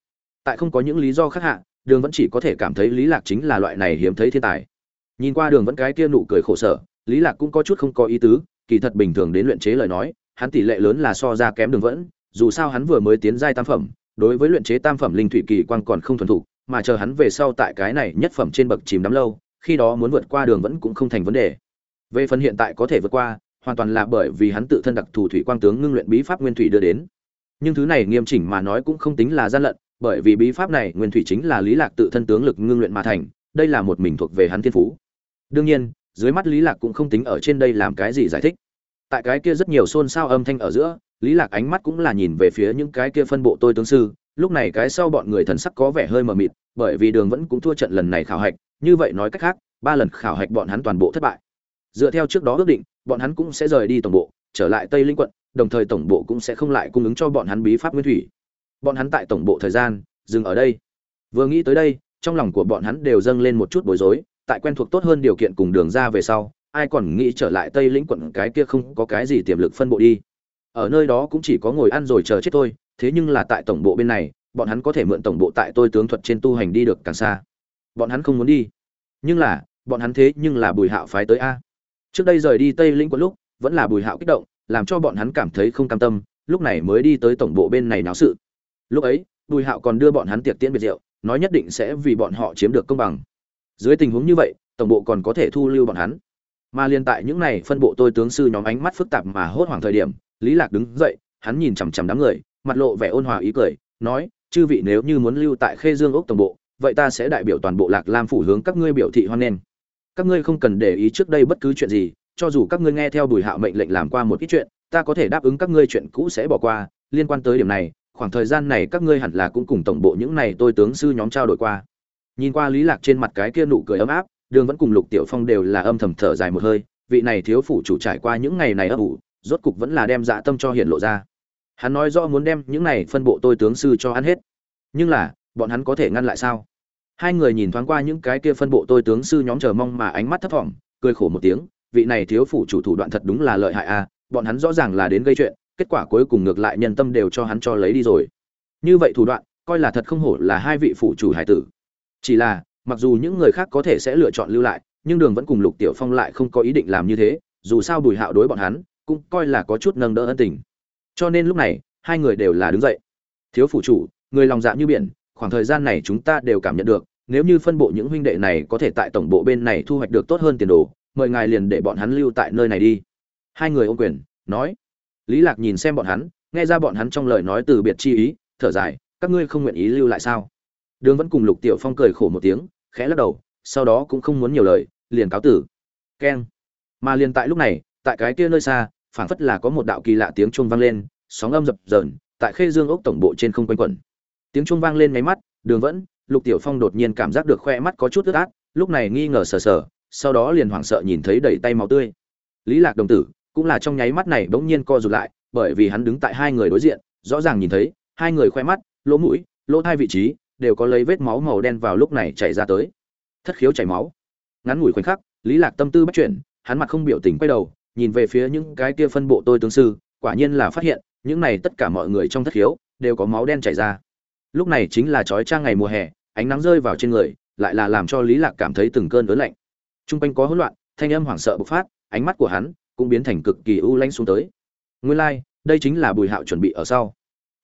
Tại không có những lý do khác hạ, đường vẫn chỉ có thể cảm thấy lý lạc chính là loại này hiếm thấy thiên tài. Nhìn qua đường vẫn cái kia nụ cười khổ sở, lý lạc cũng có chút không có ý tứ, kỳ thật bình thường đến luyện chế lời nói, hắn tỷ lệ lớn là so ra kém đường vẫn, dù sao hắn vừa mới tiến giai tam phẩm đối với luyện chế tam phẩm linh thủy kỳ quang còn không thuần thục, mà chờ hắn về sau tại cái này nhất phẩm trên bậc chìm đắm lâu, khi đó muốn vượt qua đường vẫn cũng không thành vấn đề. Về phần hiện tại có thể vượt qua, hoàn toàn là bởi vì hắn tự thân đặc thù thủy quang tướng ngưng luyện bí pháp nguyên thủy đưa đến. Nhưng thứ này nghiêm chỉnh mà nói cũng không tính là gian lận, bởi vì bí pháp này nguyên thủy chính là lý lạc tự thân tướng lực ngưng luyện mà thành, đây là một mình thuộc về hắn thiên phú. Đương nhiên, dưới mắt lý lạc cũng không tính ở trên đây làm cái gì giải thích. Tại cái kia rất nhiều xôn xao âm thanh ở giữa lý lạc ánh mắt cũng là nhìn về phía những cái kia phân bộ tôi tướng sư, lúc này cái sau bọn người thần sắc có vẻ hơi mờ mịt, bởi vì đường vẫn cũng thua trận lần này khảo hạch, như vậy nói cách khác, ba lần khảo hạch bọn hắn toàn bộ thất bại. Dựa theo trước đó ước định, bọn hắn cũng sẽ rời đi tổng bộ, trở lại tây linh quận, đồng thời tổng bộ cũng sẽ không lại cung ứng cho bọn hắn bí pháp nguyên thủy. Bọn hắn tại tổng bộ thời gian, dừng ở đây. Vừa nghĩ tới đây, trong lòng của bọn hắn đều dâng lên một chút bối rối, tại quen thuộc tốt hơn điều kiện cùng đường ra về sau, ai còn nghĩ trở lại tây lĩnh quận cái kia không có cái gì tiềm lực phân bộ đi ở nơi đó cũng chỉ có ngồi ăn rồi chờ chết thôi thế nhưng là tại tổng bộ bên này, bọn hắn có thể mượn tổng bộ tại tôi tướng thuật trên tu hành đi được càng xa. Bọn hắn không muốn đi. Nhưng là, bọn hắn thế nhưng là bùi hạo phái tới a. Trước đây rời đi tây lĩnh quận lúc, vẫn là bùi hạo kích động, làm cho bọn hắn cảm thấy không cam tâm, lúc này mới đi tới tổng bộ bên này náo sự. Lúc ấy, bùi hạo còn đưa bọn hắn tiệc tiễn biệt rượu, nói nhất định sẽ vì bọn họ chiếm được công bằng. Dưới tình huống như vậy, tổng bộ còn có thể thu lưu bọn hắn. Mà liên tại những này phân bộ tôi tướng sư nhóm ánh mắt phức tạp mà hốt hoảng thời điểm lý lạc đứng dậy, hắn nhìn chằm chằm đám người, mặt lộ vẻ ôn hòa ý cười, nói, chư vị nếu như muốn lưu tại khê dương ốc tổng bộ, vậy ta sẽ đại biểu toàn bộ lạc lam phủ hướng các ngươi biểu thị hoan nghênh. Các ngươi không cần để ý trước đây bất cứ chuyện gì, cho dù các ngươi nghe theo bùi hạo mệnh lệnh làm qua một ít chuyện, ta có thể đáp ứng các ngươi chuyện cũ sẽ bỏ qua. Liên quan tới điểm này, khoảng thời gian này các ngươi hẳn là cũng cùng tổng bộ những này tôi tướng sư nhóm trao đổi qua. Nhìn qua lý lạc trên mặt cái kia nụ cười ấm áp, đường vẫn cùng lục tiểu phong đều là âm thầm thở dài một hơi, vị này thiếu phủ chủ trải qua những ngày này ấp ủ rốt cục vẫn là đem dạ tâm cho hiện lộ ra. Hắn nói rõ muốn đem những này phân bộ tôi tướng sư cho hắn hết. Nhưng là, bọn hắn có thể ngăn lại sao? Hai người nhìn thoáng qua những cái kia phân bộ tôi tướng sư nhóm chờ mong mà ánh mắt thấp thỏm, cười khổ một tiếng, vị này thiếu phủ chủ thủ đoạn thật đúng là lợi hại a bọn hắn rõ ràng là đến gây chuyện, kết quả cuối cùng ngược lại nhân tâm đều cho hắn cho lấy đi rồi. Như vậy thủ đoạn, coi là thật không hổ là hai vị phủ chủ hải tử. Chỉ là, mặc dù những người khác có thể sẽ lựa chọn lưu lại, nhưng đường vẫn cùng lục tiểu phong lại không có ý định làm như thế, dù sao bùi hạo đối bọn hắn cũng coi là có chút nâng đỡ ân tình. Cho nên lúc này, hai người đều là đứng dậy. Thiếu phủ chủ, người lòng dạ như biển, khoảng thời gian này chúng ta đều cảm nhận được, nếu như phân bộ những huynh đệ này có thể tại tổng bộ bên này thu hoạch được tốt hơn tiền đồ, mời ngài liền để bọn hắn lưu tại nơi này đi. Hai người ô quyền, nói. Lý lạc nhìn xem bọn hắn, nghe ra bọn hắn trong lời nói từ biệt chi ý, thở dài, các ngươi không nguyện ý lưu lại sao? Đường vẫn cùng lục tiểu phong cười khổ một tiếng, khẽ lắc đầu, sau đó cũng không muốn nhiều lời, liền cáo tử. Keng. Mà liền tại lúc này, tại cái kia nơi xa phảng phất là có một đạo kỳ lạ tiếng chuông vang lên, sóng âm dập dờn, tại khê dương ốc tổng bộ trên không quanh quẩn. Tiếng chuông vang lên mấy mắt, đường vẫn, lục tiểu phong đột nhiên cảm giác được khoe mắt có chút ướt át, lúc này nghi ngờ sờ sờ, sau đó liền hoảng sợ nhìn thấy đầy tay máu tươi. Lý lạc đồng tử, cũng là trong nháy mắt này bỗng nhiên co rụt lại, bởi vì hắn đứng tại hai người đối diện, rõ ràng nhìn thấy, hai người khoe mắt, lỗ mũi, lỗ hai vị trí, đều có lấy vết máu màu đen vào lúc này chảy ra tới. Thất khiếu chảy máu. Ngắn ngủi khoảnh khắc, lý lạc tâm tư bất chuyển, hắn mặt không biểu tình quay đầu nhìn về phía những cái kia phân bộ tôi tướng sư quả nhiên là phát hiện những này tất cả mọi người trong thất khiếu đều có máu đen chảy ra. Lúc này chính là trói trang ngày mùa hè ánh nắng rơi vào trên người lại là làm cho lý lạc cảm thấy từng cơn ớn lạnh. Trung quanh có hỗn loạn thanh âm hoảng sợ bộc phát ánh mắt của hắn cũng biến thành cực kỳ u lãnh xuống tới. Nguyên lai like, đây chính là bùi hạo chuẩn bị ở sau.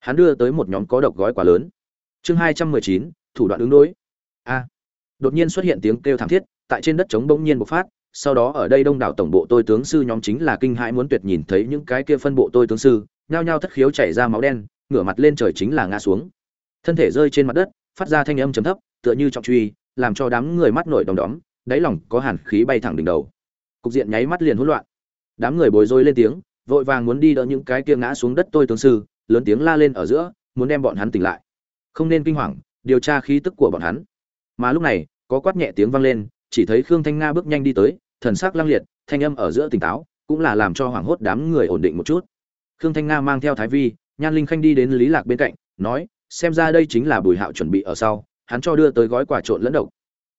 Hắn đưa tới một nhóm có độc gói quá lớn. Chương hai trăm mười chín thủ đoạn ứng đối. A. Đột nhiên xuất hiện tiếng kêu thảm thiết tại trên đất trống bỗng nhiên bộc phát sau đó ở đây đông đảo tổng bộ tôi tướng sư nhóm chính là kinh hãi muốn tuyệt nhìn thấy những cái kia phân bộ tôi tướng sư, nhao nhao thất khiếu chảy ra máu đen, ngửa mặt lên trời chính là ngã xuống. Thân thể rơi trên mặt đất, phát ra thanh âm trầm thấp, tựa như trọng truy, làm cho đám người mắt nổi đom đóm, đáy lòng có hàn khí bay thẳng đỉnh đầu. Cục diện nháy mắt liền hỗn loạn. Đám người bối rối lên tiếng, vội vàng muốn đi đỡ những cái kia ngã xuống đất tôi tướng sư, lớn tiếng la lên ở giữa, muốn đem bọn hắn tỉnh lại. Không nên kinh hoàng, điều tra khí tức của bọn hắn. Mà lúc này, có quát nhẹ tiếng vang lên, chỉ thấy khương thanh nga bước nhanh đi tới thần sắc lăng liệt thanh âm ở giữa tỉnh táo cũng là làm cho hoảng hốt đám người ổn định một chút. Khương thanh nga mang theo thái vi nhan linh khanh đi đến lý lạc bên cạnh nói xem ra đây chính là bùi hạo chuẩn bị ở sau hắn cho đưa tới gói quả trộn lẫn độc.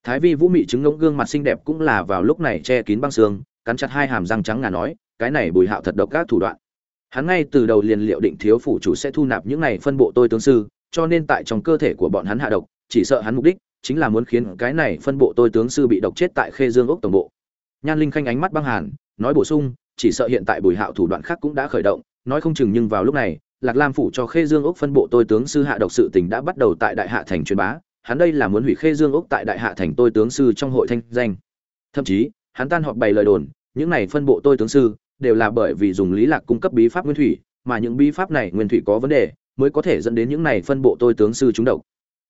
Thái vi vũ mị chứng ngỗng gương mặt xinh đẹp cũng là vào lúc này che kín băng sương, cắn chặt hai hàm răng trắng ngà nói cái này bùi hạo thật độc các thủ đoạn. Hắn ngay từ đầu liền liệu định thiếu phủ chủ sẽ thu nạp những này phân bộ tôi tướng sư cho nên tại trong cơ thể của bọn hắn hạ độc chỉ sợ hắn mục đích chính là muốn khiến cái này phân bộ tôi tướng sư bị độc chết tại khê dương ốc tổng bộ nhan linh khanh ánh mắt băng hàn, nói bổ sung, chỉ sợ hiện tại bùi hạo thủ đoạn khác cũng đã khởi động, nói không chừng nhưng vào lúc này, lạc lam phủ cho khê dương ốc phân bộ tôi tướng sư hạ độc sự tình đã bắt đầu tại đại hạ thành truyền bá, hắn đây là muốn hủy khê dương ốc tại đại hạ thành tôi tướng sư trong hội thanh danh. Thậm chí, hắn tan họp bày lời đồn, những này phân bộ tôi tướng sư đều là bởi vì dùng lý lạc cung cấp bí pháp nguyên thủy, mà những bí pháp này nguyên thủy có vấn đề, mới có thể dẫn đến những này phân bộ tôi tướng sư trúng độc.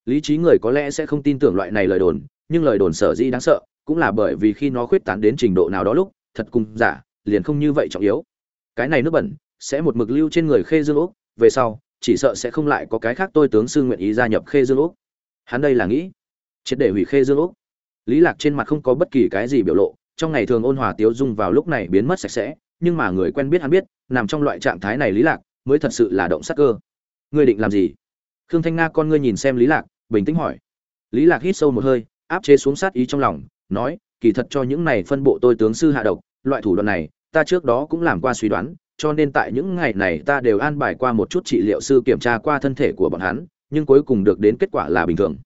Lý trí người có lẽ sẽ không tin tưởng loại này lời đồn, nhưng lời đồn sở dĩ đáng sợ cũng là bởi vì khi nó khuyết tán đến trình độ nào đó lúc, thật cùng giả, liền không như vậy trọng yếu. Cái này nước bẩn, sẽ một mực lưu trên người khê dương úc, về sau, chỉ sợ sẽ không lại có cái khác tôi tướng sư nguyện ý gia nhập khê dương úc. Hắn đây là nghĩ, triệt để hủy khê dương úc. Lý lạc trên mặt không có bất kỳ cái gì biểu lộ, trong ngày thường ôn hòa tiếu dung vào lúc này biến mất sạch sẽ, nhưng mà người quen biết hắn biết, nằm trong loại trạng thái này lý lạc, mới thật sự là động sắc cơ. Ngươi định làm gì? Khương thanh nga con ngươi nhìn xem lý lạc, bình tĩnh hỏi. Lý lạc hít sâu một hơi, áp chế xuống sát ý trong lòng nói, kỳ thật cho những này phân bộ tôi tướng sư hạ độc, loại thủ đoạn này, ta trước đó cũng làm qua suy đoán, cho nên tại những ngày này ta đều an bài qua một chút trị liệu sư kiểm tra qua thân thể của bọn hắn, nhưng cuối cùng được đến kết quả là bình thường.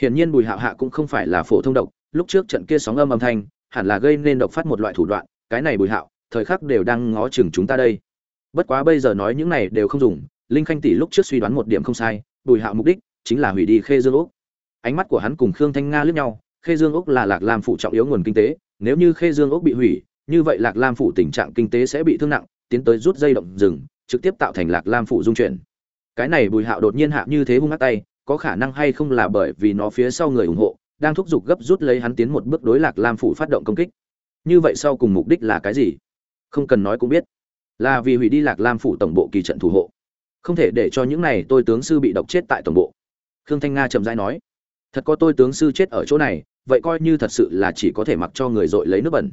Hiển nhiên bùi hạo hạ cũng không phải là phổ thông độc, lúc trước trận kia sóng âm âm thanh, hẳn là gây nên độc phát một loại thủ đoạn, cái này bùi hạo, thời khắc đều đang ngó chừng chúng ta đây. Bất quá bây giờ nói những này đều không dùng, linh khanh tỷ lúc trước suy đoán một điểm không sai, bùi hạo mục đích chính là hủy đi khê dương úc. Ánh mắt của hắn cùng khương thanh nga liếc nhau khê dương úc là lạc lam phụ trọng yếu nguồn kinh tế, nếu như khê dương úc bị hủy, như vậy lạc lam phụ tình trạng kinh tế sẽ bị thương nặng, tiến tới rút dây động rừng, trực tiếp tạo thành lạc lam phụ dung chuyển. Cái này bùi hạo đột nhiên hạ như thế hung ác tay, có khả năng hay không là bởi vì nó phía sau người ủng hộ, đang thúc giục gấp rút lấy hắn tiến một bước đối lạc lam phủ phát động công kích. Như vậy sau cùng mục đích là cái gì? Không cần nói cũng biết. Là vì hủy đi lạc lam phủ tổng bộ kỳ trận thủ hộ. Không thể để cho những này tôi tướng sư bị độc chết tại tổng bộ. Khương thanh nga chậm rãi nói, thật có tôi tướng sư chết ở chỗ này vậy coi như thật sự là chỉ có thể mặc cho người dội lấy nước bẩn.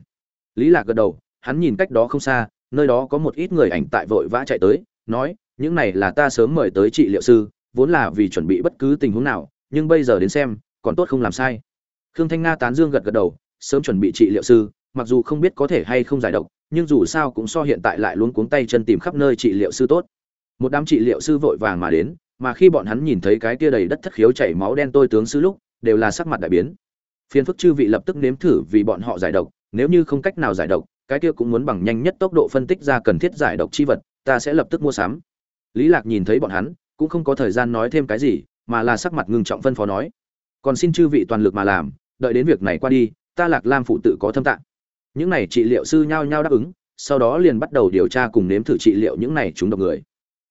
Lý lạc gật đầu, hắn nhìn cách đó không xa, nơi đó có một ít người ảnh tại vội vã chạy tới, nói, những này là ta sớm mời tới trị liệu sư, vốn là vì chuẩn bị bất cứ tình huống nào, nhưng bây giờ đến xem, còn tốt không làm sai. Khương thanh nga tán dương gật gật đầu, sớm chuẩn bị trị liệu sư, mặc dù không biết có thể hay không giải độc, nhưng dù sao cũng so hiện tại lại luôn cuống tay chân tìm khắp nơi trị liệu sư tốt. Một đám trị liệu sư vội vàng mà đến, mà khi bọn hắn nhìn thấy cái kia đầy đất thất khiếu chảy máu đen tôi tướng sư lúc, đều là sắc mặt đại biến phiền phức chư vị lập tức nếm thử vì bọn họ giải độc, nếu như không cách nào giải độc, cái kia cũng muốn bằng nhanh nhất tốc độ phân tích ra cần thiết giải độc chi vật, ta sẽ lập tức mua sắm. Lý lạc nhìn thấy bọn hắn, cũng không có thời gian nói thêm cái gì, mà là sắc mặt ngưng trọng phân phó nói, còn xin chư vị toàn lực mà làm, đợi đến việc này qua đi, ta lạc lam phụ tự có thâm tạng. Những này trị liệu sư nhao nhao đáp ứng, sau đó liền bắt đầu điều tra cùng nếm thử trị liệu những này chúng độc người.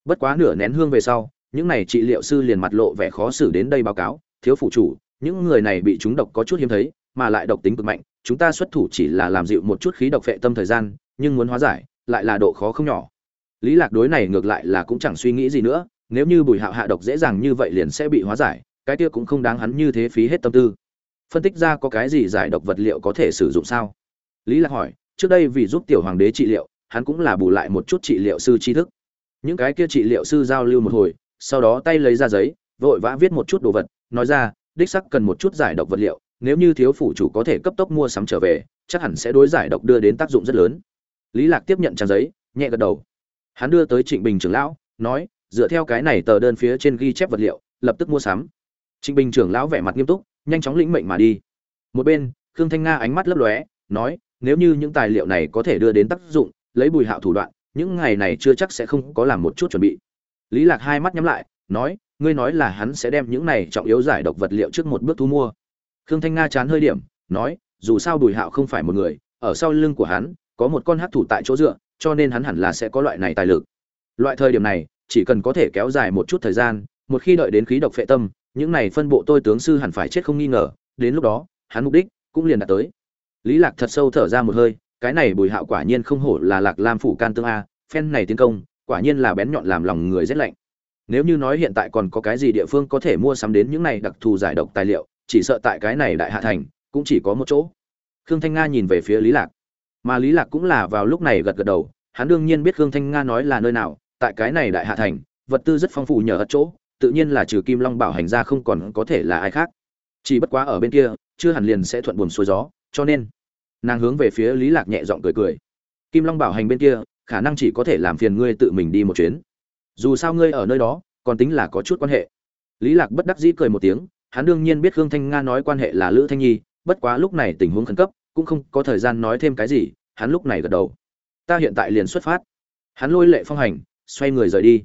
Bất quá nửa nén hương về sau, những này trị liệu sư liền mặt lộ vẻ khó xử đến đây báo cáo, thiếu phụ chủ những người này bị chúng độc có chút hiếm thấy, mà lại độc tính cực mạnh, chúng ta xuất thủ chỉ là làm dịu một chút khí độc phệ tâm thời gian, nhưng muốn hóa giải, lại là độ khó không nhỏ. Lý lạc đối này ngược lại là cũng chẳng suy nghĩ gì nữa, nếu như bùi hạo hạ độc dễ dàng như vậy liền sẽ bị hóa giải, cái kia cũng không đáng hắn như thế phí hết tâm tư. Phân tích ra có cái gì giải độc vật liệu có thể sử dụng sao? Lý lạc hỏi, trước đây vì giúp tiểu hoàng đế trị liệu, hắn cũng là bù lại một chút trị liệu sư tri thức. Những cái kia trị liệu sư giao lưu một hồi, sau đó tay lấy ra giấy, vội vã viết một chút đồ vật, nói ra đích sắc cần một chút giải độc vật liệu, nếu như thiếu phủ chủ có thể cấp tốc mua sắm trở về, chắc hẳn sẽ đối giải độc đưa đến tác dụng rất lớn. Lý lạc tiếp nhận trang giấy, nhẹ gật đầu. Hắn đưa tới trịnh bình trưởng lão, nói, dựa theo cái này tờ đơn phía trên ghi chép vật liệu, lập tức mua sắm. Trịnh bình trưởng lão vẻ mặt nghiêm túc, nhanh chóng lĩnh mệnh mà đi. Một bên, khương thanh nga ánh mắt lấp lóe, nói, nếu như những tài liệu này có thể đưa đến tác dụng, lấy bùi hạo thủ đoạn, những ngày này chưa chắc sẽ không có làm một chút chuẩn bị. Lý lạc hai mắt nhắm lại, nói ngươi nói là hắn sẽ đem những này trọng yếu giải độc vật liệu trước một bước thu mua. Khương thanh nga chán hơi điểm, nói, dù sao bùi hạo không phải một người, ở sau lưng của hắn, có một con hắc thủ tại chỗ dựa, cho nên hắn hẳn là sẽ có loại này tài lực. Loại thời điểm này, chỉ cần có thể kéo dài một chút thời gian, một khi đợi đến khí độc phệ tâm, những này phân bộ tôi tướng sư hẳn phải chết không nghi ngờ, đến lúc đó, hắn mục đích cũng liền đạt tới. Lý lạc thật sâu thở ra một hơi, cái này bùi hạo quả nhiên không hổ là lạc lam phủ can tương a, phen này tiến công, quả nhiên là bén nhọn làm lòng người rét lạnh nếu như nói hiện tại còn có cái gì địa phương có thể mua sắm đến những này đặc thù giải độc tài liệu, chỉ sợ tại cái này đại hạ thành cũng chỉ có một chỗ. Khương thanh nga nhìn về phía lý lạc. Mà lý lạc cũng là vào lúc này gật gật đầu, hắn đương nhiên biết khương thanh nga nói là nơi nào, tại cái này đại hạ thành, vật tư rất phong phú nhờ ất chỗ, tự nhiên là trừ kim long bảo hành ra không còn có thể là ai khác. Chỉ bất quá ở bên kia, chưa hẳn liền sẽ thuận buồm xuôi gió, cho nên, nàng hướng về phía lý lạc nhẹ giọng cười cười. Kim long bảo hành bên kia, khả năng chỉ có thể làm phiền ngươi tự mình đi một chuyến dù sao ngươi ở nơi đó, còn tính là có chút quan hệ. Lý lạc bất đắc dĩ cười một tiếng, hắn đương nhiên biết khương thanh nga nói quan hệ là lữ thanh nhi, bất quá lúc này tình huống khẩn cấp, cũng không có thời gian nói thêm cái gì, hắn lúc này gật đầu. Ta hiện tại liền xuất phát. Hắn lôi lệ phong hành, xoay người rời đi.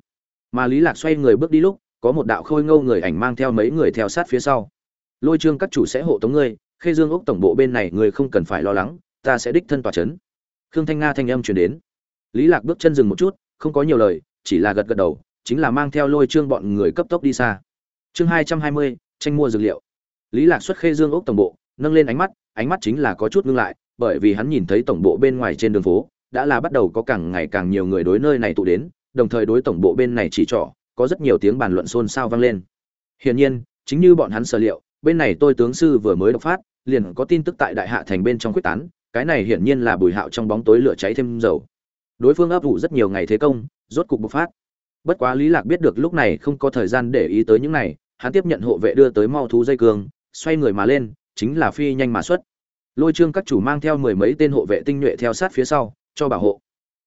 Mà lý lạc xoay người bước đi lúc, có một đạo khôi ngâu người ảnh mang theo mấy người theo sát phía sau. Lôi trương các chủ sẽ hộ tống ngươi, khê dương ốc tổng bộ bên này ngươi không cần phải lo lắng, ta sẽ đích thân tòa chấn. Khương thanh nga thanh âm truyền đến. Lý lạc bước chân dừng một chút, không có nhiều lời chỉ là gật gật đầu, chính là mang theo lôi trương bọn người cấp tốc đi xa. Chương hai trăm hai mươi, tranh mua dược liệu. Lý lạc xuất khê dương ốc tổng bộ, nâng lên ánh mắt ánh mắt chính là có chút ngưng lại, bởi vì hắn nhìn thấy tổng bộ bên ngoài trên đường phố, đã là bắt đầu có càng ngày càng nhiều người đối nơi này tụ đến, đồng thời đối tổng bộ bên này chỉ trỏ, có rất nhiều tiếng bàn luận xôn xao vang lên. Hiển nhiên, chính như bọn hắn sở liệu, bên này tôi tướng sư vừa mới độc phát, liền có tin tức tại đại hạ thành bên trong quyết tán, cái này hiển nhiên là bùi hạo trong bóng tối lửa cháy thêm dầu. Đối phương áp vũ rất nhiều ngày thế công rốt cục bộc phát. Bất quá lý lạc biết được lúc này không có thời gian để ý tới những này, hắn tiếp nhận hộ vệ đưa tới mau thú dây cương xoay người mà lên, chính là phi nhanh mà xuất. Lôi trương các chủ mang theo mười mấy tên hộ vệ tinh nhuệ theo sát phía sau, cho bảo hộ.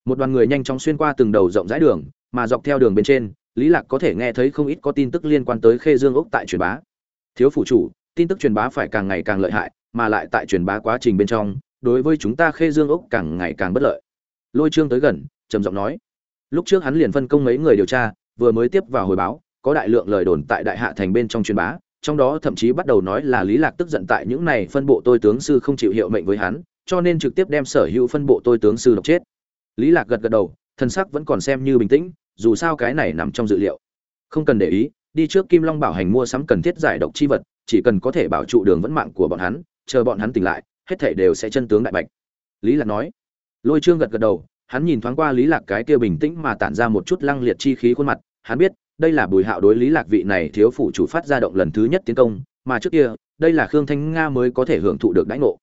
Một đoàn người nhanh chóng xuyên qua từng đầu rộng rãi đường, mà dọc theo đường bên trên, lý lạc có thể nghe thấy không ít có tin tức liên quan tới khê dương ốc tại truyền bá. Thiếu phủ chủ, tin tức truyền bá phải càng ngày càng lợi hại, mà lại tại truyền bá quá trình bên trong, đối với chúng ta khê dương ốc càng ngày càng bất lợi. Lôi trương tới gần, trầm giọng nói lúc trước hắn liền phân công mấy người điều tra, vừa mới tiếp vào hồi báo, có đại lượng lời đồn tại đại hạ thành bên trong truyền bá, trong đó thậm chí bắt đầu nói là lý lạc tức giận tại những này phân bộ tôi tướng sư không chịu hiệu mệnh với hắn, cho nên trực tiếp đem sở hữu phân bộ tôi tướng sư độc chết. Lý lạc gật gật đầu, thân sắc vẫn còn xem như bình tĩnh, dù sao cái này nằm trong dự liệu. Không cần để ý, đi trước kim long bảo hành mua sắm cần thiết giải độc chi vật, chỉ cần có thể bảo trụ đường vẫn mạng của bọn hắn, chờ bọn hắn tỉnh lại, hết thảy đều sẽ chân tướng đại bạch. Lý lạc nói. Lôi trương gật gật đầu hắn nhìn thoáng qua lý lạc cái kia bình tĩnh mà tản ra một chút lăng liệt chi khí khuôn mặt, hắn biết, đây là bùi hạo đối lý lạc vị này thiếu phủ chủ phát ra động lần thứ nhất tiến công, mà trước kia, đây là khương thanh nga mới có thể hưởng thụ được đãi ngộ.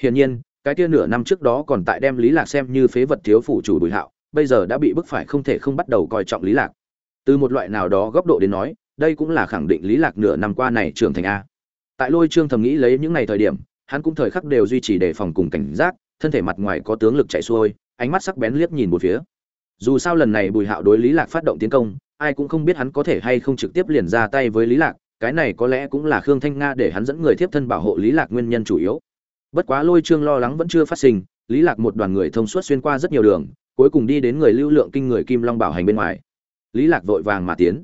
Hiển nhiên, cái kia nửa năm trước đó còn tại đem lý lạc xem như phế vật thiếu phủ chủ bùi hạo, bây giờ đã bị bức phải không thể không bắt đầu coi trọng lý lạc. Từ một loại nào đó góc độ đến nói, đây cũng là khẳng định lý lạc nửa năm qua này trưởng thành a. Tại lôi trương thầm nghĩ lấy những ngày thời điểm, hắn cũng thời khắc đều duy trì đề phòng cùng cảnh giác, thân thể mặt ngoài có tướng lực chạy xuôi ánh mắt sắc bén liếc nhìn một phía. Dù sao lần này bùi hạo đối lý lạc phát động tiến công, ai cũng không biết hắn có thể hay không trực tiếp liền ra tay với lý lạc, cái này có lẽ cũng là khương thanh nga để hắn dẫn người tiếp thân bảo hộ lý lạc nguyên nhân chủ yếu. Bất quá lôi trương lo lắng vẫn chưa phát sinh, lý lạc một đoàn người thông suốt xuyên qua rất nhiều đường, cuối cùng đi đến người lưu lượng kinh người kim long bảo hành bên ngoài. Lý lạc vội vàng mà tiến.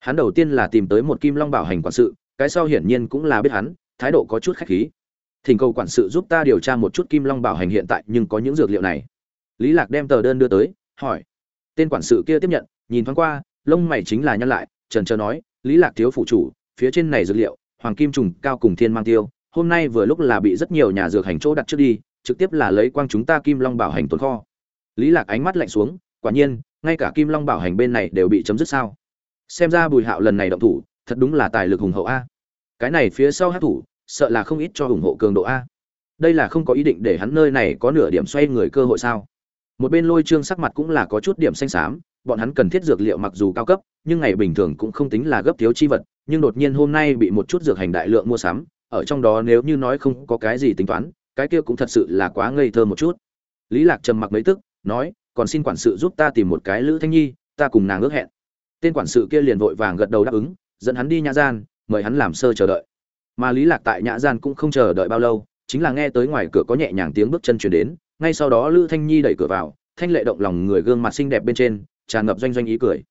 Hắn đầu tiên là tìm tới một kim long bảo hành quản sự, cái sau hiển nhiên cũng là biết hắn, thái độ có chút khách khí. Thỉnh cầu quản sự giúp ta điều tra một chút kim long bảo hành hiện tại, nhưng có những dược liệu này lý lạc đem tờ đơn đưa tới, hỏi. Tên quản sự kia tiếp nhận, nhìn thoáng qua, lông mày chính là nhăn lại, trần trờ nói, lý lạc thiếu phụ chủ, phía trên này dược liệu, hoàng kim trùng, cao cùng thiên mang tiêu, hôm nay vừa lúc là bị rất nhiều nhà dược hành chỗ đặt trước đi, trực tiếp là lấy quang chúng ta kim long bảo hành tồn kho. Lý lạc ánh mắt lạnh xuống, quả nhiên, ngay cả kim long bảo hành bên này đều bị chấm dứt sao? Xem ra bùi hạo lần này động thủ, thật đúng là tài lực hùng hậu a. Cái này phía sau hát thủ, sợ là không ít cho ủng hộ cường độ a. Đây là không có ý định để hắn nơi này có nửa điểm xoay người cơ hội sao? Một bên lôi trương sắc mặt cũng là có chút điểm xanh xám, bọn hắn cần thiết dược liệu mặc dù cao cấp, nhưng ngày bình thường cũng không tính là gấp thiếu chi vật, nhưng đột nhiên hôm nay bị một chút dược hành đại lượng mua sắm, ở trong đó nếu như nói không có cái gì tính toán, cái kia cũng thật sự là quá ngây thơ một chút. Lý lạc trầm mặc mấy tức, nói, còn xin quản sự giúp ta tìm một cái lữ thanh nhi, ta cùng nàng ước hẹn. Tên quản sự kia liền vội vàng gật đầu đáp ứng, dẫn hắn đi nhã gian, mời hắn làm sơ chờ đợi. Mà lý lạc tại nhã gian cũng không chờ đợi bao lâu, chính là nghe tới ngoài cửa có nhẹ nhàng tiếng bước chân truyền đến ngay sau đó lữ thanh nhi đẩy cửa vào, thanh lệ động lòng người gương mặt xinh đẹp bên trên, tràn ngập doanh doanh ý cười.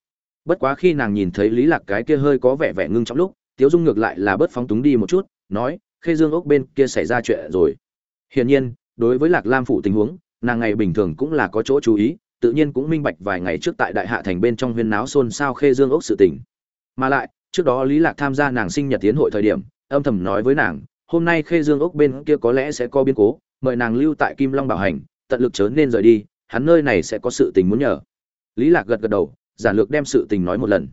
Bất quá khi nàng nhìn thấy lý lạc cái kia hơi có vẻ vẻ ngưng trong lúc, tiếu dung ngược lại là bớt phóng túng đi một chút, nói, khê dương ốc bên kia xảy ra chuyện rồi. Hiển nhiên, đối với lạc lam phủ tình huống, nàng ngày bình thường cũng là có chỗ chú ý, tự nhiên cũng minh bạch vài ngày trước tại đại hạ thành bên trong huyên náo xôn xao khê dương ốc sự tình. Mà lại, trước đó lý lạc tham gia nàng sinh nhật tiến hội thời điểm, âm thầm nói với nàng, hôm nay khê dương ốc bên kia có lẽ sẽ có biến cố mời nàng lưu tại kim long bảo hành, tận lực chớ nên rời đi, hắn nơi này sẽ có sự tình muốn nhờ. Lý lạc gật gật đầu giản lược đem sự tình nói một lần.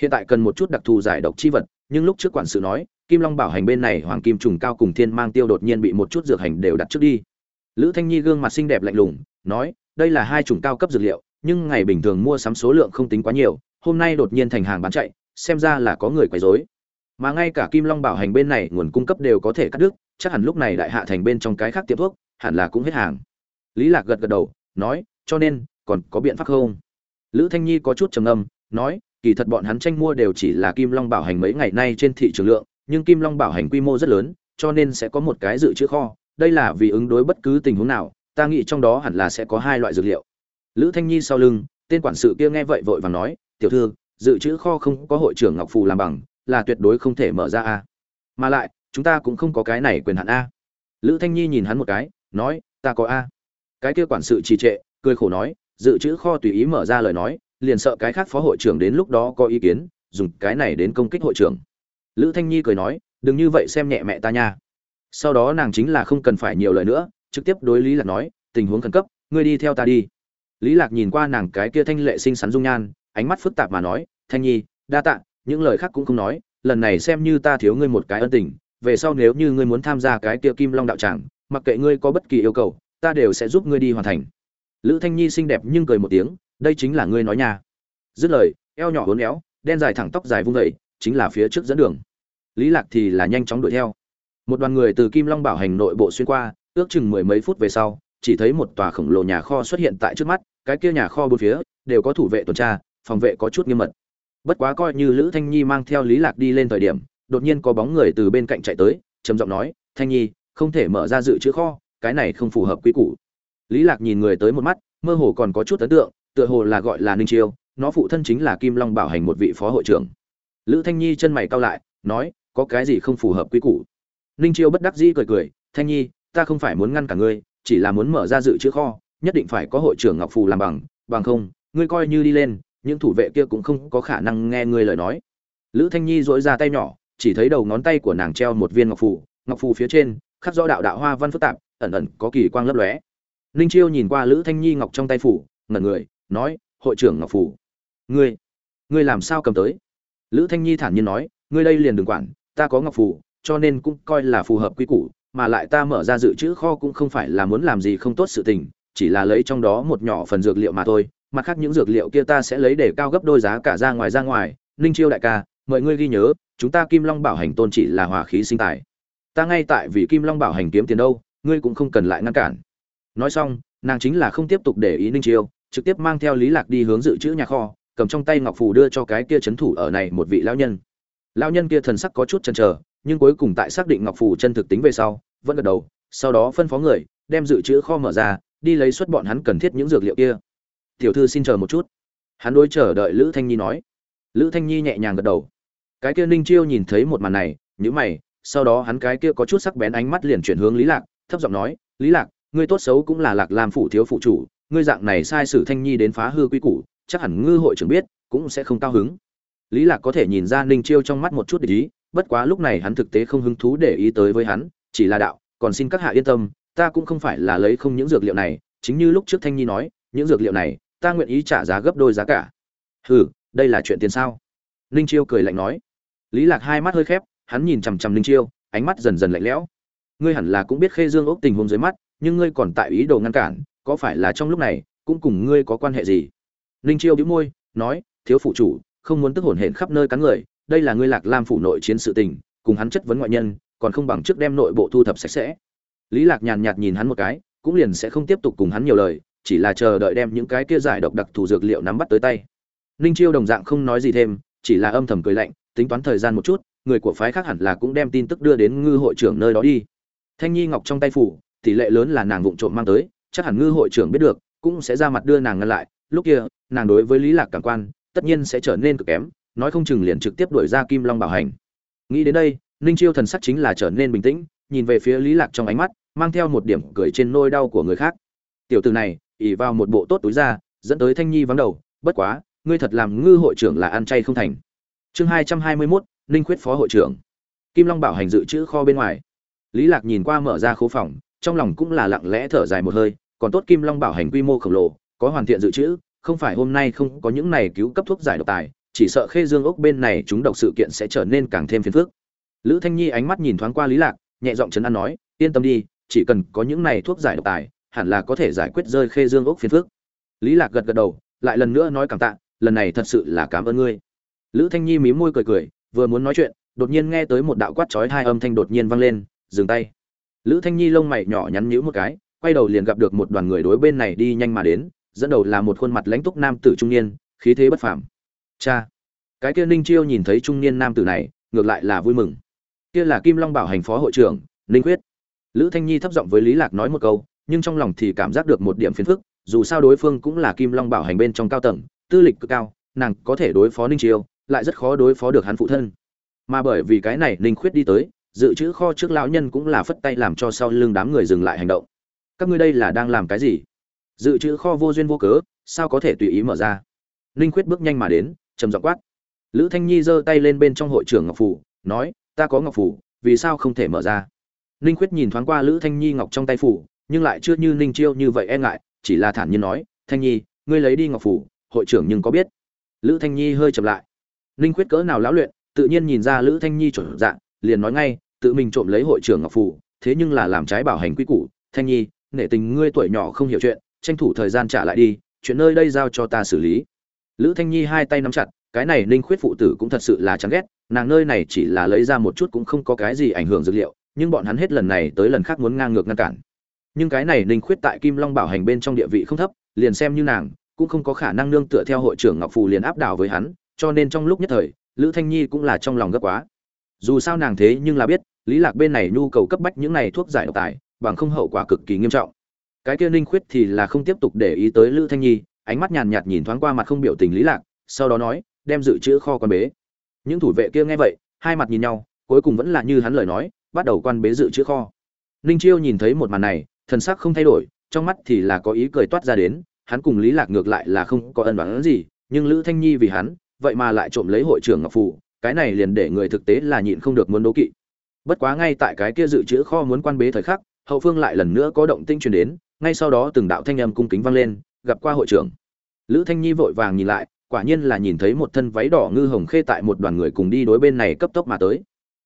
Hiện tại cần một chút đặc thù giải độc chi vật, nhưng lúc trước quản sự nói, kim long bảo hành bên này hoàng kim trùng cao cùng thiên mang tiêu đột nhiên bị một chút dược hành đều đặt trước đi. Lữ thanh nhi gương mặt xinh đẹp lạnh lùng, nói, đây là hai chủng cao cấp dược liệu, nhưng ngày bình thường mua sắm số lượng không tính quá nhiều, hôm nay đột nhiên thành hàng bán chạy, xem ra là có người quấy rối mà ngay cả kim long bảo hành bên này nguồn cung cấp đều có thể cắt đứt, chắc hẳn lúc này đại hạ thành bên trong cái khác tiệm thuốc, hẳn là cũng hết hàng. Lý lạc gật gật đầu, nói, cho nên, còn có biện pháp không? Lữ thanh nhi có chút trầm ngâm, nói, kỳ thật bọn hắn tranh mua đều chỉ là kim long bảo hành mấy ngày nay trên thị trường lượng, nhưng kim long bảo hành quy mô rất lớn, cho nên sẽ có một cái dự trữ kho. Đây là vì ứng đối bất cứ tình huống nào, ta nghĩ trong đó hẳn là sẽ có hai loại dược liệu. Lữ thanh nhi sau lưng, tên quản sự kia nghe vậy vội vàng nói, tiểu thư, dự trữ kho không có hội trưởng ngọc phù làm bằng là tuyệt đối không thể mở ra a. Mà lại, chúng ta cũng không có cái này quyền hạn a. Lữ thanh nhi nhìn hắn một cái, nói, ta có a. Cái kia quản sự trì trệ, cười khổ nói, dự trữ kho tùy ý mở ra lời nói, liền sợ cái khác phó hội trưởng đến lúc đó có ý kiến, dùng cái này đến công kích hội trưởng. Lữ thanh nhi cười nói, đừng như vậy xem nhẹ mẹ ta nha. Sau đó nàng chính là không cần phải nhiều lời nữa, trực tiếp đối lý lạc nói, tình huống khẩn cấp, ngươi đi theo ta đi. Lý lạc nhìn qua nàng cái kia thanh lệ xinh xắn dung nhan, ánh mắt phức tạp mà nói, thanh nhi, đa tạ những lời khác cũng không nói, lần này xem như ta thiếu ngươi một cái ân tình, về sau nếu như ngươi muốn tham gia cái kia kim long đạo tràng, mặc kệ ngươi có bất kỳ yêu cầu, ta đều sẽ giúp ngươi đi hoàn thành. Lữ thanh nhi xinh đẹp nhưng cười một tiếng, đây chính là ngươi nói nha. Dứt lời, eo nhỏ hốn éo, đen dài thẳng tóc dài vung vẩy chính là phía trước dẫn đường. Lý lạc thì là nhanh chóng đuổi theo. Một đoàn người từ kim long bảo hành nội bộ xuyên qua, ước chừng mười mấy phút về sau, chỉ thấy một tòa khổng lồ nhà kho xuất hiện tại trước mắt, cái kia nhà kho bốn phía, đều có thủ vệ tuần tra, phòng vệ có chút nghiêm mật bất quá coi như lữ thanh nhi mang theo lý lạc đi lên thời điểm, đột nhiên có bóng người từ bên cạnh chạy tới, trầm giọng nói, thanh nhi, không thể mở ra dự trữ kho, cái này không phù hợp quy củ. Lý lạc nhìn người tới một mắt, mơ hồ còn có chút ấn tượng, tựa hồ là gọi là ninh chiêu, nó phụ thân chính là kim long bảo hành một vị phó hội trưởng. Lữ thanh nhi chân mày cau lại, nói, có cái gì không phù hợp quy củ? Ninh chiêu bất đắc dĩ cười cười, thanh nhi, ta không phải muốn ngăn cả ngươi, chỉ là muốn mở ra dự trữ kho, nhất định phải có hội trưởng ngọc phù làm bằng bằng không, ngươi coi như đi lên những thủ vệ kia cũng không có khả năng nghe ngươi lời nói. Lữ thanh nhi dỗi ra tay nhỏ, chỉ thấy đầu ngón tay của nàng treo một viên ngọc phù ngọc phù phía trên, khắc rõ đạo đạo hoa văn phức tạp, ẩn ẩn có kỳ quang lấp lóe. Ninh chiêu nhìn qua lữ thanh nhi ngọc trong tay phủ ngẩn người, nói, hội trưởng ngọc phủ ngươi ngươi làm sao cầm tới? Lữ thanh nhi thản nhiên nói, ngươi đây liền đừng quản, ta có ngọc phủ cho nên cũng coi là phù hợp quy củ, mà lại ta mở ra dự trữ kho cũng không phải là muốn làm gì không tốt sự tình, chỉ là lấy trong đó một nhỏ phần dược liệu mà thôi mặt khác những dược liệu kia ta sẽ lấy để cao gấp đôi giá cả ra ngoài ra ngoài. Ninh chiêu đại ca mời ngươi ghi nhớ, chúng ta kim long bảo hành tôn chỉ là hòa khí sinh tài. Ta ngay tại vì kim long bảo hành kiếm tiền đâu, ngươi cũng không cần lại ngăn cản. Nói xong, nàng chính là không tiếp tục để ý ninh chiêu, trực tiếp mang theo lý lạc đi hướng dự trữ nhà kho, cầm trong tay ngọc phù đưa cho cái kia chấn thủ ở này một vị lão nhân. Lão nhân kia thần sắc có chút chần chờ, nhưng cuối cùng tại xác định ngọc phù chân thực tính về sau, vẫn gật đầu, sau đó phân phó người, đem dự trữ kho mở ra, đi lấy xuất bọn hắn cần thiết những dược liệu kia tiểu thư xin chờ một chút. Hắn đối chờ đợi lữ thanh nhi nói. Lữ thanh nhi nhẹ nhàng gật đầu. Cái kia ninh chiêu nhìn thấy một màn này nhữ mày, sau đó hắn cái kia có chút sắc bén ánh mắt liền chuyển hướng lý lạc, thấp giọng nói, lý lạc, ngươi tốt xấu cũng là lạc làm phủ thiếu phụ chủ, ngươi dạng này sai sử thanh nhi đến phá hư quy củ, chắc hẳn ngư hội trưởng biết, cũng sẽ không cao hứng. Lý lạc có thể nhìn ra ninh chiêu trong mắt một chút để ý, bất quá lúc này hắn thực tế không hứng thú để ý tới với hắn, chỉ là đạo, còn xin các hạ yên tâm, ta cũng không phải là lấy không những dược liệu này, chính như lúc trước thanh nhi nói, những dược liệu này ta nguyện ý trả giá gấp đôi giá cả. Hừ, đây là chuyện tiền sao? Ninh chiêu cười lạnh nói. Lý lạc hai mắt hơi khép, hắn nhìn chằm chằm ninh chiêu, ánh mắt dần dần lạnh lẽo. Ngươi hẳn là cũng biết khê dương ốc tình huống dưới mắt, nhưng ngươi còn tại ý đồ ngăn cản, có phải là trong lúc này, cũng cùng ngươi có quan hệ gì? Ninh chiêu bĩu môi, nói, thiếu phụ chủ, không muốn tức hồn hển khắp nơi cắn người, đây là ngươi lạc lam phủ nội chiến sự tình, cùng hắn chất vấn ngoại nhân, còn không bằng trước đem nội bộ thu thập sạch sẽ. Lý lạc nhàn nhạt nhìn hắn một cái, cũng liền sẽ không tiếp tục cùng hắn nhiều lời chỉ là chờ đợi đem những cái kia giải độc đặc thù dược liệu nắm bắt tới tay. Ninh chiêu đồng dạng không nói gì thêm, chỉ là âm thầm cười lạnh, tính toán thời gian một chút, người của phái khác hẳn là cũng đem tin tức đưa đến ngư hội trưởng nơi đó đi. Thanh nhi ngọc trong tay phủ, tỷ lệ lớn là nàng vụng trộm mang tới, chắc hẳn ngư hội trưởng biết được, cũng sẽ ra mặt đưa nàng ngăn lại. Lúc kia, nàng đối với lý lạc cảm quan, tất nhiên sẽ trở nên cực kém, nói không chừng liền trực tiếp đuổi ra kim long bảo hành. Nghĩ đến đây, ninh chiêu thần sắc chính là trở nên bình tĩnh, nhìn về phía lý lạc trong ánh mắt, mang theo một điểm cười trên nôi đau của người khác. Tiểu tử này ỉ vào một bộ tốt túi ra dẫn tới thanh nhi vắng đầu bất quá ngươi thật làm ngư hội trưởng là ăn chay không thành. Chương hai trăm hai mươi 221, ninh khuyết phó hội trưởng. Kim long bảo hành dự trữ kho bên ngoài. Lý lạc nhìn qua mở ra khố phòng trong lòng cũng là lặng lẽ thở dài một hơi còn tốt kim long bảo hành quy mô khổng lồ có hoàn thiện dự trữ không phải hôm nay không có những này cứu cấp thuốc giải độc tài chỉ sợ khê dương ốc bên này chúng độc sự kiện sẽ trở nên càng thêm phiền phức. Lữ thanh nhi ánh mắt nhìn thoáng qua lý lạc nhẹ giọng chấn an nói yên tâm đi chỉ cần có những này thuốc giải độc tài hẳn là có thể giải quyết rơi khê dương ốc phiền phức lý lạc gật gật đầu, lại lần nữa nói cảm tạ, lần này thật sự là cảm ơn ngươi. Lữ thanh nhi mím môi cười cười, vừa muốn nói chuyện, đột nhiên nghe tới một đạo quát chói hai âm thanh đột nhiên vang lên, dừng tay. Lữ thanh nhi lông mày nhỏ nhắn nhíu một cái, quay đầu liền gặp được một đoàn người đối bên này đi nhanh mà đến, dẫn đầu là một khuôn mặt lãnh túc nam tử trung niên, khí thế bất phàm. Cha! Cái kia ninh chiêu nhìn thấy trung niên nam tử này, ngược lại là vui mừng. Kia là kim long bảo hành phó hội trưởng, ninh quyết lữ thanh nhi thấp giọng với lý lạc nói một câu nhưng trong lòng thì cảm giác được một điểm phiền phức, dù sao đối phương cũng là kim long bảo hành bên trong cao tầng, tư lịch cực cao, nàng có thể đối phó ninh chiêu lại rất khó đối phó được hắn phụ thân. Mà bởi vì cái này, ninh khuyết đi tới, dự trữ kho trước lão nhân cũng là phất tay làm cho sau lưng đám người dừng lại hành động. Các ngươi đây là đang làm cái gì? Dự trữ kho vô duyên vô cớ, sao có thể tùy ý mở ra? Ninh khuyết bước nhanh mà đến, trầm giọng quát. Lữ thanh nhi giơ tay lên bên trong hội trưởng ngọc phủ, nói, ta có ngọc phủ, vì sao không thể mở ra? Ninh khuyết nhìn thoáng qua lữ thanh nhi ngọc trong tay phủ nhưng lại chưa như ninh chiêu như vậy e ngại, chỉ là thản nhiên nói, thanh nhi, ngươi lấy đi ngọc phủ, hội trưởng nhưng có biết? Lữ thanh nhi hơi chậm lại. Ninh khuyết cỡ nào lão luyện, tự nhiên nhìn ra lữ thanh nhi chuẩn dạng, liền nói ngay, tự mình trộm lấy hội trưởng ngọc phủ, thế nhưng là làm trái bảo hành quy củ. Thanh nhi, nể tình ngươi tuổi nhỏ không hiểu chuyện, tranh thủ thời gian trả lại đi, chuyện nơi đây giao cho ta xử lý. Lữ thanh nhi hai tay nắm chặt, cái này ninh khuyết phụ tử cũng thật sự là chán ghét, nàng nơi này chỉ là lấy ra một chút cũng không có cái gì ảnh hưởng dược liệu, nhưng bọn hắn hết lần này tới lần khác muốn ngang ngược ngăn cản nhưng cái này ninh khuyết tại kim long bảo hành bên trong địa vị không thấp, liền xem như nàng, cũng không có khả năng nương tựa theo hội trưởng ngọc phù liền áp đảo với hắn, cho nên trong lúc nhất thời, lữ thanh nhi cũng là trong lòng gấp quá. Dù sao nàng thế nhưng là biết, lý lạc bên này nhu cầu cấp bách những này thuốc giải độc tài, bằng không hậu quả cực kỳ nghiêm trọng. Cái kia ninh khuyết thì là không tiếp tục để ý tới lữ thanh nhi, ánh mắt nhàn nhạt nhìn thoáng qua mặt không biểu tình lý lạc, sau đó nói, đem dự trữ kho quan bế. Những thủ vệ kia nghe vậy, hai mặt nhìn nhau, cuối cùng vẫn là như hắn lời nói, bắt đầu quan bế dự trữ kho. Ninh chiêu nhìn thấy một màn này thần sắc không thay đổi, trong mắt thì là có ý cười toát ra đến, hắn cùng lý lạc ngược lại là không có ân oán gì, nhưng lữ thanh nhi vì hắn, vậy mà lại trộm lấy hội trưởng ngọc phù, cái này liền để người thực tế là nhịn không được muốn đố kỵ. Bất quá ngay tại cái kia dự trữ kho muốn quan bế thời khắc, hậu phương lại lần nữa có động tĩnh truyền đến, ngay sau đó từng đạo thanh âm cung kính vang lên, gặp qua hội trưởng. Lữ thanh nhi vội vàng nhìn lại, quả nhiên là nhìn thấy một thân váy đỏ ngư hồng khê tại một đoàn người cùng đi đối bên này cấp tốc mà tới.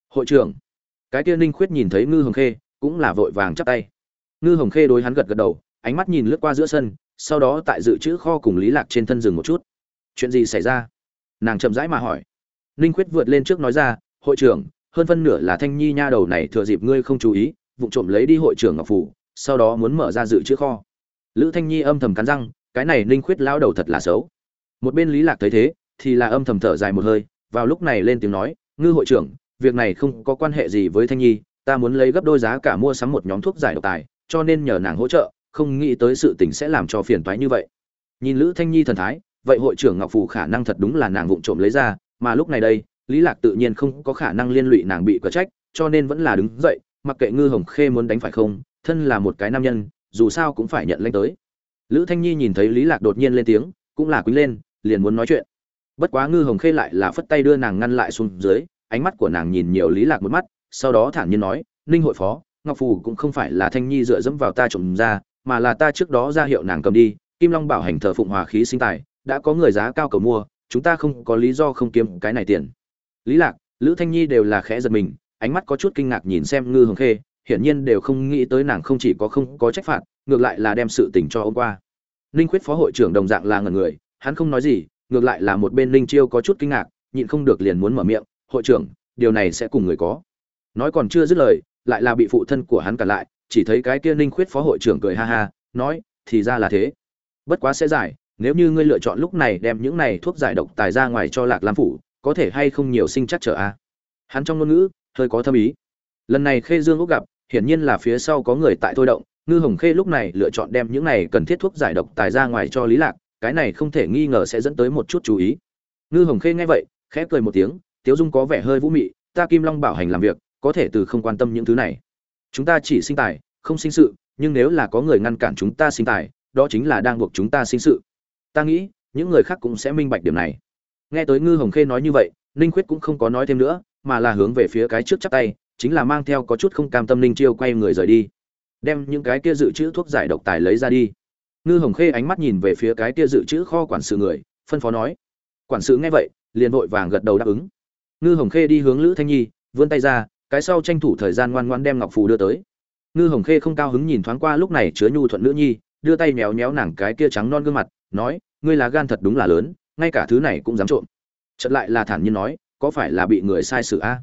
Hội trưởng. Cái kia ninh khuyết nhìn thấy ngư hồng khê, cũng là vội vàng chắp tay ngư hồng khê đối hắn gật gật đầu, ánh mắt nhìn lướt qua giữa sân, sau đó tại dự trữ kho cùng lý lạc trên thân rừng một chút. Chuyện gì xảy ra? Nàng chậm rãi mà hỏi. Ninh Quyết vượt lên trước nói ra, hội trưởng, hơn phân nửa là thanh nhi nha đầu này thừa dịp ngươi không chú ý vụ trộm lấy đi hội trưởng ngọc phủ, sau đó muốn mở ra dự trữ kho. Lữ thanh nhi âm thầm cắn răng, cái này ninh khuyết lao đầu thật là xấu. Một bên lý lạc thấy thế, thì là âm thầm thở dài một hơi, vào lúc này lên tiếng nói, ngư hội trưởng, việc này không có quan hệ gì với thanh nhi, ta muốn lấy gấp đôi giá cả mua sắm một nhóm thuốc giải độc tài cho nên nhờ nàng hỗ trợ, không nghĩ tới sự tình sẽ làm cho phiền toái như vậy. Nhìn lữ thanh nhi thần thái, vậy hội trưởng ngọc phù khả năng thật đúng là nàng vụng trộm lấy ra, mà lúc này đây, lý lạc tự nhiên không có khả năng liên lụy nàng bị quả trách, cho nên vẫn là đứng dậy, mặc kệ ngư hồng khê muốn đánh phải không, thân là một cái nam nhân, dù sao cũng phải nhận lãnh tới. Lữ thanh nhi nhìn thấy lý lạc đột nhiên lên tiếng, cũng là quý lên, liền muốn nói chuyện. Bất quá ngư hồng khê lại là phất tay đưa nàng ngăn lại xuống dưới, ánh mắt của nàng nhìn nhiều lý lạc một mắt, sau đó thản nhiên nói, ninh hội phó ngọc phù cũng không phải là thanh nhi dựa dẫm vào ta trộm ra, mà là ta trước đó ra hiệu nàng cầm đi, kim long bảo hành thờ phụng hòa khí sinh tài, đã có người giá cao cầu mua, chúng ta không có lý do không kiếm cái này tiền. Lý lạc, lữ thanh nhi đều là khẽ giật mình, ánh mắt có chút kinh ngạc nhìn xem ngư hồng khê, hiển nhiên đều không nghĩ tới nàng không chỉ có không có trách phạt, ngược lại là đem sự tình cho ông qua. Ninh khuyết phó hội trưởng đồng dạng là ngần người, hắn không nói gì, ngược lại là một bên ninh chiêu có chút kinh ngạc, nhịn không được liền muốn mở miệng, hội trưởng, điều này sẽ cùng người có. Nói còn chưa dứt lời lại là bị phụ thân của hắn cản lại, chỉ thấy cái kia ninh khuyết phó hội trưởng cười ha ha, nói, thì ra là thế. Bất quá sẽ giải, nếu như ngươi lựa chọn lúc này đem những này thuốc giải độc tài ra ngoài cho lạc lam phủ, có thể hay không nhiều sinh chắc trở a? Hắn trong ngôn ngữ, hơi có thâm ý. Lần này khê dương úc gặp, hiển nhiên là phía sau có người tại thôi động, ngư hồng khê lúc này lựa chọn đem những này cần thiết thuốc giải độc tài ra ngoài cho lý lạc, cái này không thể nghi ngờ sẽ dẫn tới một chút chú ý. Ngư hồng khê nghe vậy, khẽ cười một tiếng, tiếu dung có vẻ hơi vũ mị, ta kim long bảo hành làm việc có thể từ không quan tâm những thứ này. Chúng ta chỉ sinh tài, không sinh sự, nhưng nếu là có người ngăn cản chúng ta sinh tài, đó chính là đang buộc chúng ta sinh sự. Ta nghĩ, những người khác cũng sẽ minh bạch điểm này. Nghe tới ngư hồng khê nói như vậy, ninh khuyết cũng không có nói thêm nữa, mà là hướng về phía cái trước chắp tay, chính là mang theo có chút không cam tâm ninh chiêu quay người rời đi. Đem những cái kia dự trữ thuốc giải độc tài lấy ra đi. Ngư hồng khê ánh mắt nhìn về phía cái kia dự trữ kho quản sự người, phân phó nói. Quản sự nghe vậy, liền vội vàng gật đầu đáp ứng. Ngư hồng khê đi hướng lữ thanh nhi, vươn tay ra cái sau tranh thủ thời gian ngoan ngoan đem ngọc phù đưa tới. Ngư hồng khê không cao hứng nhìn thoáng qua lúc này chứa nhu thuận nữ nhi, đưa tay méo méo nàng cái kia trắng non gương mặt, nói, ngươi là gan thật đúng là lớn, ngay cả thứ này cũng dám trộm. Chợt lại là thản nhiên nói, có phải là bị người sai sự a?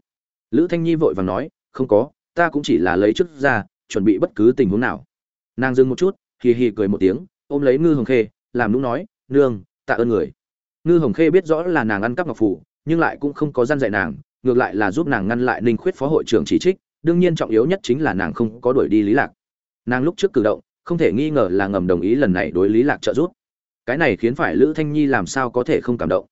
Lữ thanh nhi vội vàng nói, không có, ta cũng chỉ là lấy chức ra, chuẩn bị bất cứ tình huống nào. Nàng dừng một chút, hì hì cười một tiếng, ôm lấy ngư hồng khê, làm nũng nói, nương, tạ ơn người. Ngư hồng khê biết rõ là nàng ăn cắp ngọc phủ nhưng lại cũng không có gian dạy nàng ngược lại là giúp nàng ngăn lại ninh khuyết phó hội trưởng chỉ trích, đương nhiên trọng yếu nhất chính là nàng không có đuổi đi lý lạc. Nàng lúc trước cử động, không thể nghi ngờ là ngầm đồng ý lần này đối lý lạc trợ giúp. Cái này khiến phải lữ thanh nhi làm sao có thể không cảm động.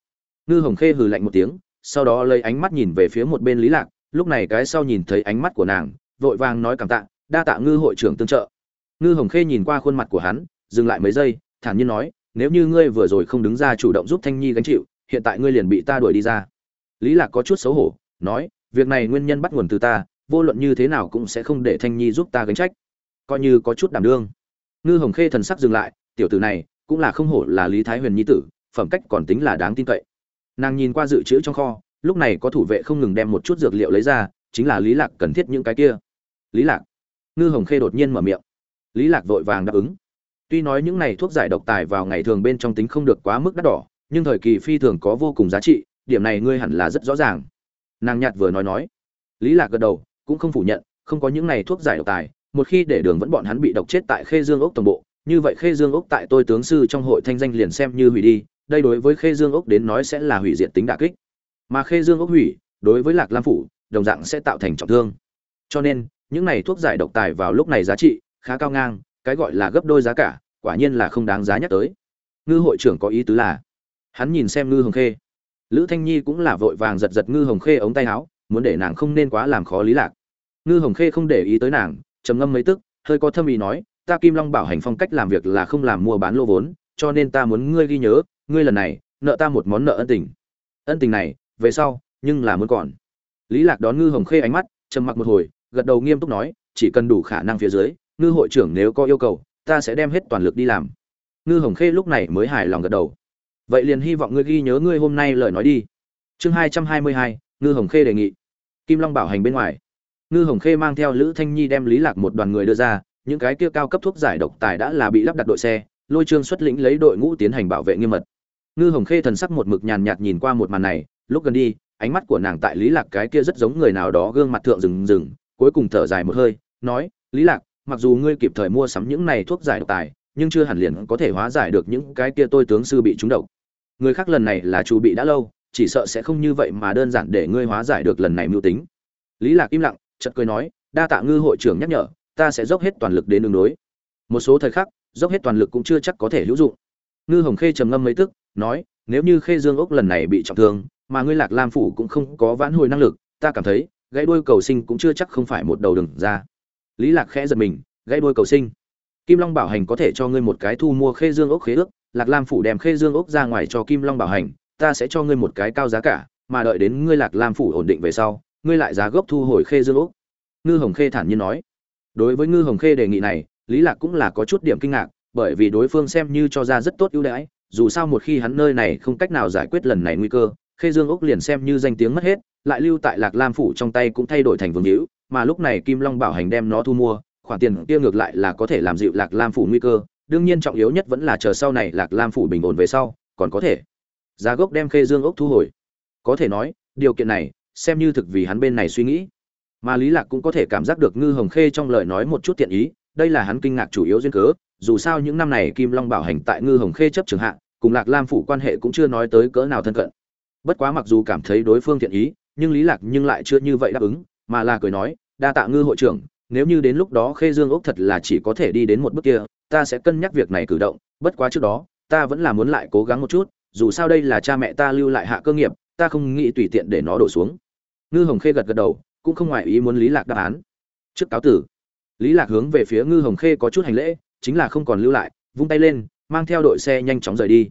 Ngư hồng khê hừ lạnh một tiếng, sau đó lấy ánh mắt nhìn về phía một bên lý lạc, lúc này cái sau nhìn thấy ánh mắt của nàng, vội vàng nói cảm tạ, đa tạ ngư hội trưởng tương trợ. Ngư hồng khê nhìn qua khuôn mặt của hắn, dừng lại mấy giây, thản nhiên nói, nếu như ngươi vừa rồi không đứng ra chủ động giúp thanh nhi gánh chịu, hiện tại ngươi liền bị ta đuổi đi ra. Lý lạc có chút xấu hổ nói, việc này nguyên nhân bắt nguồn từ ta, vô luận như thế nào cũng sẽ không để thanh nhi giúp ta gánh trách. Coi như có chút đảm đương. Ngư hồng khê thần sắc dừng lại, tiểu tử này, cũng là không hổ là lý thái huyền nhi tử, phẩm cách còn tính là đáng tin cậy. Nàng nhìn qua dự trữ trong kho, lúc này có thủ vệ không ngừng đem một chút dược liệu lấy ra, chính là lý lạc cần thiết những cái kia. Lý lạc. Ngư hồng khê đột nhiên mở miệng. Lý lạc vội vàng đáp ứng. Tuy nói những này thuốc giải độc tài vào ngày thường bên trong tính không được quá mức đắt đỏ, nhưng thời kỳ phi thường có vô cùng giá trị, điểm này ngươi hẳn là rất rõ ràng nàng nhạt vừa nói nói. Lý lạc gật đầu, cũng không phủ nhận, không có những này thuốc giải độc tài, một khi để đường vẫn bọn hắn bị độc chết tại khê dương ốc toàn bộ, như vậy khê dương ốc tại tôi tướng sư trong hội thanh danh liền xem như hủy đi, đây đối với khê dương ốc đến nói sẽ là hủy diệt tính đả kích. Mà khê dương ốc hủy, đối với lạc lam phủ, đồng dạng sẽ tạo thành trọng thương. Cho nên, những này thuốc giải độc tài vào lúc này giá trị khá cao ngang, cái gọi là gấp đôi giá cả, quả nhiên là không đáng giá nhắc tới. Ngư hội trưởng có ý tứ là, hắn nhìn xem ngư hồng khê lữ thanh nhi cũng là vội vàng giật giật ngư hồng khê ống tay áo, muốn để nàng không nên quá làm khó lý lạc. Ngư hồng khê không để ý tới nàng, trầm ngâm mấy tức, hơi có thâm ý nói, ta kim long bảo hành phong cách làm việc là không làm mua bán lô vốn, cho nên ta muốn ngươi ghi nhớ, ngươi lần này, nợ ta một món nợ ân tình. Ân tình này, về sau, nhưng là muốn còn. Lý lạc đón ngư hồng khê ánh mắt, trầm mặc một hồi, gật đầu nghiêm túc nói, chỉ cần đủ khả năng phía dưới, ngư hội trưởng nếu có yêu cầu, ta sẽ đem hết toàn lực đi làm. Ngư hồng khê lúc này mới hài lòng gật đầu vậy liền hy vọng ngươi ghi nhớ ngươi hôm nay lời nói đi. Chương hai trăm hai mươi hai, ngư hồng khê đề nghị. Kim long bảo hành bên ngoài. Ngư hồng khê mang theo lữ thanh nhi đem lý lạc một đoàn người đưa ra, những cái kia cao cấp thuốc giải độc tài đã là bị lắp đặt đội xe, lôi trương xuất lĩnh lấy đội ngũ tiến hành bảo vệ nghiêm mật. Ngư hồng khê thần sắc một mực nhàn nhạt nhìn qua một màn này, lúc gần đi, ánh mắt của nàng tại lý lạc cái kia rất giống người nào đó gương mặt thượng rừng rừng, cuối cùng thở dài một hơi, nói, lý lạc, mặc dù ngươi kịp thời mua sắm những này thuốc giải độc tài, nhưng chưa hẳn liền có thể hóa giải được những cái kia tôi tướng sư bị trúng độc người khác lần này là chủ bị đã lâu, chỉ sợ sẽ không như vậy mà đơn giản để ngươi hóa giải được lần này mưu tính. Lý lạc im lặng, chợt cười nói, đa tạ ngư hội trưởng nhắc nhở, ta sẽ dốc hết toàn lực đến đường đối. Một số thời khắc, dốc hết toàn lực cũng chưa chắc có thể hữu dụng. Ngư hồng khê trầm ngâm mấy tức, nói, nếu như khê dương ốc lần này bị trọng thương, mà ngươi lạc lam phủ cũng không có vãn hồi năng lực, ta cảm thấy, gãy đuôi cầu sinh cũng chưa chắc không phải một đầu đừng ra. Lý lạc khẽ giật mình, gãy đuôi cầu sinh? Kim long bảo hành có thể cho ngươi một cái thu mua khê dương ốc khế ước lạc lam phủ đem khê dương ốc ra ngoài cho kim long bảo hành, ta sẽ cho ngươi một cái cao giá cả, mà đợi đến ngươi lạc lam phủ ổn định về sau, ngươi lại giá gốc thu hồi khê dương ốc ngư hồng khê thản nhiên nói. Đối với ngư hồng khê đề nghị này, lý lạc cũng là có chút điểm kinh ngạc, bởi vì đối phương xem như cho ra rất tốt ưu đãi, dù sao một khi hắn nơi này không cách nào giải quyết lần này nguy cơ, khê dương ốc liền xem như danh tiếng mất hết, lại lưu tại lạc lam phủ trong tay cũng thay đổi thành vương hữu, mà lúc này kim long bảo hành đem nó thu mua, khoản tiền kia ngược lại là có thể làm dịu lạc lam phủ nguy cơ đương nhiên trọng yếu nhất vẫn là chờ sau này lạc lam phủ bình ổn về sau, còn có thể. Giá gốc đem khê dương ốc thu hồi. Có thể nói, điều kiện này, xem như thực vì hắn bên này suy nghĩ. Mà lý lạc cũng có thể cảm giác được ngư hồng khê trong lời nói một chút tiện ý, đây là hắn kinh ngạc chủ yếu duyên cớ, dù sao những năm này kim long bảo hành tại ngư hồng khê chấp trường hạ, cùng lạc lam phủ quan hệ cũng chưa nói tới cỡ nào thân cận. Bất quá mặc dù cảm thấy đối phương thiện ý, nhưng lý lạc nhưng lại chưa như vậy đáp ứng, mà là cười nói, đa tạ ngư hội trưởng nếu như đến lúc đó khê dương ốc thật là chỉ có thể đi đến một bước kia, ta sẽ cân nhắc việc này cử động, bất quá trước đó, ta vẫn là muốn lại cố gắng một chút, dù sao đây là cha mẹ ta lưu lại hạ cơ nghiệp, ta không nghĩ tùy tiện để nó đổ xuống. Ngư hồng khê gật gật đầu, cũng không ngoại ý muốn lý lạc đáp án. Trước cáo tử, lý lạc hướng về phía ngư hồng khê có chút hành lễ, chính là không còn lưu lại, vung tay lên, mang theo đội xe nhanh chóng rời đi.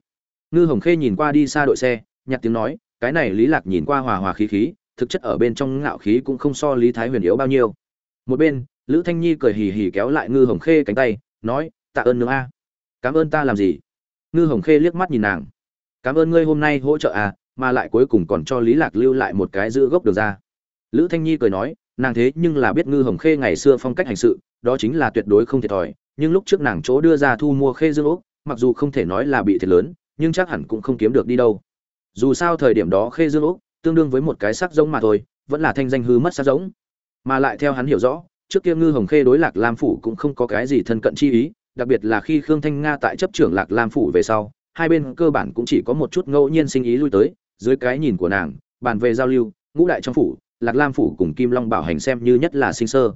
Ngư hồng khê nhìn qua đi xa đội xe, nhặt tiếng nói, cái này lý lạc nhìn qua hòa hòa khí khí, thực chất ở bên trong ngạo khí cũng không so lý thái huyền yếu bao nhiêu một bên, lữ thanh nhi cười hì hì kéo lại ngư hồng khê cánh tay, nói, tạ ơn nương a. Cảm ơn ta làm gì? Ngư hồng khê liếc mắt nhìn nàng. Cảm ơn ngươi hôm nay hỗ trợ à mà lại cuối cùng còn cho lý lạc lưu lại một cái giữ gốc được ra. Lữ thanh nhi cười nói, nàng thế nhưng là biết ngư hồng khê ngày xưa phong cách hành sự, đó chính là tuyệt đối không thiệt thòi, nhưng lúc trước nàng chỗ đưa ra thu mua khê dương ốc, mặc dù không thể nói là bị thiệt lớn, nhưng chắc hẳn cũng không kiếm được đi đâu. Dù sao thời điểm đó khê dương ốc, tương đương với một cái sắc giống mà thôi, vẫn là thanh danh hư mất sắc giống mà lại theo hắn hiểu rõ, trước kia ngư hồng khê đối lạc lam phủ cũng không có cái gì thân cận chi ý, đặc biệt là khi khương thanh nga tại chấp trưởng lạc lam phủ về sau, hai bên cơ bản cũng chỉ có một chút ngẫu nhiên sinh ý lui tới, dưới cái nhìn của nàng, bàn về giao lưu, ngũ đại trong phủ, lạc lam phủ cùng kim long bảo hành xem như nhất là sinh sơ.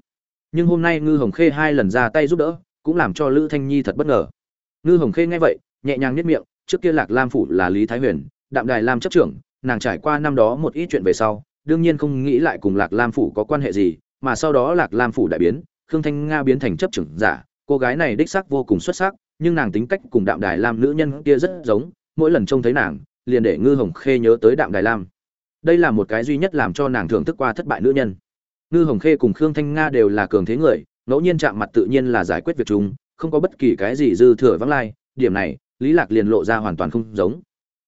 Nhưng hôm nay ngư hồng khê hai lần ra tay giúp đỡ, cũng làm cho lữ thanh nhi thật bất ngờ. Ngư hồng khê nghe vậy, nhẹ nhàng nhất miệng, trước kia lạc lam phủ là lý thái huyền, đạm đài lam chấp trưởng, nàng trải qua năm đó một ít chuyện về sau đương nhiên không nghĩ lại cùng lạc lam phủ có quan hệ gì, mà sau đó lạc lam phủ đại biến, khương thanh nga biến thành chấp trưởng giả, cô gái này đích xác vô cùng xuất sắc, nhưng nàng tính cách cùng đạm đài lam nữ nhân kia rất giống, mỗi lần trông thấy nàng, liền để ngư hồng khê nhớ tới đạm đài lam. Đây là một cái duy nhất làm cho nàng thưởng thức qua thất bại nữ nhân. Ngư hồng khê cùng khương thanh nga đều là cường thế người, ngẫu nhiên chạm mặt tự nhiên là giải quyết việc chúng, không có bất kỳ cái gì dư thừa vắng lai, điểm này, lý lạc liền lộ ra hoàn toàn không giống.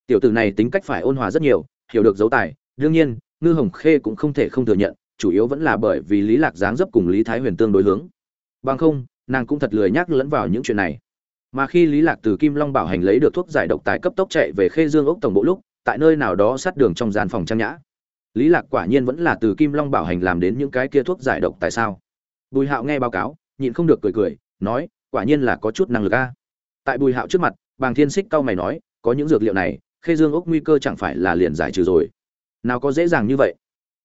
Tiểu tử này tính cách phải ôn hòa rất nhiều, hiểu được dấu tài, đương nhiên ngư hồng khê cũng không thể không thừa nhận, chủ yếu vẫn là bởi vì lý lạc dáng dấp cùng lý thái huyền tương đối hướng. Bằng không, nàng cũng thật lười nhắc lẫn vào những chuyện này. Mà khi lý lạc từ kim long bảo hành lấy được thuốc giải độc tài cấp tốc chạy về khê dương ốc tổng bộ lúc, tại nơi nào đó sát đường trong gian phòng trang nhã. Lý lạc quả nhiên vẫn là từ kim long bảo hành làm đến những cái kia thuốc giải độc tại sao? Bùi hạo nghe báo cáo, nhịn không được cười cười, nói, quả nhiên là có chút năng lực a. Tại bùi hạo trước mặt, bàng thiên xích cao mày nói, có những dược liệu này, khê dương ốc nguy cơ chẳng phải là liền giải trừ rồi nào có dễ dàng như vậy.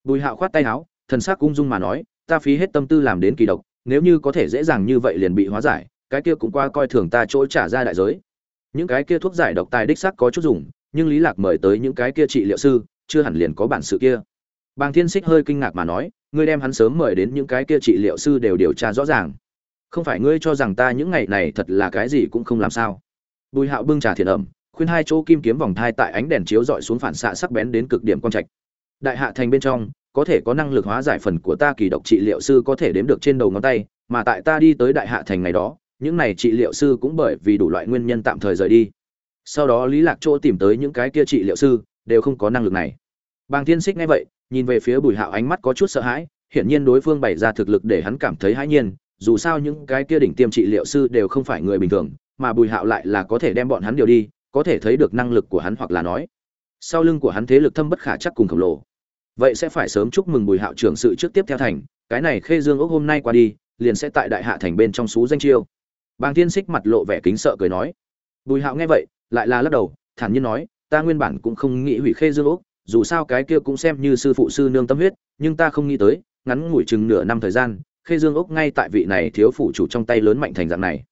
Bùi hạo khoát tay áo, thần sắc ung dung mà nói, ta phí hết tâm tư làm đến kỳ độc, nếu như có thể dễ dàng như vậy liền bị hóa giải, cái kia cũng qua coi thường ta chỗ trả ra đại giới. Những cái kia thuốc giải độc tài đích sắc có chút dùng, nhưng lý lạc mời tới những cái kia trị liệu sư, chưa hẳn liền có bản sự kia. Bàng thiên xích hơi kinh ngạc mà nói, ngươi đem hắn sớm mời đến những cái kia trị liệu sư đều điều tra rõ ràng. Không phải ngươi cho rằng ta những ngày này thật là cái gì cũng không làm sao? Bùi hạo bưng trà thiện ẩm khuyên hai chỗ kim kiếm vòng thai tại ánh đèn chiếu dọi xuống phản xạ sắc bén đến cực điểm quan trạch. Đại hạ thành bên trong, có thể có năng lực hóa giải phần của ta kỳ độc trị liệu sư có thể đếm được trên đầu ngón tay, mà tại ta đi tới đại hạ thành ngày đó, những này trị liệu sư cũng bởi vì đủ loại nguyên nhân tạm thời rời đi. Sau đó lý lạc chỗ tìm tới những cái kia trị liệu sư, đều không có năng lực này. Bàng thiên xích nghe vậy, nhìn về phía bùi hạo ánh mắt có chút sợ hãi, hiển nhiên đối phương bày ra thực lực để hắn cảm thấy hãi nhiên, dù sao những cái kia đỉnh tiêm trị liệu sư đều không phải người bình thường, mà bùi hạo lại là có thể đem bọn hắn điều đi có thể thấy được năng lực của hắn hoặc là nói, sau lưng của hắn thế lực thâm bất khả chắc cùng khổng lồ. Vậy sẽ phải sớm chúc mừng bùi hạo trưởng sự trước tiếp theo thành, cái này khê dương ốc hôm nay qua đi, liền sẽ tại đại hạ thành bên trong xú danh chiêu. Bàng thiên xích mặt lộ vẻ kính sợ cười nói. Bùi hạo nghe vậy, lại là lắc đầu, thản nhiên nói, ta nguyên bản cũng không nghĩ hủy khê dương ốc dù sao cái kia cũng xem như sư phụ sư nương tâm huyết, nhưng ta không nghĩ tới, ngắn ngủi chừng nửa năm thời gian, khê dương ốc ngay tại vị này thiếu phụ chủ trong tay lớn mạnh thành dạng này.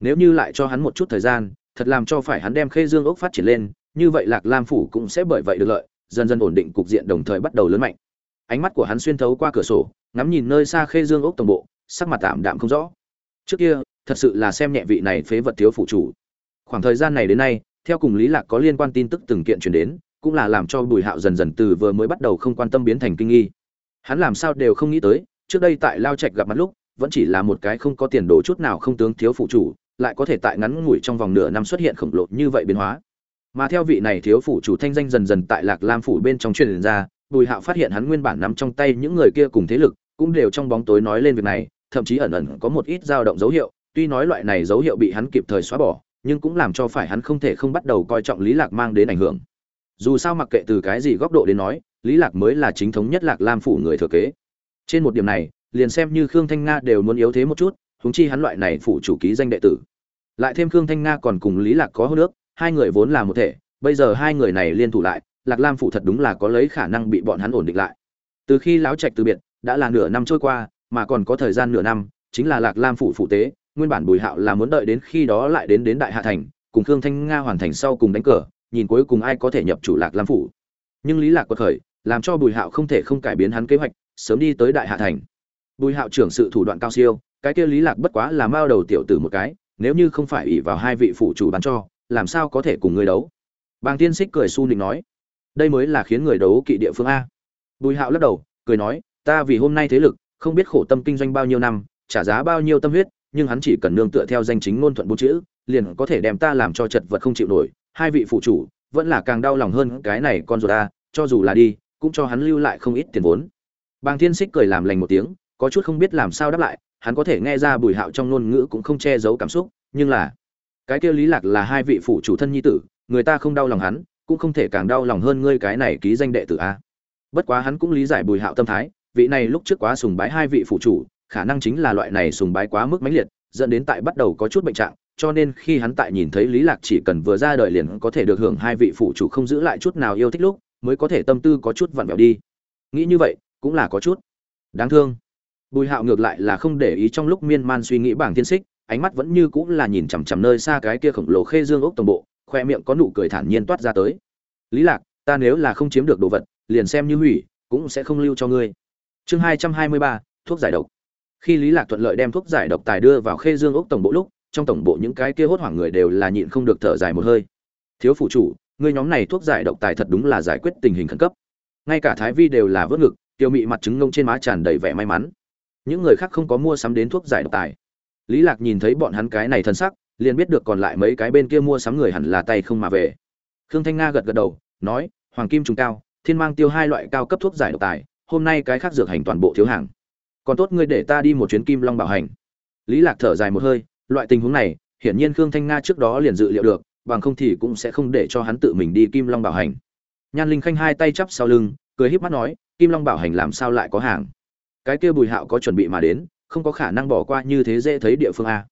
Nếu như lại cho hắn một chút thời gian thật làm cho phải hắn đem khê dương ốc phát triển lên, như vậy lạc lam phủ cũng sẽ bởi vậy được lợi, dần dần ổn định cục diện đồng thời bắt đầu lớn mạnh. Ánh mắt của hắn xuyên thấu qua cửa sổ, ngắm nhìn nơi xa khê dương ốc tổng bộ, sắc mặt tạm đạm không rõ. Trước kia, thật sự là xem nhẹ vị này phế vật thiếu phụ chủ. Khoảng thời gian này đến nay, theo cùng lý lạc có liên quan tin tức từng kiện truyền đến, cũng là làm cho bùi hạo dần dần từ vừa mới bắt đầu không quan tâm biến thành kinh nghi. Hắn làm sao đều không nghĩ tới, trước đây tại lao trạch gặp mặt lúc, vẫn chỉ là một cái không có tiền đồ chút nào không tướng thiếu phụ chủ lại có thể tại ngắn ngủi trong vòng nửa năm xuất hiện khổng lồ như vậy biến hóa. Mà theo vị này thiếu phủ chủ thanh danh dần dần tại lạc lam phủ bên trong truyền ra, bùi hạo phát hiện hắn nguyên bản nắm trong tay những người kia cùng thế lực, cũng đều trong bóng tối nói lên việc này, thậm chí ẩn ẩn có một ít dao động dấu hiệu, tuy nói loại này dấu hiệu bị hắn kịp thời xóa bỏ, nhưng cũng làm cho phải hắn không thể không bắt đầu coi trọng lý lạc mang đến ảnh hưởng. Dù sao mặc kệ từ cái gì góc độ đến nói, lý lạc mới là chính thống nhất lạc lam phủ người thừa kế. Trên một điểm này, liền xem như khương thanh nga đều muốn yếu thế một chút huống chi hắn loại này phụ chủ ký danh đệ tử. Lại thêm khương thanh nga còn cùng lý lạc có hôn nước hai người vốn là một thể, bây giờ hai người này liên thủ lại, lạc lam phủ thật đúng là có lấy khả năng bị bọn hắn ổn định lại. Từ khi lão trạch từ biệt, đã là nửa năm trôi qua, mà còn có thời gian nửa năm, chính là lạc lam phủ phụ tế, nguyên bản bùi hạo là muốn đợi đến khi đó lại đến đến đại hạ thành, cùng khương thanh nga hoàn thành sau cùng đánh cờ, nhìn cuối cùng ai có thể nhập chủ lạc lam phủ. Nhưng lý lạc quật khởi, làm cho bùi hạo không thể không cải biến hắn kế hoạch, sớm đi tới đại hạ thành. Bùi hạo trưởng sự thủ đoạn cao siêu cái kia lý lạc bất quá là mao đầu tiểu tử một cái, nếu như không phải ủy vào hai vị phụ chủ bán cho, làm sao có thể cùng người đấu? Bàng tiên xích cười su nịnh nói, đây mới là khiến người đấu kỵ địa phương a. Bùi hạo lắc đầu, cười nói, ta vì hôm nay thế lực, không biết khổ tâm kinh doanh bao nhiêu năm, trả giá bao nhiêu tâm huyết, nhưng hắn chỉ cần nương tựa theo danh chính ngôn thuận bốn chữ, liền có thể đem ta làm cho chật vật không chịu nổi. Hai vị phụ chủ, vẫn là càng đau lòng hơn cái này con ruột ta cho dù là đi, cũng cho hắn lưu lại không ít tiền vốn. Bàng thiên xích cười làm lành một tiếng, có chút không biết làm sao đáp lại hắn có thể nghe ra bùi hạo trong ngôn ngữ cũng không che giấu cảm xúc, nhưng là, cái kia lý lạc là hai vị phụ chủ thân nhi tử, người ta không đau lòng hắn, cũng không thể càng đau lòng hơn ngươi cái này ký danh đệ tử a. Bất quá hắn cũng lý giải bùi hạo tâm thái, vị này lúc trước quá sùng bái hai vị phụ chủ, khả năng chính là loại này sùng bái quá mức mãnh liệt, dẫn đến tại bắt đầu có chút bệnh trạng, cho nên khi hắn tại nhìn thấy lý lạc chỉ cần vừa ra đời liền có thể được hưởng hai vị phụ chủ không giữ lại chút nào yêu thích lúc, mới có thể tâm tư có chút vặn vẹo đi. Nghĩ như vậy, cũng là có chút đáng thương bùi hạo ngược lại là không để ý trong lúc miên man suy nghĩ bảng thiên xích, ánh mắt vẫn như cũng là nhìn chằm chằm nơi xa cái kia khổng lồ khê dương ốc tổng bộ, khoe miệng có nụ cười thản nhiên toát ra tới. Lý lạc, ta nếu là không chiếm được đồ vật, liền xem như hủy, cũng sẽ không lưu cho ngươi. Chương hai trăm hai mươi ba, thuốc giải độc. Khi lý lạc thuận lợi đem thuốc giải độc tài đưa vào khê dương ốc tổng bộ lúc, trong tổng bộ những cái kia hốt hoảng người đều là nhịn không được thở dài một hơi. Thiếu phụ chủ, ngươi nhóm này thuốc giải độc tài thật đúng là giải quyết tình hình khẩn cấp. Ngay cả thái vi đều là vớt ngực, tiêu mị mặt trứng ngông trên má tràn đầy vẻ may mắn những người khác không có mua sắm đến thuốc giải độc tài. Lý lạc nhìn thấy bọn hắn cái này thân sắc, liền biết được còn lại mấy cái bên kia mua sắm người hẳn là tay không mà về. Khương thanh nga gật gật đầu, nói, hoàng kim trùng cao, thiên mang tiêu hai loại cao cấp thuốc giải độc tài, hôm nay cái khác dược hành toàn bộ thiếu hàng. Còn tốt ngươi để ta đi một chuyến kim long bảo hành. Lý lạc thở dài một hơi, loại tình huống này, hiển nhiên khương thanh nga trước đó liền dự liệu được, bằng không thì cũng sẽ không để cho hắn tự mình đi kim long bảo hành. Nhan linh khanh hai tay chắp sau lưng, cười híp mắt nói, kim long bảo hành làm sao lại có hàng? Cái kia bùi hạo có chuẩn bị mà đến, không có khả năng bỏ qua như thế dễ thấy địa phương a.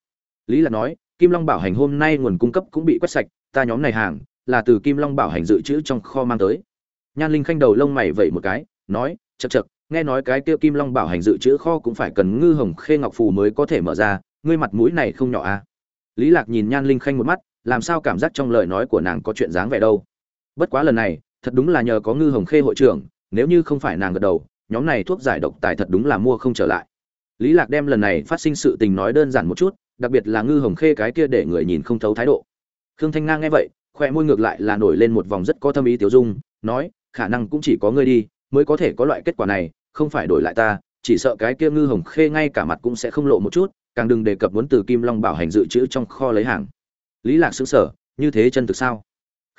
Lý lạc nói, kim long bảo hành hôm nay nguồn cung cấp cũng bị quét sạch, ta nhóm này hàng, là từ kim long bảo hành dự trữ trong kho mang tới. Nhan linh khanh đầu lông mày vẩy một cái, nói chật chật nghe nói cái kia kim long bảo hành dự trữ kho cũng phải cần ngư hồng khê ngọc phù mới có thể mở ra, ngươi mặt mũi này không nhỏ à lý lạc nhìn nhan linh khanh một mắt, làm sao cảm giác trong lời nói của nàng có chuyện dáng vẻ đâu. Bất quá lần này, thật đúng là nhờ có ngư hồng khê hội trưởng, nếu như không phải nàng gật đầu nhóm này thuốc giải độc tài thật đúng là mua không trở lại. Lý lạc đem lần này phát sinh sự tình nói đơn giản một chút, đặc biệt là ngư hồng khê cái kia để người nhìn không thấu thái độ. Khương thanh nga nghe vậy, khoe môi ngược lại là nổi lên một vòng rất có thâm ý tiểu dung, nói, khả năng cũng chỉ có ngươi đi, mới có thể có loại kết quả này, không phải đổi lại ta, chỉ sợ cái kia ngư hồng khê ngay cả mặt cũng sẽ không lộ một chút, càng đừng đề cập muốn từ kim long bảo hành dự trữ trong kho lấy hàng. Lý lạc sững sờ, như thế chân thực sao?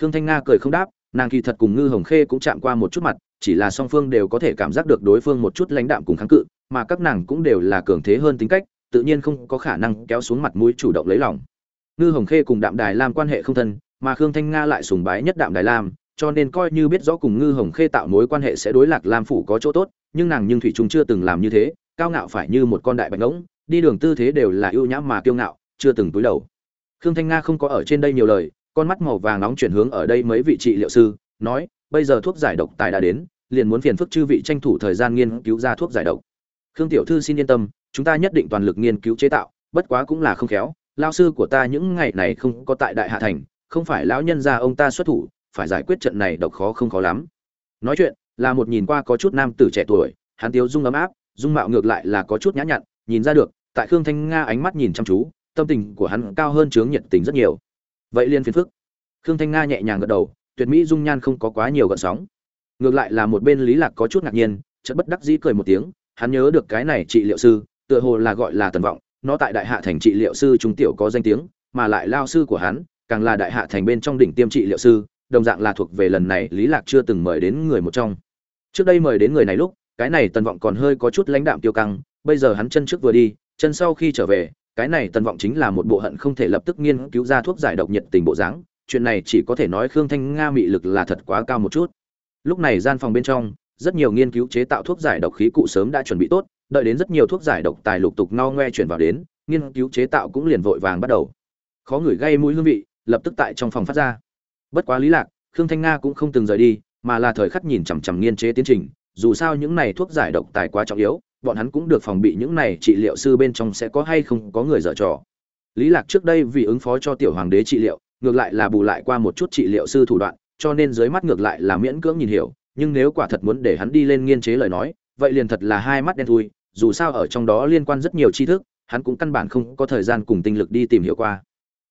Khương thanh nga cười không đáp, nàng kỳ thật cùng ngư hồng khê cũng chạm qua một chút mặt chỉ là song phương đều có thể cảm giác được đối phương một chút lãnh đạm cùng kháng cự, mà các nàng cũng đều là cường thế hơn tính cách, tự nhiên không có khả năng kéo xuống mặt mũi chủ động lấy lòng. Ngư hồng khê cùng đạm đài lam quan hệ không thân, mà khương thanh nga lại sùng bái nhất đạm đài lam, cho nên coi như biết rõ cùng ngư hồng khê tạo mối quan hệ sẽ đối lạc lam phủ có chỗ tốt, nhưng nàng nhưng thủy trung chưa từng làm như thế, cao ngạo phải như một con đại bạch ngỗng, đi đường tư thế đều là ưu nhã mà kiêu ngạo, chưa từng túi đầu. Khương thanh nga không có ở trên đây nhiều lời, con mắt màu vàng nóng chuyển hướng ở đây mấy vị trị liệu sư, nói bây giờ thuốc giải độc tài đã đến, liền muốn phiền phức chư vị tranh thủ thời gian nghiên cứu ra thuốc giải độc. Khương tiểu thư xin yên tâm, chúng ta nhất định toàn lực nghiên cứu chế tạo, bất quá cũng là không khéo lao sư của ta những ngày này không có tại đại hạ thành, không phải lão nhân gia ông ta xuất thủ, phải giải quyết trận này độc khó không khó lắm. Nói chuyện, là một nhìn qua có chút nam tử trẻ tuổi, hắn tiếu dung ấm áp, dung mạo ngược lại là có chút nhã nhặn, nhìn ra được, tại khương thanh nga ánh mắt nhìn chăm chú, tâm tình của hắn cao hơn chướng nhiệt tình rất nhiều. Vậy liên phiền phức. Khương thanh nga nhẹ nhàng gật đầu tuyệt mỹ dung nhan không có quá nhiều gợn sóng. Ngược lại là một bên lý lạc có chút ngạc nhiên, chợt bất đắc dĩ cười một tiếng, hắn nhớ được cái này trị liệu sư, tựa hồ là gọi là tần vọng, nó tại đại hạ thành trị liệu sư trung tiểu có danh tiếng, mà lại lao sư của hắn, càng là đại hạ thành bên trong đỉnh tiêm trị liệu sư, đồng dạng là thuộc về lần này lý lạc chưa từng mời đến người một trong. Trước đây mời đến người này lúc, cái này tần vọng còn hơi có chút lãnh đạm tiêu căng, bây giờ hắn chân trước vừa đi, chân sau khi trở về, cái này tần vọng chính là một bộ hận không thể lập tức nghiên cứu ra thuốc giải độc nhiệt tình bộ dáng chuyện này chỉ có thể nói khương thanh nga mị lực là thật quá cao một chút. Lúc này gian phòng bên trong, rất nhiều nghiên cứu chế tạo thuốc giải độc khí cụ sớm đã chuẩn bị tốt, đợi đến rất nhiều thuốc giải độc tài lục tục no ngoe chuyển vào đến, nghiên cứu chế tạo cũng liền vội vàng bắt đầu. Khó ngửi gây mũi hương vị, lập tức tại trong phòng phát ra. Bất quá lý lạc, khương thanh nga cũng không từng rời đi, mà là thời khắc nhìn chằm chằm nghiên chế tiến trình, dù sao những này thuốc giải độc tài quá trọng yếu, bọn hắn cũng được phòng bị những này trị liệu sư bên trong sẽ có hay không có người dở trò. Lý lạc trước đây vì ứng phó cho tiểu hoàng đế trị liệu ngược lại là bù lại qua một chút trị liệu sư thủ đoạn, cho nên dưới mắt ngược lại là miễn cưỡng nhìn hiểu, nhưng nếu quả thật muốn để hắn đi lên nghiên chế lời nói, vậy liền thật là hai mắt đen thui, dù sao ở trong đó liên quan rất nhiều tri thức, hắn cũng căn bản không có thời gian cùng tinh lực đi tìm hiểu qua.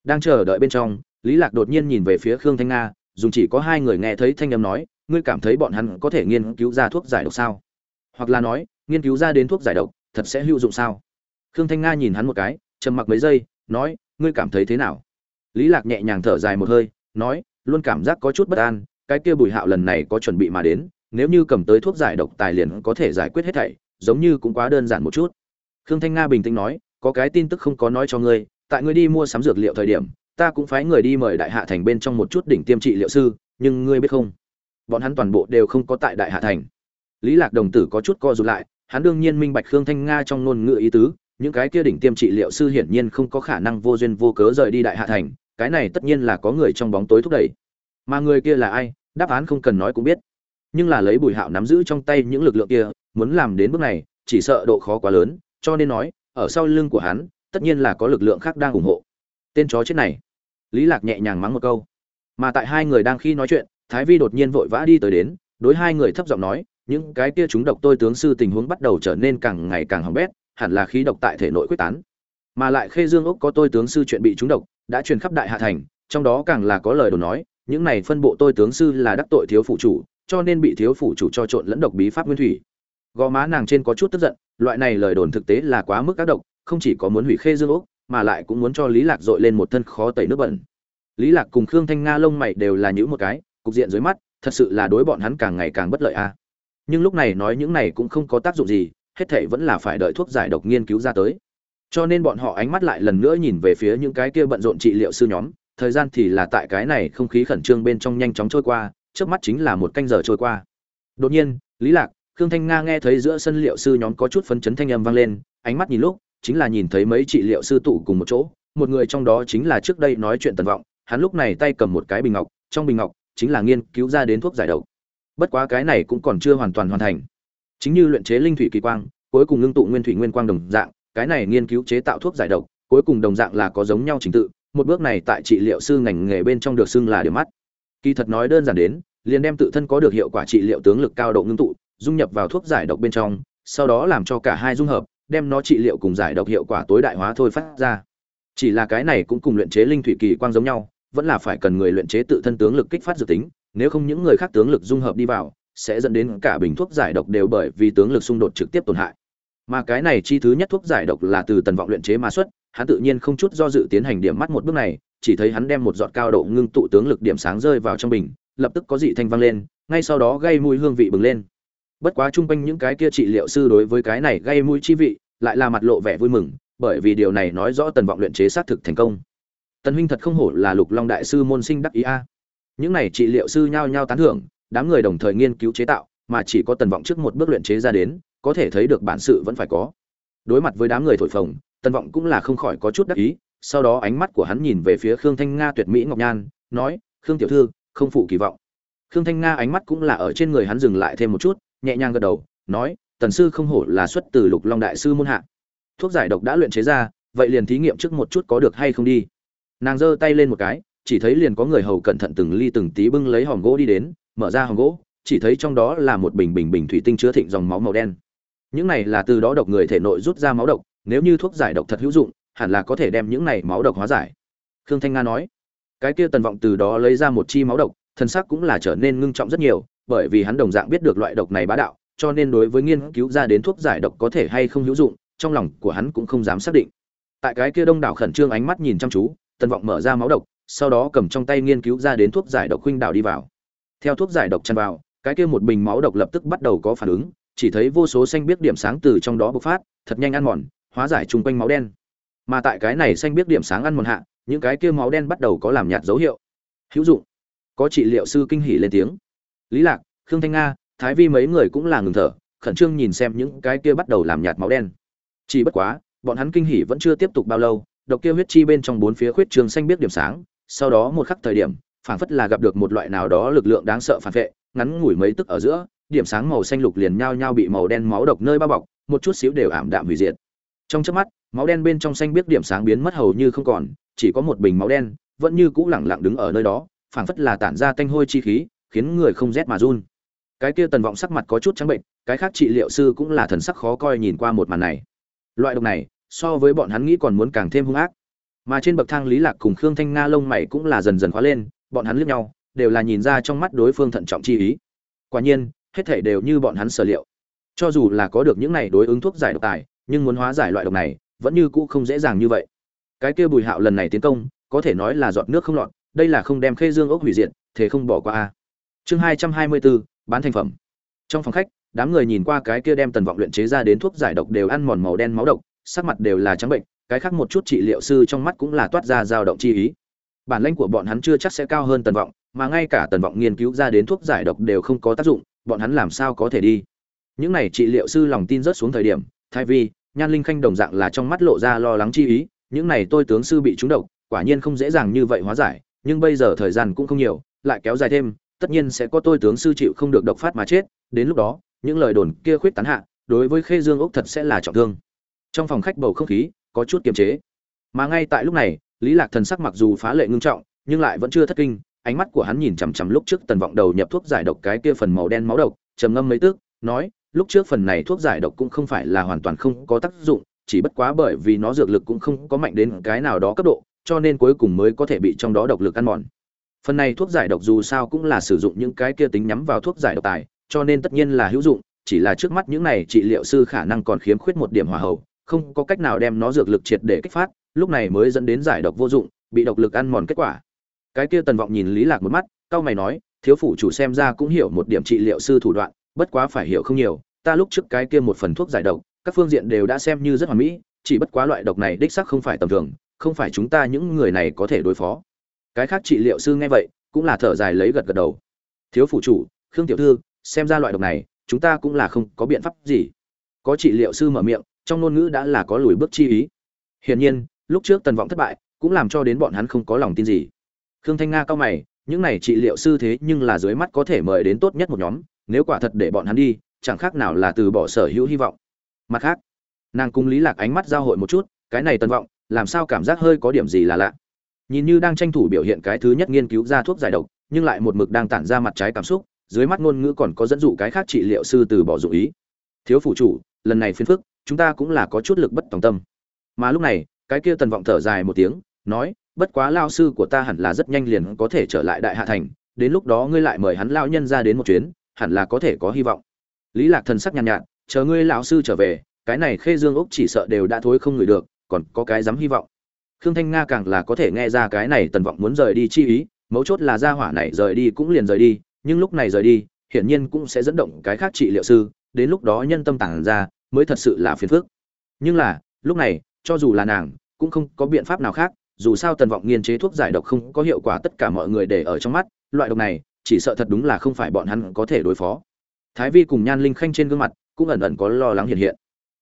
Đang chờ đợi bên trong, lý lạc đột nhiên nhìn về phía khương thanh nga dùng chỉ có hai người nghe thấy thanh âm nói, ngươi cảm thấy bọn hắn có thể nghiên cứu ra thuốc giải độc sao? Hoặc là nói, nghiên cứu ra đến thuốc giải độc, thật sẽ hữu dụng sao? Khương thanh nga nhìn hắn một cái, trầm mặc mấy giây, nói, ngươi cảm thấy thế nào? Lý lạc nhẹ nhàng thở dài một hơi, nói, luôn cảm giác có chút bất an, cái kia bùi hạo lần này có chuẩn bị mà đến, nếu như cầm tới thuốc giải độc tài liền có thể giải quyết hết thảy, giống như cũng quá đơn giản một chút. Khương thanh nga bình tĩnh nói, có cái tin tức không có nói cho ngươi, tại ngươi đi mua sắm dược liệu thời điểm, ta cũng phái người đi mời đại hạ thành bên trong một chút đỉnh tiêm trị liệu sư, nhưng ngươi biết không? Bọn hắn toàn bộ đều không có tại đại hạ thành. Lý lạc đồng tử có chút co rụt lại, hắn đương nhiên minh bạch khương thanh nga trong ngôn ngữ ý tứ, những cái kia đỉnh tiêm trị liệu sư hiển nhiên không có khả năng vô duyên vô cớ rời đi đại hạ thành cái này tất nhiên là có người trong bóng tối thúc đẩy. Mà người kia là ai, đáp án không cần nói cũng biết. Nhưng là lấy bùi hạo nắm giữ trong tay những lực lượng kia, muốn làm đến bước này, chỉ sợ độ khó quá lớn, cho nên nói, ở sau lưng của hắn, tất nhiên là có lực lượng khác đang ủng hộ. Tên chó chết này. Lý lạc nhẹ nhàng mắng một câu. Mà tại hai người đang khi nói chuyện, thái vi đột nhiên vội vã đi tới đến, đối hai người thấp giọng nói, những cái kia chúng độc tôi tướng sư tình huống bắt đầu trở nên càng ngày càng hỏng bét, hẳn là khí độc tại thể nội quyết tán. Mà lại khê dương ốc có tôi tướng sư chuyện bị chúng độc đã truyền khắp đại hạ thành, trong đó càng là có lời đồn nói, những này phân bộ tôi tướng sư là đắc tội thiếu phụ chủ, cho nên bị thiếu phụ chủ cho trộn lẫn độc bí pháp nguyên thủy. Gò má nàng trên có chút tức giận, loại này lời đồn thực tế là quá mức các độc, không chỉ có muốn hủy khê dương úc mà lại cũng muốn cho lý lạc dội lên một thân khó tẩy nước bẩn. Lý lạc cùng khương thanh nga lông mày đều là những một cái, cục diện dưới mắt, thật sự là đối bọn hắn càng ngày càng bất lợi a. À. Nhưng lúc này nói những này cũng không có tác dụng gì, hết thảy vẫn là phải đợi thuốc giải độc nghiên cứu ra tới cho nên bọn họ ánh mắt lại lần nữa nhìn về phía những cái kia bận rộn trị liệu sư nhóm. Thời gian thì là tại cái này không khí khẩn trương bên trong nhanh chóng trôi qua, trước mắt chính là một canh giờ trôi qua. Đột nhiên, lý lạc, khương thanh nga nghe thấy giữa sân liệu sư nhóm có chút phấn chấn thanh âm vang lên, ánh mắt nhìn lúc, chính là nhìn thấy mấy trị liệu sư tụ cùng một chỗ. Một người trong đó chính là trước đây nói chuyện tần vọng, hắn lúc này tay cầm một cái bình ngọc, trong bình ngọc chính là nghiên cứu ra đến thuốc giải độc. Bất quá cái này cũng còn chưa hoàn toàn hoàn thành. Chính như luyện chế linh thủy kỳ quang, cuối cùng ngưng tụ nguyên thủy nguyên quang đồng dạng cái này nghiên cứu chế tạo thuốc giải độc, cuối cùng đồng dạng là có giống nhau trình tự, một bước này tại trị liệu sư ngành nghề bên trong được xưng là điểm mắt. Kỳ thật nói đơn giản đến, liền đem tự thân có được hiệu quả trị liệu tướng lực cao độ ngưng tụ, dung nhập vào thuốc giải độc bên trong, sau đó làm cho cả hai dung hợp, đem nó trị liệu cùng giải độc hiệu quả tối đại hóa thôi phát ra. Chỉ là cái này cũng cùng luyện chế linh thủy kỳ quang giống nhau, vẫn là phải cần người luyện chế tự thân tướng lực kích phát dự tính, nếu không những người khác tướng lực dung hợp đi vào, sẽ dẫn đến cả bình thuốc giải độc đều bởi vì tướng lực xung đột trực tiếp tổn hại mà cái này chi thứ nhất thuốc giải độc là từ tần vọng luyện chế mà xuất, hắn tự nhiên không chút do dự tiến hành điểm mắt một bước này, chỉ thấy hắn đem một giọt cao độ ngưng tụ tướng lực điểm sáng rơi vào trong bình, lập tức có dị thanh vang lên, ngay sau đó gây mùi hương vị bừng lên. Bất quá chung quanh những cái kia trị liệu sư đối với cái này gây mùi chi vị, lại là mặt lộ vẻ vui mừng, bởi vì điều này nói rõ tần vọng luyện chế xác thực thành công. Tần huynh thật không hổ là lục long đại sư môn sinh đắc ý a. Những này trị liệu sư nhao nhao tán thưởng, đám người đồng thời nghiên cứu chế tạo, mà chỉ có tần vọng trước một bước luyện chế ra đến có thể thấy được bản sự vẫn phải có. Đối mặt với đám người thổi phồng, tần vọng cũng là không khỏi có chút đắc ý, sau đó ánh mắt của hắn nhìn về phía khương thanh nga tuyệt mỹ ngọc nhan, nói, khương tiểu thư, không phụ kỳ vọng. Khương thanh nga ánh mắt cũng là ở trên người hắn dừng lại thêm một chút, nhẹ nhàng gật đầu, nói, tần sư không hổ là xuất từ lục long đại sư môn hạ. Thuốc giải độc đã luyện chế ra, vậy liền thí nghiệm trước một chút có được hay không đi. Nàng giơ tay lên một cái, chỉ thấy liền có người hầu cẩn thận từng ly từng tí bưng lấy hòm gỗ đi đến, mở ra hòm gỗ, chỉ thấy trong đó là một bình bình bình thủy tinh chứa thịnh dòng máu màu đen những này là từ đó độc người thể nội rút ra máu độc, nếu như thuốc giải độc thật hữu dụng, hẳn là có thể đem những này máu độc hóa giải. Khương thanh nga nói, cái kia tần vọng từ đó lấy ra một chi máu độc, thân xác cũng là trở nên ngưng trọng rất nhiều, bởi vì hắn đồng dạng biết được loại độc này bá đạo, cho nên đối với nghiên cứu ra đến thuốc giải độc có thể hay không hữu dụng, trong lòng của hắn cũng không dám xác định. Tại cái kia đông đảo khẩn trương ánh mắt nhìn chăm chú, tần vọng mở ra máu độc, sau đó cầm trong tay nghiên cứu ra đến thuốc giải độc huynh đảo đi vào. Theo thuốc giải độc chăn vào, cái kia một bình máu độc lập tức bắt đầu có phản ứng chỉ thấy vô số xanh biếc điểm sáng từ trong đó bộc phát, thật nhanh ăn mòn, hóa giải chung quanh máu đen. Mà tại cái này xanh biếc điểm sáng ăn mòn hạ, những cái kia máu đen bắt đầu có làm nhạt dấu hiệu. Hữu dụng. Có trị liệu sư kinh hỉ lên tiếng. Lý lạc, khương thanh nga, thái vi mấy người cũng là ngừng thở, khẩn trương nhìn xem những cái kia bắt đầu làm nhạt máu đen. Chỉ bất quá, bọn hắn kinh hỉ vẫn chưa tiếp tục bao lâu, độc kia huyết chi bên trong bốn phía khuyết trường xanh biết điểm sáng, sau đó một khắc thời điểm, phảng phất là gặp được một loại nào đó lực lượng đáng sợ phản vệ, ngắn ngủi mấy tức ở giữa điểm sáng màu xanh lục liền nhao nhao bị màu đen máu độc nơi bao bọc, một chút xíu đều ảm đạm hủy diệt. Trong chớp mắt, máu đen bên trong xanh biết điểm sáng biến mất hầu như không còn, chỉ có một bình máu đen, vẫn như cũ lẳng lặng đứng ở nơi đó, phảng phất là tản ra tanh hôi chi khí, khiến người không rét mà run. Cái kia tần vọng sắc mặt có chút trắng bệnh, cái khác trị liệu sư cũng là thần sắc khó coi nhìn qua một màn này. Loại độc này, so với bọn hắn nghĩ còn muốn càng thêm hung ác. Mà trên bậc thang lý lạc cùng khương thanh nga lông mày cũng là dần dần khóa lên, bọn hắn liếc nhau, đều là nhìn ra trong mắt đối phương thận trọng chi ý. Quả nhiên hết thảy đều như bọn hắn sở liệu. Cho dù là có được những này đối ứng thuốc giải độc tài, nhưng muốn hóa giải loại độc này, vẫn như cũ không dễ dàng như vậy. Cái kia bùi hạo lần này tiến công, có thể nói là giọt nước không lọt, đây là không đem khê dương ốc hủy diệt thế không bỏ qua a. Chương hai trăm hai mươi bốn, bán thành phẩm. Trong phòng khách, đám người nhìn qua cái kia đem tần vọng luyện chế ra đến thuốc giải độc đều ăn mòn màu đen máu độc, sắc mặt đều là trắng bệnh, cái khác một chút trị liệu sư trong mắt cũng là toát ra dao động chi ý. Bản lãnh của bọn hắn chưa chắc sẽ cao hơn tần vọng, mà ngay cả tần vọng nghiên cứu ra đến thuốc giải độc đều không có tác dụng bọn hắn làm sao có thể đi? Những này trị liệu sư lòng tin rớt xuống thời điểm thay vì nhan linh khanh đồng dạng là trong mắt lộ ra lo lắng chi ý, những này tôi tướng sư bị trúng độc, quả nhiên không dễ dàng như vậy hóa giải, nhưng bây giờ thời gian cũng không nhiều, lại kéo dài thêm, tất nhiên sẽ có tôi tướng sư chịu không được độc phát mà chết, đến lúc đó, những lời đồn kia khuyết tán hạ, đối với khê dương ốc thật sẽ là trọng thương. Trong phòng khách bầu không khí có chút kiềm chế. Mà ngay tại lúc này, lý lạc thần sắc mặc dù phá lệ ngưng trọng, nhưng lại vẫn chưa thất kinh ánh mắt của hắn nhìn chằm chằm lúc trước tần vọng đầu nhập thuốc giải độc cái kia phần màu đen máu độc, trầm ngâm mấy tức, nói, lúc trước phần này thuốc giải độc cũng không phải là hoàn toàn không có tác dụng, chỉ bất quá bởi vì nó dược lực cũng không có mạnh đến cái nào đó cấp độ, cho nên cuối cùng mới có thể bị trong đó độc lực ăn mòn. Phần này thuốc giải độc dù sao cũng là sử dụng những cái kia tính nhắm vào thuốc giải độc tài, cho nên tất nhiên là hữu dụng, chỉ là trước mắt những này trị liệu sư khả năng còn khiếm khuyết một điểm hòa hậu, không có cách nào đem nó dược lực triệt để kích phát, lúc này mới dẫn đến giải độc vô dụng, bị độc lực ăn mòn kết quả cái kia tần vọng nhìn lý lạc một mắt cao mày nói, thiếu phủ chủ xem ra cũng hiểu một điểm trị liệu sư thủ đoạn, bất quá phải hiểu không nhiều, ta lúc trước cái kia một phần thuốc giải độc, các phương diện đều đã xem như rất hoàn mỹ, chỉ bất quá loại độc này đích xác không phải tầm thường, không phải chúng ta những người này có thể đối phó. Cái khác trị liệu sư nghe vậy, cũng là thở dài lấy gật gật đầu. Thiếu phủ chủ, khương tiểu thư, xem ra loại độc này, chúng ta cũng là không có biện pháp gì. Có trị liệu sư mở miệng, trong ngôn ngữ đã là có lùi bước chi ý. Hiển nhiên, lúc trước tần vọng thất bại, cũng làm cho đến bọn hắn không có lòng tin gì khương thanh nga cao mày, những này trị liệu sư thế nhưng là dưới mắt có thể mời đến tốt nhất một nhóm, nếu quả thật để bọn hắn đi, chẳng khác nào là từ bỏ sở hữu hy vọng. Mặt khác, nàng cung lý lạc ánh mắt giao hội một chút, cái này tần vọng, làm sao cảm giác hơi có điểm gì là lạ. Nhìn như đang tranh thủ biểu hiện cái thứ nhất nghiên cứu ra thuốc giải độc, nhưng lại một mực đang tản ra mặt trái cảm xúc, dưới mắt ngôn ngữ còn có dẫn dụ cái khác trị liệu sư từ bỏ dụ ý. Thiếu phụ chủ, lần này phiền phức, chúng ta cũng là có chút lực bất tòng tâm. Mà lúc này, cái kia tần vọng thở dài một tiếng, nói bất quá lao sư của ta hẳn là rất nhanh liền có thể trở lại đại hạ thành đến lúc đó ngươi lại mời hắn lao nhân ra đến một chuyến hẳn là có thể có hy vọng. Lý lạc thần sắc nhàn nhạt, nhạt chờ ngươi lão sư trở về cái này khê dương úc chỉ sợ đều đã thối không ngửi được còn có cái dám hy vọng. Khương thanh nga càng là có thể nghe ra cái này tần vọng muốn rời đi chi ý mấu chốt là gia hỏa này rời đi cũng liền rời đi nhưng lúc này rời đi hiển nhiên cũng sẽ dẫn động cái khác trị liệu sư đến lúc đó nhân tâm tản ra mới thật sự là phiền phức. Nhưng là lúc này cho dù là nàng cũng không có biện pháp nào khác dù sao tần vọng nghiên chế thuốc giải độc không có hiệu quả tất cả mọi người để ở trong mắt, loại độc này, chỉ sợ thật đúng là không phải bọn hắn có thể đối phó. Thái vi cùng nhan linh khanh trên gương mặt cũng ẩn ẩn có lo lắng hiện hiện.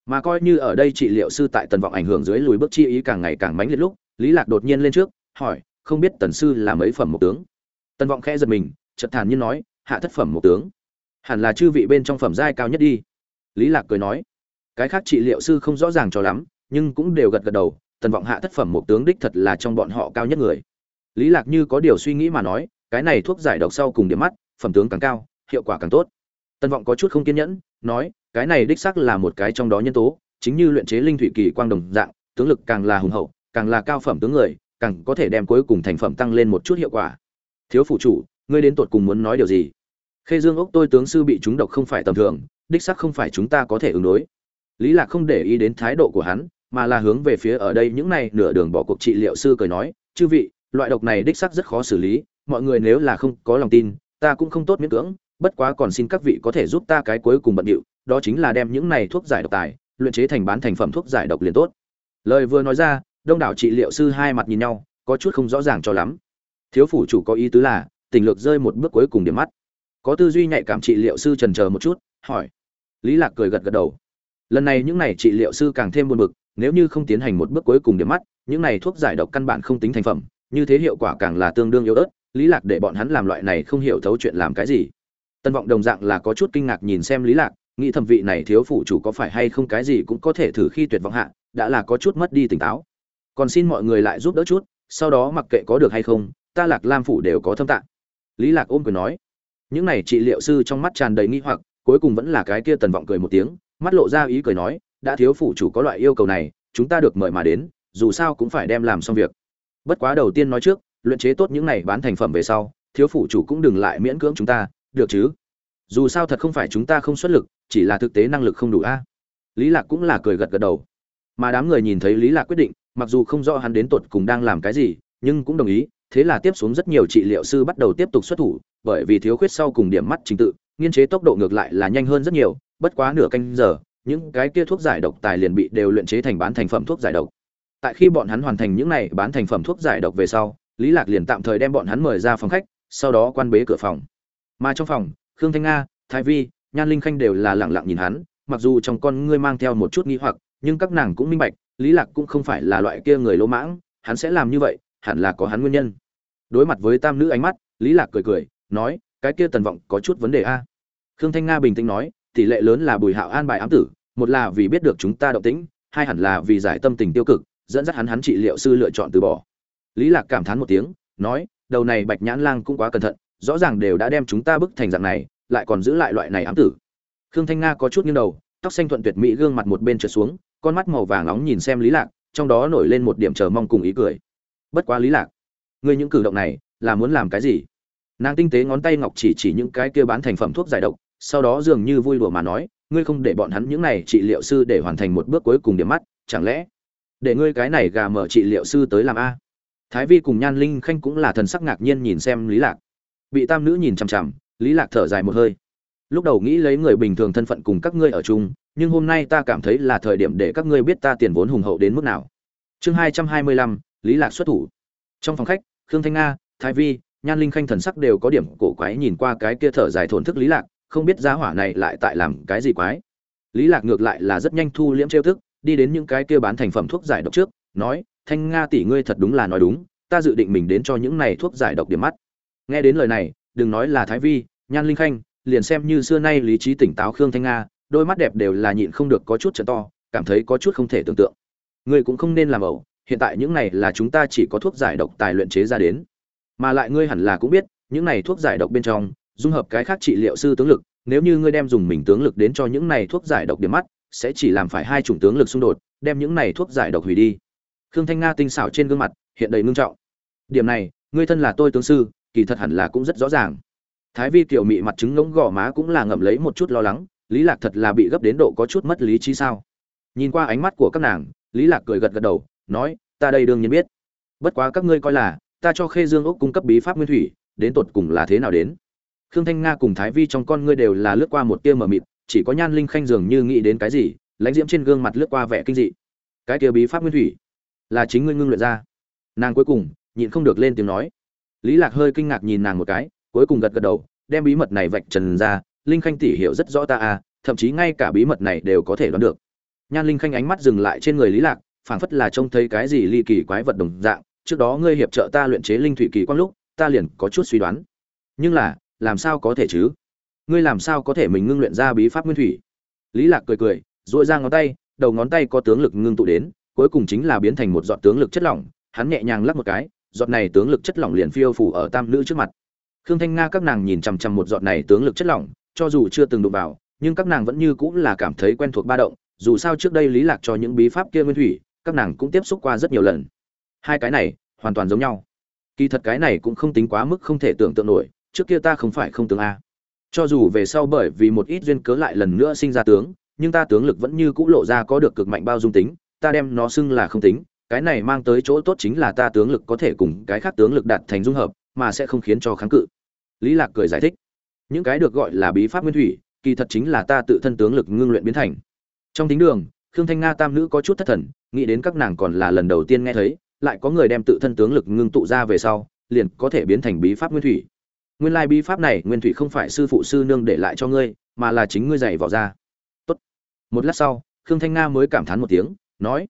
Mà coi như ở đây trị liệu sư tại tần vọng ảnh hưởng dưới lùi bước chi ý càng ngày càng mãnh liệt lúc, lý lạc đột nhiên lên trước, hỏi, không biết tần sư là mấy phẩm một tướng? Tần vọng khẽ giật mình, chợt thản nhiên nói, hạ thất phẩm một tướng. Hẳn là chư vị bên trong phẩm giai cao nhất đi. Lý lạc cười nói, cái khác trị liệu sư không rõ ràng cho lắm, nhưng cũng đều gật gật đầu tần vọng hạ thất phẩm một tướng đích thật là trong bọn họ cao nhất người. Lý lạc như có điều suy nghĩ mà nói, cái này thuốc giải độc sau cùng điểm mắt, phẩm tướng càng cao, hiệu quả càng tốt. Tần vọng có chút không kiên nhẫn, nói, cái này đích xác là một cái trong đó nhân tố, chính như luyện chế linh thủy kỳ quang đồng dạng, tướng lực càng là hùng hậu, càng là cao phẩm tướng người, càng có thể đem cuối cùng thành phẩm tăng lên một chút hiệu quả. Thiếu phụ chủ, ngươi đến tột cùng muốn nói điều gì? Khê dương ốc tôi tướng sư bị chúng độc không phải tầm thường, đích xác không phải chúng ta có thể ứng đối. Lý lạc không để ý đến thái độ của hắn mà là hướng về phía ở đây những này nửa đường bỏ cuộc trị liệu sư cười nói, chư vị, loại độc này đích xác rất khó xử lý, mọi người nếu là không có lòng tin, ta cũng không tốt miễn cưỡng, bất quá còn xin các vị có thể giúp ta cái cuối cùng bận điệu, đó chính là đem những này thuốc giải độc tài, luyện chế thành bán thành phẩm thuốc giải độc liền tốt. Lời vừa nói ra, đông đảo trị liệu sư hai mặt nhìn nhau, có chút không rõ ràng cho lắm. Thiếu phủ chủ có ý tứ là, tình lược rơi một bước cuối cùng điểm mắt. Có tư duy nhạy cảm trị liệu sư trần chờ một chút, hỏi. Lý lạc cười gật gật đầu. Lần này những này trị liệu sư càng thêm buồn bực nếu như không tiến hành một bước cuối cùng điểm mắt, những này thuốc giải độc căn bản không tính thành phẩm, như thế hiệu quả càng là tương đương yếu ớt, lý lạc để bọn hắn làm loại này không hiểu thấu chuyện làm cái gì. Tân vọng đồng dạng là có chút kinh ngạc nhìn xem lý lạc, nghĩ thẩm vị này thiếu phụ chủ có phải hay không cái gì cũng có thể thử khi tuyệt vọng hạ, đã là có chút mất đi tỉnh táo. Còn xin mọi người lại giúp đỡ chút, sau đó mặc kệ có được hay không, ta lạc lam phủ đều có thâm tạng. Lý lạc ôm quyền nói. Những này trị liệu sư trong mắt tràn đầy nghi hoặc, cuối cùng vẫn là cái kia tần vọng cười một tiếng, mắt lộ ra ý cười nói đã thiếu phủ chủ có loại yêu cầu này, chúng ta được mời mà đến, dù sao cũng phải đem làm xong việc. Bất quá đầu tiên nói trước, luyện chế tốt những này bán thành phẩm về sau, thiếu phủ chủ cũng đừng lại miễn cưỡng chúng ta, được chứ? Dù sao thật không phải chúng ta không xuất lực, chỉ là thực tế năng lực không đủ a. Lý lạc cũng là cười gật gật đầu. Mà đám người nhìn thấy lý lạc quyết định, mặc dù không rõ hắn đến tột cùng đang làm cái gì, nhưng cũng đồng ý, thế là tiếp xuống rất nhiều trị liệu sư bắt đầu tiếp tục xuất thủ, bởi vì thiếu khuyết sau cùng điểm mắt trình tự, nghiên chế tốc độ ngược lại là nhanh hơn rất nhiều, bất quá nửa canh giờ những cái kia thuốc giải độc tài liền bị đều luyện chế thành bán thành phẩm thuốc giải độc. Tại khi bọn hắn hoàn thành những này bán thành phẩm thuốc giải độc về sau, lý lạc liền tạm thời đem bọn hắn mời ra phòng khách, sau đó quan bế cửa phòng. Mà trong phòng, khương thanh nga, thái vi, nhan linh khanh đều là lặng lặng nhìn hắn, mặc dù trong con ngươi mang theo một chút nghi hoặc, nhưng các nàng cũng minh bạch, lý lạc cũng không phải là loại kia người lỗ mãng, hắn sẽ làm như vậy, hẳn là có hắn nguyên nhân. Đối mặt với tam nữ ánh mắt, lý lạc cười cười, nói, cái kia tần vọng có chút vấn đề a. Khương thanh nga bình tĩnh nói tỷ lệ lớn là bùi hạo an bài ám tử, một là vì biết được chúng ta động tĩnh, hai hẳn là vì giải tâm tình tiêu cực, dẫn dắt hắn hắn trị liệu sư lựa chọn từ bỏ. Lý lạc cảm thán một tiếng, nói, đầu này bạch nhãn lang cũng quá cẩn thận, rõ ràng đều đã đem chúng ta bức thành dạng này, lại còn giữ lại loại này ám tử. Khương thanh nga có chút nghiêng đầu, tóc xanh thuận tuyệt mỹ gương mặt một bên trượt xuống, con mắt màu vàng nóng nhìn xem lý lạc, trong đó nổi lên một điểm chờ mong cùng ý cười. Bất quá lý lạc, ngươi những cử động này là muốn làm cái gì? Nàng tinh tế ngón tay ngọc chỉ chỉ những cái kia bán thành phẩm thuốc giải độc sau đó dường như vui đùa mà nói, ngươi không để bọn hắn những này trị liệu sư để hoàn thành một bước cuối cùng điểm mắt, chẳng lẽ để ngươi cái này gà mở trị liệu sư tới làm a? Thái vi cùng nhan linh khanh cũng là thần sắc ngạc nhiên nhìn xem lý lạc. Bị tam nữ nhìn chằm chằm, lý lạc thở dài một hơi. Lúc đầu nghĩ lấy người bình thường thân phận cùng các ngươi ở chung, nhưng hôm nay ta cảm thấy là thời điểm để các ngươi biết ta tiền vốn hùng hậu đến mức nào. Chương hai trăm hai mươi lăm, lý lạc xuất thủ. Trong phòng khách, khương thanh nga, thái vi, nhan linh khanh thần sắc đều có điểm cổ quái nhìn qua cái kia thở dài thổn thức lý lạc không biết giá hỏa này lại tại làm cái gì quái. Lý lạc ngược lại là rất nhanh thu liễm trêu thức, đi đến những cái kia bán thành phẩm thuốc giải độc trước, nói, thanh nga tỷ ngươi thật đúng là nói đúng, ta dự định mình đến cho những này thuốc giải độc điểm mắt. Nghe đến lời này, đừng nói là thái vi, nhan linh khanh, liền xem như xưa nay lý trí tỉnh táo khương thanh nga, đôi mắt đẹp đều là nhịn không được có chút trợ to, cảm thấy có chút không thể tưởng tượng. Ngươi cũng không nên làm ẩu, hiện tại những này là chúng ta chỉ có thuốc giải độc tài luyện chế ra đến. Mà lại ngươi hẳn là cũng biết, những này thuốc giải độc bên trong dung hợp cái khác trị liệu sư tướng lực, nếu như ngươi đem dùng mình tướng lực đến cho những này thuốc giải độc điểm mắt, sẽ chỉ làm phải hai chủng tướng lực xung đột, đem những này thuốc giải độc hủy đi. Khương thanh nga tinh xảo trên gương mặt, hiện đầy ngưng trọng. Điểm này, ngươi thân là tôi tướng sư, kỳ thật hẳn là cũng rất rõ ràng. Thái vi kiểu mị mặt trứng ngỗng gò má cũng là ngậm lấy một chút lo lắng, lý lạc thật là bị gấp đến độ có chút mất lý trí sao? Nhìn qua ánh mắt của các nàng, lý lạc cười gật gật đầu, nói, ta đây đương nhiên biết. Bất quá các ngươi coi là, ta cho khê dương ốc cung cấp bí pháp nguyên thủy, đến tột cùng là thế nào đến? Khương thanh nga cùng thái vi trong con ngươi đều là lướt qua một tia mờ mịt, chỉ có nhan linh khanh dường như nghĩ đến cái gì, lãnh diễm trên gương mặt lướt qua vẻ kinh dị. Cái tia bí pháp nguyên thủy, là chính ngươi ngưng luyện ra. Nàng cuối cùng, nhịn không được lên tiếng nói. Lý lạc hơi kinh ngạc nhìn nàng một cái, cuối cùng gật gật đầu, đem bí mật này vạch trần ra, linh khanh tỉ hiểu rất rõ ta à thậm chí ngay cả bí mật này đều có thể đoán được. Nhan linh khanh ánh mắt dừng lại trên người lý lạc, phảng phất là trông thấy cái gì ly kỳ quái vật đồng dạng, trước đó ngươi hiệp trợ ta luyện chế linh thủy kỳ quang lúc, ta liền có chút suy đoán. Nhưng là làm sao có thể chứ? Ngươi làm sao có thể mình ngưng luyện ra bí pháp nguyên thủy? Lý lạc cười cười, duỗi ra ngón tay, đầu ngón tay có tướng lực ngưng tụ đến, cuối cùng chính là biến thành một giọt tướng lực chất lỏng. Hắn nhẹ nhàng lắc một cái, giọt này tướng lực chất lỏng liền phiêu phủ ở tam nữ trước mặt. Khương thanh nga các nàng nhìn chằm chằm một giọt này tướng lực chất lỏng, cho dù chưa từng đụng vào, nhưng các nàng vẫn như cũng là cảm thấy quen thuộc ba động. Dù sao trước đây lý lạc cho những bí pháp kia nguyên thủy, các nàng cũng tiếp xúc qua rất nhiều lần. Hai cái này hoàn toàn giống nhau. Kỳ thật cái này cũng không tính quá mức không thể tưởng tượng nổi trước kia ta không phải không tướng a. Cho dù về sau bởi vì một ít duyên cớ lại lần nữa sinh ra tướng, nhưng ta tướng lực vẫn như cũ lộ ra có được cực mạnh bao dung tính, ta đem nó xưng là không tính, cái này mang tới chỗ tốt chính là ta tướng lực có thể cùng cái khác tướng lực đạt thành dung hợp, mà sẽ không khiến cho kháng cự. Lý lạc cười giải thích. Những cái được gọi là bí pháp nguyên thủy, kỳ thật chính là ta tự thân tướng lực ngưng luyện biến thành. Trong tính đường, khương thanh nga tam nữ có chút thất thần, nghĩ đến các nàng còn là lần đầu tiên nghe thấy, lại có người đem tự thân tướng lực ngưng tụ ra về sau, liền có thể biến thành bí pháp nguyên thủy nguyên lai bí pháp này, nguyên thủy không phải sư phụ sư nương để lại cho ngươi, mà là chính ngươi dạy vào ra Tốt. một lát sau, khương thanh nga mới cảm thán một tiếng, nói,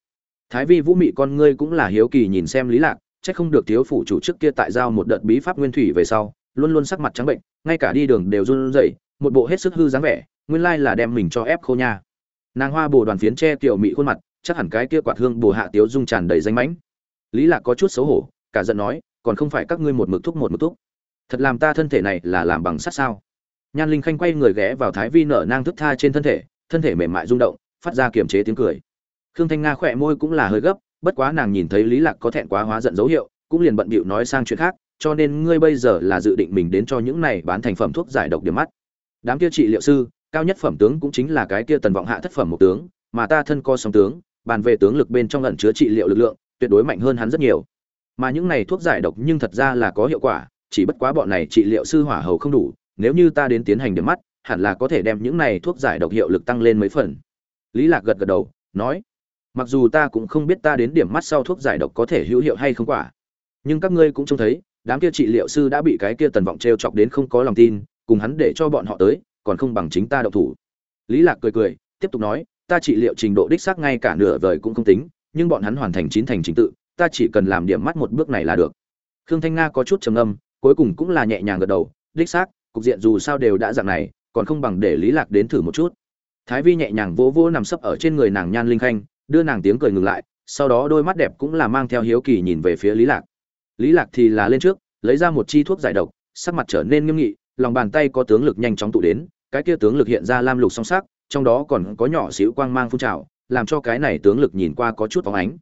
thái vi vũ mị con ngươi cũng là hiếu kỳ nhìn xem lý lạc, chắc không được thiếu phủ chủ trước kia tại giao một đợt bí pháp nguyên thủy về sau, luôn luôn sắc mặt trắng bệnh, ngay cả đi đường đều run rẩy, một bộ hết sức hư dáng vẻ, nguyên lai là đem mình cho ép khô nha. Nàng hoa bồ đoàn phiến che tiểu mị khuôn mặt, chắc hẳn cái kia quạt hương bồ hạ tiếu dung tràn đầy danh mãnh. Lý lạc có chút xấu hổ, cả giận nói, còn không phải các ngươi một mực thúc một mực thúc thật làm ta thân thể này là làm bằng sắt sao? Nhan linh khanh quay người ghé vào thái vi nở nang thức tha trên thân thể thân thể mềm mại rung động, phát ra kiềm chế tiếng cười. Khương thanh nga khỏe môi cũng là hơi gấp, bất quá nàng nhìn thấy lý lạc có thẹn quá hóa giận dấu hiệu, cũng liền bận bịu nói sang chuyện khác, cho nên ngươi bây giờ là dự định mình đến cho những này bán thành phẩm thuốc giải độc điểm mắt. Đám kia trị liệu sư, cao nhất phẩm tướng cũng chính là cái kia tần vọng hạ thất phẩm một tướng, mà ta thân co song tướng, bàn về tướng lực bên trong ẩn chứa trị liệu lực lượng, tuyệt đối mạnh hơn hắn rất nhiều. Mà những này thuốc giải độc nhưng thật ra là có hiệu quả chỉ bất quá bọn này trị liệu sư hỏa hầu không đủ, nếu như ta đến tiến hành điểm mắt, hẳn là có thể đem những này thuốc giải độc hiệu lực tăng lên mấy phần. Lý lạc gật gật đầu, nói, mặc dù ta cũng không biết ta đến điểm mắt sau thuốc giải độc có thể hữu hiệu hay không quả, nhưng các ngươi cũng trông thấy, đám kia trị liệu sư đã bị cái kia tần vọng t chọc đến không có lòng tin, cùng hắn để cho bọn họ tới, còn không bằng chính ta độc thủ. Lý lạc cười cười, tiếp tục nói, ta trị liệu trình độ đích xác ngay cả nửa vời cũng không tính, nhưng bọn hắn hoàn thành chín thành trình tự, ta chỉ cần làm điểm mắt một bước này là được. Khương thanh nga có chút trầm âm cuối cùng cũng là nhẹ nhàng gật đầu, đích xác, cục diện dù sao đều đã dạng này, còn không bằng để lý lạc đến thử một chút. Thái vi nhẹ nhàng vỗ vỗ nằm sấp ở trên người nàng nhan linh khanh, đưa nàng tiếng cười ngừng lại, sau đó đôi mắt đẹp cũng là mang theo hiếu kỳ nhìn về phía lý lạc. Lý lạc thì là lên trước, lấy ra một chi thuốc giải độc, sắc mặt trở nên nghiêm nghị, lòng bàn tay có tướng lực nhanh chóng tụ đến, cái kia tướng lực hiện ra lam lục song sắc, trong đó còn có nhỏ xíu quang mang phun trào, làm cho cái này tướng lực nhìn qua có chút phóng ánh.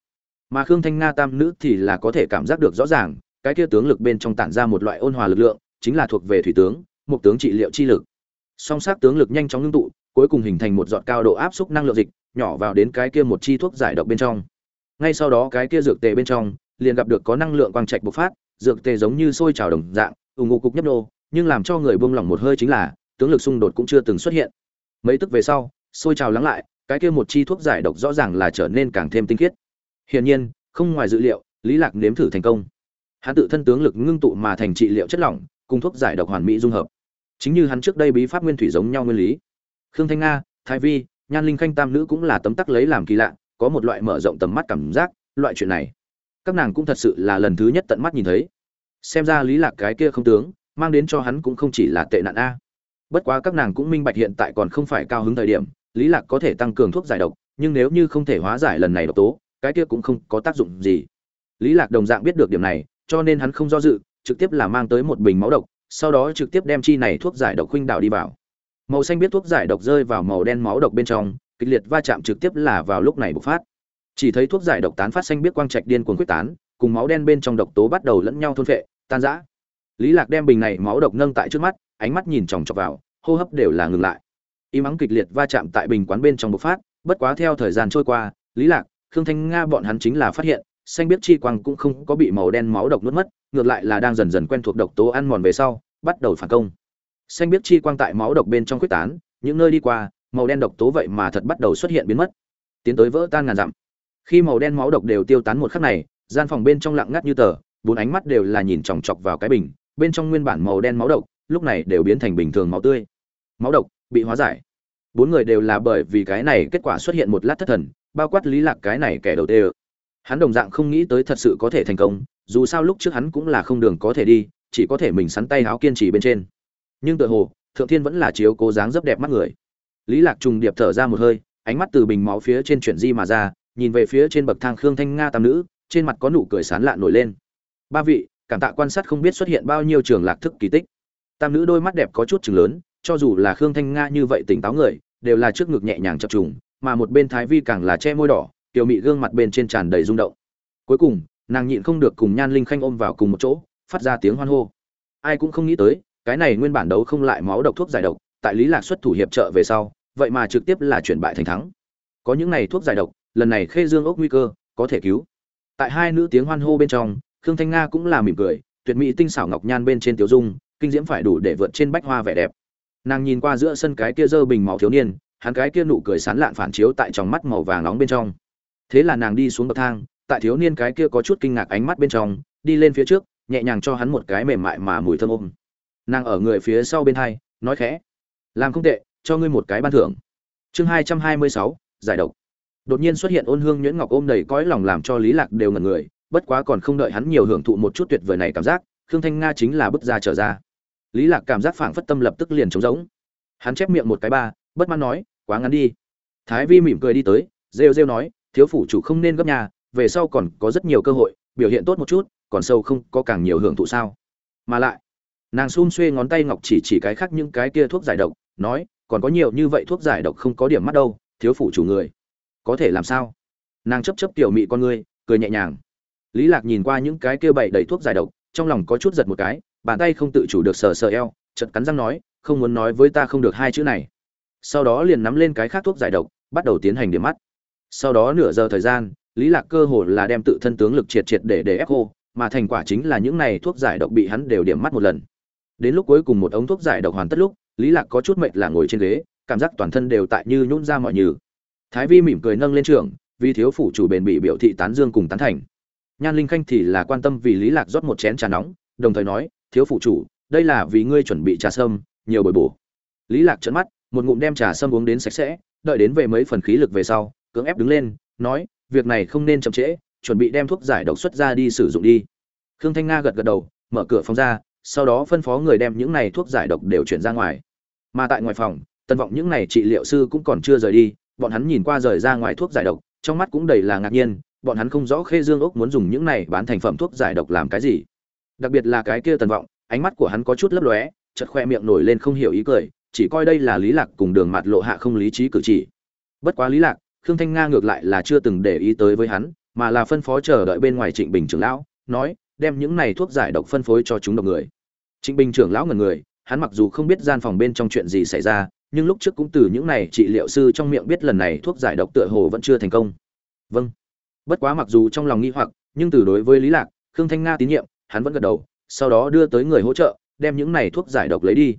Mà khương thanh nga tam nữ thì là có thể cảm giác được rõ ràng cái kia tướng lực bên trong tản ra một loại ôn hòa lực lượng, chính là thuộc về thủy tướng một tướng trị liệu chi lực. Song sắc tướng lực nhanh chóng ngưng tụ, cuối cùng hình thành một giọt cao độ áp suất năng lượng dịch, nhỏ vào đến cái kia một chi thuốc giải độc bên trong. Ngay sau đó cái kia dược tề bên trong, liền gặp được có năng lượng quang trạch bộc phát, dược tề giống như sôi trào đồng dạng, ù ngụ cục nhấp nô, nhưng làm cho người buông lỏng một hơi chính là, tướng lực xung đột cũng chưa từng xuất hiện. Mấy tức về sau, sôi trào lắng lại, cái kia một chi thuốc giải độc rõ ràng là trở nên càng thêm tinh khiết. Hiển nhiên, không ngoài dự liệu, lý lạc nếm thử thành công hắn tự thân tướng lực ngưng tụ mà thành trị liệu chất lỏng, cùng thuốc giải độc hoàn mỹ dung hợp. Chính như hắn trước đây bí pháp nguyên thủy giống nhau nguyên lý. Khương thanh nga, thái vi, nhan linh khanh tam nữ cũng là tấm tắc lấy làm kỳ lạ, có một loại mở rộng tầm mắt cảm giác, loại chuyện này. Các nàng cũng thật sự là lần thứ nhất tận mắt nhìn thấy. Xem ra lý lạc cái kia không tướng, mang đến cho hắn cũng không chỉ là tệ nạn a. Bất quá các nàng cũng minh bạch hiện tại còn không phải cao hứng thời điểm, lý lạc có thể tăng cường thuốc giải độc, nhưng nếu như không thể hóa giải lần này độc tố, cái kia cũng không có tác dụng gì. Lý lạc đồng dạng biết được điểm này cho nên hắn không do dự, trực tiếp là mang tới một bình máu độc, sau đó trực tiếp đem chi này thuốc giải độc khuynh đảo đi vào. Màu xanh biết thuốc giải độc rơi vào màu đen máu độc bên trong, kịch liệt va chạm trực tiếp là vào lúc này bộc phát. Chỉ thấy thuốc giải độc tán phát xanh biết quang trạch điên cuồng quyết tán, cùng máu đen bên trong độc tố bắt đầu lẫn nhau thôn phệ, tan rã. Lý lạc đem bình này máu độc nâng tại trước mắt, ánh mắt nhìn chòng chọc vào, hô hấp đều là ngừng lại. Ý mắng kịch liệt va chạm tại bình quán bên trong bộc phát, bất quá theo thời gian trôi qua, lý lạc, khương thanh nga bọn hắn chính là phát hiện xanh biết chi quang cũng không có bị màu đen máu độc nuốt mất, ngược lại là đang dần dần quen thuộc độc tố ăn mòn về sau, bắt đầu phản công. Xanh biết chi quang tại máu độc bên trong quyết tán, những nơi đi qua, màu đen độc tố vậy mà thật bắt đầu xuất hiện biến mất. Tiến tới vỡ tan ngàn dặm. Khi màu đen máu độc đều tiêu tán một khắc này, gian phòng bên trong lặng ngắt như tờ, bốn ánh mắt đều là nhìn chòng chọc vào cái bình, bên trong nguyên bản màu đen máu độc, lúc này đều biến thành bình thường máu tươi. Máu độc bị hóa giải. Bốn người đều là bởi vì cái này kết quả xuất hiện một lát thất thần, bao quát lý lạc cái này kẻ đầu tiên hắn đồng dạng không nghĩ tới thật sự có thể thành công, dù sao lúc trước hắn cũng là không đường có thể đi, chỉ có thể mình sắn tay áo kiên trì bên trên. Nhưng tự hồ, thượng thiên vẫn là chiếu cố dáng rất đẹp mắt người. Lý lạc trùng điệp thở ra một hơi, ánh mắt từ bình máu phía trên chuyển di mà ra, nhìn về phía trên bậc thang khương thanh nga tam nữ, trên mặt có nụ cười sán lạ nổi lên. Ba vị, cảm tạ quan sát không biết xuất hiện bao nhiêu trường lạc thức kỳ tích. Tam nữ đôi mắt đẹp có chút chừng lớn, cho dù là khương thanh nga như vậy tỉnh táo người, đều là trước ngực nhẹ nhàng chập trùng, mà một bên thái vi càng là che môi đỏ tiểu mị gương mặt bên trên tràn đầy rung động. Cuối cùng, nàng nhịn không được cùng nhan linh khanh ôm vào cùng một chỗ, phát ra tiếng hoan hô. Ai cũng không nghĩ tới, cái này nguyên bản đấu không lại máu độc thuốc giải độc, tại lý lạc xuất thủ hiệp trợ về sau, vậy mà trực tiếp là chuyển bại thành thắng. Có những này thuốc giải độc, lần này khê dương ốc nguy cơ, có thể cứu. Tại hai nữ tiếng hoan hô bên trong, khương thanh nga cũng là mỉm cười, tuyệt mỹ tinh xảo ngọc nhan bên trên tiểu dung, kinh diễm phải đủ để vượt trên bách hoa vẻ đẹp. Nàng nhìn qua giữa sân cái kia dơ bình máu thiếu niên, hắn cái kia nụ cười sán lạn phản chiếu tại trong mắt màu vàng nóng bên trong thế là nàng đi xuống bậc thang, tại thiếu niên cái kia có chút kinh ngạc ánh mắt bên trong, đi lên phía trước, nhẹ nhàng cho hắn một cái mềm mại mà mùi thơm ôm. Nàng ở người phía sau bên hai, nói khẽ, làm không tệ, cho ngươi một cái ban thưởng. Chương hai trăm hai mươi sáu, giải độc. Đột nhiên xuất hiện ôn hương nhuyễn ngọc ôm đầy cõi lòng làm cho lý lạc đều ngẩn người, bất quá còn không đợi hắn nhiều hưởng thụ một chút tuyệt vời này cảm giác, khương thanh nga chính là bước ra trở ra. Lý lạc cảm giác phảng phất tâm lập tức liền trống rỗng. Hắn chép miệng một cái ba, bất mãn nói, quá ngắn đi. Thái vi mỉm cười đi tới, rêu rêu nói thiếu phủ chủ không nên gấp nhà, về sau còn có rất nhiều cơ hội, biểu hiện tốt một chút, còn sâu không có càng nhiều hưởng thụ sao? Mà lại, nàng xun xuê ngón tay ngọc chỉ chỉ cái khác những cái kia thuốc giải độc, nói, còn có nhiều như vậy thuốc giải độc không có điểm mắt đâu, thiếu phủ chủ người, có thể làm sao? Nàng chấp chấp tiểu mị con ngươi cười nhẹ nhàng. Lý lạc nhìn qua những cái kia bậy đầy thuốc giải độc, trong lòng có chút giật một cái, bàn tay không tự chủ được sờ sờ eo, chợt cắn răng nói, không muốn nói với ta không được hai chữ này. Sau đó liền nắm lên cái khác thuốc giải độc, bắt đầu tiến hành điểm mắt sau đó nửa giờ thời gian, lý lạc cơ hồ là đem tự thân tướng lực triệt triệt để để ép khô, mà thành quả chính là những này thuốc giải độc bị hắn đều điểm mắt một lần. Đến lúc cuối cùng một ống thuốc giải độc hoàn tất lúc, lý lạc có chút mệt là ngồi trên ghế, cảm giác toàn thân đều tại như nhũn ra mọi nhừ. Thái vi mỉm cười nâng lên trường, vì thiếu phủ chủ bền bị biểu thị tán dương cùng tán thành. Nhan linh khanh thì là quan tâm vì lý lạc rót một chén trà nóng, đồng thời nói, thiếu phủ chủ, đây là vì ngươi chuẩn bị trà sâm, nhiều bồi bổ. Lý lạc trợn mắt, một ngụm đem trà sâm uống đến sạch sẽ, đợi đến về mấy phần khí lực về sau cưỡng ép đứng lên, nói, việc này không nên chậm trễ, chuẩn bị đem thuốc giải độc xuất ra đi sử dụng đi. Khương thanh nga gật gật đầu, mở cửa phòng ra, sau đó phân phó người đem những này thuốc giải độc đều chuyển ra ngoài. Mà tại ngoài phòng tân vọng những này trị liệu sư cũng còn chưa rời đi, bọn hắn nhìn qua rời ra ngoài thuốc giải độc, trong mắt cũng đầy là ngạc nhiên, bọn hắn không rõ khê dương ốc muốn dùng những này bán thành phẩm thuốc giải độc làm cái gì. Đặc biệt là cái kia tần vọng, ánh mắt của hắn có chút lấp lóe chật khoe miệng nổi lên không hiểu ý cười, chỉ coi đây là lý lạc cùng đường mặt lộ hạ không lý trí cử chỉ. Bất quá lý lạc khương thanh nga ngược lại là chưa từng để ý tới với hắn, mà là phân phó chờ đợi bên ngoài trịnh bình trưởng lão, nói, đem những này thuốc giải độc phân phối cho chúng độc người. Trịnh bình trưởng lão ngẩn người, hắn mặc dù không biết gian phòng bên trong chuyện gì xảy ra, nhưng lúc trước cũng từ những này trị liệu sư trong miệng biết lần này thuốc giải độc tựa hồ vẫn chưa thành công. Vâng. Bất quá mặc dù trong lòng nghi hoặc, nhưng từ đối với lý lạc, khương thanh nga tín nhiệm, hắn vẫn gật đầu, sau đó đưa tới người hỗ trợ, đem những này thuốc giải độc lấy đi.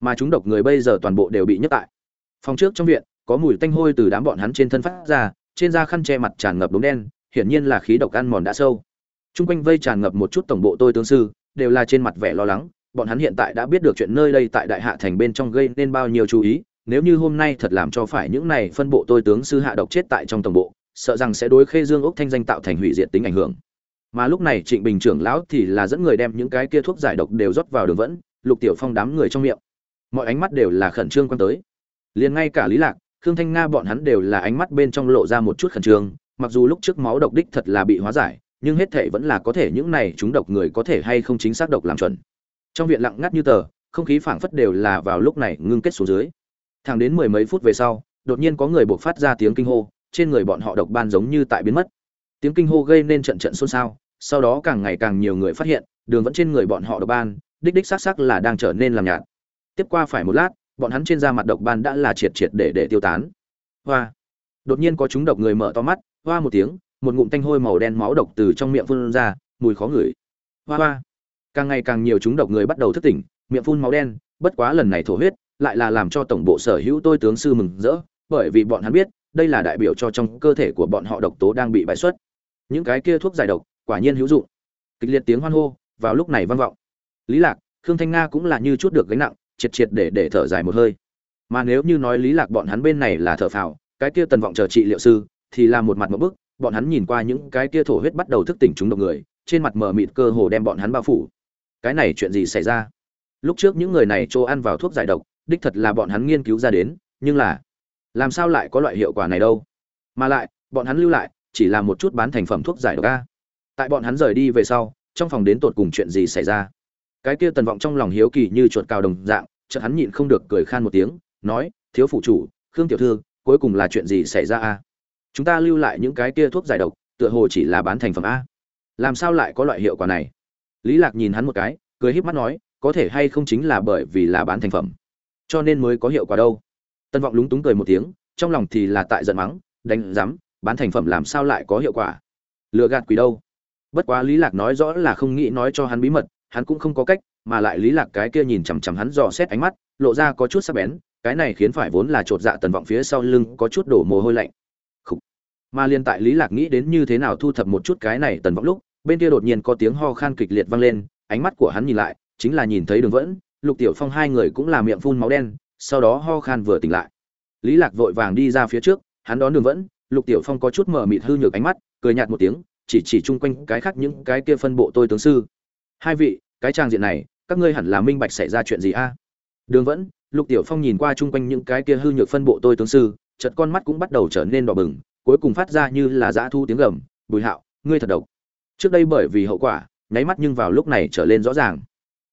Mà chúng độc người bây giờ toàn bộ đều bị nhấc tại phòng trước trong viện có mùi tanh hôi từ đám bọn hắn trên thân phát ra trên da khăn che mặt tràn ngập đốm đen hiển nhiên là khí độc ăn mòn đã sâu Trung quanh vây tràn ngập một chút tổng bộ tôi tướng sư, đều là trên mặt vẻ lo lắng, bọn hắn hiện tại đã biết được chuyện nơi đây tại Đại Hạ thành bên trong gây nên bao nhiêu chú ý, nếu như hôm nay thật làm cho phải những này phân bộ tôi tướng sư hạ độc chết tại trong tổng bộ, sợ rằng sẽ đối Khê Dương ốc thanh danh tạo thành hủy diệt tính ảnh hưởng. Mà lúc này Trịnh Bình trưởng lão thì là dẫn người đem những cái kia thuốc giải độc đều rót vào đường vẫn, Lục Tiểu Phong đám người trong miệng. Mọi ánh mắt đều là khẩn trương quan tới. Liền ngay cả Lý Lạc, Khương Thanh Nga bọn hắn đều là ánh mắt bên trong lộ ra một chút khẩn trương, mặc dù lúc trước máu độc đích thật là bị hóa giải, nhưng hết thảy vẫn là có thể những này chúng độc người có thể hay không chính xác độc làm chuẩn. Trong viện lặng ngắt như tờ không khí phảng phất đều là vào lúc này ngưng kết xuống dưới. Thẳng đến mười mấy phút về sau đột nhiên có người buộc phát ra tiếng kinh hô trên người bọn họ độc ban giống như tại biến mất. Tiếng kinh hô gây nên trận trận xôn xao sau đó càng ngày càng nhiều người phát hiện đường vẫn trên người bọn họ độc ban đích đích xác xác là đang trở nên làm nhạt. Tiếp qua phải một lát bọn hắn trên da mặt độc ban đã là triệt triệt để để tiêu tán. Hoa. Đột nhiên có chúng độc người mở to mắt, hoa một tiếng, một ngụm tanh hôi màu đen máu độc từ trong miệng phun ra, mùi khó ngửi. Hoa hoa. Càng ngày càng nhiều chúng độc người bắt đầu thức tỉnh, miệng phun máu đen, bất quá lần này thổ huyết lại là làm cho tổng bộ sở hữu tôi tướng sư mừng rỡ, bởi vì bọn hắn biết, đây là đại biểu cho trong cơ thể của bọn họ độc tố đang bị bài xuất. Những cái kia thuốc giải độc, quả nhiên hữu dụng. Kịch liệt tiếng hoan hô, vào lúc này vang vọng. Lý lạc, khương thanh nga cũng là như chút được gánh nặng triệt triệt để để thở dài một hơi. Mà nếu như nói lý lạc bọn hắn bên này là thở phào, cái kia tần vọng chờ trị liệu sư, thì là một mặt một bức, bọn hắn nhìn qua những cái kia thổ huyết bắt đầu thức tỉnh chúng độc người, trên mặt mờ mịt cơ hồ đem bọn hắn bao phủ. Cái này chuyện gì xảy ra? Lúc trước những người này cho ăn vào thuốc giải độc, đích thật là bọn hắn nghiên cứu ra đến, nhưng là, làm sao lại có loại hiệu quả này đâu? Mà lại, bọn hắn lưu lại, chỉ là một chút bán thành phẩm thuốc giải độc a. Tại bọn hắn rời đi về sau, trong phòng đến tột cùng chuyện gì xảy ra? Cái kia tần vọng trong lòng hiếu kỳ như chuột cào đồng dạng, chợt hắn nhịn không được cười khan một tiếng, nói, thiếu phụ chủ, khương tiểu thư, cuối cùng là chuyện gì xảy ra a? Chúng ta lưu lại những cái kia thuốc giải độc, tựa hồ chỉ là bán thành phẩm a. Làm sao lại có loại hiệu quả này? Lý lạc nhìn hắn một cái, cười híp mắt nói, có thể hay không chính là bởi vì là bán thành phẩm, cho nên mới có hiệu quả đâu. Tân vọng lúng túng cười một tiếng, trong lòng thì là tại giận mắng, đánh rắm bán thành phẩm làm sao lại có hiệu quả? Lừa gạt quỷ đâu? Bất quá lý lạc nói rõ là không nghĩ nói cho hắn bí mật hắn cũng không có cách, mà lại lý lạc cái kia nhìn chằm chằm hắn dò xét ánh mắt, lộ ra có chút sắc bén, cái này khiến phải vốn là trột dạ tần vọng phía sau lưng có chút đổ mồ hôi lạnh. Mà liên tại lý lạc nghĩ đến như thế nào thu thập một chút cái này tần vọng lúc, bên kia đột nhiên có tiếng ho khan kịch liệt vang lên, ánh mắt của hắn nhìn lại, chính là nhìn thấy đường vẫn, lục tiểu phong hai người cũng là miệng phun máu đen, sau đó ho khan vừa tỉnh lại. Lý lạc vội vàng đi ra phía trước, hắn đón đường vẫn, lục tiểu phong có chút mở mịt hư nhược ánh mắt, cười nhạt một tiếng, chỉ chỉ chung quanh cái khác những cái kia phân bộ tôi tướng sư hai vị, cái trang diện này, các ngươi hẳn là minh bạch xảy ra chuyện gì a? Đường vẫn, lục tiểu phong nhìn qua chung quanh những cái kia hư nhược phân bộ tôi tướng sư, chợt con mắt cũng bắt đầu trở nên đỏ bừng, cuối cùng phát ra như là dã thu tiếng gầm, bùi hạo, ngươi thật độc. Trước đây bởi vì hậu quả, nháy mắt nhưng vào lúc này trở lên rõ ràng.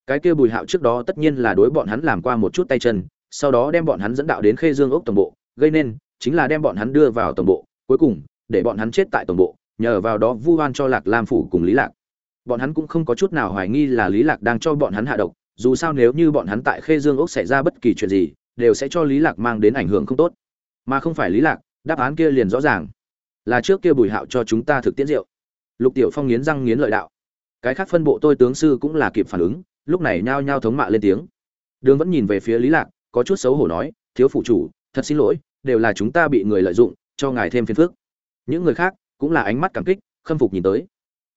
Cái kia bùi hạo trước đó tất nhiên là đối bọn hắn làm qua một chút tay chân, sau đó đem bọn hắn dẫn đạo đến khê dương ốc tổng bộ, gây nên chính là đem bọn hắn đưa vào tổng bộ, cuối cùng, để bọn hắn chết tại tổng bộ, nhờ vào đó vu oan cho lạc lam phủ cùng lý lạc bọn hắn cũng không có chút nào hoài nghi là lý lạc đang cho bọn hắn hạ độc, dù sao nếu như bọn hắn tại khê dương ốc xảy ra bất kỳ chuyện gì, đều sẽ cho lý lạc mang đến ảnh hưởng không tốt. Mà không phải lý lạc, đáp án kia liền rõ ràng. Là trước kia bùi hạo cho chúng ta thực tiễn rượu. Lục tiểu phong nghiến răng nghiến lợi đạo. Cái khác phân bộ tôi tướng sư cũng là kịp phản ứng, lúc này nhao nhao thống mạ lên tiếng. Đường vẫn nhìn về phía lý lạc, có chút xấu hổ nói, thiếu phụ chủ, thật xin lỗi, đều là chúng ta bị người lợi dụng, cho ngài thêm phiền phức. Những người khác cũng là ánh mắt cảm kích, khâm phục nhìn tới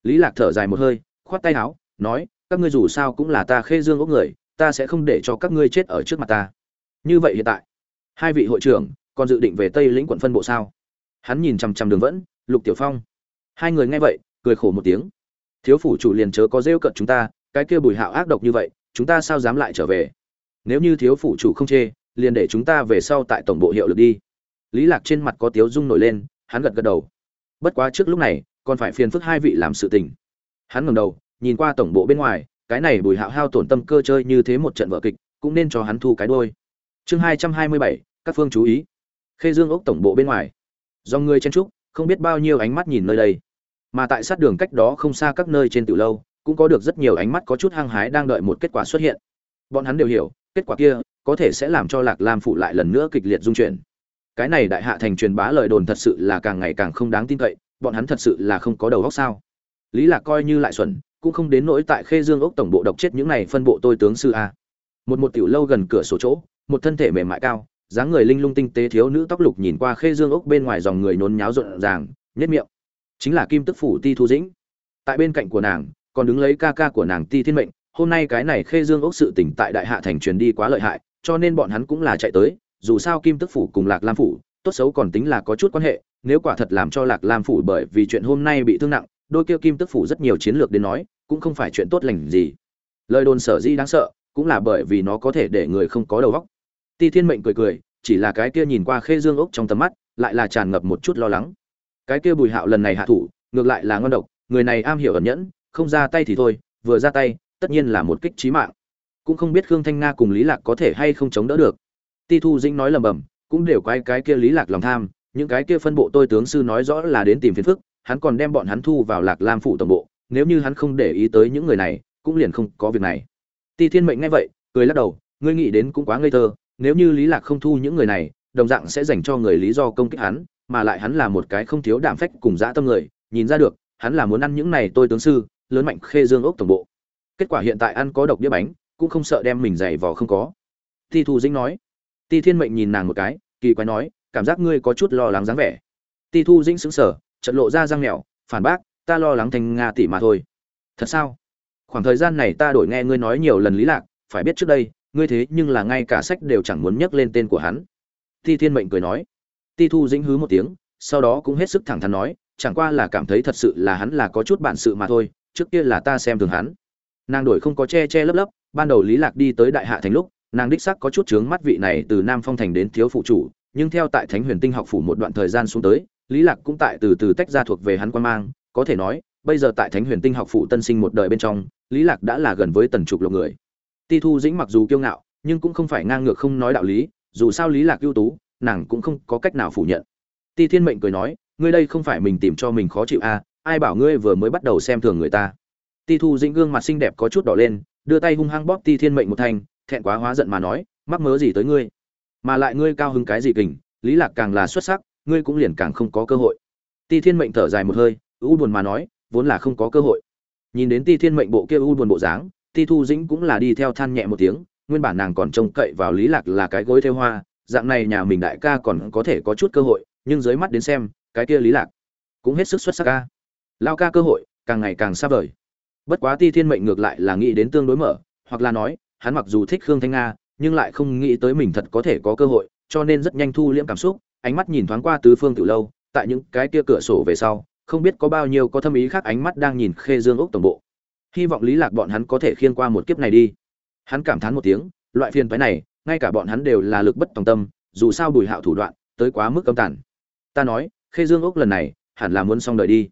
lý lạc thở dài một hơi, khoát tay áo, nói, các ngươi dù sao cũng là ta khê dương ốc người, ta sẽ không để cho các ngươi chết ở trước mặt ta. Như vậy hiện tại, hai vị hội trưởng còn dự định về tây lĩnh quận phân bộ sao? Hắn nhìn chằm chằm đường vẫn, lục tiểu phong. Hai người nghe vậy, cười khổ một tiếng. Thiếu phủ chủ liền chớ có rêu cận chúng ta, cái kia bùi hạo ác độc như vậy, chúng ta sao dám lại trở về? Nếu như thiếu phủ chủ không chê, liền để chúng ta về sau tại tổng bộ hiệu lực đi. Lý lạc trên mặt có tiếu dung nổi lên, hắn gật gật đầu. Bất quá trước lúc này còn phải phiền phức hai vị làm sự tình. Hắn ngẩng đầu, nhìn qua tổng bộ bên ngoài, cái này bùi hạo hao tổn tâm cơ chơi như thế một trận vở kịch, cũng nên cho hắn thu cái đôi. Chương hai trăm hai mươi bảy, các phương chú ý. Khê dương ốc tổng bộ bên ngoài. Do người chen trúc không biết bao nhiêu ánh mắt nhìn nơi đây. Mà tại sát đường cách đó không xa các nơi trên tiểu lâu, cũng có được rất nhiều ánh mắt có chút hăng hái đang đợi một kết quả xuất hiện. Bọn hắn đều hiểu, kết quả kia, có thể sẽ làm cho lạc lam phụ lại lần nữa kịch liệt dung chuyển. Cái này đại hạ thành truyền bá lời đồn thật sự là càng ngày càng không đáng tin cậy bọn hắn thật sự là không có đầu óc sao? Lý lạc coi như lại xuẩn, cũng không đến nỗi tại khê dương ốc tổng bộ độc chết những này phân bộ tôi tướng sư a. Một một tiểu lâu gần cửa sổ chỗ, một thân thể mềm mại cao, dáng người linh lung tinh tế thiếu nữ tóc lục nhìn qua khê dương ốc bên ngoài dòng người nôn nháo rộn ràng nhất miệng. Chính là kim tức phủ ti thu dĩnh. Tại bên cạnh của nàng, còn đứng lấy ca ca của nàng ti thiên mệnh. Hôm nay cái này khê dương ốc sự tình tại đại hạ thành truyền đi quá lợi hại, cho nên bọn hắn cũng là chạy tới, dù sao kim tức phủ cùng lạc lam phủ tốt xấu còn tính là có chút quan hệ, nếu quả thật làm cho lạc lam phủ bởi vì chuyện hôm nay bị thương nặng, đôi kia kim tức phủ rất nhiều chiến lược đến nói, cũng không phải chuyện tốt lành gì. Lời đồn sở di đáng sợ, cũng là bởi vì nó có thể để người không có đầu óc. Ti thiên mệnh cười cười, chỉ là cái kia nhìn qua khê dương ốc trong tầm mắt, lại là tràn ngập một chút lo lắng. Cái kia bùi hạo lần này hạ thủ, ngược lại là ngon độc, người này am hiểu ẩn nhẫn, không ra tay thì thôi, vừa ra tay, tất nhiên là một kích trí mạng. Cũng không biết khương thanh nga cùng lý lạc có thể hay không chống đỡ được. Ti thu dĩnh nói lầm bầm cũng đều quay cái kia lý lạc lòng tham, những cái kia phân bộ tôi tướng sư nói rõ là đến tìm phiền phức, hắn còn đem bọn hắn thu vào lạc lam phủ tổng bộ, nếu như hắn không để ý tới những người này, cũng liền không có việc này. Ti thiên mệnh nghe vậy, cười lắc đầu, ngươi nghĩ đến cũng quá ngây thơ, nếu như lý lạc không thu những người này, đồng dạng sẽ dành cho người lý do công kích hắn, mà lại hắn là một cái không thiếu đảm phách cùng dã tâm người, nhìn ra được, hắn là muốn ăn những này tôi tướng sư, lớn mạnh khê dương ốc tổng bộ. Kết quả hiện tại ăn có độc đĩa bánh, cũng không sợ đem mình dày vò không có. Ti thu dĩnh nói ti thiên mệnh nhìn nàng một cái, kỳ quái nói, cảm giác ngươi có chút lo lắng dáng vẻ. Ti thu dĩnh sững sờ trận lộ ra răng mèo phản bác, ta lo lắng thành nga tỷ mà thôi. Thật sao? Khoảng thời gian này ta đổi nghe ngươi nói nhiều lần lý lạc, phải biết trước đây, ngươi thế nhưng là ngay cả sách đều chẳng muốn nhắc lên tên của hắn. Ti thiên mệnh cười nói. Ti thu dĩnh hứ một tiếng, sau đó cũng hết sức thẳng thắn nói, chẳng qua là cảm thấy thật sự là hắn là có chút bản sự mà thôi, trước kia là ta xem thường hắn. Nàng đổi không có che che lấp lấp, ban đầu lý lạc đi tới đại hạ thành lúc nàng đích sắc có chút chướng mắt vị này từ nam phong thành đến thiếu phụ chủ, nhưng theo tại thánh huyền tinh học phủ một đoạn thời gian xuống tới, lý lạc cũng tại từ từ tách ra thuộc về hắn quan mang. Có thể nói, bây giờ tại thánh huyền tinh học phủ tân sinh một đời bên trong, lý lạc đã là gần với tần trục lộc người. Ti thu dĩnh mặc dù kiêu ngạo, nhưng cũng không phải ngang ngược không nói đạo lý, dù sao lý lạc ưu tú, nàng cũng không có cách nào phủ nhận. Ti thiên mệnh cười nói, ngươi đây không phải mình tìm cho mình khó chịu à ai bảo ngươi vừa mới bắt đầu xem thường người ta? Ti thu dĩnh gương mặt xinh đẹp có chút đỏ lên, đưa tay hung hăng bóp ti thiên mệnh một thanh thẹn quá hóa giận mà nói, mắc mớ gì tới ngươi? Mà lại ngươi cao hứng cái gì kình? Lý lạc càng là xuất sắc, ngươi cũng liền càng không có cơ hội. Ti thiên mệnh thở dài một hơi u buồn mà nói, vốn là không có cơ hội. Nhìn đến ti thiên mệnh bộ kia u buồn bộ dáng, ti thu dĩnh cũng là đi theo than nhẹ một tiếng, nguyên bản nàng còn trông cậy vào lý lạc là cái gối theo hoa, dạng này nhà mình đại ca còn có thể có chút cơ hội, nhưng dưới mắt đến xem, cái kia lý lạc cũng hết sức xuất sắc ca. Lao ca cơ hội càng ngày càng xa vời. Bất quá ti thiên mệnh ngược lại là nghĩ đến tương đối mở, hoặc là nói hắn mặc dù thích khương thanh nga, nhưng lại không nghĩ tới mình thật có thể có cơ hội, cho nên rất nhanh thu liễm cảm xúc, ánh mắt nhìn thoáng qua tứ phương từ lâu, tại những cái kia cửa sổ về sau, không biết có bao nhiêu có thâm ý khác ánh mắt đang nhìn khê dương ốc tổng bộ. Hy vọng lý lạc bọn hắn có thể khiên qua một kiếp này đi. Hắn cảm thán một tiếng, loại phiền toái này, ngay cả bọn hắn đều là lực bất tòng tâm, dù sao bùi hạo thủ đoạn, tới quá mức cấm tản. ta nói, khê dương ốc lần này, hẳn là muốn xong đời đi.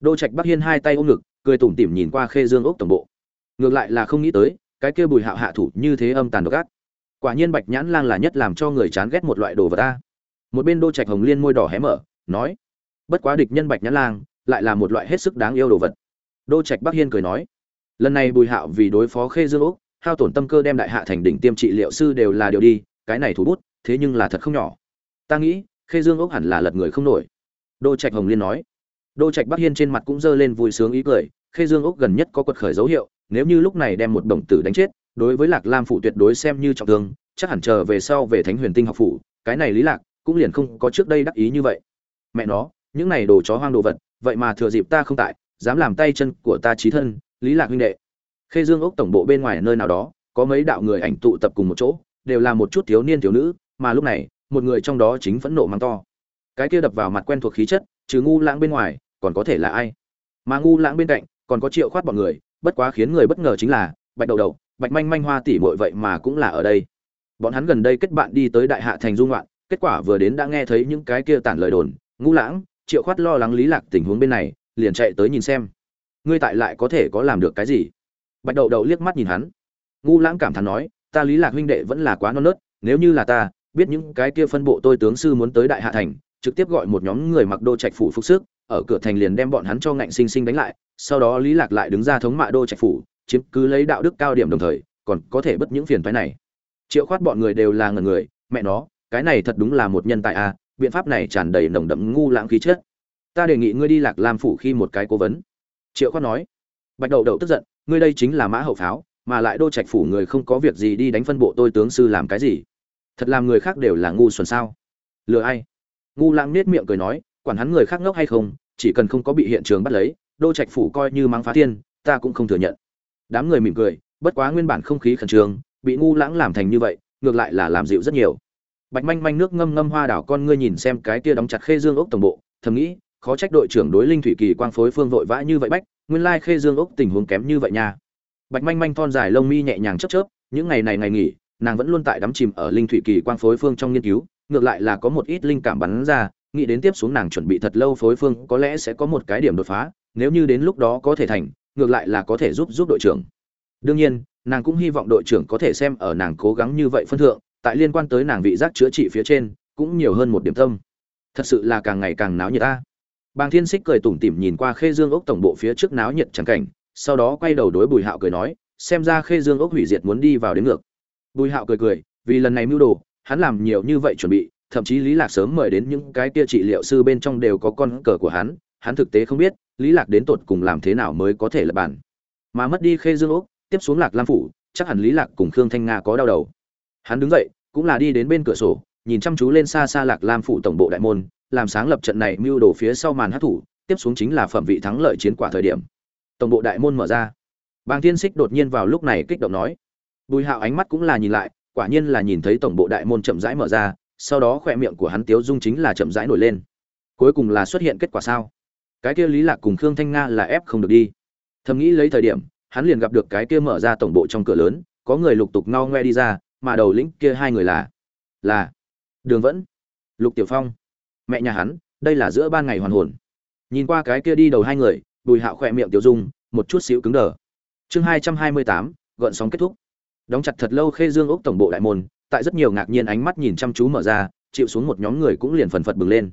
Đô trạch bắc hiên hai tay ôm ngực, cười tủm tỉm nhìn qua khê dương ốc tổng bộ. Ngược lại là không nghĩ tới cái kia bùi hạo hạ thủ như thế âm tàn độc ác. Quả nhiên bạch nhãn lang là nhất làm cho người chán ghét một loại đồ vật ta một bên đô trạch hồng liên môi đỏ hé mở, nói, bất quá địch nhân bạch nhãn lang lại là một loại hết sức đáng yêu đồ vật. Đô trạch bắc hiên cười nói, lần này bùi hạo vì đối phó khê dương ốc hao tổn tâm cơ đem đại hạ thành đỉnh tiêm trị liệu sư đều là điều đi, cái này thủ bút, thế nhưng là thật không nhỏ. Ta nghĩ, khê dương ốc hẳn là lật người không nổi. Đô trạch hồng liên nói. Đô trạch bắc hiên trên mặt cũng giơ lên vui sướng ý cười khê dương ốc gần nhất có quật khởi dấu hiệu, nếu như lúc này đem một đồng tử đánh chết, đối với lạc lam phụ tuyệt đối xem như trọng thương, chắc hẳn chờ về sau về thánh huyền tinh học phủ, cái này lý lạc cũng liền không có trước đây đắc ý như vậy. Mẹ nó, những này đồ chó hoang đồ vật, vậy mà thừa dịp ta không tại, dám làm tay chân của ta trí thân, lý lạc huynh đệ. Khê dương ốc tổng bộ bên ngoài nơi nào đó, có mấy đạo người ảnh tụ tập cùng một chỗ, đều là một chút thiếu niên thiếu nữ, mà lúc này, một người trong đó chính phẫn nộ mang to. Cái kia đập vào mặt quen thuộc khí chất, trừ ngu lãng bên ngoài, còn có thể là ai? Mà ngu lãng bên cạnh còn có triệu khoát bọn người, bất quá khiến người bất ngờ chính là, bạch đầu đầu bạch manh manh hoa tỷ muội vậy mà cũng là ở đây. Bọn hắn gần đây kết bạn đi tới đại hạ thành dung loạn kết quả vừa đến đã nghe thấy những cái kia tản lời đồn ngu lãng, triệu khoát lo lắng lý lạc tình huống bên này, liền chạy tới nhìn xem. Ngươi tại lại có thể có làm được cái gì? Bạch đậu đậu liếc mắt nhìn hắn. Ngu lãng cảm thán nói, ta lý lạc huynh đệ vẫn là quá non nớt, nếu như là ta, biết những cái kia phân bộ tôi tướng sư muốn tới đại hạ thành, trực tiếp gọi một nhóm người mặc đô trạch phủ phục sức, ở cửa thành liền đem bọn hắn cho ngạnh sinh sinh đánh lại sau đó lý lạc lại đứng ra thống mạ đô trạch phủ, chiếm cứ lấy đạo đức cao điểm đồng thời, còn có thể bất những phiền phái này. Triệu khoát bọn người đều là ngần người, mẹ nó, cái này thật đúng là một nhân tài a, biện pháp này tràn đầy nồng đậm ngu lãng khí chết. ta đề nghị ngươi đi lạc lam phủ khi một cái cố vấn. Triệu khoát nói. Bạch đậu đậu tức giận, ngươi đây chính là mã hậu pháo, mà lại đô trạch phủ người không có việc gì đi đánh phân bộ tôi tướng sư làm cái gì? Thật làm người khác đều là ngu xuẩn sao? Lừa ai? Ngu lãng nết miệng cười nói, quản hắn người khác ngốc hay không, chỉ cần không có bị hiện trường bắt lấy đô trạch phủ coi như mắng phá thiên, ta cũng không thừa nhận. Đám người mỉm cười, bất quá nguyên bản không khí khẩn trương, bị ngu lãng làm thành như vậy, ngược lại là làm dịu rất nhiều. Bạch manh manh nước ngâm ngâm hoa đảo con ngươi nhìn xem cái kia đóng chặt khê dương ốc tổng bộ, thầm nghĩ, khó trách đội trưởng đối linh thủy kỳ quang phối phương vội vã như vậy bách, nguyên lai khê dương ốc tình huống kém như vậy nha. Bạch manh manh thon dài lông mi nhẹ nhàng chớp chớp, những ngày này ngày nghỉ, nàng vẫn luôn tại đắm chìm ở linh thủy kỳ quang phối phương trong nghiên cứu, ngược lại là có một ít linh cảm bắn ra, nghĩ đến tiếp xuống nàng chuẩn bị thật lâu phối phương có lẽ sẽ có một cái điểm đột phá nếu như đến lúc đó có thể thành, ngược lại là có thể giúp giúp đội trưởng. Đương nhiên, nàng cũng hy vọng đội trưởng có thể xem ở nàng cố gắng như vậy phân thượng, tại liên quan tới nàng vị giác chữa trị phía trên, cũng nhiều hơn một điểm tâm. Thật sự là càng ngày càng náo nhiệt ta. Bàng thiên xích cười tủm tỉm nhìn qua khê dương ốc tổng bộ phía trước náo nhiệt trắng cảnh, sau đó quay đầu đối bùi hạo cười nói, xem ra khê dương ốc hủy diệt muốn đi vào đến ngược. Bùi hạo cười cười, vì lần này mưu đồ, hắn làm nhiều như vậy chuẩn bị, thậm chí lý lạc sớm mời đến những cái kia trị liệu sư bên trong đều có con cờ của hắn hắn thực tế không biết lý lạc đến tột cùng làm thế nào mới có thể lập bản? Mà mất đi khê dương ốc tiếp xuống lạc lam phủ, chắc hẳn lý lạc cùng khương thanh nga có đau đầu. Hắn đứng dậy, cũng là đi đến bên cửa sổ, nhìn chăm chú lên xa xa lạc lam phủ tổng bộ đại môn, làm sáng lập trận này mưu đồ phía sau màn hát thủ tiếp xuống chính là phẩm vị thắng lợi chiến quả thời điểm. Tổng bộ đại môn mở ra. Bàng thiên xích đột nhiên vào lúc này kích động nói. Bùi hạo ánh mắt cũng là nhìn lại, quả nhiên là nhìn thấy tổng bộ đại môn chậm rãi mở ra, sau đó khỏe miệng của hắn tiếu dung chính là chậm rãi nổi lên. Cuối cùng là xuất hiện kết quả sao? Cái kia lý lạc cùng khương thanh nga là ép không được đi. Thầm nghĩ lấy thời điểm, hắn liền gặp được cái kia mở ra tổng bộ trong cửa lớn, có người lục tục ngao ngoe đi ra, mà đầu lĩnh kia hai người là là đường vẫn, lục tiểu phong. Mẹ nhà hắn, đây là giữa ban ngày hoàn hồn. Nhìn qua cái kia đi đầu hai người, bùi hạo khỏe miệng tiểu dung, một chút xíu cứng đờ. Chương hai trăm hai mươi tám gợn sóng kết thúc. Đóng chặt thật lâu khê dương ốc tổng bộ đại môn, tại rất nhiều ngạc nhiên ánh mắt nhìn chăm chú mở ra, chịu xuống một nhóm người cũng liền phần phật bừng lên.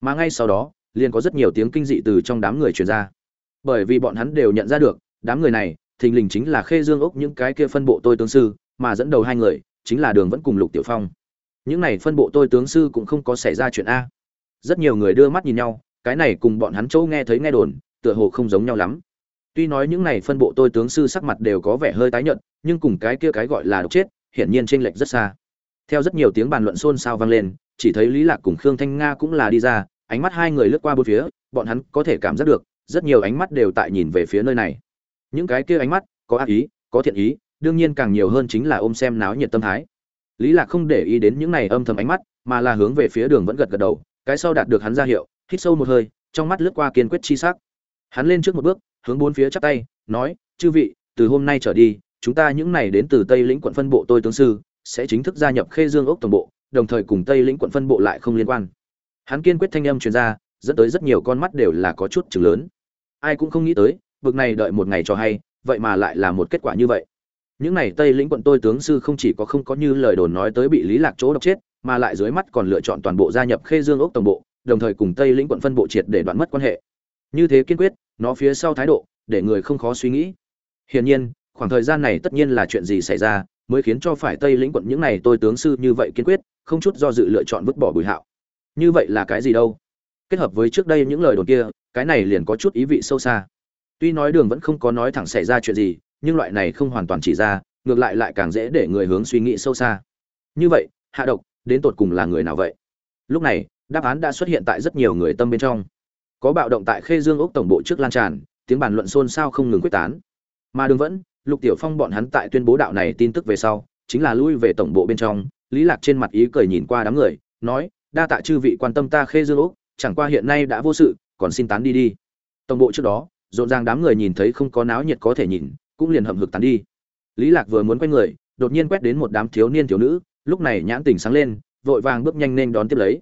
Mà ngay sau đó liền có rất nhiều tiếng kinh dị từ trong đám người truyền ra. Bởi vì bọn hắn đều nhận ra được, đám người này, thình lình chính là khê dương ốc những cái kia phân bộ tôi tướng sư, mà dẫn đầu hai người, chính là đường vẫn cùng lục tiểu phong. Những này phân bộ tôi tướng sư cũng không có xảy ra chuyện a. Rất nhiều người đưa mắt nhìn nhau, cái này cùng bọn hắn châu nghe thấy nghe đồn, tựa hồ không giống nhau lắm. Tuy nói những này phân bộ tôi tướng sư sắc mặt đều có vẻ hơi tái nhợt, nhưng cùng cái kia cái gọi là độc chết, hiển nhiên chênh lệch rất xa. Theo rất nhiều tiếng bàn luận xôn xao vang lên, chỉ thấy lý lạc cùng khương thanh nga cũng là đi ra ánh mắt hai người lướt qua bốn phía, bọn hắn có thể cảm giác được, rất nhiều ánh mắt đều tại nhìn về phía nơi này. Những cái kia ánh mắt, có ác ý, có thiện ý, đương nhiên càng nhiều hơn chính là ôm xem náo nhiệt tâm thái. Lý lạc không để ý đến những này âm thầm ánh mắt, mà là hướng về phía đường vẫn gật gật đầu, cái sau đạt được hắn ra hiệu, hít sâu một hơi, trong mắt lướt qua kiên quyết chi sắc. Hắn lên trước một bước, hướng bốn phía chắp tay, nói, chư vị, từ hôm nay trở đi, chúng ta những này đến từ tây lĩnh quận phân bộ tôi tướng sư, sẽ chính thức gia nhập khê dương ốc tổng bộ, đồng thời cùng tây lĩnh quận phân bộ lại không liên quan hắn kiên quyết thanh âm truyền ra, dẫn tới rất nhiều con mắt đều là có chút chừng lớn. Ai cũng không nghĩ tới vực này đợi một ngày cho hay, vậy mà lại là một kết quả như vậy. Những này tây lĩnh quận tôi tướng sư không chỉ có không có như lời đồn nói tới bị lý lạc chỗ độc chết, mà lại dưới mắt còn lựa chọn toàn bộ gia nhập khê dương ốc tổng bộ, đồng thời cùng tây lĩnh quận phân bộ triệt để đoạn mất quan hệ. Như thế kiên quyết, nó phía sau thái độ, để người không khó suy nghĩ. Hiển nhiên, khoảng thời gian này tất nhiên là chuyện gì xảy ra, mới khiến cho phải tây lĩnh quận những này tôi tướng sư như vậy kiên quyết, không chút do dự lựa chọn vứt bỏ bùi hạo như vậy là cái gì đâu? Kết hợp với trước đây những lời đồn kia, cái này liền có chút ý vị sâu xa. Tuy nói đường vẫn không có nói thẳng xảy ra chuyện gì, nhưng loại này không hoàn toàn chỉ ra, ngược lại lại càng dễ để người hướng suy nghĩ sâu xa. Như vậy, hạ độc, đến tột cùng là người nào vậy? Lúc này, đáp án đã xuất hiện tại rất nhiều người tâm bên trong. Có bạo động tại khê dương ốc tổng bộ trước lan tràn, tiếng bàn luận xôn xao không ngừng quyết tán. Mà đường vẫn, lục tiểu phong bọn hắn tại tuyên bố đạo này tin tức về sau, chính là lui về tổng bộ bên trong, lý lạc trên mặt ý cười nhìn qua đám người, nói đa tạ chư vị quan tâm ta khê dương ốc chẳng qua hiện nay đã vô sự, còn xin tán đi đi. Tổng bộ trước đó, rộn ràng đám người nhìn thấy không có náo nhiệt có thể nhìn, cũng liền hậm hực tán đi. Lý lạc vừa muốn quay người, đột nhiên quét đến một đám thiếu niên thiếu nữ, lúc này nhãn tình sáng lên, vội vàng bước nhanh nên đón tiếp lấy.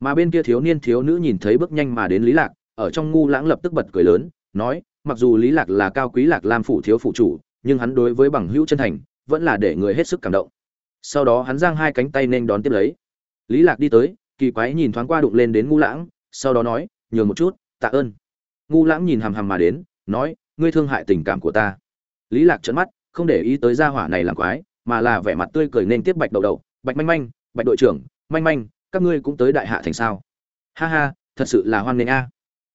Mà bên kia thiếu niên thiếu nữ nhìn thấy bước nhanh mà đến lý lạc, ở trong ngu lãng lập tức bật cười lớn, nói, mặc dù lý lạc là cao quý lạc lam phủ thiếu phụ chủ, nhưng hắn đối với bằng hữu chân thành, vẫn là để người hết sức cảm động. Sau đó hắn giang hai cánh tay nên đón tiếp lấy. Lý lạc đi tới kỳ quái nhìn thoáng qua đụng lên đến ngu lãng, sau đó nói, nhường một chút, tạ ơn. Ngu lãng nhìn hằm hằm mà đến, nói, ngươi thương hại tình cảm của ta. Lý lạc trợn mắt, không để ý tới gia hỏa này làm quái, mà là vẻ mặt tươi cười nên tiếp bạch đầu đầu bạch manh manh, bạch đội trưởng, manh manh, các ngươi cũng tới đại hạ thành sao? Ha ha, thật sự là hoan nghênh a.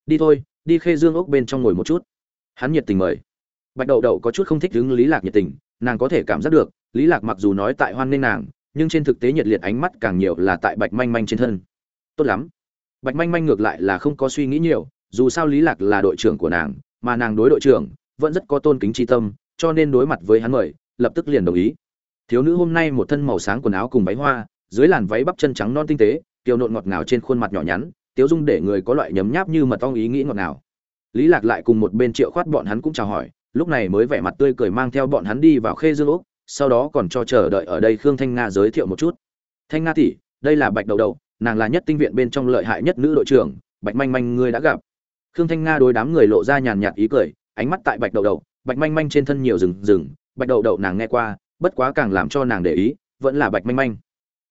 Đi thôi, đi khê dương ốc bên trong ngồi một chút. Hắn nhiệt tình mời. Bạch đậu đậu có chút không thích đứng lý lạc nhiệt tình, nàng có thể cảm giác được, lý lạc mặc dù nói tại hoan nghênh nàng nhưng trên thực tế nhiệt liệt ánh mắt càng nhiều là tại bạch manh manh trên thân. Tốt lắm. Bạch manh manh ngược lại là không có suy nghĩ nhiều, dù sao lý lạc là đội trưởng của nàng, mà nàng đối đội trưởng vẫn rất có tôn kính tri tâm, cho nên đối mặt với hắn mời, lập tức liền đồng ý. Thiếu nữ hôm nay một thân màu sáng quần áo cùng váy hoa, dưới làn váy bắp chân trắng non tinh tế, kiều nộn ngọt ngào trên khuôn mặt nhỏ nhắn, tiếu dung để người có loại nhấm nháp như mật ong ý nghĩ ngọt ngào. Lý lạc lại cùng một bên triệu khoát bọn hắn cũng chào hỏi, lúc này mới vẻ mặt tươi cười mang theo bọn hắn đi vào khê dương úc sau đó còn cho chờ đợi ở đây khương thanh nga giới thiệu một chút. Thanh nga tỷ, đây là bạch đầu đầu, nàng là nhất tinh viện bên trong lợi hại nhất nữ đội trưởng, bạch manh manh ngươi đã gặp. Khương thanh nga đối đám người lộ ra nhàn nhạt ý cười, ánh mắt tại bạch đầu đầu, bạch manh manh trên thân nhiều rừng rừng, bạch đầu đầu nàng nghe qua, bất quá càng làm cho nàng để ý, vẫn là bạch manh manh.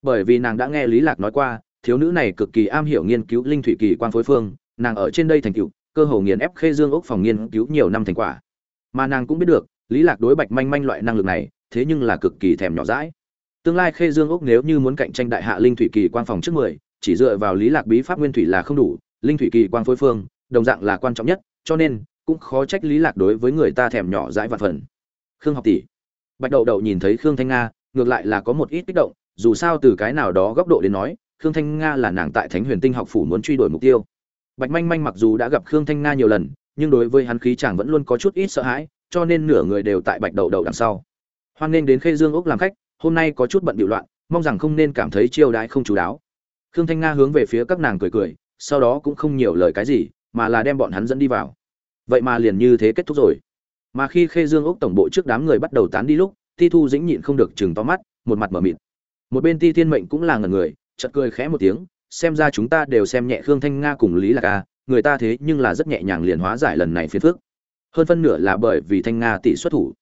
Bởi vì nàng đã nghe lý lạc nói qua, thiếu nữ này cực kỳ am hiểu nghiên cứu linh thủy kỳ quan phối phương, nàng ở trên đây thành tựu, cơ hồ nghiền ép khê dương ốc phòng nghiên cứu nhiều năm thành quả. Mà nàng cũng biết được, lý lạc đối bạch manh manh loại năng lực này thế nhưng là cực kỳ thèm nhỏ dãi. Tương lai khê dương ốc nếu như muốn cạnh tranh đại hạ linh thủy kỳ quan phòng trước mười, chỉ dựa vào lý lạc bí pháp nguyên thủy là không đủ, linh thủy kỳ Quang phối phương, đồng dạng là quan trọng nhất, cho nên cũng khó trách lý lạc đối với người ta thèm nhỏ dãi vạn phần. Khương học tỷ. Bạch đậu đậu nhìn thấy khương thanh nga, ngược lại là có một ít kích động, dù sao từ cái nào đó góc độ đến nói, khương thanh nga là nàng tại thánh huyền tinh học phủ muốn truy đuổi mục tiêu. Bạch manh manh mặc dù đã gặp khương thanh nga nhiều lần, nhưng đối với hắn khí chàng vẫn luôn có chút ít sợ hãi, cho nên nửa người đều tại bạch đậu đậu đằng sau hoan nên đến khê dương úc làm khách, hôm nay có chút bận điệu loạn, mong rằng không nên cảm thấy chiêu đãi không chú đáo. Khương thanh nga hướng về phía các nàng cười cười, sau đó cũng không nhiều lời cái gì, mà là đem bọn hắn dẫn đi vào. Vậy mà liền như thế kết thúc rồi. Mà khi khê dương úc tổng bộ trước đám người bắt đầu tán đi lúc, ti thu dĩnh nhịn không được chừng to mắt, một mặt mở mịt. Một bên ti thiên mệnh cũng là ngần người, chợt cười khẽ một tiếng, xem ra chúng ta đều xem nhẹ khương thanh nga cùng lý lạc a, người ta thế nhưng là rất nhẹ nhàng liền hóa giải lần này phiền phức. Hơn phân nửa là bởi vì thanh nga tỷ xuất thủ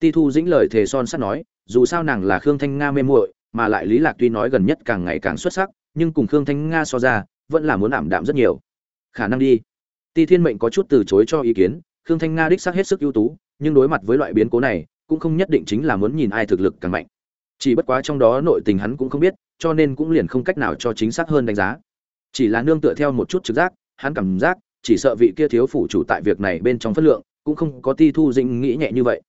ti thu dĩnh lời thề son sắt nói, dù sao nàng là khương thanh nga mê muội, mà lại lý lạc tuy nói gần nhất càng ngày càng xuất sắc, nhưng cùng khương thanh nga so ra, vẫn là muốn ảm đạm rất nhiều. Khả năng đi. Ti thiên mệnh có chút từ chối cho ý kiến, khương thanh nga đích xác hết sức ưu tú, nhưng đối mặt với loại biến cố này, cũng không nhất định chính là muốn nhìn ai thực lực càng mạnh. Chỉ bất quá trong đó nội tình hắn cũng không biết, cho nên cũng liền không cách nào cho chính xác hơn đánh giá. Chỉ là nương tựa theo một chút trực giác, hắn cảm giác, chỉ sợ vị kia thiếu phủ chủ tại việc này bên trong phất lượng, cũng không có ti thu dĩnh nghĩ nhẹ như vậy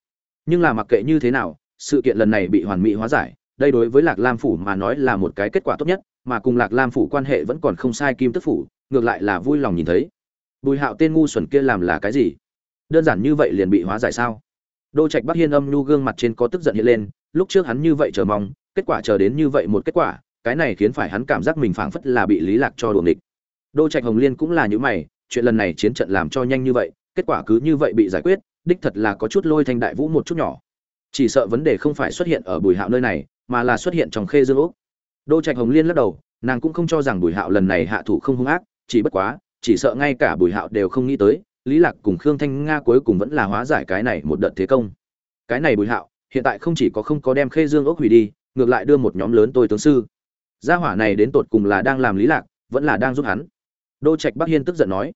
nhưng là mặc kệ như thế nào, sự kiện lần này bị hoàn mỹ hóa giải, đây đối với lạc lam phủ mà nói là một cái kết quả tốt nhất, mà cùng lạc lam phủ quan hệ vẫn còn không sai kim tức phủ, ngược lại là vui lòng nhìn thấy. Bùi hạo tên ngu xuẩn kia làm là cái gì? Đơn giản như vậy liền bị hóa giải sao? Đô trạch bắc hiên âm nhu gương mặt trên có tức giận hiện lên, lúc trước hắn như vậy chờ mong, kết quả chờ đến như vậy một kết quả, cái này khiến phải hắn cảm giác mình phảng phất là bị lý lạc cho đuổi địch đô trạch hồng liên cũng là như mày, chuyện lần này chiến trận làm cho nhanh như vậy, kết quả cứ như vậy bị giải quyết đích thật là có chút lôi thanh đại vũ một chút nhỏ. Chỉ sợ vấn đề không phải xuất hiện ở bùi hạo nơi này, mà là xuất hiện trong khê dương úc. Đô trạch hồng liên lắc đầu, nàng cũng không cho rằng bùi hạo lần này hạ thủ không hung ác, chỉ bất quá, chỉ sợ ngay cả bùi hạo đều không nghĩ tới, lý lạc cùng khương thanh nga cuối cùng vẫn là hóa giải cái này một đợt thế công. Cái này bùi hạo, hiện tại không chỉ có không có đem khê dương ốc hủy đi, ngược lại đưa một nhóm lớn tôi tướng sư. Gia hỏa này đến tột cùng là đang làm lý lạc, vẫn là đang giúp hắn. Đô trạch bắc hiên tức giận nói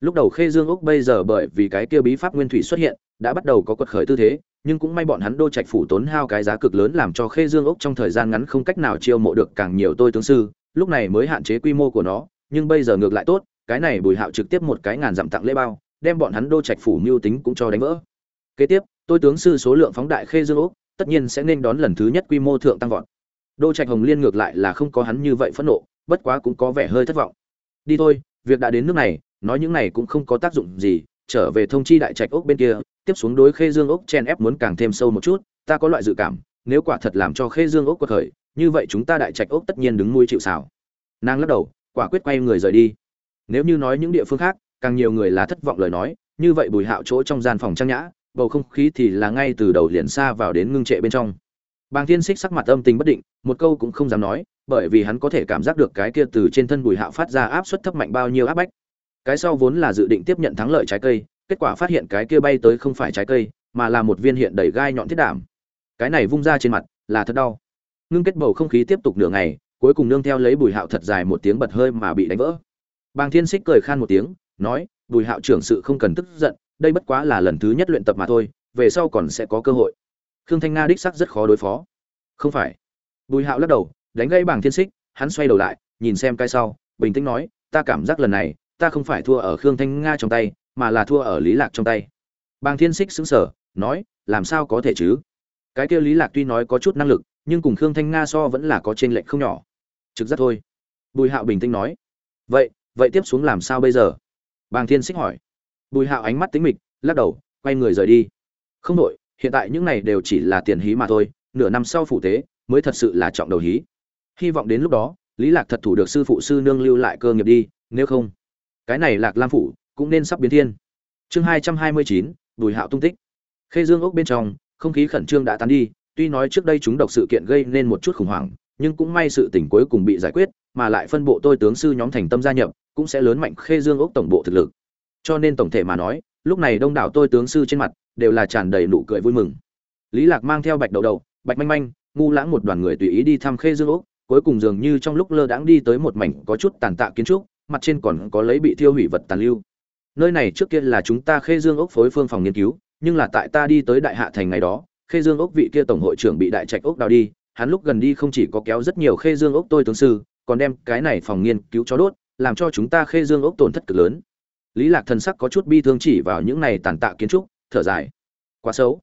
lúc đầu khê dương úc bây giờ bởi vì cái kia bí pháp nguyên thủy xuất hiện, đã bắt đầu có quật khởi tư thế, nhưng cũng may bọn hắn đô trạch phủ tốn hao cái giá cực lớn làm cho khê dương úc trong thời gian ngắn không cách nào chiêu mộ được càng nhiều tôi tướng sư, lúc này mới hạn chế quy mô của nó, nhưng bây giờ ngược lại tốt, cái này bùi hạo trực tiếp một cái ngàn dặm tặng lễ bao, đem bọn hắn đô trạch phủ mưu tính cũng cho đánh vỡ. Kế tiếp, tôi tướng sư số lượng phóng đại khê dương úc, tất nhiên sẽ nên đón lần thứ nhất quy mô thượng tăng vọt. Đô trạch hồng liên ngược lại là không có hắn như vậy phẫn nộ, bất quá cũng có vẻ hơi thất vọng. Đi thôi, việc đã đến nước này nói những này cũng không có tác dụng gì, trở về thông chi đại trạch ốc bên kia, tiếp xuống đối khê dương ốc chen ép muốn càng thêm sâu một chút, ta có loại dự cảm, nếu quả thật làm cho khê dương ốc quật khởi, như vậy chúng ta đại trạch ốc tất nhiên đứng nuôi chịu xảo nàng lắc đầu, quả quyết quay người rời đi. Nếu như nói những địa phương khác, càng nhiều người là thất vọng lời nói, như vậy bùi hạo chỗ trong gian phòng trang nhã, bầu không khí thì là ngay từ đầu liền xa vào đến ngưng trệ bên trong. Bàng thiên xích sắc mặt âm tình bất định, một câu cũng không dám nói, bởi vì hắn có thể cảm giác được cái kia từ trên thân bùi hạo phát ra áp suất thấp mạnh bao nhiêu áp bách cái sau vốn là dự định tiếp nhận thắng lợi trái cây, kết quả phát hiện cái kia bay tới không phải trái cây, mà là một viên hiện đầy gai nhọn thiết đảm cái này vung ra trên mặt, là thật đau. Ngưng kết bầu không khí tiếp tục nửa ngày, cuối cùng nương theo lấy bùi hạo thật dài một tiếng bật hơi mà bị đánh vỡ. Bàng thiên xích cười khan một tiếng, nói, bùi hạo trưởng sự không cần tức giận, đây bất quá là lần thứ nhất luyện tập mà thôi, về sau còn sẽ có cơ hội. Khương thanh nga đích sắc rất khó đối phó. Không phải. Bùi hạo lắc đầu, đánh gây Bàng thiên xích hắn xoay đầu lại, nhìn xem cái sau, bình tĩnh nói, ta cảm giác lần này ta không phải thua ở khương thanh nga trong tay, mà là thua ở lý lạc trong tay. Bàng thiên xích xứng sở nói, làm sao có thể chứ? Cái kia lý lạc tuy nói có chút năng lực, nhưng cùng khương thanh nga so vẫn là có trên lệnh không nhỏ. Trực giác thôi. Bùi hạo bình tĩnh nói. Vậy vậy tiếp xuống làm sao bây giờ? Bàng thiên xích hỏi. Bùi hạo ánh mắt tính mịch, lắc đầu, quay người rời đi. Không đội hiện tại những này đều chỉ là tiền hí mà thôi, nửa năm sau phủ tế, mới thật sự là trọng đầu hí. Hy vọng đến lúc đó, lý lạc thật thủ được sư phụ sư nương lưu lại cơ nghiệp đi, nếu không cái này lạc lam phủ cũng nên sắp biến thiên. Chương hai trăm hai mươi chín, bùi hạo tung tích. Khê dương ốc bên trong, không khí khẩn trương đã tán đi, tuy nói trước đây chúng độc sự kiện gây nên một chút khủng hoảng, nhưng cũng may sự tình cuối cùng bị giải quyết, mà lại phân bộ tôi tướng sư nhóm thành tâm gia nhập, cũng sẽ lớn mạnh khê dương ốc tổng bộ thực lực. Cho nên tổng thể mà nói, lúc này đông đảo tôi tướng sư trên mặt đều là tràn đầy nụ cười vui mừng. Lý lạc mang theo bạch đầu đầu, bạch manh manh, ngu lãng một đoàn người tùy ý đi thăm khê dương ốc, cuối cùng dường như trong lúc lơ đãng đi tới một mảnh có chút tàn tạ kiến trúc mặt trên còn có lấy bị thiêu hủy vật tàn lưu. Nơi này trước kia là chúng ta khê dương ốc phối phương phòng nghiên cứu, nhưng là tại ta đi tới đại hạ thành ngày đó, khê dương ốc vị kia tổng hội trưởng bị đại trạch ốc đào đi, hắn lúc gần đi không chỉ có kéo rất nhiều khê dương ốc tôi tướng sư, còn đem cái này phòng nghiên cứu cho đốt, làm cho chúng ta khê dương ốc tổn thất cực lớn. Lý lạc thần sắc có chút bi thương chỉ vào những này tàn tạ kiến trúc, thở dài. Quá xấu.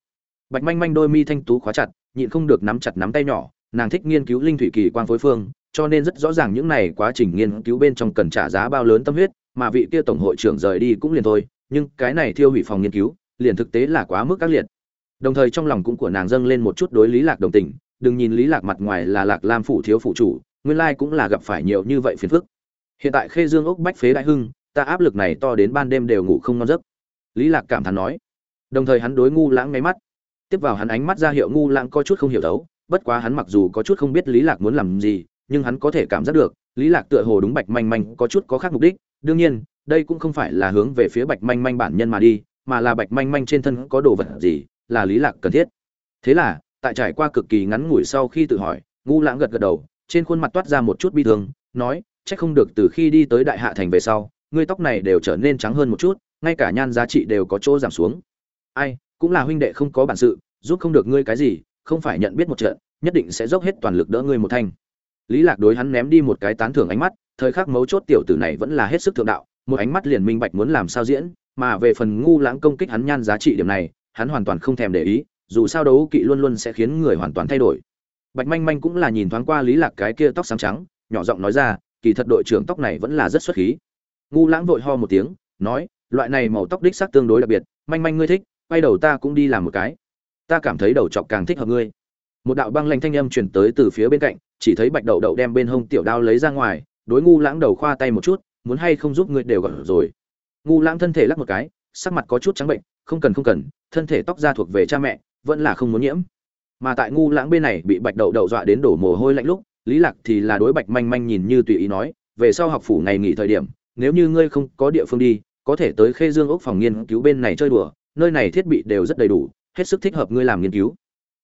Bạch manh manh đôi mi thanh tú khóa chặt, nhịn không được nắm chặt nắm tay nhỏ, nàng thích nghiên cứu linh thủy kỳ quang phối phương cho nên rất rõ ràng những này quá trình nghiên cứu bên trong cần trả giá bao lớn tâm huyết, mà vị kia tổng hội trưởng rời đi cũng liền thôi, nhưng cái này thiêu hủy phòng nghiên cứu, liền thực tế là quá mức các liệt. Đồng thời trong lòng cũng của nàng dâng lên một chút đối lý lạc đồng tình, đừng nhìn lý lạc mặt ngoài là lạc lam phủ thiếu phụ chủ, nguyên lai cũng là gặp phải nhiều như vậy phiền phức. Hiện tại khê dương ốc bách phế đại hưng, ta áp lực này to đến ban đêm đều ngủ không ngon giấc. Lý lạc cảm thán nói. Đồng thời hắn đối ngu lãng ngáy mắt. Tiếp vào hắn ánh mắt ra hiệu ngu lãng có chút không hiểu đấu, bất quá hắn mặc dù có chút không biết lý lạc muốn làm gì nhưng hắn có thể cảm giác được, lý lạc tựa hồ đúng bạch manh manh có chút có khác mục đích. Đương nhiên, đây cũng không phải là hướng về phía bạch manh manh bản nhân mà đi, mà là bạch manh manh trên thân có đồ vật gì là lý lạc cần thiết. Thế là, tại trải qua cực kỳ ngắn ngủi sau khi tự hỏi ngu lãng gật gật đầu, trên khuôn mặt toát ra một chút bi thương, nói, chắc không được từ khi đi tới đại hạ thành về sau, ngươi tóc này đều trở nên trắng hơn một chút, ngay cả nhan giá trị đều có chỗ giảm xuống. Ai, cũng là huynh đệ không có bản sự, giúp không được ngươi cái gì, không phải nhận biết một trận, nhất định sẽ dốc hết toàn lực đỡ ngươi một thanh lý lạc đối hắn ném đi một cái tán thưởng ánh mắt, thời khắc mấu chốt tiểu tử này vẫn là hết sức thượng đạo, một ánh mắt liền minh bạch muốn làm sao diễn, mà về phần ngu lãng công kích hắn nhan giá trị điểm này, hắn hoàn toàn không thèm để ý, dù sao đấu kỵ luôn luôn sẽ khiến người hoàn toàn thay đổi. Bạch manh manh cũng là nhìn thoáng qua lý lạc cái kia tóc sáng trắng, nhỏ giọng nói ra, kỳ thật đội trưởng tóc này vẫn là rất xuất khí. Ngu lãng vội ho một tiếng, nói, loại này màu tóc đích xác tương đối đặc biệt, manh manh ngươi thích, quay đầu ta cũng đi làm một cái. Ta cảm thấy đầu trọc càng thích hợp ngươi một đạo băng lanh thanh âm truyền tới từ phía bên cạnh, chỉ thấy bạch đậu đậu đem bên hông tiểu đao lấy ra ngoài, đối ngu lãng đầu khoa tay một chút, muốn hay không giúp ngươi đều gọi rồi. Ngu lãng thân thể lắc một cái, sắc mặt có chút trắng bệnh, không cần không cần, thân thể tóc da thuộc về cha mẹ, vẫn là không muốn nhiễm. Mà tại ngu lãng bên này bị bạch đậu đậu dọa đến đổ mồ hôi lạnh lúc, lý lạc thì là đối bạch manh manh nhìn như tùy ý nói, về sau học phủ ngày nghỉ thời điểm, nếu như ngươi không có địa phương đi, có thể tới khê dương ốc phòng nghiên cứu bên này chơi đùa, nơi này thiết bị đều rất đầy đủ, hết sức thích hợp ngươi làm nghiên cứu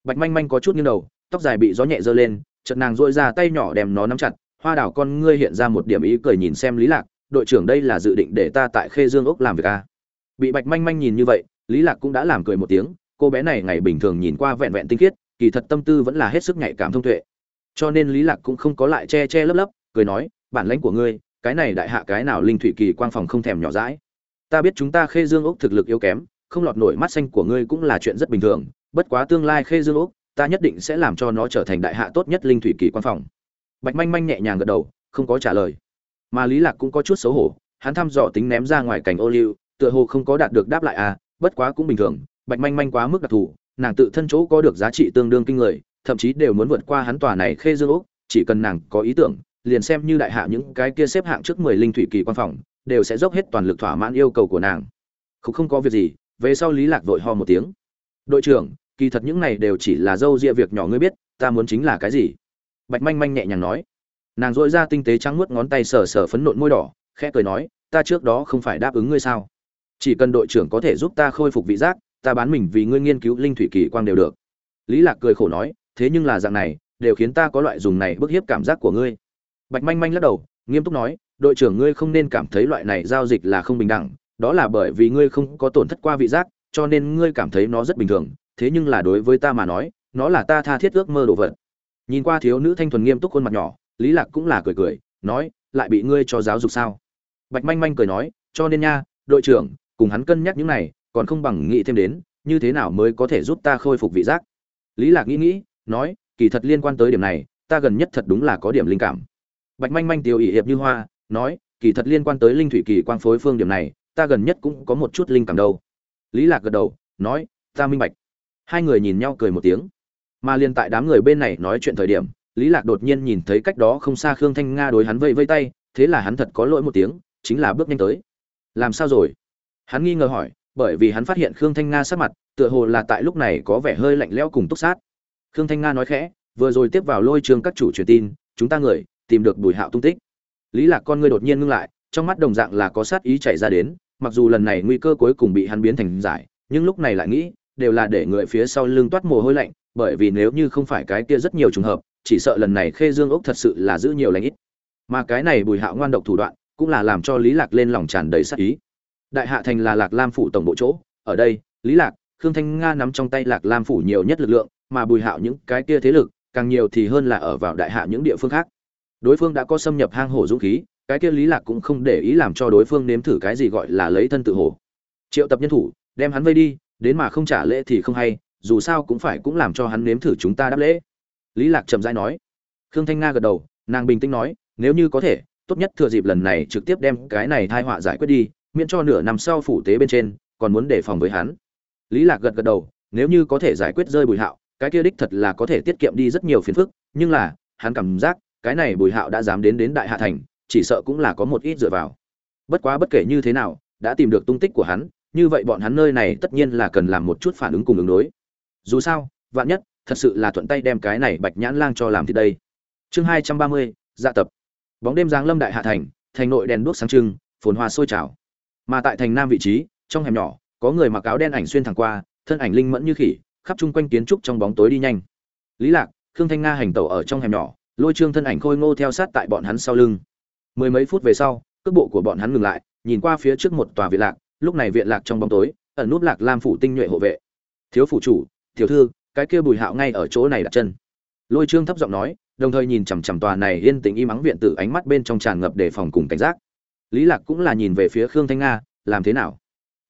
bạch manh manh có chút nghiêng đầu, tóc dài bị gió nhẹ giơ lên, chợt nàng dội ra tay nhỏ đem nó nắm chặt. Hoa đảo con ngươi hiện ra một điểm ý cười nhìn xem lý lạc, đội trưởng đây là dự định để ta tại khê dương ốc làm việc à. bị bạch manh manh nhìn như vậy, lý lạc cũng đã làm cười một tiếng, cô bé này ngày bình thường nhìn qua vẹn vẹn tinh khiết, kỳ thật tâm tư vẫn là hết sức nhạy cảm thông tuệ. Cho nên lý lạc cũng không có lại che che lấp lấp, cười nói, bản lãnh của ngươi, cái này đại hạ cái nào linh thủy kỳ quang phòng không thèm nhỏ dãi. Ta biết chúng ta khê dương ốc thực lực yếu kém, không lọt nổi mắt xanh của ngươi cũng là chuyện rất bình thường bất quá tương lai khê dương ốc ta nhất định sẽ làm cho nó trở thành đại hạ tốt nhất linh thủy kỳ quan phòng. Bạch manh manh nhẹ nhàng gật đầu, không có trả lời. Mà lý lạc cũng có chút xấu hổ, hắn thăm dò tính ném ra ngoài cảnh ô liu, tựa hồ không có đạt được đáp lại à bất quá cũng bình thường, bạch manh manh quá mức đặc thù, nàng tự thân chỗ có được giá trị tương đương kinh người, thậm chí đều muốn vượt qua hắn tòa này khê dương ốc chỉ cần nàng có ý tưởng, liền xem như đại hạ những cái kia xếp hạng trước mười linh thủy kỳ quan phòng, đều sẽ dốc hết toàn lực thỏa mãn yêu cầu của nàng. Không không có việc gì, về sau lý lạc vội ho một tiếng đội trưởng, kỳ thật những này đều chỉ là dâu ria việc nhỏ ngươi biết, ta muốn chính là cái gì? Bạch manh manh nhẹ nhàng nói. Nàng dội ra tinh tế trắng nuốt ngón tay sờ sờ phấn nộn môi đỏ, khẽ cười nói, ta trước đó không phải đáp ứng ngươi sao? Chỉ cần đội trưởng có thể giúp ta khôi phục vị giác, ta bán mình vì ngươi nghiên cứu linh thủy kỳ quang đều được. Lý lạc cười khổ nói, thế nhưng là dạng này, đều khiến ta có loại dùng này bức hiếp cảm giác của ngươi. Bạch manh manh lắc đầu, nghiêm túc nói, đội trưởng ngươi không nên cảm thấy loại này giao dịch là không bình đẳng, đó là bởi vì ngươi không có tổn thất qua vị giác cho nên ngươi cảm thấy nó rất bình thường, thế nhưng là đối với ta mà nói, nó là ta tha thiết ước mơ đồ vật. Nhìn qua thiếu nữ thanh thuần nghiêm túc khuôn mặt nhỏ, lý lạc cũng là cười cười, nói, lại bị ngươi cho giáo dục sao? Bạch manh manh cười nói, cho nên nha, đội trưởng, cùng hắn cân nhắc những này, còn không bằng nghĩ thêm đến, như thế nào mới có thể giúp ta khôi phục vị giác? Lý lạc nghĩ nghĩ, nói, kỳ thật liên quan tới điểm này, ta gần nhất thật đúng là có điểm linh cảm. Bạch manh manh tiêu ỷ hiệp như hoa, nói, kỳ thật liên quan tới linh thủy kỳ quang phối phương điểm này, ta gần nhất cũng có một chút linh cảm đâu lý lạc gật đầu, nói, ta minh bạch. Hai người nhìn nhau cười một tiếng. Mà liên tại đám người bên này nói chuyện thời điểm, lý lạc đột nhiên nhìn thấy cách đó không xa khương thanh nga đối hắn vây vây tay, thế là hắn thật có lỗi một tiếng, chính là bước nhanh tới. Làm sao rồi? Hắn nghi ngờ hỏi, bởi vì hắn phát hiện khương thanh nga sát mặt, tựa hồ là tại lúc này có vẻ hơi lạnh lẽo cùng túc sát. Khương thanh nga nói khẽ, vừa rồi tiếp vào lôi trường các chủ truyền tin, chúng ta người, tìm được bùi hạo tung tích. Lý lạc con ngươi đột nhiên ngưng lại, trong mắt đồng dạng là có sát ý chạy ra đến mặc dù lần này nguy cơ cuối cùng bị hắn biến thành giải, nhưng lúc này lại nghĩ, đều là để người phía sau lưng toát mồ hôi lạnh, bởi vì nếu như không phải cái kia rất nhiều trùng hợp, chỉ sợ lần này khê dương ốc thật sự là giữ nhiều lành ít. Mà cái này bùi hạo ngoan độc thủ đoạn, cũng là làm cho lý lạc lên lòng tràn đầy sát ý. Đại hạ thành là lạc lam phủ tổng bộ chỗ, ở đây, lý lạc, khương thanh nga nắm trong tay lạc lam phủ nhiều nhất lực lượng, mà bùi hạo những cái kia thế lực, càng nhiều thì hơn là ở vào đại hạ những địa phương khác. Đối phương đã có xâm nhập hang hổ dũng khí cái kia lý lạc cũng không để ý làm cho đối phương nếm thử cái gì gọi là lấy thân tự hổ triệu tập nhân thủ, đem hắn vây đi, đến mà không trả lễ thì không hay, dù sao cũng phải cũng làm cho hắn nếm thử chúng ta đáp lễ. Lý lạc chậm rãi nói. Khương thanh nga gật đầu, nàng bình tĩnh nói, nếu như có thể, tốt nhất thừa dịp lần này trực tiếp đem cái này thai họa giải quyết đi, miễn cho nửa năm sau phủ tế bên trên, còn muốn đề phòng với hắn. Lý lạc gật gật đầu, nếu như có thể giải quyết rơi bùi hạo, cái kia đích thật là có thể tiết kiệm đi rất nhiều phiền phức, nhưng là, hắn cảm giác, cái này bùi hạo đã dám đến đến đại hạ thành chỉ sợ cũng là có một ít dựa vào. Bất quá bất kể như thế nào, đã tìm được tung tích của hắn, như vậy bọn hắn nơi này tất nhiên là cần làm một chút phản ứng cùng ứng đối. Dù sao, vạn nhất, thật sự là thuận tay đem cái này bạch nhãn lang cho làm thì đây. Chương hai trăm ba mươi dạ tập. Bóng đêm giáng lâm đại hạ thành thành nội đèn đuốc sáng trưng, phồn hoa sôi trào. Mà tại thành nam vị trí, trong hẻm nhỏ, có người mặc áo đen ảnh xuyên thẳng qua, thân ảnh linh mẫn như khỉ, khắp chung quanh kiến trúc trong bóng tối đi nhanh. Lý lạc, khương thanh nga hành tẩu ở trong hẻm nhỏ, lôi trương thân ảnh khôi ngô theo sát tại bọn hắn sau lưng mười mấy phút về sau, cước bộ của bọn hắn ngừng lại, nhìn qua phía trước một tòa viện lạc, lúc này viện lạc trong bóng tối, ẩn núp lạc lam phủ tinh nhuệ hộ vệ. Thiếu phủ chủ, tiểu thư, cái kia bùi hạo ngay ở chỗ này đặt chân. Lôi trương thấp giọng nói, đồng thời nhìn chằm chằm tòa này yên tĩnh im ắng viện tử ánh mắt bên trong tràn ngập đề phòng cùng cảnh giác. Lý lạc cũng là nhìn về phía khương thanh nga, làm thế nào?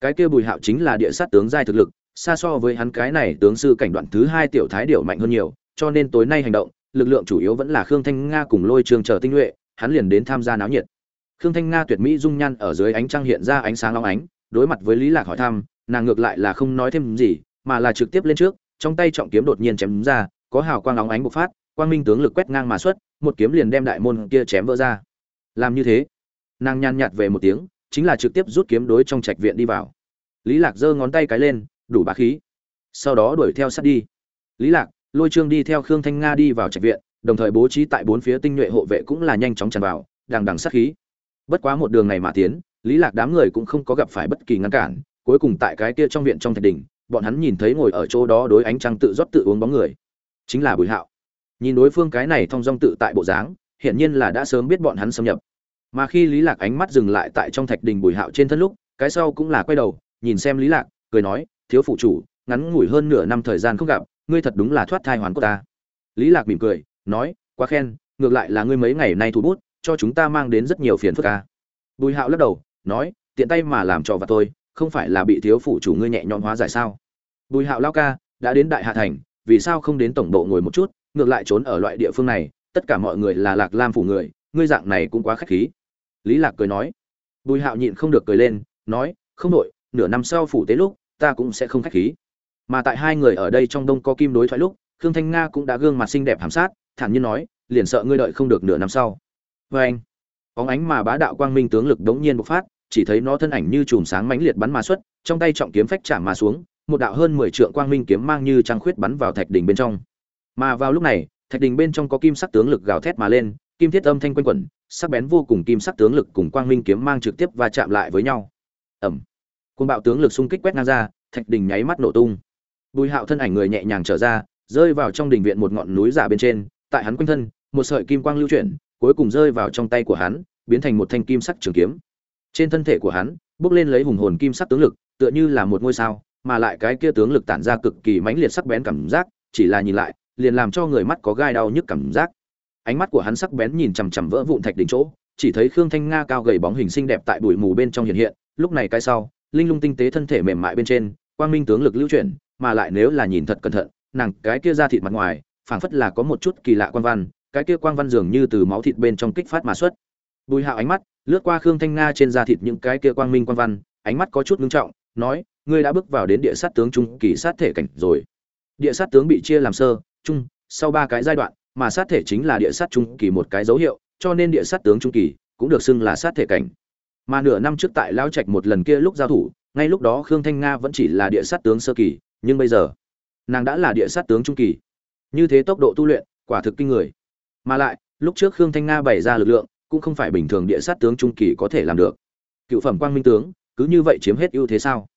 Cái kia bùi hạo chính là địa sát tướng giai thực lực, xa so với hắn cái này tướng sư cảnh đoạn thứ hai tiểu thái điểu mạnh hơn nhiều, cho nên tối nay hành động, lực lượng chủ yếu vẫn là khương thanh nga cùng lôi trương chờ tinh nhuệ hắn liền đến tham gia náo nhiệt. Khương thanh nga tuyệt mỹ dung nhan ở dưới ánh trăng hiện ra ánh sáng long ánh, đối mặt với lý lạc hỏi thăm, nàng ngược lại là không nói thêm gì, mà là trực tiếp lên trước, trong tay trọng kiếm đột nhiên chém ra, có hào quang long ánh bộc phát, quang minh tướng lực quét ngang mà xuất, một kiếm liền đem đại môn kia chém vỡ ra. Làm như thế, nàng nhàn nhạt về một tiếng, chính là trực tiếp rút kiếm đối trong trạch viện đi vào. Lý lạc giơ ngón tay cái lên, đủ bá khí. Sau đó đuổi theo sát đi. Lý lạc, lôi trương đi theo khương thanh nga đi vào trạch viện đồng thời bố trí tại bốn phía tinh nhuệ hộ vệ cũng là nhanh chóng tràn vào, đằng đằng sát khí. Bất quá một đường này mà tiến, lý lạc đám người cũng không có gặp phải bất kỳ ngăn cản, cuối cùng tại cái kia trong viện trong thạch đỉnh, bọn hắn nhìn thấy ngồi ở chỗ đó đối ánh trăng tự rót tự uống bóng người. Chính là bùi hạo. Nhìn đối phương cái này thông dong tự tại bộ dáng, hiển nhiên là đã sớm biết bọn hắn xâm nhập. Mà khi lý lạc ánh mắt dừng lại tại trong thạch đình bùi hạo trên thân lúc, cái sau cũng là quay đầu, nhìn xem lý lạc, cười nói, thiếu phụ chủ, ngắn ngủi hơn nửa năm thời gian không gặp, ngươi thật đúng là thoát thai hoàn của ta. Lý lạc mỉm cười nói, quá khen, ngược lại là ngươi mấy ngày nay thủ bút, cho chúng ta mang đến rất nhiều phiền phức ca bùi hạo lắc đầu, nói, tiện tay mà làm trò và tôi không phải là bị thiếu phụ chủ ngươi nhẹ nhõm hóa giải sao? Bùi hạo lao ca, đã đến đại hạ thành, vì sao không đến tổng bộ ngồi một chút, ngược lại trốn ở loại địa phương này, tất cả mọi người là lạc lam phủ người, ngươi dạng này cũng quá khách khí. Lý lạc cười nói. Bùi hạo nhịn không được cười lên, nói, không đội nửa năm sau phủ tế lúc, ta cũng sẽ không khách khí. Mà tại hai người ở đây trong đông có kim đối thoại lúc, khương thanh nga cũng đã gương mặt xinh đẹp hàm sát thản nhiên nói, liền sợ ngươi đợi không được nửa năm sau. Vê anh, bóng ánh mà bá đạo quang minh tướng lực đống nhiên bộc phát, chỉ thấy nó thân ảnh như chùm sáng mãnh liệt bắn mà xuất, trong tay trọng kiếm phách chạm mà xuống, một đạo hơn mười trượng quang minh kiếm mang như trăng khuyết bắn vào thạch đỉnh bên trong. Mà vào lúc này, thạch đỉnh bên trong có kim sắc tướng lực gào thét mà lên, kim thiết âm thanh quanh quẩn, sắc bén vô cùng kim sắc tướng lực cùng quang minh kiếm mang trực tiếp va chạm lại với nhau. Ẩm côn bạo tướng lực xung kích quét ngang ra, thạch đỉnh nháy mắt nổ tung. Bùi hạo thân ảnh người nhẹ nhàng trở ra, rơi vào trong đình viện một ngọn núi giả bên trên tại hắn quanh thân, một sợi kim quang lưu chuyển, cuối cùng rơi vào trong tay của hắn, biến thành một thanh kim sắc trường kiếm. Trên thân thể của hắn bước lên lấy hùng hồn kim sắc tướng lực, tựa như là một ngôi sao, mà lại cái kia tướng lực tản ra cực kỳ mãnh liệt sắc bén cảm giác, chỉ là nhìn lại, liền làm cho người mắt có gai đau nhức cảm giác. Ánh mắt của hắn sắc bén nhìn chằm chằm vỡ vụn thạch đỉnh chỗ, chỉ thấy khương thanh nga cao gầy bóng hình xinh đẹp tại bụi mù bên trong hiện hiện, lúc này cái sau, linh lung tinh tế thân thể mềm mại bên trên, quang minh tướng lực lưu chuyển, mà lại nếu là nhìn thật cẩn thận, nàng cái kia ra thịt mặt ngoài phảng phất là có một chút kỳ lạ quang văn, cái kia quang văn dường như từ máu thịt bên trong kích phát mà xuất. Bùi hạo ánh mắt lướt qua khương thanh nga trên da thịt những cái kia quang minh quang văn, ánh mắt có chút ngưng trọng, nói, ngươi đã bước vào đến địa sát tướng trung kỳ sát thể cảnh rồi. Địa sát tướng bị chia làm sơ, trung, sau ba cái giai đoạn, mà sát thể chính là địa sát trung kỳ một cái dấu hiệu, cho nên địa sát tướng trung kỳ cũng được xưng là sát thể cảnh. Mà nửa năm trước tại lao trạch một lần kia lúc giao thủ, ngay lúc đó khương thanh nga vẫn chỉ là địa sát tướng sơ kỳ, nhưng bây giờ, nàng đã là địa sát tướng trung kỳ như thế tốc độ tu luyện, quả thực kinh người. Mà lại, lúc trước khương thanh nga bày ra lực lượng, cũng không phải bình thường địa sát tướng trung kỳ có thể làm được. Cựu phẩm quang minh tướng, cứ như vậy chiếm hết ưu thế sao?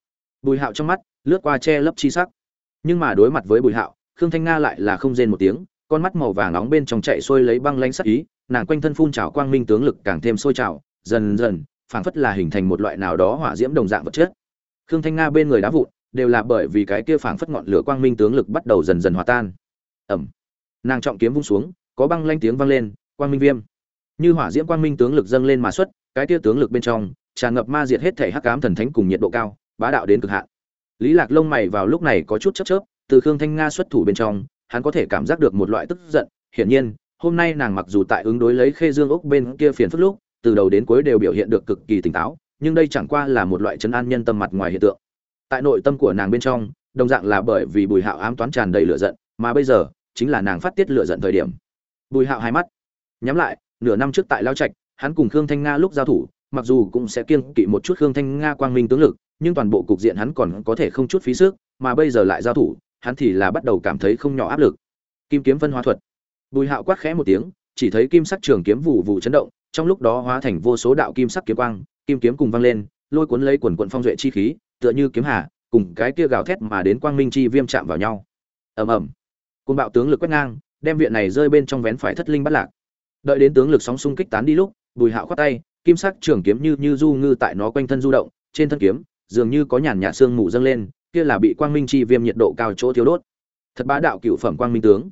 Bùi hạo trong mắt, lướt qua che lấp chi sắc. Nhưng mà đối mặt với bùi hạo, khương thanh nga lại là không rên một tiếng, con mắt màu vàng nóng bên trong chạy xuôi lấy băng lanh sắc ý, nàng quanh thân phun trào quang minh tướng lực càng thêm sôi trào, dần dần, phảng phất là hình thành một loại nào đó hỏa diễm đồng dạng vật chất. Khương thanh nga bên người đá vụn, đều là bởi vì cái kia phảng phất ngọn lửa quang minh tướng lực bắt đầu dần dần hòa tan ẩm. Nàng trọng kiếm vung xuống, có băng lanh tiếng vang lên, quang minh viêm. Như hỏa diễm quang minh tướng lực dâng lên mà xuất, cái tia tướng lực bên trong, tràn ngập ma diệt hết thể hắc cám thần thánh cùng nhiệt độ cao, bá đạo đến cực hạn. Lý lạc lông mày vào lúc này có chút chớp chớp, từ khương thanh nga xuất thủ bên trong, hắn có thể cảm giác được một loại tức giận. Hiển nhiên, hôm nay nàng mặc dù tại ứng đối lấy khê dương ốc bên kia phiền phức lúc, từ đầu đến cuối đều biểu hiện được cực kỳ tỉnh táo, nhưng đây chẳng qua là một loại chấn an nhân tâm mặt ngoài hiện tượng. Tại nội tâm của nàng bên trong, đồng dạng là bởi vì bùi hạo ám toán tràn đầy lửa giận, mà bây giờ chính là nàng phát tiết lửa giận thời điểm. Bùi hạo hai mắt. Nhắm lại, nửa năm trước tại lao trạch, hắn cùng khương thanh nga lúc giao thủ, mặc dù cũng sẽ kiêng kỵ một chút khương thanh nga quang minh tướng lực, nhưng toàn bộ cục diện hắn còn có thể không chút phí sức, mà bây giờ lại giao thủ, hắn thì là bắt đầu cảm thấy không nhỏ áp lực. Kim kiếm phân hóa thuật. Bùi hạo quát khẽ một tiếng, chỉ thấy kim sắc trường kiếm vụ vụ chấn động, trong lúc đó hóa thành vô số đạo kim sắc kiếm quang, kim kiếm cùng vang lên, lôi cuốn lấy quần quận phong duệ chi khí, tựa như kiếm hà, cùng cái kia gào thét mà đến quang minh chi viêm chạm vào nhau. Ầm ầm côn bạo tướng lực quét ngang, đem viện này rơi bên trong vén phải thất linh bắt lạc. Đợi đến tướng lực sóng xung kích tán đi lúc, bùi hạo khoát tay, kim sắc trường kiếm như như du ngư tại nó quanh thân du động, trên thân kiếm, dường như có nhàn nhạt xương mù dâng lên, kia là bị quang minh chi viêm nhiệt độ cao chỗ thiếu đốt. Thật bá đạo cựu phẩm quang minh tướng.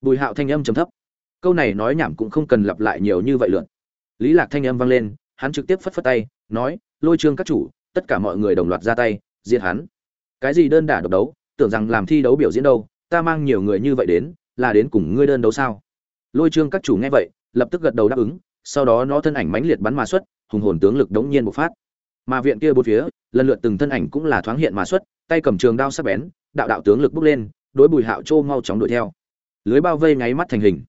Bùi hạo thanh âm trầm thấp. Câu này nói nhảm cũng không cần lặp lại nhiều như vậy lượn. Lý lạc thanh âm vang lên, hắn trực tiếp phất phất tay, nói, lôi trương các chủ, tất cả mọi người đồng loạt ra tay diệt hắn. Cái gì đơn đả độc đấu, tưởng rằng làm thi đấu biểu diễn đâu ta mang nhiều người như vậy đến, là đến cùng ngươi đơn đấu sao? Lôi trương các chủ nghe vậy, lập tức gật đầu đáp ứng, sau đó nó thân ảnh mãnh liệt bắn mà xuất, hùng hồn tướng lực đống nhiên bộc phát. Mà viện kia bốn phía, lần lượt từng thân ảnh cũng là thoáng hiện mà xuất, tay cầm trường đao sắc bén, đạo đạo tướng lực bốc lên, đối bùi hạo châu mau chóng đuổi theo. Lưới bao vây nháy mắt thành hình.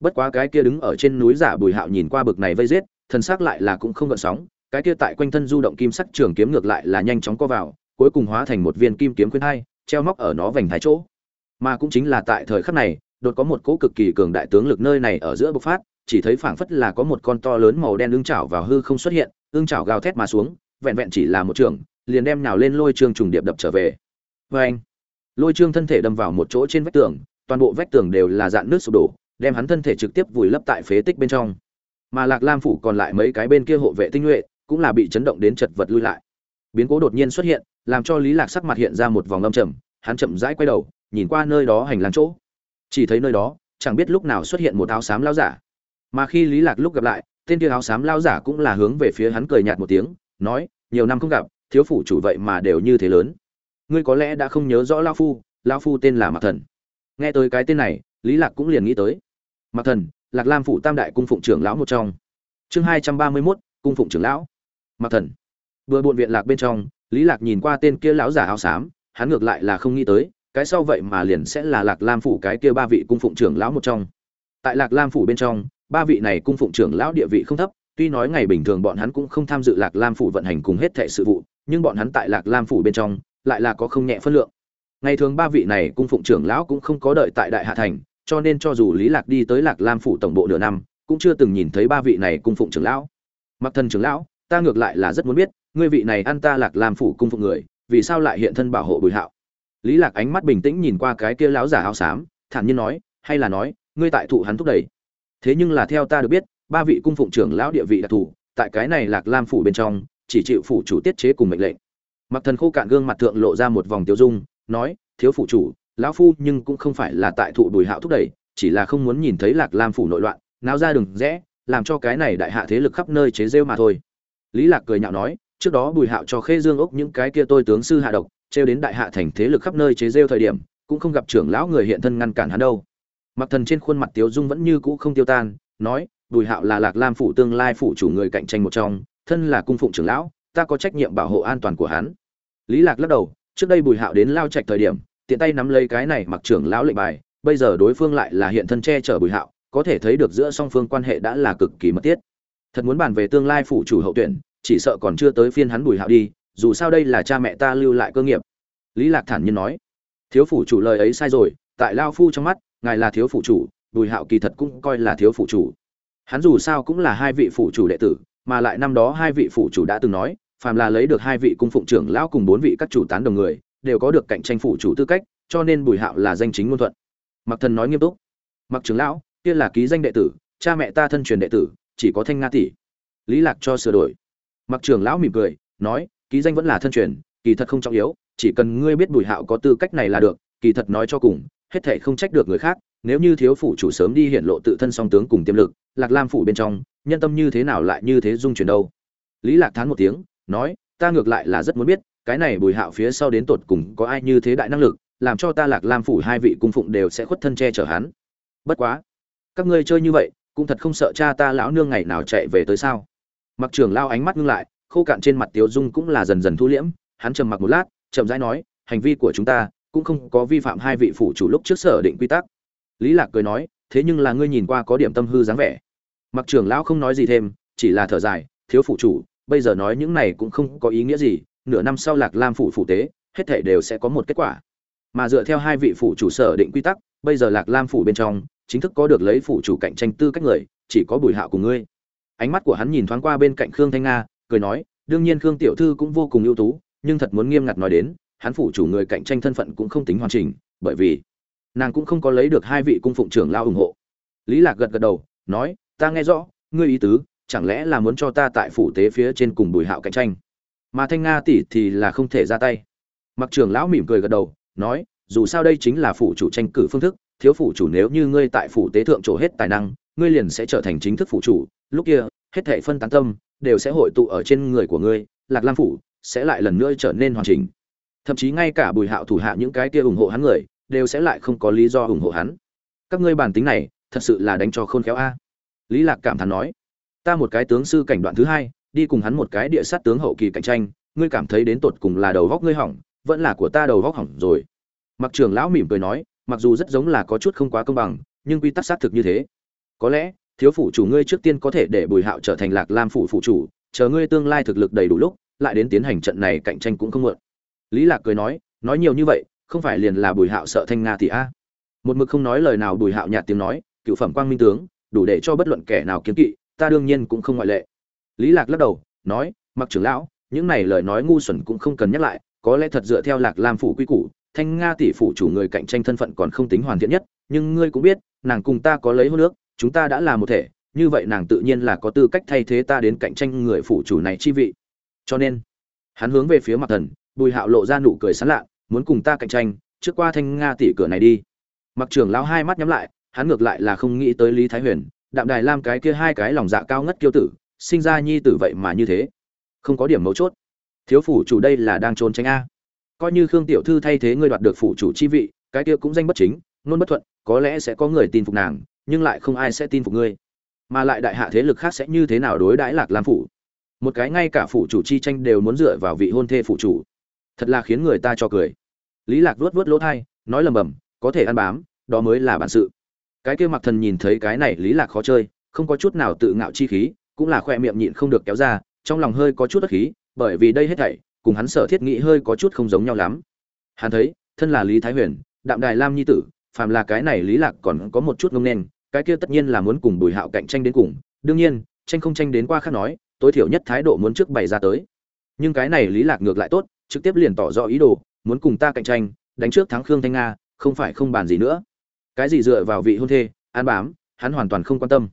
Bất quá cái kia đứng ở trên núi giả bùi hạo nhìn qua bực này vây giết, thần xác lại là cũng không gợn sóng, cái kia tại quanh thân du động kim sắc trường kiếm ngược lại là nhanh chóng co vào, cuối cùng hóa thành một viên kim kiếm khuyên hai, treo móc ở nó vành thái chỗ mà cũng chính là tại thời khắc này, đột có một cỗ cực kỳ cường đại tướng lực nơi này ở giữa bộc phát, chỉ thấy phảng phất là có một con to lớn màu đen ương chảo vào hư không xuất hiện, ương chảo gào thét mà xuống, vẹn vẹn chỉ là một trường, liền đem nào lên lôi trương trùng điệp đập trở về. Vê anh lôi trương thân thể đâm vào một chỗ trên vách tường, toàn bộ vách tường đều là dạn nước sụp đổ, đem hắn thân thể trực tiếp vùi lấp tại phế tích bên trong. Mà lạc lam phủ còn lại mấy cái bên kia hộ vệ tinh nhuệ cũng là bị chấn động đến chật vật lui lại. Biến cố đột nhiên xuất hiện, làm cho lý lạc sắc mặt hiện ra một vòng âm trầm, hắn chậm rãi quay đầu nhìn qua nơi đó hành lang chỗ. Chỉ thấy nơi đó, chẳng biết lúc nào xuất hiện một áo xám lao giả. Mà khi lý lạc lúc gặp lại, tên kia áo xám lao giả cũng là hướng về phía hắn cười nhạt một tiếng, nói, nhiều năm không gặp, thiếu phủ chủ vậy mà đều như thế lớn. Ngươi có lẽ đã không nhớ rõ lao phu lao phu tên là mạc thần. Nghe tới cái tên này, lý lạc cũng liền nghĩ tới. Mạc thần, lạc lam phủ tam đại cung phụng trưởng lão một trong. Chương hai trăm ba mươi mốt, cung phụng trưởng lão. Mạc thần. Vừa bộn viện lạc bên trong, lý lạc nhìn qua tên kia lão giả áo xám, hắn ngược lại là không nghĩ tới cái sau vậy mà liền sẽ là lạc lam phủ cái kia ba vị cung phụng trưởng lão một trong. Tại lạc lam phủ bên trong, ba vị này cung phụng trưởng lão địa vị không thấp, tuy nói ngày bình thường bọn hắn cũng không tham dự lạc lam phủ vận hành cùng hết thệ sự vụ, nhưng bọn hắn tại lạc lam phủ bên trong, lại là có không nhẹ phân lượng. Ngày thường ba vị này cung phụng trưởng lão cũng không có đợi tại đại hạ thành, cho nên cho dù lý lạc đi tới lạc lam phủ tổng bộ nửa năm, cũng chưa từng nhìn thấy ba vị này cung phụng trưởng lão. Mặc thân trưởng lão, ta ngược lại là rất muốn biết, ngươi vị này ăn ta lạc lam phủ cung phụng người, vì sao lại hiện thân bảo hộ bùi hạo? Lý lạc ánh mắt bình tĩnh nhìn qua cái kia lão giả áo xám, thản nhiên nói, hay là nói, ngươi tại thụ hắn thúc đẩy. Thế nhưng là theo ta được biết, ba vị cung phụng trưởng lão địa vị đặc thù, tại cái này lạc lam phủ bên trong, chỉ chịu phủ chủ tiết chế cùng mệnh lệnh. Mặc thần khô cạn gương mặt thượng lộ ra một vòng tiêu dung, nói, thiếu phủ chủ, lão phu nhưng cũng không phải là tại thụ bùi hạo thúc đẩy, chỉ là không muốn nhìn thấy lạc lam phủ nội loạn, náo ra đừng rẽ, làm cho cái này đại hạ thế lực khắp nơi chế rêu mà thôi. Lý lạc cười nhạo nói, trước đó bùi hạo cho khê dương ốc những cái kia tôi tướng sư hạ độc trêu đến đại hạ thành thế lực khắp nơi chế rêu thời điểm, cũng không gặp trưởng lão người hiện thân ngăn cản hắn đâu. Mặc thần trên khuôn mặt tiếu dung vẫn như cũ không tiêu tan, nói, bùi hạo là lạc lam phủ tương lai phủ chủ người cạnh tranh một trong, thân là cung phụng trưởng lão, ta có trách nhiệm bảo hộ an toàn của hắn. Lý lạc lắc đầu, trước đây bùi hạo đến lao trạch thời điểm, tiện tay nắm lấy cái này mặc trưởng lão lệnh bài, bây giờ đối phương lại là hiện thân che chở bùi hạo, có thể thấy được giữa song phương quan hệ đã là cực kỳ mật thiết. Thật muốn bàn về tương lai phủ chủ hậu tuyển, chỉ sợ còn chưa tới phiên hắn bùi hạo đi dù sao đây là cha mẹ ta lưu lại cơ nghiệp. Lý lạc thản nhiên nói, thiếu phủ chủ lời ấy sai rồi, tại lao phu trong mắt, ngài là thiếu phủ chủ, bùi hạo kỳ thật cũng coi là thiếu phủ chủ. Hắn dù sao cũng là hai vị phủ chủ đệ tử, mà lại năm đó hai vị phủ chủ đã từng nói, phàm là lấy được hai vị cung phụng trưởng lão cùng bốn vị các chủ tán đồng người, đều có được cạnh tranh phủ chủ tư cách, cho nên bùi hạo là danh chính ngôn thuận. Mặc thần nói nghiêm túc mặc trưởng lão, kia là ký danh đệ tử, cha mẹ ta thân truyền đệ tử, chỉ có thanh nga tỷ. Lý lạc cho sửa đổi. Mặc trưởng lão mỉm cười, nói ký danh vẫn là thân truyền, kỳ thật không trọng yếu, chỉ cần ngươi biết bùi hạo có tư cách này là được, kỳ thật nói cho cùng, hết thể không trách được người khác, nếu như thiếu phủ chủ sớm đi hiện lộ tự thân song tướng cùng tiềm lực, lạc lam phủ bên trong, nhân tâm như thế nào lại như thế dung chuyển đâu? Lý lạc thán một tiếng, nói, ta ngược lại là rất muốn biết, cái này bùi hạo phía sau đến tột cùng có ai như thế đại năng lực, làm cho ta lạc lam phủ hai vị cung phụng đều sẽ khuất thân che chở hắn. Bất quá, các ngươi chơi như vậy, cũng thật không sợ cha ta lão nương ngày nào chạy về tới sao? Mặc trường lao ánh mắt ngưng lại khô cạn trên mặt tiếu dung cũng là dần dần thu liễm, hắn trầm mặc một lát, chậm rãi nói, hành vi của chúng ta cũng không có vi phạm hai vị phủ chủ lúc trước sở định quy tắc. Lý lạc cười nói, thế nhưng là ngươi nhìn qua có điểm tâm hư dáng vẻ. Mặc trường lão không nói gì thêm, chỉ là thở dài, thiếu phủ chủ, bây giờ nói những này cũng không có ý nghĩa gì, nửa năm sau lạc lam phủ phủ tế, hết thể đều sẽ có một kết quả. Mà dựa theo hai vị phủ chủ sở định quy tắc, bây giờ lạc lam phủ bên trong chính thức có được lấy phủ chủ cạnh tranh tư cách người, chỉ có bùi hạo cùng ngươi. Ánh mắt của hắn nhìn thoáng qua bên cạnh khương thanh nga cười nói, đương nhiên khương tiểu thư cũng vô cùng ưu tú, nhưng thật muốn nghiêm ngặt nói đến, hắn phủ chủ người cạnh tranh thân phận cũng không tính hoàn chỉnh, bởi vì nàng cũng không có lấy được hai vị cung phụng trưởng lao ủng hộ. Lý lạc gật gật đầu, nói, ta nghe rõ, ngươi ý tứ, chẳng lẽ là muốn cho ta tại phủ tế phía trên cùng bùi hạo cạnh tranh? Mà thanh nga tỷ thì là không thể ra tay. Mặc trưởng lão mỉm cười gật đầu, nói, dù sao đây chính là phủ chủ tranh cử phương thức, thiếu phủ chủ nếu như ngươi tại phủ tế thượng trổ hết tài năng, ngươi liền sẽ trở thành chính thức phủ chủ, lúc kia, hết thảy phân tán tâm đều sẽ hội tụ ở trên người của ngươi, lạc lam phủ sẽ lại lần nữa trở nên hoàn chỉnh. Thậm chí ngay cả bùi hạo thủ hạ những cái kia ủng hộ hắn người, đều sẽ lại không có lý do ủng hộ hắn. Các ngươi bản tính này, thật sự là đánh cho khôn khéo a. Lý lạc cảm thán nói, ta một cái tướng sư cảnh đoạn thứ hai, đi cùng hắn một cái địa sát tướng hậu kỳ cạnh tranh, ngươi cảm thấy đến tột cùng là đầu góc ngươi hỏng, vẫn là của ta đầu góc hỏng rồi. Mặc trường lão mỉm cười nói, mặc dù rất giống là có chút không quá công bằng, nhưng quy tắc xác thực như thế. Có lẽ thiếu phủ chủ ngươi trước tiên có thể để bùi hạo trở thành lạc lam phủ phụ chủ, chờ ngươi tương lai thực lực đầy đủ lúc, lại đến tiến hành trận này cạnh tranh cũng không muộn. Lý lạc cười nói nói nhiều như vậy, không phải liền là bùi hạo sợ thanh nga thì a? Một mực không nói lời nào, bùi hạo nhạt tiếng nói, cựu phẩm quang minh tướng, đủ để cho bất luận kẻ nào kiếm kỵ, ta đương nhiên cũng không ngoại lệ. Lý lạc lắc đầu, nói, mặc trưởng lão, những này lời nói ngu xuẩn cũng không cần nhắc lại, có lẽ thật dựa theo lạc lam phủ quy củ, thanh nga tỷ phủ chủ người cạnh tranh thân phận còn không tính hoàn thiện nhất, nhưng ngươi cũng biết, nàng cùng ta có lấy hôn nước chúng ta đã là một thể, như vậy nàng tự nhiên là có tư cách thay thế ta đến cạnh tranh người phủ chủ này chi vị. Cho nên, hắn hướng về phía mặt thần, bùi hạo lộ ra nụ cười sán lạ muốn cùng ta cạnh tranh, trước qua thanh nga tỷ cửa này đi. Mặc trưởng lão hai mắt nhắm lại, hắn ngược lại là không nghĩ tới lý thái huyền, đạm đài lam cái kia hai cái lòng dạ cao ngất kiêu tử, sinh ra nhi tử vậy mà như thế. Không có điểm mấu chốt. Thiếu phủ chủ đây là đang trốn tránh a. Coi như khương tiểu thư thay thế ngươi đoạt được phủ chủ chi vị, cái kia cũng danh bất chính nôn bất thuận, có lẽ sẽ có người tin phục nàng nhưng lại không ai sẽ tin phục ngươi. Mà lại đại hạ thế lực khác sẽ như thế nào đối đãi lạc lam phủ? Một cái ngay cả phủ chủ chi tranh đều muốn dựa vào vị hôn thê phủ chủ. Thật là khiến người ta cho cười. Lý lạc vuốt vuốt lỗ thai, nói lầm bầm, có thể ăn bám, đó mới là bản sự. Cái kia mặc thần nhìn thấy cái này lý lạc khó chơi, không có chút nào tự ngạo chi khí, cũng là khoe miệng nhịn không được kéo ra, trong lòng hơi có chút bất khí, bởi vì đây hết thảy, cùng hắn sở thiết nghĩ hơi có chút không giống nhau lắm. Hắn thấy, thân là lý thái huyền, đạm đài lam nhi tử phàm là cái này lý lạc còn có một chút ngông nên, cái kia tất nhiên là muốn cùng bùi hạo cạnh tranh đến cùng. Đương nhiên, tranh không tranh đến qua khác nói, tối thiểu nhất thái độ muốn trước bày ra tới. Nhưng cái này lý lạc ngược lại tốt, trực tiếp liền tỏ rõ ý đồ, muốn cùng ta cạnh tranh, đánh trước thắng khương thanh nga, không phải không bàn gì nữa. Cái gì dựa vào vị hôn thê, an bám, hắn hoàn toàn không quan tâm.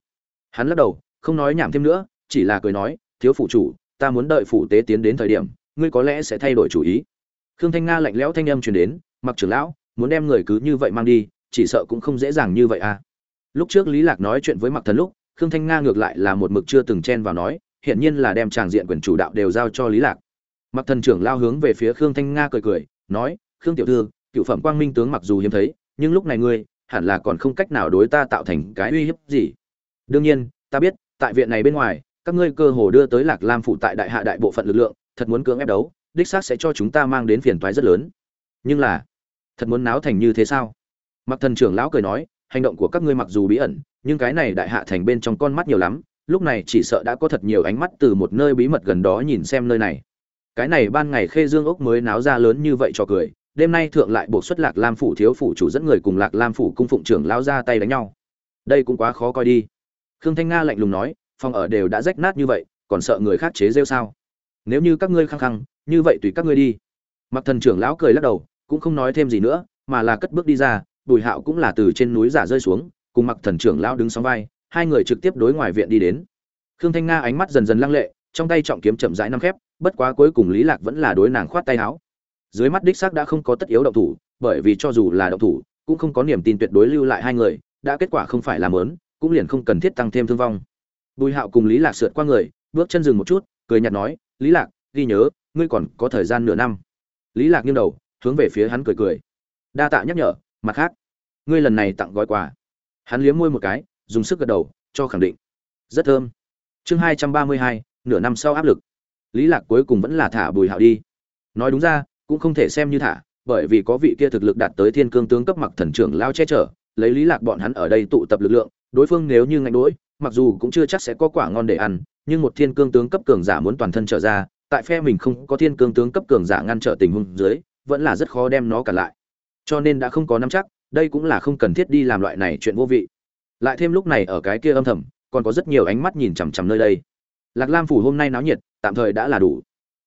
Hắn lắc đầu, không nói nhảm thêm nữa, chỉ là cười nói, thiếu phụ chủ, ta muốn đợi phủ tế tiến đến thời điểm, ngươi có lẽ sẽ thay đổi chủ ý. Khương thanh nga lạnh lẽo thanh âm truyền đến, mặc trưởng lão muốn đem người cứ như vậy mang đi, chỉ sợ cũng không dễ dàng như vậy à. Lúc trước lý lạc nói chuyện với mặc thần lúc, khương thanh nga ngược lại là một mực chưa từng chen vào nói hiện nhiên là đem tràng diện quyền chủ đạo đều giao cho lý lạc. Mặc thần trưởng lao hướng về phía khương thanh nga cười cười, nói, khương tiểu thư, cựu phẩm quang minh tướng mặc dù hiếm thấy, nhưng lúc này ngươi, hẳn là còn không cách nào đối ta tạo thành cái uy hiếp gì. Đương nhiên, ta biết, tại viện này bên ngoài, các ngươi cơ hồ đưa tới lạc lam phụ tại đại hạ đại bộ phận lực lượng, thật muốn cưỡng ép đấu, đích xác sẽ cho chúng ta mang đến phiền toái rất lớn. Nhưng là thật muốn náo thành như thế sao? Mặc thần trưởng lão cười nói, hành động của các ngươi mặc dù bí ẩn, nhưng cái này đại hạ thành bên trong con mắt nhiều lắm, lúc này chỉ sợ đã có thật nhiều ánh mắt từ một nơi bí mật gần đó nhìn xem nơi này. Cái này ban ngày khê dương ốc mới náo ra lớn như vậy cho cười, đêm nay thượng lại buộc xuất lạc lam phủ thiếu phủ chủ dẫn người cùng lạc lam phủ cung phụng trưởng lao ra tay đánh nhau. Đây cũng quá khó coi đi. Khương thanh nga lạnh lùng nói, phòng ở đều đã rách nát như vậy, còn sợ người khác chế rêu sao? Nếu như các ngươi khăng khăng, như vậy tùy các ngươi đi. Mặc thần trưởng lão cười lắc đầu cũng không nói thêm gì nữa, mà là cất bước đi ra, bùi hạo cũng là từ trên núi giả rơi xuống, cùng mặc thần trưởng lão đứng sóng vai, hai người trực tiếp đối ngoài viện đi đến. Khương thanh nga ánh mắt dần dần lăng lệ, trong tay trọng kiếm chậm rãi năm khép, bất quá cuối cùng lý lạc vẫn là đối nàng khoát tay áo. Dưới mắt đích xác đã không có tất yếu động thủ, bởi vì cho dù là động thủ, cũng không có niềm tin tuyệt đối lưu lại hai người, đã kết quả không phải làm lớn cũng liền không cần thiết tăng thêm thương vong. Bùi hạo cùng lý lạc sượt qua người, bước chân dừng một chút, cười nhạt nói, lý lạc, ghi nhớ, ngươi còn có thời gian nửa năm. Lý lạc nghiêng đầu hướng về phía hắn cười cười. Đa tạ nhắc nhở, mặt khác, ngươi lần này tặng gói quà. Hắn liếm môi một cái, dùng sức gật đầu, cho khẳng định. Rất thơm. Chương hai trăm ba mươi hai, nửa năm sau áp lực. Lý lạc cuối cùng vẫn là thả bùi hạo đi. Nói đúng ra, cũng không thể xem như thả, bởi vì có vị kia thực lực đạt tới thiên cương tướng cấp mặc thần trưởng lao che chở, lấy lý lạc bọn hắn ở đây tụ tập lực lượng, đối phương nếu như ngạnh đối mặc dù cũng chưa chắc sẽ có quả ngon để ăn, nhưng một thiên cương tướng cấp cường giả muốn toàn thân trở ra, tại phe mình không có thiên cương tướng cấp cường giả ngăn trở tình huống dưới vẫn là rất khó đem nó cả lại. Cho nên đã không có nắm chắc, đây cũng là không cần thiết đi làm loại này chuyện vô vị. Lại thêm lúc này ở cái kia âm thầm, còn có rất nhiều ánh mắt nhìn chằm chằm nơi đây. Lạc lam phủ hôm nay náo nhiệt, tạm thời đã là đủ.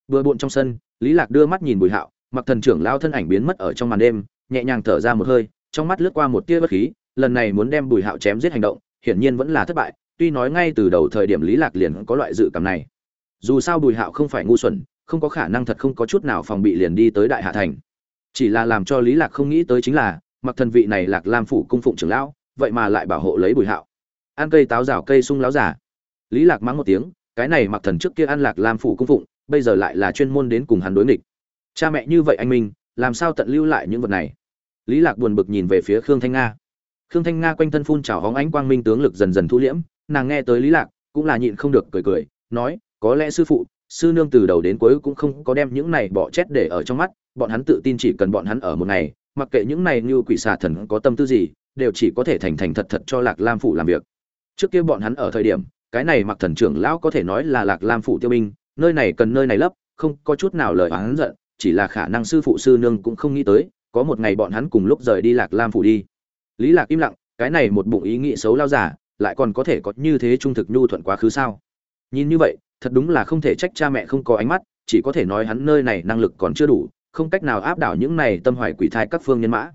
Vừa bộn trong sân, lý lạc đưa mắt nhìn bùi hạo, mặc thần trưởng lao thân ảnh biến mất ở trong màn đêm, nhẹ nhàng thở ra một hơi, trong mắt lướt qua một tia bất khí, lần này muốn đem bùi hạo chém giết hành động, hiển nhiên vẫn là thất bại, tuy nói ngay từ đầu thời điểm lý lạc liền có loại dự cảm này. Dù sao bùi hạo không phải ngu xuẩn không có khả năng thật không có chút nào phòng bị liền đi tới đại hạ thành. Chỉ là làm cho lý lạc không nghĩ tới chính là, mặc thần vị này lạc lam phủ cung phụng trưởng lão, vậy mà lại bảo hộ lấy bùi hạo. Ăn cây táo rào cây sung láo giả. Lý lạc mắng một tiếng, cái này mặc thần trước kia ăn lạc lam phủ cung phụng, bây giờ lại là chuyên môn đến cùng hắn đối nghịch. Cha mẹ như vậy anh minh, làm sao tận lưu lại những vật này? Lý lạc buồn bực nhìn về phía khương thanh nga. Khương thanh nga quanh thân phun trào hóng ánh quang minh tướng lực dần dần thu liễm, nàng nghe tới lý lạc, cũng là nhịn không được cười cười, nói, có lẽ sư phụ sư nương từ đầu đến cuối cũng không có đem những này bỏ chết để ở trong mắt, bọn hắn tự tin chỉ cần bọn hắn ở một ngày, mặc kệ những này như quỷ xà thần có tâm tư gì, đều chỉ có thể thành thành thật thật cho lạc lam phủ làm việc. Trước kia bọn hắn ở thời điểm, cái này mặc thần trưởng lão có thể nói là lạc lam phủ tiêu binh, nơi này cần nơi này lấp, không có chút nào lời oán giận, chỉ là khả năng sư phụ sư nương cũng không nghĩ tới, có một ngày bọn hắn cùng lúc rời đi lạc lam phủ đi. Lý lạc im lặng, cái này một bụng ý nghĩ xấu lao giả, lại còn có thể có như thế trung thực nhu thuận quá khứ sao? Nhìn như vậy thật đúng là không thể trách cha mẹ không có ánh mắt, chỉ có thể nói hắn nơi này năng lực còn chưa đủ, không cách nào áp đảo những này tâm hoài quỷ thai các phương nhân mã.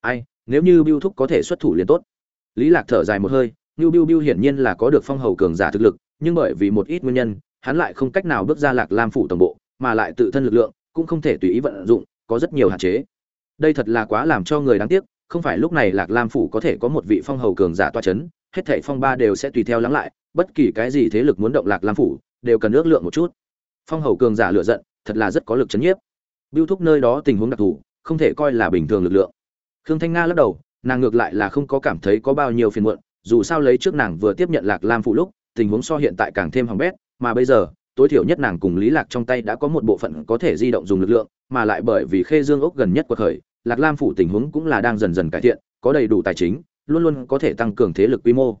Ai, nếu như biêu thúc có thể xuất thủ liền tốt. Lý lạc thở dài một hơi như biêu biêu hiển nhiên là có được phong hầu cường giả thực lực, nhưng bởi vì một ít nguyên nhân, hắn lại không cách nào bước ra lạc lam phủ tổng bộ, mà lại tự thân lực lượng cũng không thể tùy ý vận dụng, có rất nhiều hạn chế. Đây thật là quá làm cho người đáng tiếc, không phải lúc này lạc lam phủ có thể có một vị phong hầu cường giả toa chấn, hết thảy phong ba đều sẽ tùy theo lắng lại, bất kỳ cái gì thế lực muốn động lạc lam phủ đều cần ước lượng một chút. Phong hầu cường giả lựa giận, thật là rất có lực chấn nhiếp. Biêu thúc nơi đó tình huống đặc thù, không thể coi là bình thường lực lượng. Khương thanh nga lắc đầu, nàng ngược lại là không có cảm thấy có bao nhiêu phiền muộn, dù sao lấy trước nàng vừa tiếp nhận lạc lam phụ lúc, tình huống so hiện tại càng thêm hỏng bét, mà bây giờ, tối thiểu nhất nàng cùng lý lạc trong tay đã có một bộ phận có thể di động dùng lực lượng, mà lại bởi vì khê dương ốc gần nhất quật khởi, lạc lam phủ tình huống cũng là đang dần dần cải thiện, có đầy đủ tài chính, luôn luôn có thể tăng cường thế lực quy mô.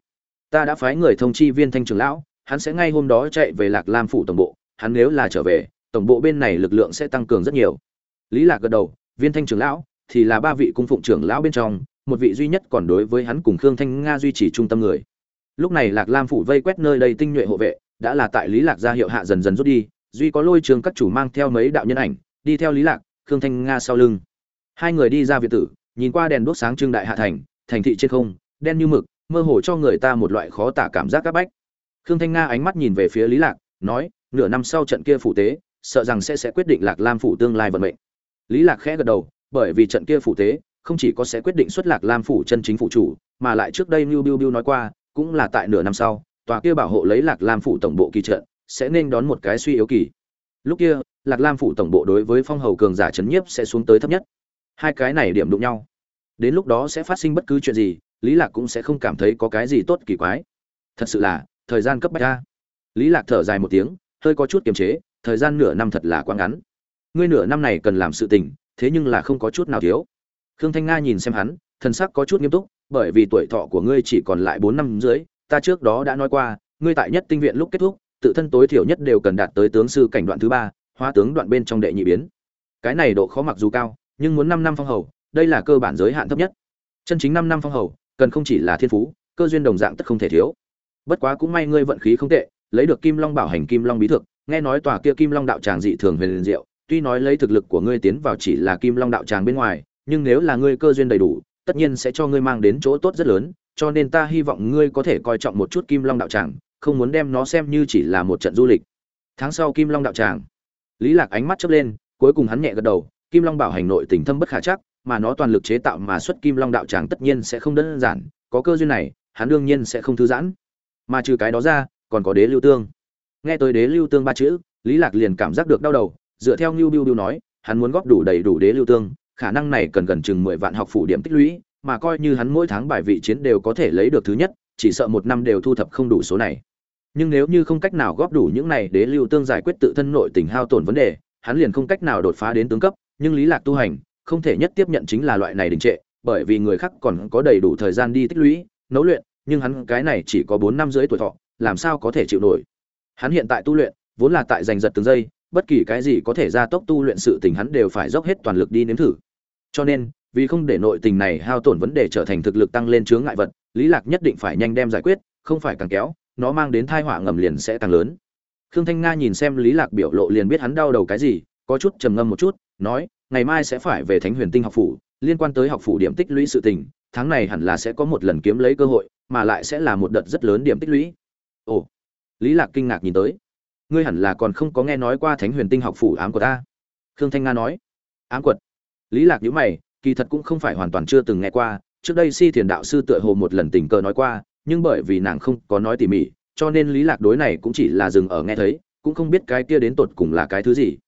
Ta đã phái người thông chi viên thanh trường lão hắn sẽ ngay hôm đó chạy về lạc lam phủ tổng bộ, hắn nếu là trở về, tổng bộ bên này lực lượng sẽ tăng cường rất nhiều. Lý lạc gật đầu, viên thanh trưởng lão, thì là ba vị cung phụng trưởng lão bên trong, một vị duy nhất còn đối với hắn cùng khương thanh nga duy trì trung tâm người. Lúc này lạc lam phủ vây quét nơi đây tinh nhuệ hộ vệ, đã là tại lý lạc gia hiệu hạ dần dần rút đi, duy có lôi trường các chủ mang theo mấy đạo nhân ảnh, đi theo lý lạc, khương thanh nga sau lưng. Hai người đi ra viện tử, nhìn qua đèn đuốc sáng trưng đại hạ thành thành thị trên không, đen như mực, mơ hồ cho người ta một loại khó tả cảm giác các bách khương thanh nga ánh mắt nhìn về phía lý lạc, nói, nửa năm sau trận kia phủ tế, sợ rằng sẽ sẽ quyết định lạc lam phủ tương lai vận mệnh. Lý lạc khẽ gật đầu, bởi vì trận kia phủ tế, không chỉ có sẽ quyết định xuất lạc lam phủ chân chính phủ chủ, mà lại trước đây Niu Biu Biu nói qua, cũng là tại nửa năm sau, tòa kia bảo hộ lấy lạc lam phủ tổng bộ kỳ trận, sẽ nên đón một cái suy yếu kỳ. Lúc kia, lạc lam phủ tổng bộ đối với phong hầu cường giả chấn nhiếp sẽ xuống tới thấp nhất. Hai cái này điểm đụng nhau. Đến lúc đó sẽ phát sinh bất cứ chuyện gì, lý lạc cũng sẽ không cảm thấy có cái gì tốt kỳ quái. Thật sự là thời gian cấp bách ra. Lý lạc thở dài một tiếng, hơi có chút kiềm chế, thời gian nửa năm thật là quá ngắn. Ngươi nửa năm này cần làm sự tình, thế nhưng là không có chút nào thiếu. Khương thanh nga nhìn xem hắn, thần sắc có chút nghiêm túc, bởi vì tuổi thọ của ngươi chỉ còn lại bốn năm dưới, ta trước đó đã nói qua, ngươi tại nhất tinh viện lúc kết thúc, tự thân tối thiểu nhất đều cần đạt tới tướng sư cảnh đoạn thứ ba, hóa tướng đoạn bên trong đệ nhị biến. Cái này độ khó mặc dù cao, nhưng muốn năm năm phong hầu, đây là cơ bản giới hạn thấp nhất. Chân chính năm năm phong hầu, cần không chỉ là thiên phú, cơ duyên đồng dạng tất không thể thiếu bất quá cũng may ngươi vận khí không tệ, lấy được kim long bảo hành kim long bí thực, nghe nói tòa kia kim long đạo tràng dị thường huyền diệu, tuy nói lấy thực lực của ngươi tiến vào chỉ là kim long đạo tràng bên ngoài, nhưng nếu là ngươi cơ duyên đầy đủ, tất nhiên sẽ cho ngươi mang đến chỗ tốt rất lớn, cho nên ta hy vọng ngươi có thể coi trọng một chút kim long đạo tràng, không muốn đem nó xem như chỉ là một trận du lịch. Tháng sau kim long đạo tràng, lý lạc ánh mắt chớp lên, cuối cùng hắn nhẹ gật đầu, kim long bảo hành nội tình thâm bất khả chắc, mà nó toàn lực chế tạo mà xuất kim long đạo tràng tất nhiên sẽ không đơn giản, có cơ duyên này, hắn đương nhiên sẽ không thư giãn mà trừ cái đó ra còn có đế lưu tương nghe tới đế lưu tương ba chữ lý lạc liền cảm giác được đau đầu dựa theo ngưu Biu Biu nói, hắn muốn góp đủ đầy đủ đế lưu tương, khả năng này cần gần chừng 10 vạn học phủ điểm tích lũy, mà coi như hắn mỗi tháng bài vị chiến đều có thể lấy được thứ nhất, chỉ sợ một năm đều thu thập không đủ số này. Nhưng nếu như không cách nào góp đủ những này đế lưu tương giải quyết tự thân nội tình hao tổn vấn đề, hắn liền không cách nào đột phá đến tướng cấp, nhưng Lý Lạc tu hành, không thể nhất tiếp nhận chính là loại này đình trệ, bởi vì người khác còn có đầy đủ thời gian đi tích lũy, nấu luyện, nhưng hắn cái này chỉ có 4 năm dưới tuổi thọ, làm sao có thể chịu nổi. Hắn hiện tại tu luyện, vốn là tại giành giật từng giây, bất kỳ cái gì có thể gia tốc tu luyện sự tình hắn đều phải dốc hết toàn lực đi nếm thử. Cho nên, vì không để nội tình này hao tổn vấn đề trở thành thực lực tăng lên chướng ngại vật, Lý Lạc nhất định phải nhanh đem giải quyết, không phải càng kéo, nó mang đến tai họa ngầm liền sẽ càng lớn. Khương Thanh Nga nhìn xem Lý Lạc biểu lộ liền biết hắn đau đầu cái gì, có chút trầm ngâm một chút, nói, ngày mai sẽ phải về Thánh Huyền Tinh học phủ, liên quan tới học phủ điểm tích lũy sự tình, tháng này hẳn là sẽ có một lần kiếm lấy cơ hội, mà lại sẽ là một đợt rất lớn điểm tích lũy. Ồ. Lý Lạc kinh ngạc nhìn tới. Ngươi hẳn là còn không có nghe nói qua thánh huyền tinh học phủ ám của ta. Khương thanh nga nói. Ám quật. Lý lạc nhíu mày kỳ thật cũng không phải hoàn toàn chưa từng nghe qua. Trước đây si thiền đạo sư tựa hồ một lần tình cờ nói qua nhưng bởi vì nàng không có nói tỉ mỉ cho nên lý lạc đối này cũng chỉ là dừng ở nghe thấy cũng không biết cái kia đến tột cùng là cái thứ gì.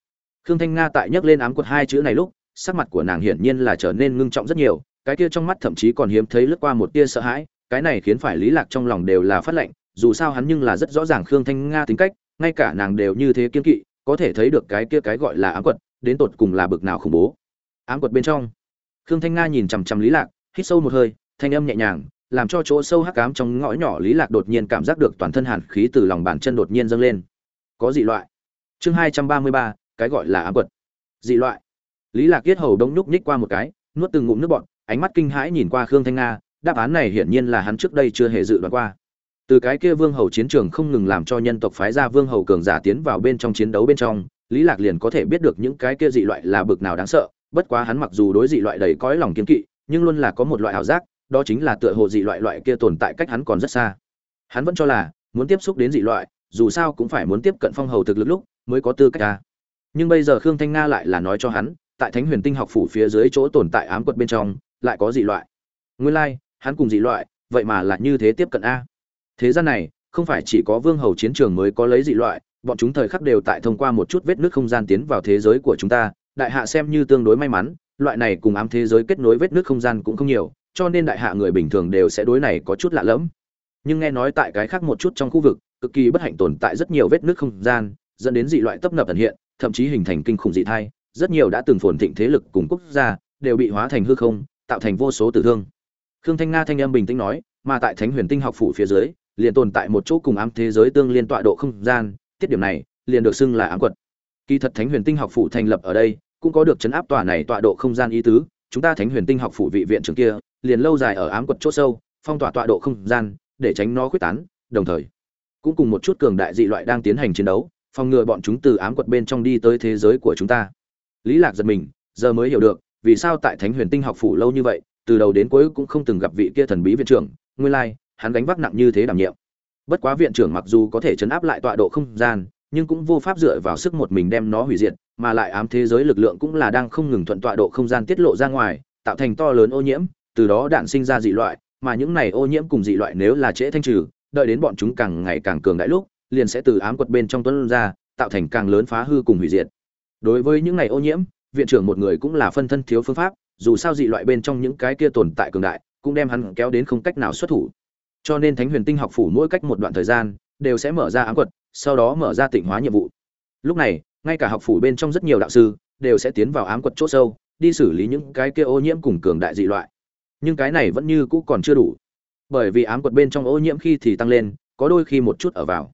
Khương thanh nga tại nhắc lên ám quật hai chữ này lúc sắc mặt của nàng hiển nhiên là trở nên ngưng trọng rất nhiều cái kia trong mắt thậm chí còn hiếm thấy lướt qua một tia sợ hãi, cái này khiến phải lý lạc trong lòng đều là phát lệnh, dù sao hắn nhưng là rất rõ ràng khương thanh nga tính cách, ngay cả nàng đều như thế kiên kỵ, có thể thấy được cái kia cái gọi là ám quật, đến tột cùng là bực nào khủng bố. Ám quật bên trong, khương thanh nga nhìn chằm chằm lý lạc, hít sâu một hơi, thanh âm nhẹ nhàng, làm cho chỗ sâu hắc ám trong ngõ nhỏ lý lạc đột nhiên cảm giác được toàn thân hàn khí từ lòng bàn chân đột nhiên dâng lên. Có dị loại. Chương hai trăm ba mươi ba, cái gọi là ám quật. Dị loại. Lý lạc kiết hầu đông nhúc nhích qua một cái, nuốt từng ngụm nước bọt ánh mắt kinh hãi nhìn qua khương thanh nga, đáp án này hiển nhiên là hắn trước đây chưa hề dự đoán qua. Từ cái kia vương hầu chiến trường không ngừng làm cho nhân tộc phái ra vương hầu cường giả tiến vào bên trong chiến đấu bên trong, lý lạc liền có thể biết được những cái kia dị loại là bực nào đáng sợ, bất quá hắn mặc dù đối dị loại đầy cõi lòng kiên kỵ, nhưng luôn là có một loại ảo giác, đó chính là tựa hồ dị loại loại kia tồn tại cách hắn còn rất xa. Hắn vẫn cho là, muốn tiếp xúc đến dị loại, dù sao cũng phải muốn tiếp cận phong hầu thực lực lúc mới có tư cách ra nhưng bây giờ khương thanh nga lại là nói cho hắn, tại thánh huyền tinh học phủ phía dưới chỗ tồn tại ám quật bên trong lại có dị loại. Nguyên lai、like, hắn cùng dị loại vậy mà lại như thế tiếp cận a. Thế gian này không phải chỉ có vương hầu chiến trường mới có lấy dị loại bọn chúng thời khắc đều tại thông qua một chút vết nước không gian tiến vào thế giới của chúng ta đại hạ xem như tương đối may mắn loại này cùng ám thế giới kết nối vết nước không gian cũng không nhiều cho nên đại hạ người bình thường đều sẽ đối này có chút lạ lẫm. Nhưng nghe nói tại cái khác một chút trong khu vực cực kỳ bất hạnh tồn tại rất nhiều vết nước không gian dẫn đến dị loại tấp nập ẩn hiện thậm chí hình thành kinh khủng dị thai rất nhiều đã từng phồn thịnh thế lực cùng quốc gia đều bị hóa thành hư không tạo thành vô số tử thương. Khương thanh nga thanh âm bình tĩnh nói, mà tại thánh huyền tinh học phủ phía dưới, liền tồn tại một chỗ cùng ám thế giới tương liên tọa độ không gian, tiết điểm này liền được xưng là ám quật. Kỳ thật thánh huyền tinh học phủ thành lập ở đây, cũng có được chấn áp tòa này tọa độ không gian ý tứ, chúng ta thánh huyền tinh học phủ vị viện trưởng kia, liền lâu dài ở ám quật chỗ sâu, phong tỏa tọa độ không gian, để tránh nó khuyết tán, đồng thời, cũng cùng một chút cường đại dị loại đang tiến hành chiến đấu, phòng ngừa bọn chúng từ ám quật bên trong đi tới thế giới của chúng ta. Lý lạc giật mình, giờ mới hiểu được vì sao tại thánh huyền tinh học phủ lâu như vậy từ đầu đến cuối cũng không từng gặp vị kia thần bí viện trưởng nguyên lai like, hắn gánh vác nặng như thế đảm nhiệm. Bất quá viện trưởng mặc dù có thể chấn áp lại tọa độ không gian nhưng cũng vô pháp dựa vào sức một mình đem nó hủy diệt mà lại ám thế giới lực lượng cũng là đang không ngừng thuận tọa độ không gian tiết lộ ra ngoài tạo thành to lớn ô nhiễm từ đó đạn sinh ra dị loại mà những này ô nhiễm cùng dị loại nếu là trễ thanh trừ đợi đến bọn chúng càng ngày càng cường đại lúc liền sẽ từ ám quật bên trong tuấn ra tạo thành càng lớn phá hư cùng hủy diệt. Đối với những này ô nhiễm viện trưởng một người cũng là phân thân thiếu phương pháp, dù sao dị loại bên trong những cái kia tồn tại cường đại, cũng đem hắn kéo đến không cách nào xuất thủ. Cho nên thánh huyền tinh học phủ mỗi cách một đoạn thời gian, đều sẽ mở ra ám quật, sau đó mở ra tịnh hóa nhiệm vụ. Lúc này, ngay cả học phủ bên trong rất nhiều đạo sư, đều sẽ tiến vào ám quật chỗ sâu, đi xử lý những cái kia ô nhiễm cùng cường đại dị loại. Nhưng cái này vẫn như cũ còn chưa đủ. Bởi vì ám quật bên trong ô nhiễm khi thì tăng lên, có đôi khi một chút ở vào.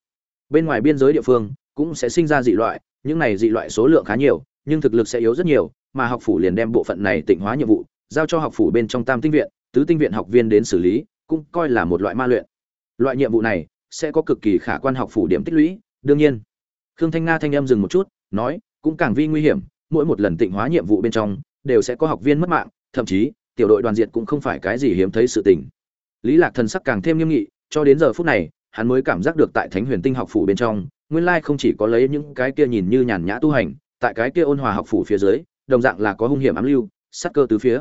Bên ngoài biên giới địa phương, cũng sẽ sinh ra dị loại, những này dị loại số lượng khá nhiều nhưng thực lực sẽ yếu rất nhiều, mà học phủ liền đem bộ phận này tịnh hóa nhiệm vụ, giao cho học phủ bên trong tam tinh viện, tứ tinh viện học viên đến xử lý, cũng coi là một loại ma luyện. Loại nhiệm vụ này sẽ có cực kỳ khả quan học phủ điểm tích lũy, đương nhiên. Khương thanh nga thanh em dừng một chút, nói, cũng càng vi nguy hiểm, mỗi một lần tịnh hóa nhiệm vụ bên trong, đều sẽ có học viên mất mạng, thậm chí, tiểu đội đoàn diệt cũng không phải cái gì hiếm thấy sự tình. Lý lạc thần sắc càng thêm nghiêm nghị, cho đến giờ phút này, hắn mới cảm giác được tại thánh huyền tinh học phủ bên trong, nguyên lai không chỉ có lấy những cái kia nhìn như nhàn nhã tu hành tại cái kia ôn hòa học phủ phía dưới, đồng dạng là có hung hiểm ám lưu, sát cơ tứ phía.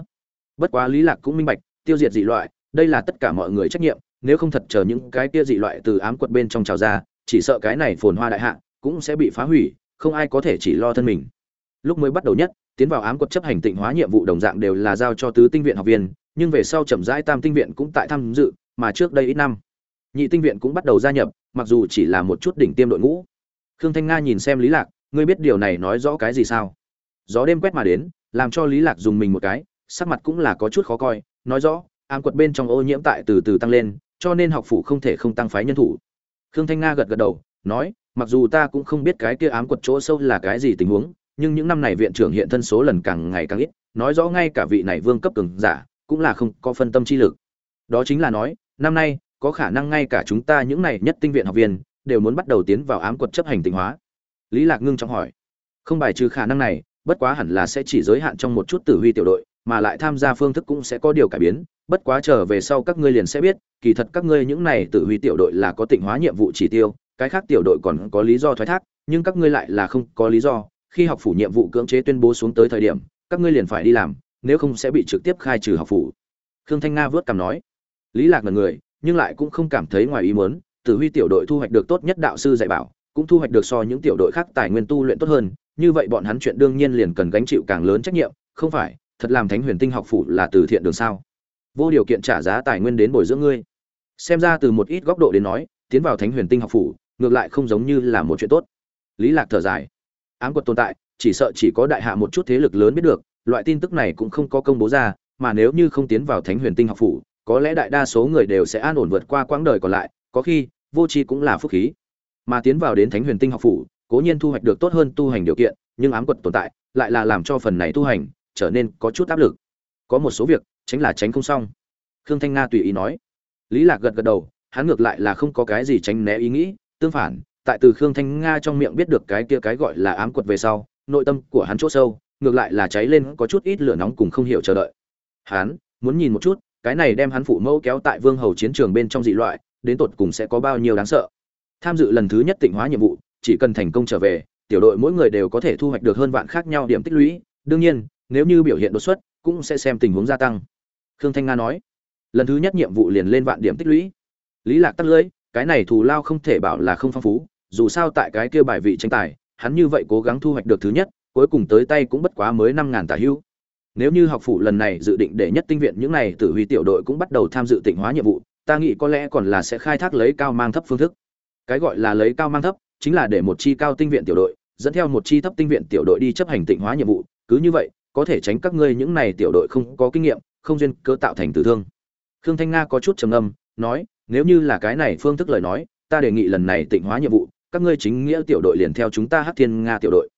Bất quá lý lạc cũng minh bạch, tiêu diệt dị loại, đây là tất cả mọi người trách nhiệm, nếu không thật chờ những cái kia dị loại từ ám quật bên trong trào ra, chỉ sợ cái này phồn hoa đại hạ cũng sẽ bị phá hủy, không ai có thể chỉ lo thân mình. Lúc mới bắt đầu nhất, tiến vào ám quật chấp hành tịnh hóa nhiệm vụ đồng dạng đều là giao cho tứ tinh viện học viên, nhưng về sau chậm rãi tam tinh viện cũng tại tham dự, mà trước đây ít năm, nhị tinh viện cũng bắt đầu gia nhập, mặc dù chỉ là một chút đỉnh tiêm đội ngũ. Khương thanh nga nhìn xem lý lạc ngươi biết điều này nói rõ cái gì sao? Gió đêm quét mà đến, làm cho lý lạc dùng mình một cái, sắc mặt cũng là có chút khó coi, nói rõ, ám quật bên trong ô nhiễm tại từ từ tăng lên, cho nên học phủ không thể không tăng phái nhân thủ. Khương thanh nga gật gật đầu, nói, mặc dù ta cũng không biết cái kia ám quật chỗ sâu là cái gì tình huống, nhưng những năm này viện trưởng hiện thân số lần càng ngày càng ít, nói rõ ngay cả vị này vương cấp cường giả, cũng là không có phân tâm chi lực. Đó chính là nói, năm nay, có khả năng ngay cả chúng ta những này nhất tinh viện học viên, đều muốn bắt đầu tiến vào ám quật chấp hành tịnh hóa lý lạc ngưng trọng hỏi. Không bài trừ khả năng này, bất quá hẳn là sẽ chỉ giới hạn trong một chút tử huy tiểu đội, mà lại tham gia phương thức cũng sẽ có điều cải biến. Bất quá trở về sau các ngươi liền sẽ biết, kỳ thật các ngươi những này tử huy tiểu đội là có tịnh hóa nhiệm vụ chỉ tiêu, cái khác tiểu đội còn có lý do thoái thác, nhưng các ngươi lại là không có lý do. Khi học phủ nhiệm vụ cưỡng chế tuyên bố xuống tới thời điểm, các ngươi liền phải đi làm, nếu không sẽ bị trực tiếp khai trừ học phủ. Khương thanh nga vớt cảm nói. Lý lạc là người, nhưng lại cũng không cảm thấy ngoài ý muốn, tử huy tiểu đội thu hoạch được tốt nhất đạo sư dạy bảo cũng thu hoạch được so những tiểu đội khác tài nguyên tu luyện tốt hơn, như vậy bọn hắn chuyện đương nhiên liền cần gánh chịu càng lớn trách nhiệm, không phải, thật làm thánh huyền tinh học phủ là từ thiện đường sao? Vô điều kiện trả giá tài nguyên đến bồi dưỡng ngươi. Xem ra từ một ít góc độ đến nói, tiến vào thánh huyền tinh học phủ, ngược lại không giống như là một chuyện tốt. Lý lạc thở dài. Ám quật tồn tại, chỉ sợ chỉ có đại hạ một chút thế lực lớn biết được, loại tin tức này cũng không có công bố ra, mà nếu như không tiến vào thánh huyền tinh học phủ, có lẽ đại đa số người đều sẽ an ổn vượt qua quãng đời còn lại, có khi, vô tri cũng là phúc khí mà tiến vào đến thánh huyền tinh học phủ, cố nhiên thu hoạch được tốt hơn tu hành điều kiện, nhưng ám quật tồn tại, lại là làm cho phần này tu hành trở nên có chút áp lực. Có một số việc, tránh là tránh không xong. Khương thanh nga tùy ý nói. Lý lạc gật gật đầu, hắn ngược lại là không có cái gì tránh né ý nghĩ, tương phản, tại từ khương thanh nga trong miệng biết được cái kia cái gọi là ám quật về sau, nội tâm của hắn chỗ sâu, ngược lại là cháy lên có chút ít lửa nóng cùng không hiểu chờ đợi. Hắn muốn nhìn một chút, cái này đem hắn phụ mẫu kéo tại vương hầu chiến trường bên trong dị loại, đến tột cùng sẽ có bao nhiêu đáng sợ tham dự lần thứ nhất tịnh hóa nhiệm vụ, chỉ cần thành công trở về, tiểu đội mỗi người đều có thể thu hoạch được hơn vạn khác nhau điểm tích lũy. Đương nhiên, nếu như biểu hiện đột xuất, cũng sẽ xem tình huống gia tăng. Khương thanh nga nói, lần thứ nhất nhiệm vụ liền lên vạn điểm tích lũy. Lý lạc tắt lưỡi, cái này thù lao không thể bảo là không phong phú, dù sao tại cái kia bài vị tranh tài, hắn như vậy cố gắng thu hoạch được thứ nhất, cuối cùng tới tay cũng bất quá mới năm ngàn tả hữu nếu như học phụ lần này dự định để nhất tinh viện những này tử huy tiểu đội cũng bắt đầu tham dự tịnh hóa nhiệm vụ, ta nghĩ có lẽ còn là sẽ khai thác lấy cao mang thấp phương thức cái gọi là lấy cao mang thấp, chính là để một chi cao tinh viện tiểu đội, dẫn theo một chi thấp tinh viện tiểu đội đi chấp hành tịnh hóa nhiệm vụ. Cứ như vậy, có thể tránh các ngươi những này tiểu đội không có kinh nghiệm, không duyên cơ tạo thành tử thương. Khương thanh nga có chút trầm âm nói, nếu như là cái này phương thức lời nói, ta đề nghị lần này tịnh hóa nhiệm vụ, các ngươi chính nghĩa tiểu đội liền theo chúng ta hát thiên nga tiểu đội.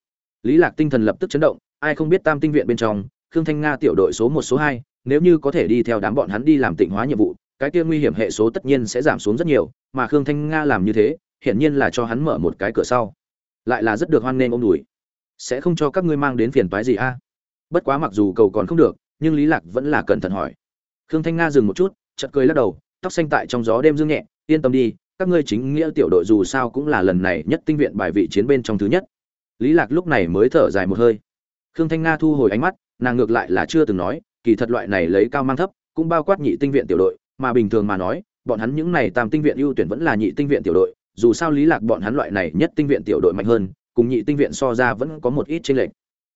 Lý lạc tinh thần lập tức chấn động, ai không biết tam tinh viện bên trong, khương thanh nga tiểu đội số một, số hai, nếu như có thể đi theo đám bọn hắn đi làm tịnh hóa nhiệm vụ cái kia nguy hiểm hệ số tất nhiên sẽ giảm xuống rất nhiều, mà khương thanh nga làm như thế, hiển nhiên là cho hắn mở một cái cửa sau. Lại là rất được hoan nghênh ôm đùi. Sẽ không cho các ngươi mang đến phiền toái gì a? Bất quá mặc dù cầu còn không được, nhưng lý lạc vẫn là cẩn thận hỏi. Khương thanh nga dừng một chút, chợt cười lắc đầu, tóc xanh tại trong gió đêm dương nhẹ, yên tâm đi, các ngươi chính nghĩa tiểu đội dù sao cũng là lần này nhất tinh viện bài vị chiến bên trong thứ nhất. Lý lạc lúc này mới thở dài một hơi. Khương thanh nga thu hồi ánh mắt, nàng ngược lại là chưa từng nói, kỳ thật loại này lấy cao mang thấp, cũng bao quát nhị tinh viện tiểu đội mà bình thường mà nói, bọn hắn những này tam tinh viện ưu tuyển vẫn là nhị tinh viện tiểu đội, dù sao lý lạc bọn hắn loại này nhất tinh viện tiểu đội mạnh hơn, cùng nhị tinh viện so ra vẫn có một ít chênh lệch.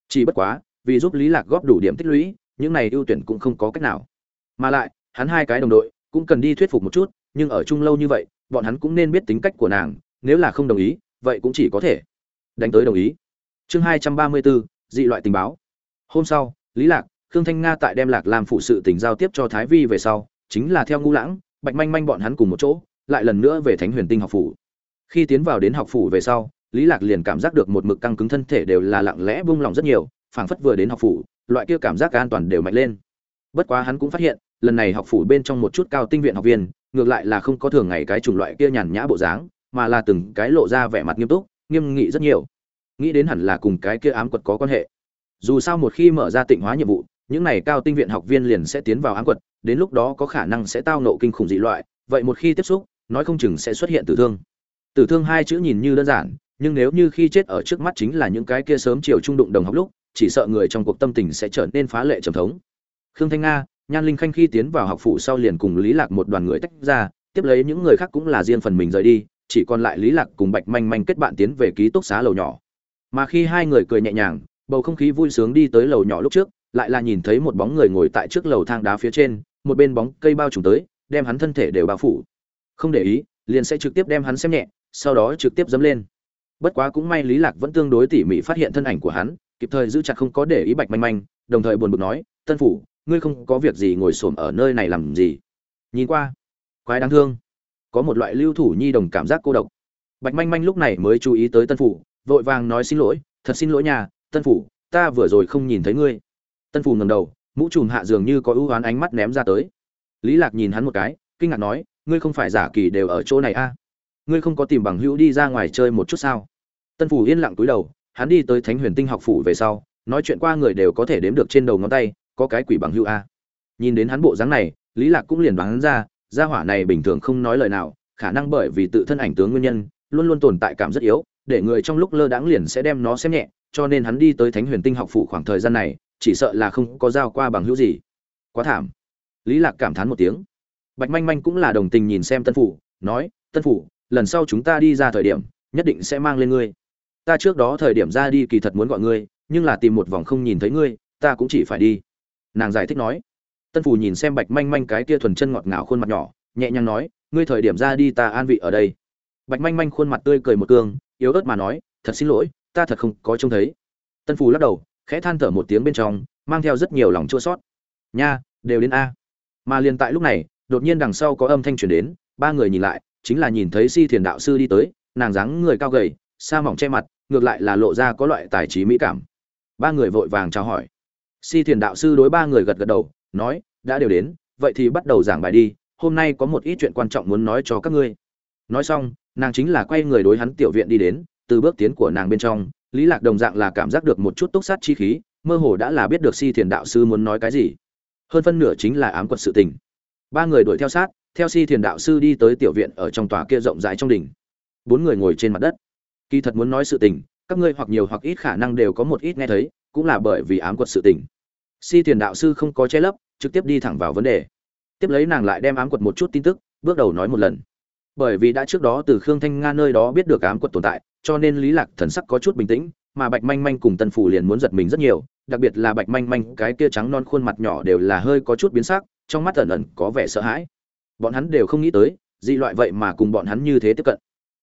Chỉ bất quá, vì giúp lý lạc góp đủ điểm tích lũy, những này ưu tuyển cũng không có cách nào. Mà lại, hắn hai cái đồng đội cũng cần đi thuyết phục một chút, nhưng ở chung lâu như vậy, bọn hắn cũng nên biết tính cách của nàng, nếu là không đồng ý, vậy cũng chỉ có thể đánh tới đồng ý. Chương hai trăm ba mươi bốn dị loại tình báo. Hôm sau, lý lạc, khương thanh nga tại đem lạc làm phụ sự tình giao tiếp cho thái vi về sau chính là theo ngu lãng, bạch manh manh bọn hắn cùng một chỗ, lại lần nữa về thánh huyền tinh học phủ. Khi tiến vào đến học phủ về sau, lý lạc liền cảm giác được một mực căng cứng thân thể đều là lặng lẽ buông lỏng rất nhiều, phảng phất vừa đến học phủ, loại kia cảm giác an toàn đều mạnh lên. Bất quá hắn cũng phát hiện, lần này học phủ bên trong một chút cao tinh viện học viên, ngược lại là không có thường ngày cái chủng loại kia nhàn nhã bộ dáng, mà là từng cái lộ ra vẻ mặt nghiêm túc, nghiêm nghị rất nhiều. Nghĩ đến hẳn là cùng cái kia ám quật có quan hệ. Dù sao một khi mở ra tịnh hóa nhiệm vụ, những này cao tinh viện học viên liền sẽ tiến vào ám quật đến lúc đó có khả năng sẽ tao nộ kinh khủng dị loại, vậy một khi tiếp xúc, nói không chừng sẽ xuất hiện tử thương. Tử thương hai chữ nhìn như đơn giản, nhưng nếu như khi chết ở trước mắt chính là những cái kia sớm chiều trung đụng đồng học lúc, chỉ sợ người trong cuộc tâm tình sẽ trở nên phá lệ trầm thống. Khương thanh nga, nhan linh khanh khi tiến vào học phủ sau liền cùng lý lạc một đoàn người tách ra, tiếp lấy những người khác cũng là riêng phần mình rời đi, chỉ còn lại lý lạc cùng bạch manh manh kết bạn tiến về ký túc xá lầu nhỏ. Mà khi hai người cười nhẹ nhàng, bầu không khí vui sướng đi tới lầu nhỏ lúc trước, lại là nhìn thấy một bóng người ngồi tại trước lầu thang đá phía trên một bên bóng cây bao trùm tới, đem hắn thân thể đều bao phủ. Không để ý, liền sẽ trực tiếp đem hắn xem nhẹ, sau đó trực tiếp dẫm lên. Bất quá cũng may lý lạc vẫn tương đối tỉ mỉ phát hiện thân ảnh của hắn, kịp thời giữ chặt không có để ý bạch manh manh, đồng thời buồn bực nói, tân phủ, ngươi không có việc gì ngồi xổm ở nơi này làm gì? Nhìn qua, quái đáng thương. Có một loại lưu thủ nhi đồng cảm giác cô độc. Bạch manh manh lúc này mới chú ý tới tân phủ, vội vàng nói xin lỗi, thật xin lỗi nhà, tân phủ, ta vừa rồi không nhìn thấy ngươi. Tân phủ ngẩng đầu mũ trùm hạ dường như có ưu oán ánh mắt ném ra tới. Lý lạc nhìn hắn một cái, kinh ngạc nói, ngươi không phải giả kỳ đều ở chỗ này a? À? ngươi không có tìm bằng hữu đi ra ngoài chơi một chút sao? Tân phủ yên lặng cúi đầu, hắn đi tới thánh huyền tinh học phủ về sau, nói chuyện qua người đều có thể đếm được trên đầu ngón tay, có cái quỷ bằng hữu a. Nhìn đến hắn bộ dáng này, lý lạc cũng liền đoán ra, gia hỏa này bình thường không nói lời nào, khả năng bởi vì tự thân ảnh tướng nguyên nhân, luôn luôn tồn tại cảm rất yếu, để người trong lúc lơ đãng liền sẽ đem nó xem nhẹ, cho nên hắn đi tới thánh huyền tinh học phủ khoảng thời gian này chỉ sợ là không có giao qua bằng hữu gì. Quá thảm. Lý lạc cảm thán một tiếng. Bạch manh manh cũng là đồng tình nhìn xem tân phủ, nói, tân phủ, lần sau chúng ta đi ra thời điểm, nhất định sẽ mang lên ngươi. Ta trước đó thời điểm ra đi kỳ thật muốn gọi ngươi, nhưng là tìm một vòng không nhìn thấy ngươi, ta cũng chỉ phải đi. Nàng giải thích nói. Tân phủ nhìn xem bạch manh manh cái kia thuần chân ngọt ngào khuôn mặt nhỏ, nhẹ nhàng nói, ngươi thời điểm ra đi ta an vị ở đây. Bạch manh manh khuôn mặt tươi cười một cương, yếu ớt mà nói, thật xin lỗi, ta thật không có trông thấy. Tân phủ lắc đầu khẽ than thở một tiếng bên trong, mang theo rất nhiều lòng chua sót. Nha, đều đến a. Mà liền tại lúc này, đột nhiên đằng sau có âm thanh truyền đến, ba người nhìn lại, chính là nhìn thấy si thiền đạo sư đi tới, nàng dáng người cao gầy, sa mỏng che mặt, ngược lại là lộ ra có loại tài trí mỹ cảm. Ba người vội vàng chào hỏi. Si thiền đạo sư đối ba người gật gật đầu, nói, đã đều đến, vậy thì bắt đầu giảng bài đi, hôm nay có một ít chuyện quan trọng muốn nói cho các ngươi. Nói xong, nàng chính là quay người đối hắn tiểu viện đi đến, từ bước tiến của nàng bên trong lý lạc đồng dạng là cảm giác được một chút túc sát chi khí, mơ hồ đã là biết được si thiền đạo sư muốn nói cái gì. Hơn phân nửa chính là ám quật sự tình. Ba người đuổi theo sát, theo si thiền đạo sư đi tới tiểu viện ở trong tòa kia rộng rãi trong đỉnh. Bốn người ngồi trên mặt đất. Kỳ thật muốn nói sự tình, các ngươi hoặc nhiều hoặc ít khả năng đều có một ít nghe thấy, cũng là bởi vì ám quật sự tình. Si thiền đạo sư không có che lấp, trực tiếp đi thẳng vào vấn đề. Tiếp lấy nàng lại đem ám quật một chút tin tức, bước đầu nói một lần. Bởi vì đã trước đó từ khương thanh nga nơi đó biết được ám quật tồn tại cho nên lý lạc thần sắc có chút bình tĩnh, mà bạch manh manh cùng tân phủ liền muốn giật mình rất nhiều, đặc biệt là bạch manh manh, cái kia trắng non khuôn mặt nhỏ đều là hơi có chút biến sắc, trong mắt ẩn ẩn có vẻ sợ hãi. Bọn hắn đều không nghĩ tới, dị loại vậy mà cùng bọn hắn như thế tiếp cận.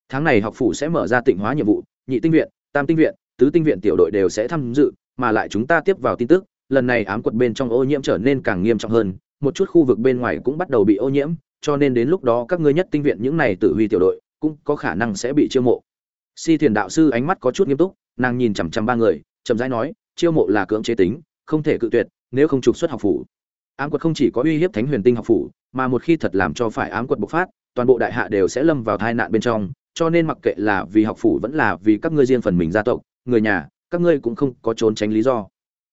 Tháng này học phủ sẽ mở ra tịnh hóa nhiệm vụ, nhị tinh viện, tam tinh viện, tứ tinh viện tiểu đội đều sẽ tham dự, mà lại chúng ta tiếp vào tin tức, lần này ám quật bên trong ô nhiễm trở nên càng nghiêm trọng hơn, một chút khu vực bên ngoài cũng bắt đầu bị ô nhiễm, cho nên đến lúc đó các ngươi nhất tinh viện những này tự huy tiểu đội cũng có khả năng sẽ bị chiêu mộ si thiền đạo sư ánh mắt có chút nghiêm túc, nàng nhìn chằm chằm ba người, chậm rãi nói, chiêu mộ là cưỡng chế tính, không thể cự tuyệt, nếu không trục xuất học phủ. Ám quật không chỉ có uy hiếp thánh huyền tinh học phủ, mà một khi thật làm cho phải ám quật bộc phát, toàn bộ đại hạ đều sẽ lâm vào tai nạn bên trong, cho nên mặc kệ là vì học phủ vẫn là vì các ngươi riêng phần mình gia tộc, người nhà, các ngươi cũng không có trốn tránh lý do.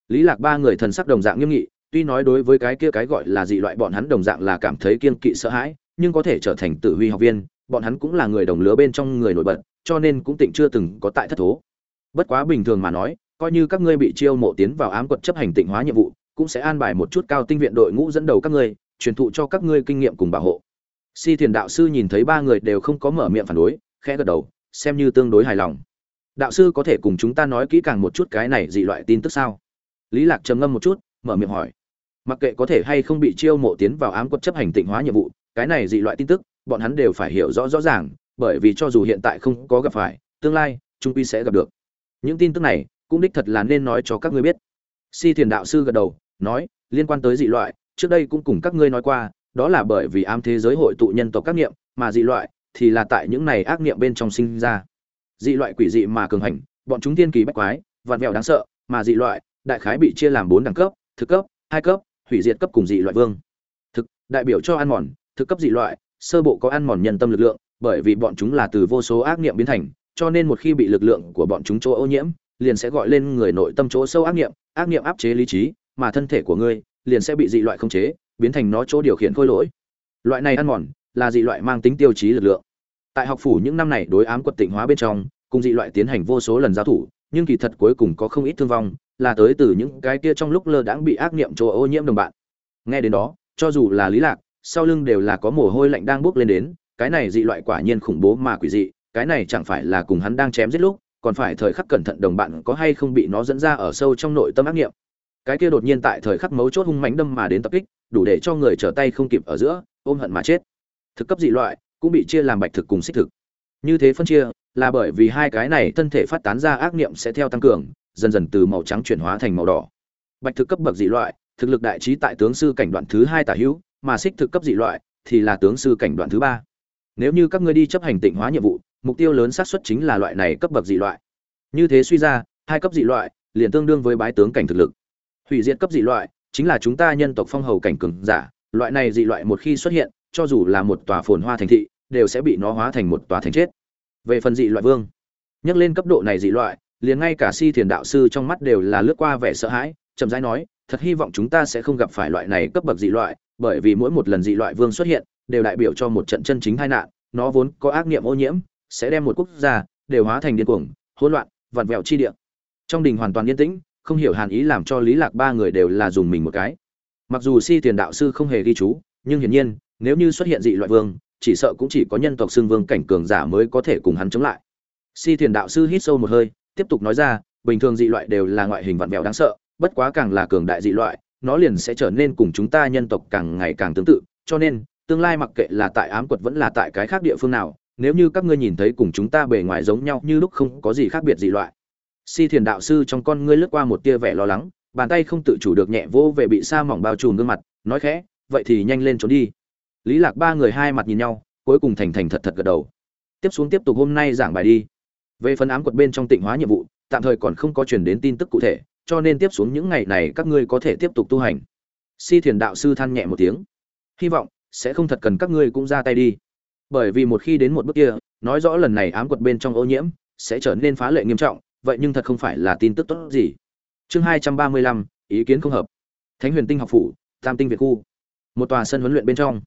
Lý lạc ba người thần sắc đồng dạng nghiêm nghị, tuy nói đối với cái kia cái gọi là dị loại bọn hắn đồng dạng là cảm thấy kiên kỵ sợ hãi, nhưng có thể trở thành tự huy học viên, bọn hắn cũng là người đồng lứa bên trong người nổi bật cho nên cũng tịnh chưa từng có tại thất thố. Bất quá bình thường mà nói, coi như các ngươi bị chiêu mộ tiến vào ám quật chấp hành tịnh hóa nhiệm vụ, cũng sẽ an bài một chút cao tinh viện đội ngũ dẫn đầu các ngươi, truyền thụ cho các ngươi kinh nghiệm cùng bảo hộ. Si thiền đạo sư nhìn thấy ba người đều không có mở miệng phản đối, khẽ gật đầu, xem như tương đối hài lòng. Đạo sư có thể cùng chúng ta nói kỹ càng một chút cái này dị loại tin tức sao? Lý lạc trầm ngâm một chút, mở miệng hỏi. Mặc kệ có thể hay không bị chiêu mộ tiến vào ám quật chấp hành tịnh hóa nhiệm vụ, cái này dị loại tin tức, bọn hắn đều phải hiểu rõ rõ ràng bởi vì cho dù hiện tại không có gặp phải, tương lai trung quy sẽ gặp được. Những tin tức này, cũng đích thật là nên nói cho các ngươi biết. Si thiền đạo sư gật đầu, nói, liên quan tới dị loại, trước đây cũng cùng các ngươi nói qua, đó là bởi vì ám thế giới hội tụ nhân tộc các niệm, mà dị loại thì là tại những này ác niệm bên trong sinh ra. Dị loại quỷ dị mà cường hành, bọn chúng tiên kỳ bách quái vạn vẹo đáng sợ, mà dị loại, đại khái bị chia làm bốn đẳng cấp, thực cấp, hai cấp, hủy diệt cấp cùng dị loại vương. Thực, đại biểu cho ăn mòn, thực cấp dị loại, sơ bộ có ăn mòn nhân tâm lực lượng bởi vì bọn chúng là từ vô số ác niệm biến thành, cho nên một khi bị lực lượng của bọn chúng chỗ ô nhiễm, liền sẽ gọi lên người nội tâm chỗ sâu ác niệm ác niệm áp chế lý trí, mà thân thể của ngươi liền sẽ bị dị loại khống chế, biến thành nó chỗ điều khiển khôi lỗi. Loại này ăn mòn là dị loại mang tính tiêu chí lực lượng. Tại học phủ những năm này đối ám quật tịnh hóa bên trong, cùng dị loại tiến hành vô số lần giao thủ, nhưng kỳ thật cuối cùng có không ít thương vong, là tới từ những cái kia trong lúc lơ đãng bị ác niệm chỗ ô nhiễm đồng bạn. Nghe đến đó, cho dù là lý lạc, sau lưng đều là có mồ hôi lạnh đang bốc lên đến cái này dị loại quả nhiên khủng bố mà quỷ dị, cái này chẳng phải là cùng hắn đang chém giết lúc, còn phải thời khắc cẩn thận đồng bạn có hay không bị nó dẫn ra ở sâu trong nội tâm ác niệm cái kia đột nhiên tại thời khắc mấu chốt hung mãnh đâm mà đến tập kích, đủ để cho người trở tay không kịp ở giữa, ôm hận mà chết. Thực cấp dị loại, cũng bị chia làm bạch thực cùng xích thực. Như thế phân chia, là bởi vì hai cái này thân thể phát tán ra ác niệm sẽ theo tăng cường, dần dần từ màu trắng chuyển hóa thành màu đỏ. Bạch thực cấp bậc dị loại, thực lực đại trí tại tướng sư cảnh đoạn thứ hai tả hữu, mà xích thực cấp dị loại thì là tướng sư cảnh đoạn thứ ba nếu như các ngươi đi chấp hành tịnh hóa nhiệm vụ, mục tiêu lớn xác suất chính là loại này cấp bậc dị loại. Như thế suy ra, hai cấp dị loại liền tương đương với bái tướng cảnh thực lực. Hủy diệt cấp dị loại chính là chúng ta nhân tộc phong hầu cảnh cường giả, loại này dị loại một khi xuất hiện, cho dù là một tòa phồn hoa thành thị, đều sẽ bị nó hóa thành một tòa thành chết. Về phần dị loại vương, nhắc lên cấp độ này dị loại, liền ngay cả si thiền đạo sư trong mắt đều là lướt qua vẻ sợ hãi, chậm rãi nói, thật hy vọng chúng ta sẽ không gặp phải loại này cấp bậc dị loại bởi vì mỗi một lần dị loại vương xuất hiện, đều đại biểu cho một trận chân chính tai nạn, nó vốn có ác niệm ô nhiễm, sẽ đem một quốc gia đều hóa thành điên cuồng, hỗn loạn, vặn vẹo chi địa. Trong đình hoàn toàn yên tĩnh, không hiểu hàn ý làm cho lý lạc ba người đều là dùng mình một cái. Mặc dù si tiền đạo sư không hề ghi chú, nhưng hiển nhiên, nếu như xuất hiện dị loại vương, chỉ sợ cũng chỉ có nhân tộc xương vương cảnh cường giả mới có thể cùng hắn chống lại. Si tiền đạo sư hít sâu một hơi, tiếp tục nói ra, bình thường dị loại đều là ngoại hình vặn vẹo đáng sợ, bất quá càng là cường đại dị loại nó liền sẽ trở nên cùng chúng ta nhân tộc càng ngày càng tương tự, cho nên, tương lai mặc kệ là tại ám quật vẫn là tại cái khác địa phương nào, nếu như các ngươi nhìn thấy cùng chúng ta bề ngoài giống nhau như lúc không có gì khác biệt gì loại. Si thiền đạo sư trong con ngươi lướt qua một tia vẻ lo lắng, bàn tay không tự chủ được nhẹ vô về bị sa mỏng bao trùm gương mặt, nói khẽ, vậy thì nhanh lên trốn đi. Lý lạc ba người hai mặt nhìn nhau, cuối cùng thành thành thật thật gật đầu. Tiếp xuống tiếp tục hôm nay giảng bài đi. Về phần ám quật bên trong tịnh hóa nhiệm vụ, tạm thời còn không có truyền đến tin tức cụ thể cho nên tiếp xuống những ngày này các ngươi có thể tiếp tục tu hành. Si thiền đạo sư than nhẹ một tiếng. Hy vọng sẽ không thật cần các ngươi cũng ra tay đi. Bởi vì một khi đến một bước kia, nói rõ lần này ám quật bên trong ô nhiễm sẽ trở nên phá lệ nghiêm trọng, vậy nhưng thật không phải là tin tức tốt gì. Chương hai trăm ba mươi lăm, ý kiến không hợp. Thánh huyền tinh học phủ, tam tinh việt khu. Một tòa sân huấn luyện bên trong.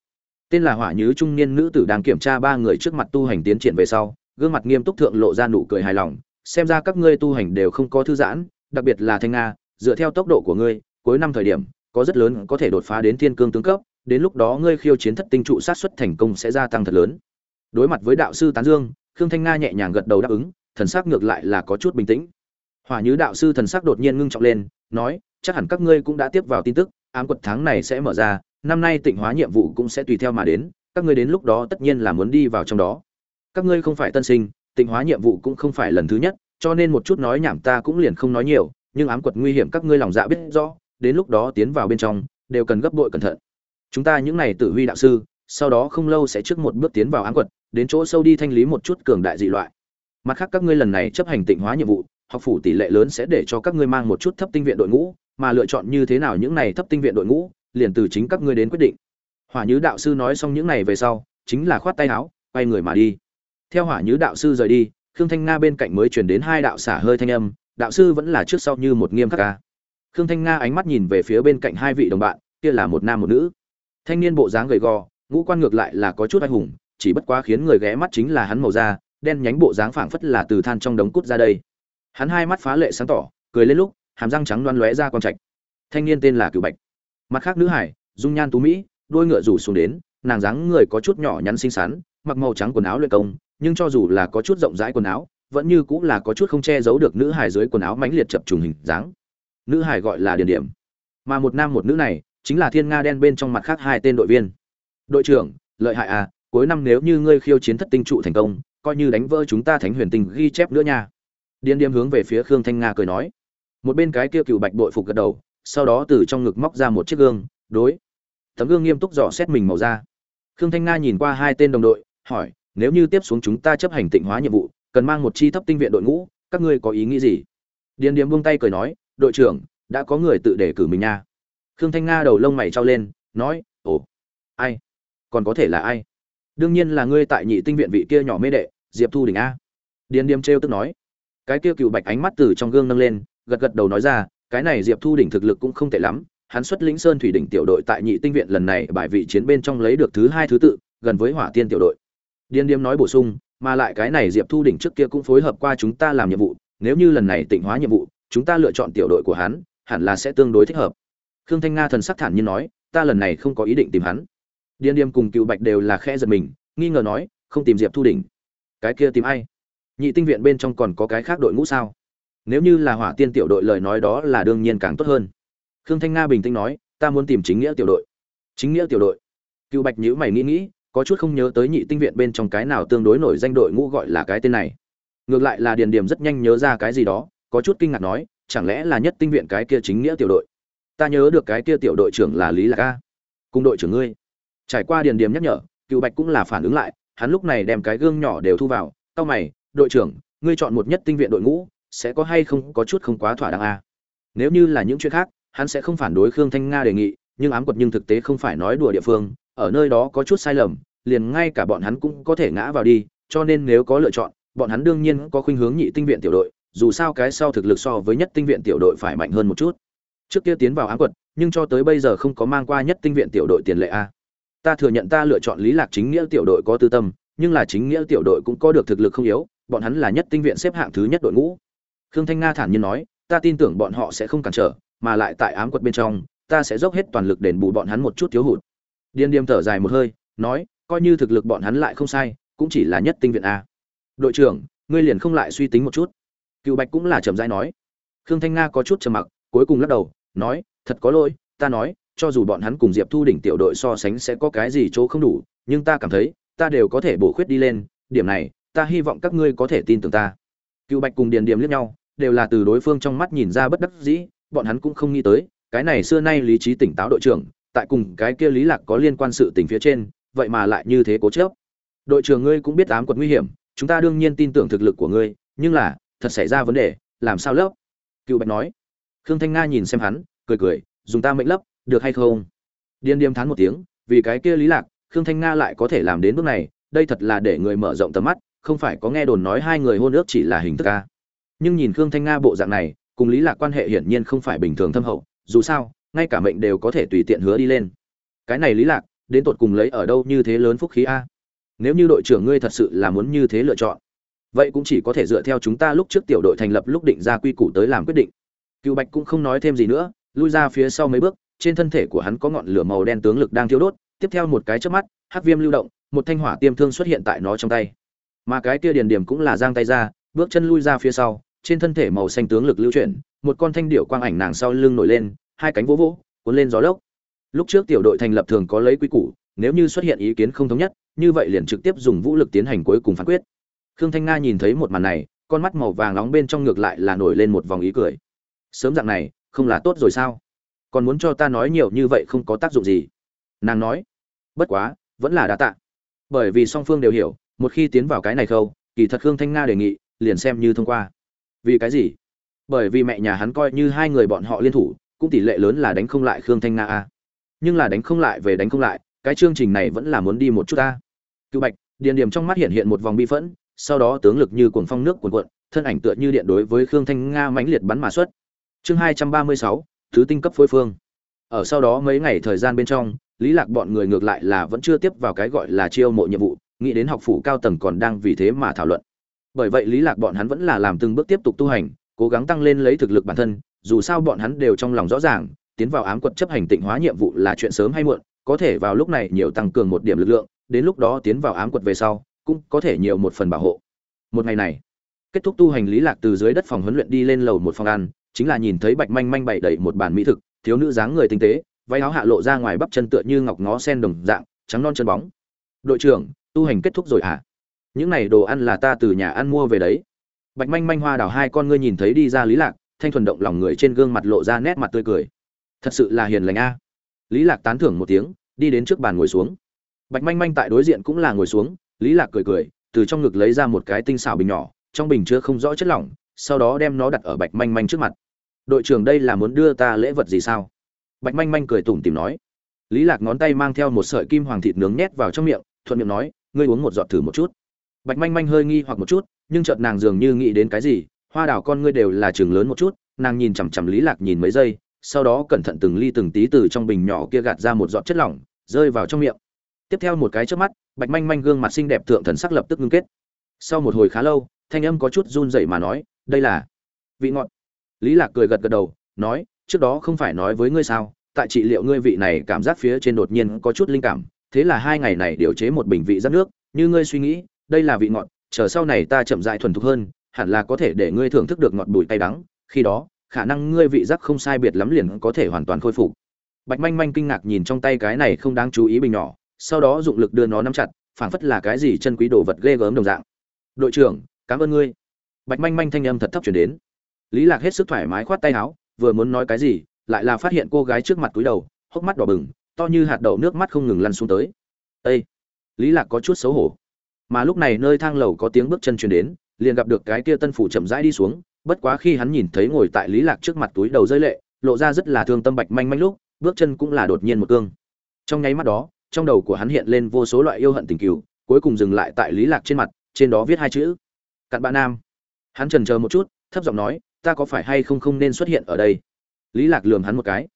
Tên là hỏa nhứ trung niên nữ tử đang kiểm tra ba người trước mặt tu hành tiến triển về sau, gương mặt nghiêm túc thượng lộ ra nụ cười hài lòng, xem ra các ngươi tu hành đều không có thư giãn đặc biệt là thanh nga, dựa theo tốc độ của ngươi, cuối năm thời điểm, có rất lớn có thể đột phá đến thiên cương tướng cấp, đến lúc đó ngươi khiêu chiến thất tinh trụ sát xuất thành công sẽ gia tăng thật lớn. Đối mặt với đạo sư tán dương, khương thanh nga nhẹ nhàng gật đầu đáp ứng, thần sắc ngược lại là có chút bình tĩnh. Hỏa nhứ đạo sư thần sắc đột nhiên ngưng trọng lên, nói, chắc hẳn các ngươi cũng đã tiếp vào tin tức, ám quật tháng này sẽ mở ra, năm nay tịnh hóa nhiệm vụ cũng sẽ tùy theo mà đến, các ngươi đến lúc đó tất nhiên là muốn đi vào trong đó. Các ngươi không phải tân sinh, tịnh hóa nhiệm vụ cũng không phải lần thứ nhất cho nên một chút nói nhảm ta cũng liền không nói nhiều, nhưng ám quật nguy hiểm các ngươi lòng dạ biết rõ, đến lúc đó tiến vào bên trong, đều cần gấp bội cẩn thận. Chúng ta những này tự huy đạo sư, sau đó không lâu sẽ trước một bước tiến vào ám quật, đến chỗ sâu đi thanh lý một chút cường đại dị loại. Mặt khác các ngươi lần này chấp hành tịnh hóa nhiệm vụ, học phủ tỷ lệ lớn sẽ để cho các ngươi mang một chút thấp tinh viện đội ngũ, mà lựa chọn như thế nào những này thấp tinh viện đội ngũ, liền từ chính các ngươi đến quyết định. Hỏa nhứ đạo sư nói xong những này về sau, chính là khoát tay áo, quay người mà đi. Theo hỏa nhứ đạo sư rời đi khương thanh nga bên cạnh mới truyền đến hai đạo xả hơi thanh âm, đạo sư vẫn là trước sau như một nghiêm khắc ca. Khương thanh nga ánh mắt nhìn về phía bên cạnh hai vị đồng bạn, kia là một nam một nữ. Thanh niên bộ dáng gầy gò, ngũ quan ngược lại là có chút anh hùng, chỉ bất quá khiến người ghé mắt chính là hắn màu da, đen nhánh bộ dáng phảng phất là từ than trong đống cút ra đây. Hắn hai mắt phá lệ sáng tỏ, cười lên lúc, hàm răng trắng loan lóe ra con trạch. Thanh niên tên là cửu bạch. Mặt khác nữ hải, dung nhan tú mỹ, đôi ngựa rủ xuống đến, nàng dáng người có chút nhỏ nhắn xinh xắn, mặc màu trắng quần áo luyện công nhưng cho dù là có chút rộng rãi quần áo, vẫn như cũng là có chút không che giấu được nữ hài dưới quần áo mãnh liệt chập trùng hình dáng. Nữ hài gọi là điển điểm. Mà một nam một nữ này, chính là thiên nga đen bên trong mặt khác hai tên đội viên. Đội trưởng, lợi hại à cuối năm nếu như ngươi khiêu chiến thất tinh trụ thành công, coi như đánh vỡ chúng ta thánh huyền tinh ghi chép nữa nha. Điền Điểm hướng về phía khương thanh nga cười nói. Một bên cái kia cựu bạch bội phục gật đầu, sau đó từ trong ngực móc ra một chiếc gương, đối. Tấm gương nghiêm túc dò xét mình màu da. Khương thanh nga nhìn qua hai tên đồng đội, hỏi nếu như tiếp xuống chúng ta chấp hành tịnh hóa nhiệm vụ, cần mang một chi thấp tinh viện đội ngũ, các ngươi có ý nghĩ gì? Điền điếm buông tay cười nói, đội trưởng, đã có người tự đề cử mình nha. Khương thanh nga đầu lông mày trao lên, nói, ồ, ai? Còn có thể là ai? Đương nhiên là ngươi tại nhị tinh viện vị kia nhỏ mê đệ, diệp thu đình a. Điền điếm trêu tức nói. Cái kia cựu bạch ánh mắt từ trong gương nâng lên, gật gật đầu nói ra, cái này diệp thu đỉnh thực lực cũng không tệ lắm, hắn xuất lĩnh sơn thủy đỉnh tiểu đội tại nhị tinh viện lần này bài vị chiến bên trong lấy được thứ hai thứ tự, gần với hỏa tiên tiểu đội điên điếm nói bổ sung, mà lại cái này diệp thu đỉnh trước kia cũng phối hợp qua chúng ta làm nhiệm vụ, nếu như lần này tỉnh hóa nhiệm vụ, chúng ta lựa chọn tiểu đội của hắn, hẳn là sẽ tương đối thích hợp. Khương thanh nga thần sắc thản nhiên nói, ta lần này không có ý định tìm hắn. Điên điếm cùng cựu bạch đều là khẽ giật mình, nghi ngờ nói, không tìm diệp thu đỉnh. Cái kia tìm ai? Nhị tinh viện bên trong còn có cái khác đội ngũ sao? Nếu như là hỏa tiên tiểu đội lời nói đó là đương nhiên càng tốt hơn. Khương thanh nga bình tĩnh nói, ta muốn tìm chính nghĩa tiểu đội. Chính nghĩa tiểu đội. Cựu bạch nhữ mày nghĩ nghĩ có chút không nhớ tới nhị tinh viện bên trong cái nào tương đối nổi danh đội ngũ gọi là cái tên này. Ngược lại là điền điểm rất nhanh nhớ ra cái gì đó, có chút kinh ngạc nói, chẳng lẽ là nhất tinh viện cái kia chính nghĩa tiểu đội? Ta nhớ được cái kia tiểu đội trưởng là lý lạc a. Cùng đội trưởng ngươi. Trải qua điền điểm nhắc nhở, cựu bạch cũng là phản ứng lại, hắn lúc này đem cái gương nhỏ đều thu vào tao mày, đội trưởng, ngươi chọn một nhất tinh viện đội ngũ, sẽ có hay không có chút không quá thỏa đáng a? Nếu như là những chuyện khác, hắn sẽ không phản đối khương thanh nga đề nghị, nhưng ám quật nhưng thực tế không phải nói đùa địa phương ở nơi đó có chút sai lầm, liền ngay cả bọn hắn cũng có thể ngã vào đi, cho nên nếu có lựa chọn, bọn hắn đương nhiên có khuynh hướng nhị tinh viện tiểu đội, dù sao cái sau thực lực so với nhất tinh viện tiểu đội phải mạnh hơn một chút. Trước kia tiến vào ám quật nhưng cho tới bây giờ không có mang qua nhất tinh viện tiểu đội tiền lệ a. Ta thừa nhận ta lựa chọn lý lạc chính nghĩa tiểu đội có tư tâm, nhưng là chính nghĩa tiểu đội cũng có được thực lực không yếu, bọn hắn là nhất tinh viện xếp hạng thứ nhất đội ngũ. Khương thanh nga thản nhiên nói, ta tin tưởng bọn họ sẽ không cản trở, mà lại tại ám quật bên trong, ta sẽ dốc hết toàn lực đền bù bọn hắn một chút thiếu hụt điên điềm thở dài một hơi, nói, coi như thực lực bọn hắn lại không sai, cũng chỉ là nhất tinh viện a. Đội trưởng, ngươi liền không lại suy tính một chút. Cựu bạch cũng là trầm rãi nói. Khương thanh nga có chút trầm mặc, cuối cùng lắc đầu, nói, thật có lỗi, ta nói, cho dù bọn hắn cùng diệp thu đỉnh tiểu đội so sánh sẽ có cái gì chỗ không đủ, nhưng ta cảm thấy, ta đều có thể bổ khuyết đi lên, điểm này, ta hy vọng các ngươi có thể tin tưởng ta. Cựu bạch cùng điền điềm liếc nhau, đều là từ đối phương trong mắt nhìn ra bất đắc dĩ, bọn hắn cũng không nghĩ tới, cái này xưa nay lý trí tỉnh táo đội trưởng tại cùng cái kia lý lạc có liên quan sự tình phía trên, vậy mà lại như thế cố chấp. Đội trưởng ngươi cũng biết ám quật nguy hiểm, chúng ta đương nhiên tin tưởng thực lực của ngươi, nhưng là, thật xảy ra vấn đề, làm sao lấp? Cựu bạch nói. Khương thanh nga nhìn xem hắn, cười cười, dùng ta mệnh lấp, được hay không? Điên điềm thán một tiếng, vì cái kia lý lạc, khương thanh nga lại có thể làm đến bước này, đây thật là để người mở rộng tầm mắt, không phải có nghe đồn nói hai người hôn ước chỉ là hình thức ca nhưng nhìn khương thanh nga bộ dạng này, cùng lý lạc quan hệ hiển nhiên không phải bình thường thâm hậu, dù sao ngay cả mệnh đều có thể tùy tiện hứa đi lên. Cái này lý lạc, đến tột cùng lấy ở đâu như thế lớn phúc khí a? Nếu như đội trưởng ngươi thật sự là muốn như thế lựa chọn, vậy cũng chỉ có thể dựa theo chúng ta lúc trước tiểu đội thành lập lúc định ra quy củ tới làm quyết định. Cựu bạch cũng không nói thêm gì nữa, lui ra phía sau mấy bước, trên thân thể của hắn có ngọn lửa màu đen tướng lực đang thiêu đốt, tiếp theo một cái chớp mắt, hắc viêm lưu động, một thanh hỏa tiêm thương xuất hiện tại nó trong tay. Mà cái kia điền điểm cũng là giang tay ra, bước chân lui ra phía sau, trên thân thể màu xanh tướng lực lưu chuyển, một con thanh điệu quang ảnh nàng sau lưng nổi lên hai cánh vỗ vỗ, cuốn lên gió lốc. Lúc trước tiểu đội thành lập thường có lấy quy củ, nếu như xuất hiện ý kiến không thống nhất, như vậy liền trực tiếp dùng vũ lực tiến hành cuối cùng phán quyết. Khương thanh nga nhìn thấy một màn này, con mắt màu vàng nóng bên trong ngược lại là nổi lên một vòng ý cười. Sớm dạng này, không là tốt rồi sao? Còn muốn cho ta nói nhiều như vậy không có tác dụng gì. Nàng nói, bất quá, vẫn là đã tạ. Bởi vì song phương đều hiểu, một khi tiến vào cái này khâu, kỳ thật khương thanh nga đề nghị, liền xem như thông qua. Vì cái gì? Bởi vì mẹ nhà hắn coi như hai người bọn họ liên thủ cũng tỷ lệ lớn là đánh không lại khương thanh nga a. Nhưng là đánh không lại về đánh không lại, cái chương trình này vẫn là muốn đi một chút ta cựu bạch, điền điểm trong mắt hiện hiện một vòng bi phẫn, sau đó tướng lực như cuồng phong nước cuồn cuộn, thân ảnh tựa như điện đối với khương thanh nga mãnh liệt bắn mà xuất. Chương hai trăm ba mươi sáu, thứ tinh cấp phối phương. Ở sau đó mấy ngày thời gian bên trong, lý lạc bọn người ngược lại là vẫn chưa tiếp vào cái gọi là chiêu mộ nhiệm vụ, nghĩ đến học phủ cao tầng còn đang vì thế mà thảo luận. Bởi vậy lý lạc bọn hắn vẫn là làm từng bước tiếp tục tu hành, cố gắng tăng lên lấy thực lực bản thân dù sao bọn hắn đều trong lòng rõ ràng, tiến vào ám quật chấp hành tịnh hóa nhiệm vụ là chuyện sớm hay muộn, có thể vào lúc này nhiều tăng cường một điểm lực lượng, đến lúc đó tiến vào ám quật về sau, cũng có thể nhiều một phần bảo hộ. Một ngày này, kết thúc tu hành lý lạc từ dưới đất phòng huấn luyện đi lên lầu một phòng ăn, chính là nhìn thấy bạch manh manh bày đầy một bàn mỹ thực, thiếu nữ dáng người tinh tế, váy áo hạ lộ ra ngoài bắp chân tựa như ngọc ngó sen đồng dạng, trắng non chân bóng. Đội trưởng, tu hành kết thúc rồi à những này đồ ăn là ta từ nhà ăn mua về đấy. Bạch manh manh hoa đào hai con ngươi nhìn thấy đi ra lý lạc thanh thuần động lòng người trên gương mặt lộ ra nét mặt tươi cười. Thật sự là hiền lành a. Lý lạc tán thưởng một tiếng, đi đến trước bàn ngồi xuống. Bạch manh manh tại đối diện cũng là ngồi xuống, lý lạc cười cười, từ trong ngực lấy ra một cái tinh xảo bình nhỏ, trong bình chứa không rõ chất lỏng, sau đó đem nó đặt ở bạch manh manh trước mặt. Đội trưởng đây là muốn đưa ta lễ vật gì sao? Bạch manh manh cười tủm tỉm nói. Lý lạc ngón tay mang theo một sợi kim hoàng thịt nướng nhét vào trong miệng, thuận miệng nói, ngươi uống một giọt thử một chút. Bạch manh manh hơi nghi hoặc một chút, nhưng chợt nàng dường như nghĩ đến cái gì hoa đào con ngươi đều là trường lớn một chút, nàng nhìn chằm chằm lý lạc nhìn mấy giây, sau đó cẩn thận từng ly từng tí từ trong bình nhỏ kia gạt ra một giọt chất lỏng, rơi vào trong miệng. Tiếp theo một cái chớp mắt, bạch manh manh gương mặt xinh đẹp thượng thần sắc lập tức ngưng kết. Sau một hồi khá lâu, thanh âm có chút run rẩy mà nói, đây là vị ngọt. Lý lạc cười gật gật đầu, nói, trước đó không phải nói với ngươi sao, tại trị liệu ngươi vị này cảm giác phía trên đột nhiên có chút linh cảm, thế là hai ngày này điều chế một bình vị rất nước, như ngươi suy nghĩ, đây là vị ngọt, chờ sau này ta chậm rãi thuần thục hơn hẳn là có thể để ngươi thưởng thức được ngọt bùi tay đắng, khi đó, khả năng ngươi vị giác không sai biệt lắm liền có thể hoàn toàn khôi phục. Bạch manh manh kinh ngạc nhìn trong tay cái này không đáng chú ý bình nhỏ, sau đó dụng lực đưa nó nắm chặt, phảng phất là cái gì chân quý đồ vật ghê gớm đồng dạng. Đội trưởng, cảm ơn ngươi. Bạch manh manh thanh âm thật thấp chuyển đến. Lý lạc hết sức thoải mái khoát tay áo, vừa muốn nói cái gì, lại là phát hiện cô gái trước mặt túi đầu, hốc mắt đỏ bừng, to như hạt đậu nước mắt không ngừng lăn xuống tới. Ây lý lạc có chút xấu hổ. Mà lúc này nơi thang lầu có tiếng bước chân truyền đến liền gặp được cái kia tân phủ chậm rãi đi xuống, bất quá khi hắn nhìn thấy ngồi tại lý lạc trước mặt túi đầu rơi lệ, lộ ra rất là thương tâm bạch manh manh lúc, bước chân cũng là đột nhiên một cương. Trong nháy mắt đó, trong đầu của hắn hiện lên vô số loại yêu hận tình cừu, cuối cùng dừng lại tại lý lạc trên mặt, trên đó viết hai chữ, cặn bạ nam. Hắn trần chờ một chút, thấp giọng nói, ta có phải hay không không nên xuất hiện ở đây? Lý lạc lườm hắn một cái.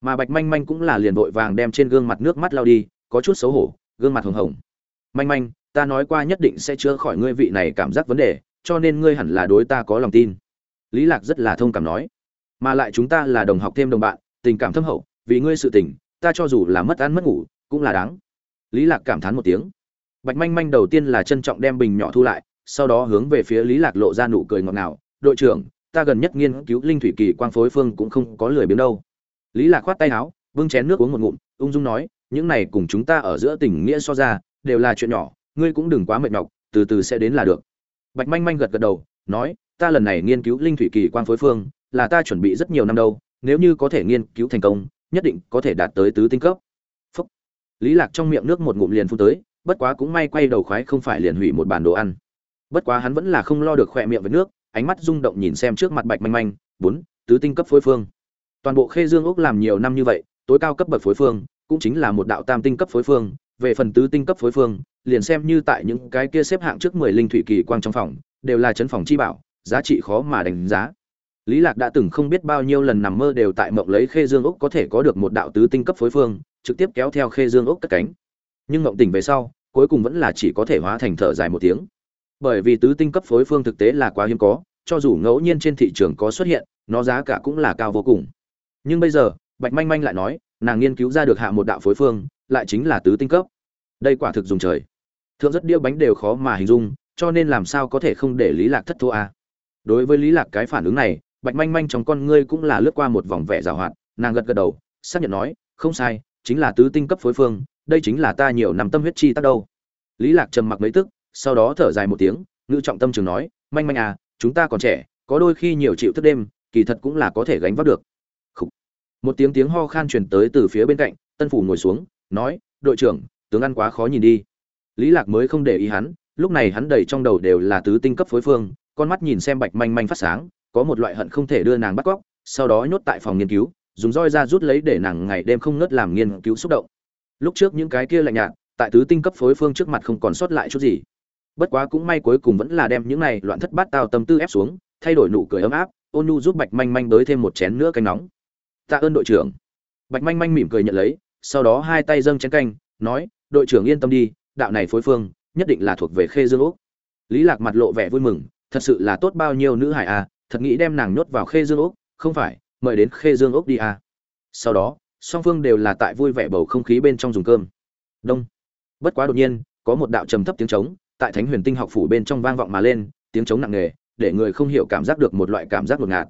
Mà bạch manh manh cũng là liền vội vàng đem trên gương mặt nước mắt lao đi, có chút xấu hổ, gương mặt hồng hồng. Manh manh, ta nói qua nhất định sẽ chữa khỏi ngươi vị này cảm giác vấn đề cho nên ngươi hẳn là đối ta có lòng tin. Lý lạc rất là thông cảm nói. Mà lại chúng ta là đồng học thêm đồng bạn, tình cảm thâm hậu, vì ngươi sự tình, ta cho dù là mất ăn mất ngủ, cũng là đáng. Lý lạc cảm thán một tiếng. Bạch manh manh đầu tiên là trân trọng đem bình nhỏ thu lại, sau đó hướng về phía lý lạc lộ ra nụ cười ngọt ngào. Đội trưởng, ta gần nhất nghiên cứu linh thủy kỳ quang phối phương cũng không có lười biếng đâu. Lý lạc khoát tay áo vương chén nước uống một ngụm, ung dung nói, những này cùng chúng ta ở giữa tình nghĩa so ra, đều là chuyện nhỏ, ngươi cũng đừng quá mệt mọc từ từ sẽ đến là được bạch manh manh gật gật đầu, nói, ta lần này nghiên cứu linh thủy kỳ quang phối phương, là ta chuẩn bị rất nhiều năm đâu, nếu như có thể nghiên cứu thành công, nhất định có thể đạt tới tứ tinh cấp. Phúc. lý lạc trong miệng nước một ngụm liền phun tới, bất quá cũng may quay đầu khoái không phải liền hủy một bàn đồ ăn. Bất quá hắn vẫn là không lo được khỏe miệng với nước, ánh mắt rung động nhìn xem trước mặt bạch manh manh, bốn, tứ tinh cấp phối phương. Toàn bộ khê dương ốc làm nhiều năm như vậy, tối cao cấp bậc phối phương, cũng chính là một đạo tam tinh cấp phối phương, về phần tứ tinh cấp phối phương liền xem như tại những cái kia xếp hạng trước mười linh thủy kỳ quang trong phòng, đều là chấn phòng chi bảo, giá trị khó mà đánh giá. Lý lạc đã từng không biết bao nhiêu lần nằm mơ đều tại mộng lấy khê dương úc có thể có được một đạo tứ tinh cấp phối phương, trực tiếp kéo theo khê dương úc cất cánh. Nhưng mộng tỉnh về sau, cuối cùng vẫn là chỉ có thể hóa thành thở dài một tiếng. Bởi vì tứ tinh cấp phối phương thực tế là quá hiếm có, cho dù ngẫu nhiên trên thị trường có xuất hiện, nó giá cả cũng là cao vô cùng. Nhưng bây giờ, bạch manh manh lại nói, nàng nghiên cứu ra được hạ một đạo phối phương, lại chính là tứ tinh cấp. Đây quả thực dùng trời thượng rất đĩa bánh đều khó mà hình dung, cho nên làm sao có thể không để lý lạc thất thua a à? đối với lý lạc cái phản ứng này, bạch manh manh trong con ngươi cũng là lướt qua một vòng vẻ rào hoạt, nàng gật gật đầu, xác nhận nói, không sai, chính là tứ tinh cấp phối phương, đây chính là ta nhiều năm tâm huyết chi tác đâu lý lạc trầm mặc mấy tức, sau đó thở dài một tiếng ngự trọng tâm trường nói, manh manh à chúng ta còn trẻ, có đôi khi nhiều chịu thức đêm, kỳ thật cũng là có thể gánh vác được Khủ. một tiếng tiếng ho khan truyền tới từ phía bên cạnh, tân phủ ngồi xuống, nói, đội trưởng, tướng ăn quá khó nhìn đi lý lạc mới không để ý hắn, lúc này hắn đầy trong đầu đều là tứ tinh cấp phối phương, con mắt nhìn xem bạch manh manh phát sáng, có một loại hận không thể đưa nàng bắt cóc, sau đó nhốt tại phòng nghiên cứu, dùng roi ra rút lấy để nàng ngày đêm không ngớt làm nghiên cứu xúc động. Lúc trước những cái kia lạnh nhạt, tại tứ tinh cấp phối phương trước mặt không còn sót lại chút gì. Bất quá cũng may cuối cùng vẫn là đem những này loạn thất bát tao tâm tư ép xuống, thay đổi nụ cười ấm áp, ôn nhu giúp bạch manh manh đới thêm một chén nữa canh nóng. Tạ ơn đội trưởng. Bạch manh manh mỉm cười nhận lấy, sau đó hai tay dâng chén canh, nói, đội trưởng yên tâm đi đạo này phối phương, nhất định là thuộc về khê dương úc. Lý lạc mặt lộ vẻ vui mừng, thật sự là tốt bao nhiêu nữ hải à thật nghĩ đem nàng nhốt vào khê dương úc, không phải, mời đến khê dương úc đi à. Sau đó, song phương đều là tại vui vẻ bầu không khí bên trong dùng cơm. Đông. Bất quá đột nhiên, có một đạo trầm thấp tiếng trống, tại thánh huyền tinh học phủ bên trong vang vọng mà lên, tiếng trống nặng nề, để người không hiểu cảm giác được một loại cảm giác ngột ngạt.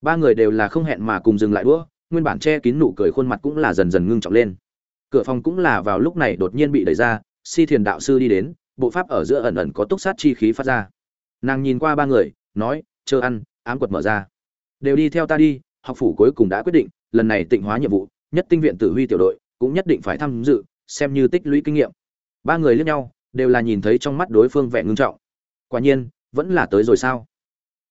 Ba người đều là không hẹn mà cùng dừng lại đũa, nguyên bản che kín nụ cười khuôn mặt cũng là dần dần ngưng trọng lên. Cửa phòng cũng là vào lúc này đột nhiên bị đẩy ra si thiền đạo sư đi đến, bộ pháp ở giữa ẩn ẩn có túc sát chi khí phát ra. Nàng nhìn qua ba người, nói, chờ ăn, ám quật mở ra. Đều đi theo ta đi, học phủ cuối cùng đã quyết định, lần này tịnh hóa nhiệm vụ, nhất tinh viện tử huy tiểu đội cũng nhất định phải tham dự, xem như tích lũy kinh nghiệm. Ba người liếc nhau, đều là nhìn thấy trong mắt đối phương vẻ ngưng trọng. Quả nhiên, vẫn là tới rồi sao?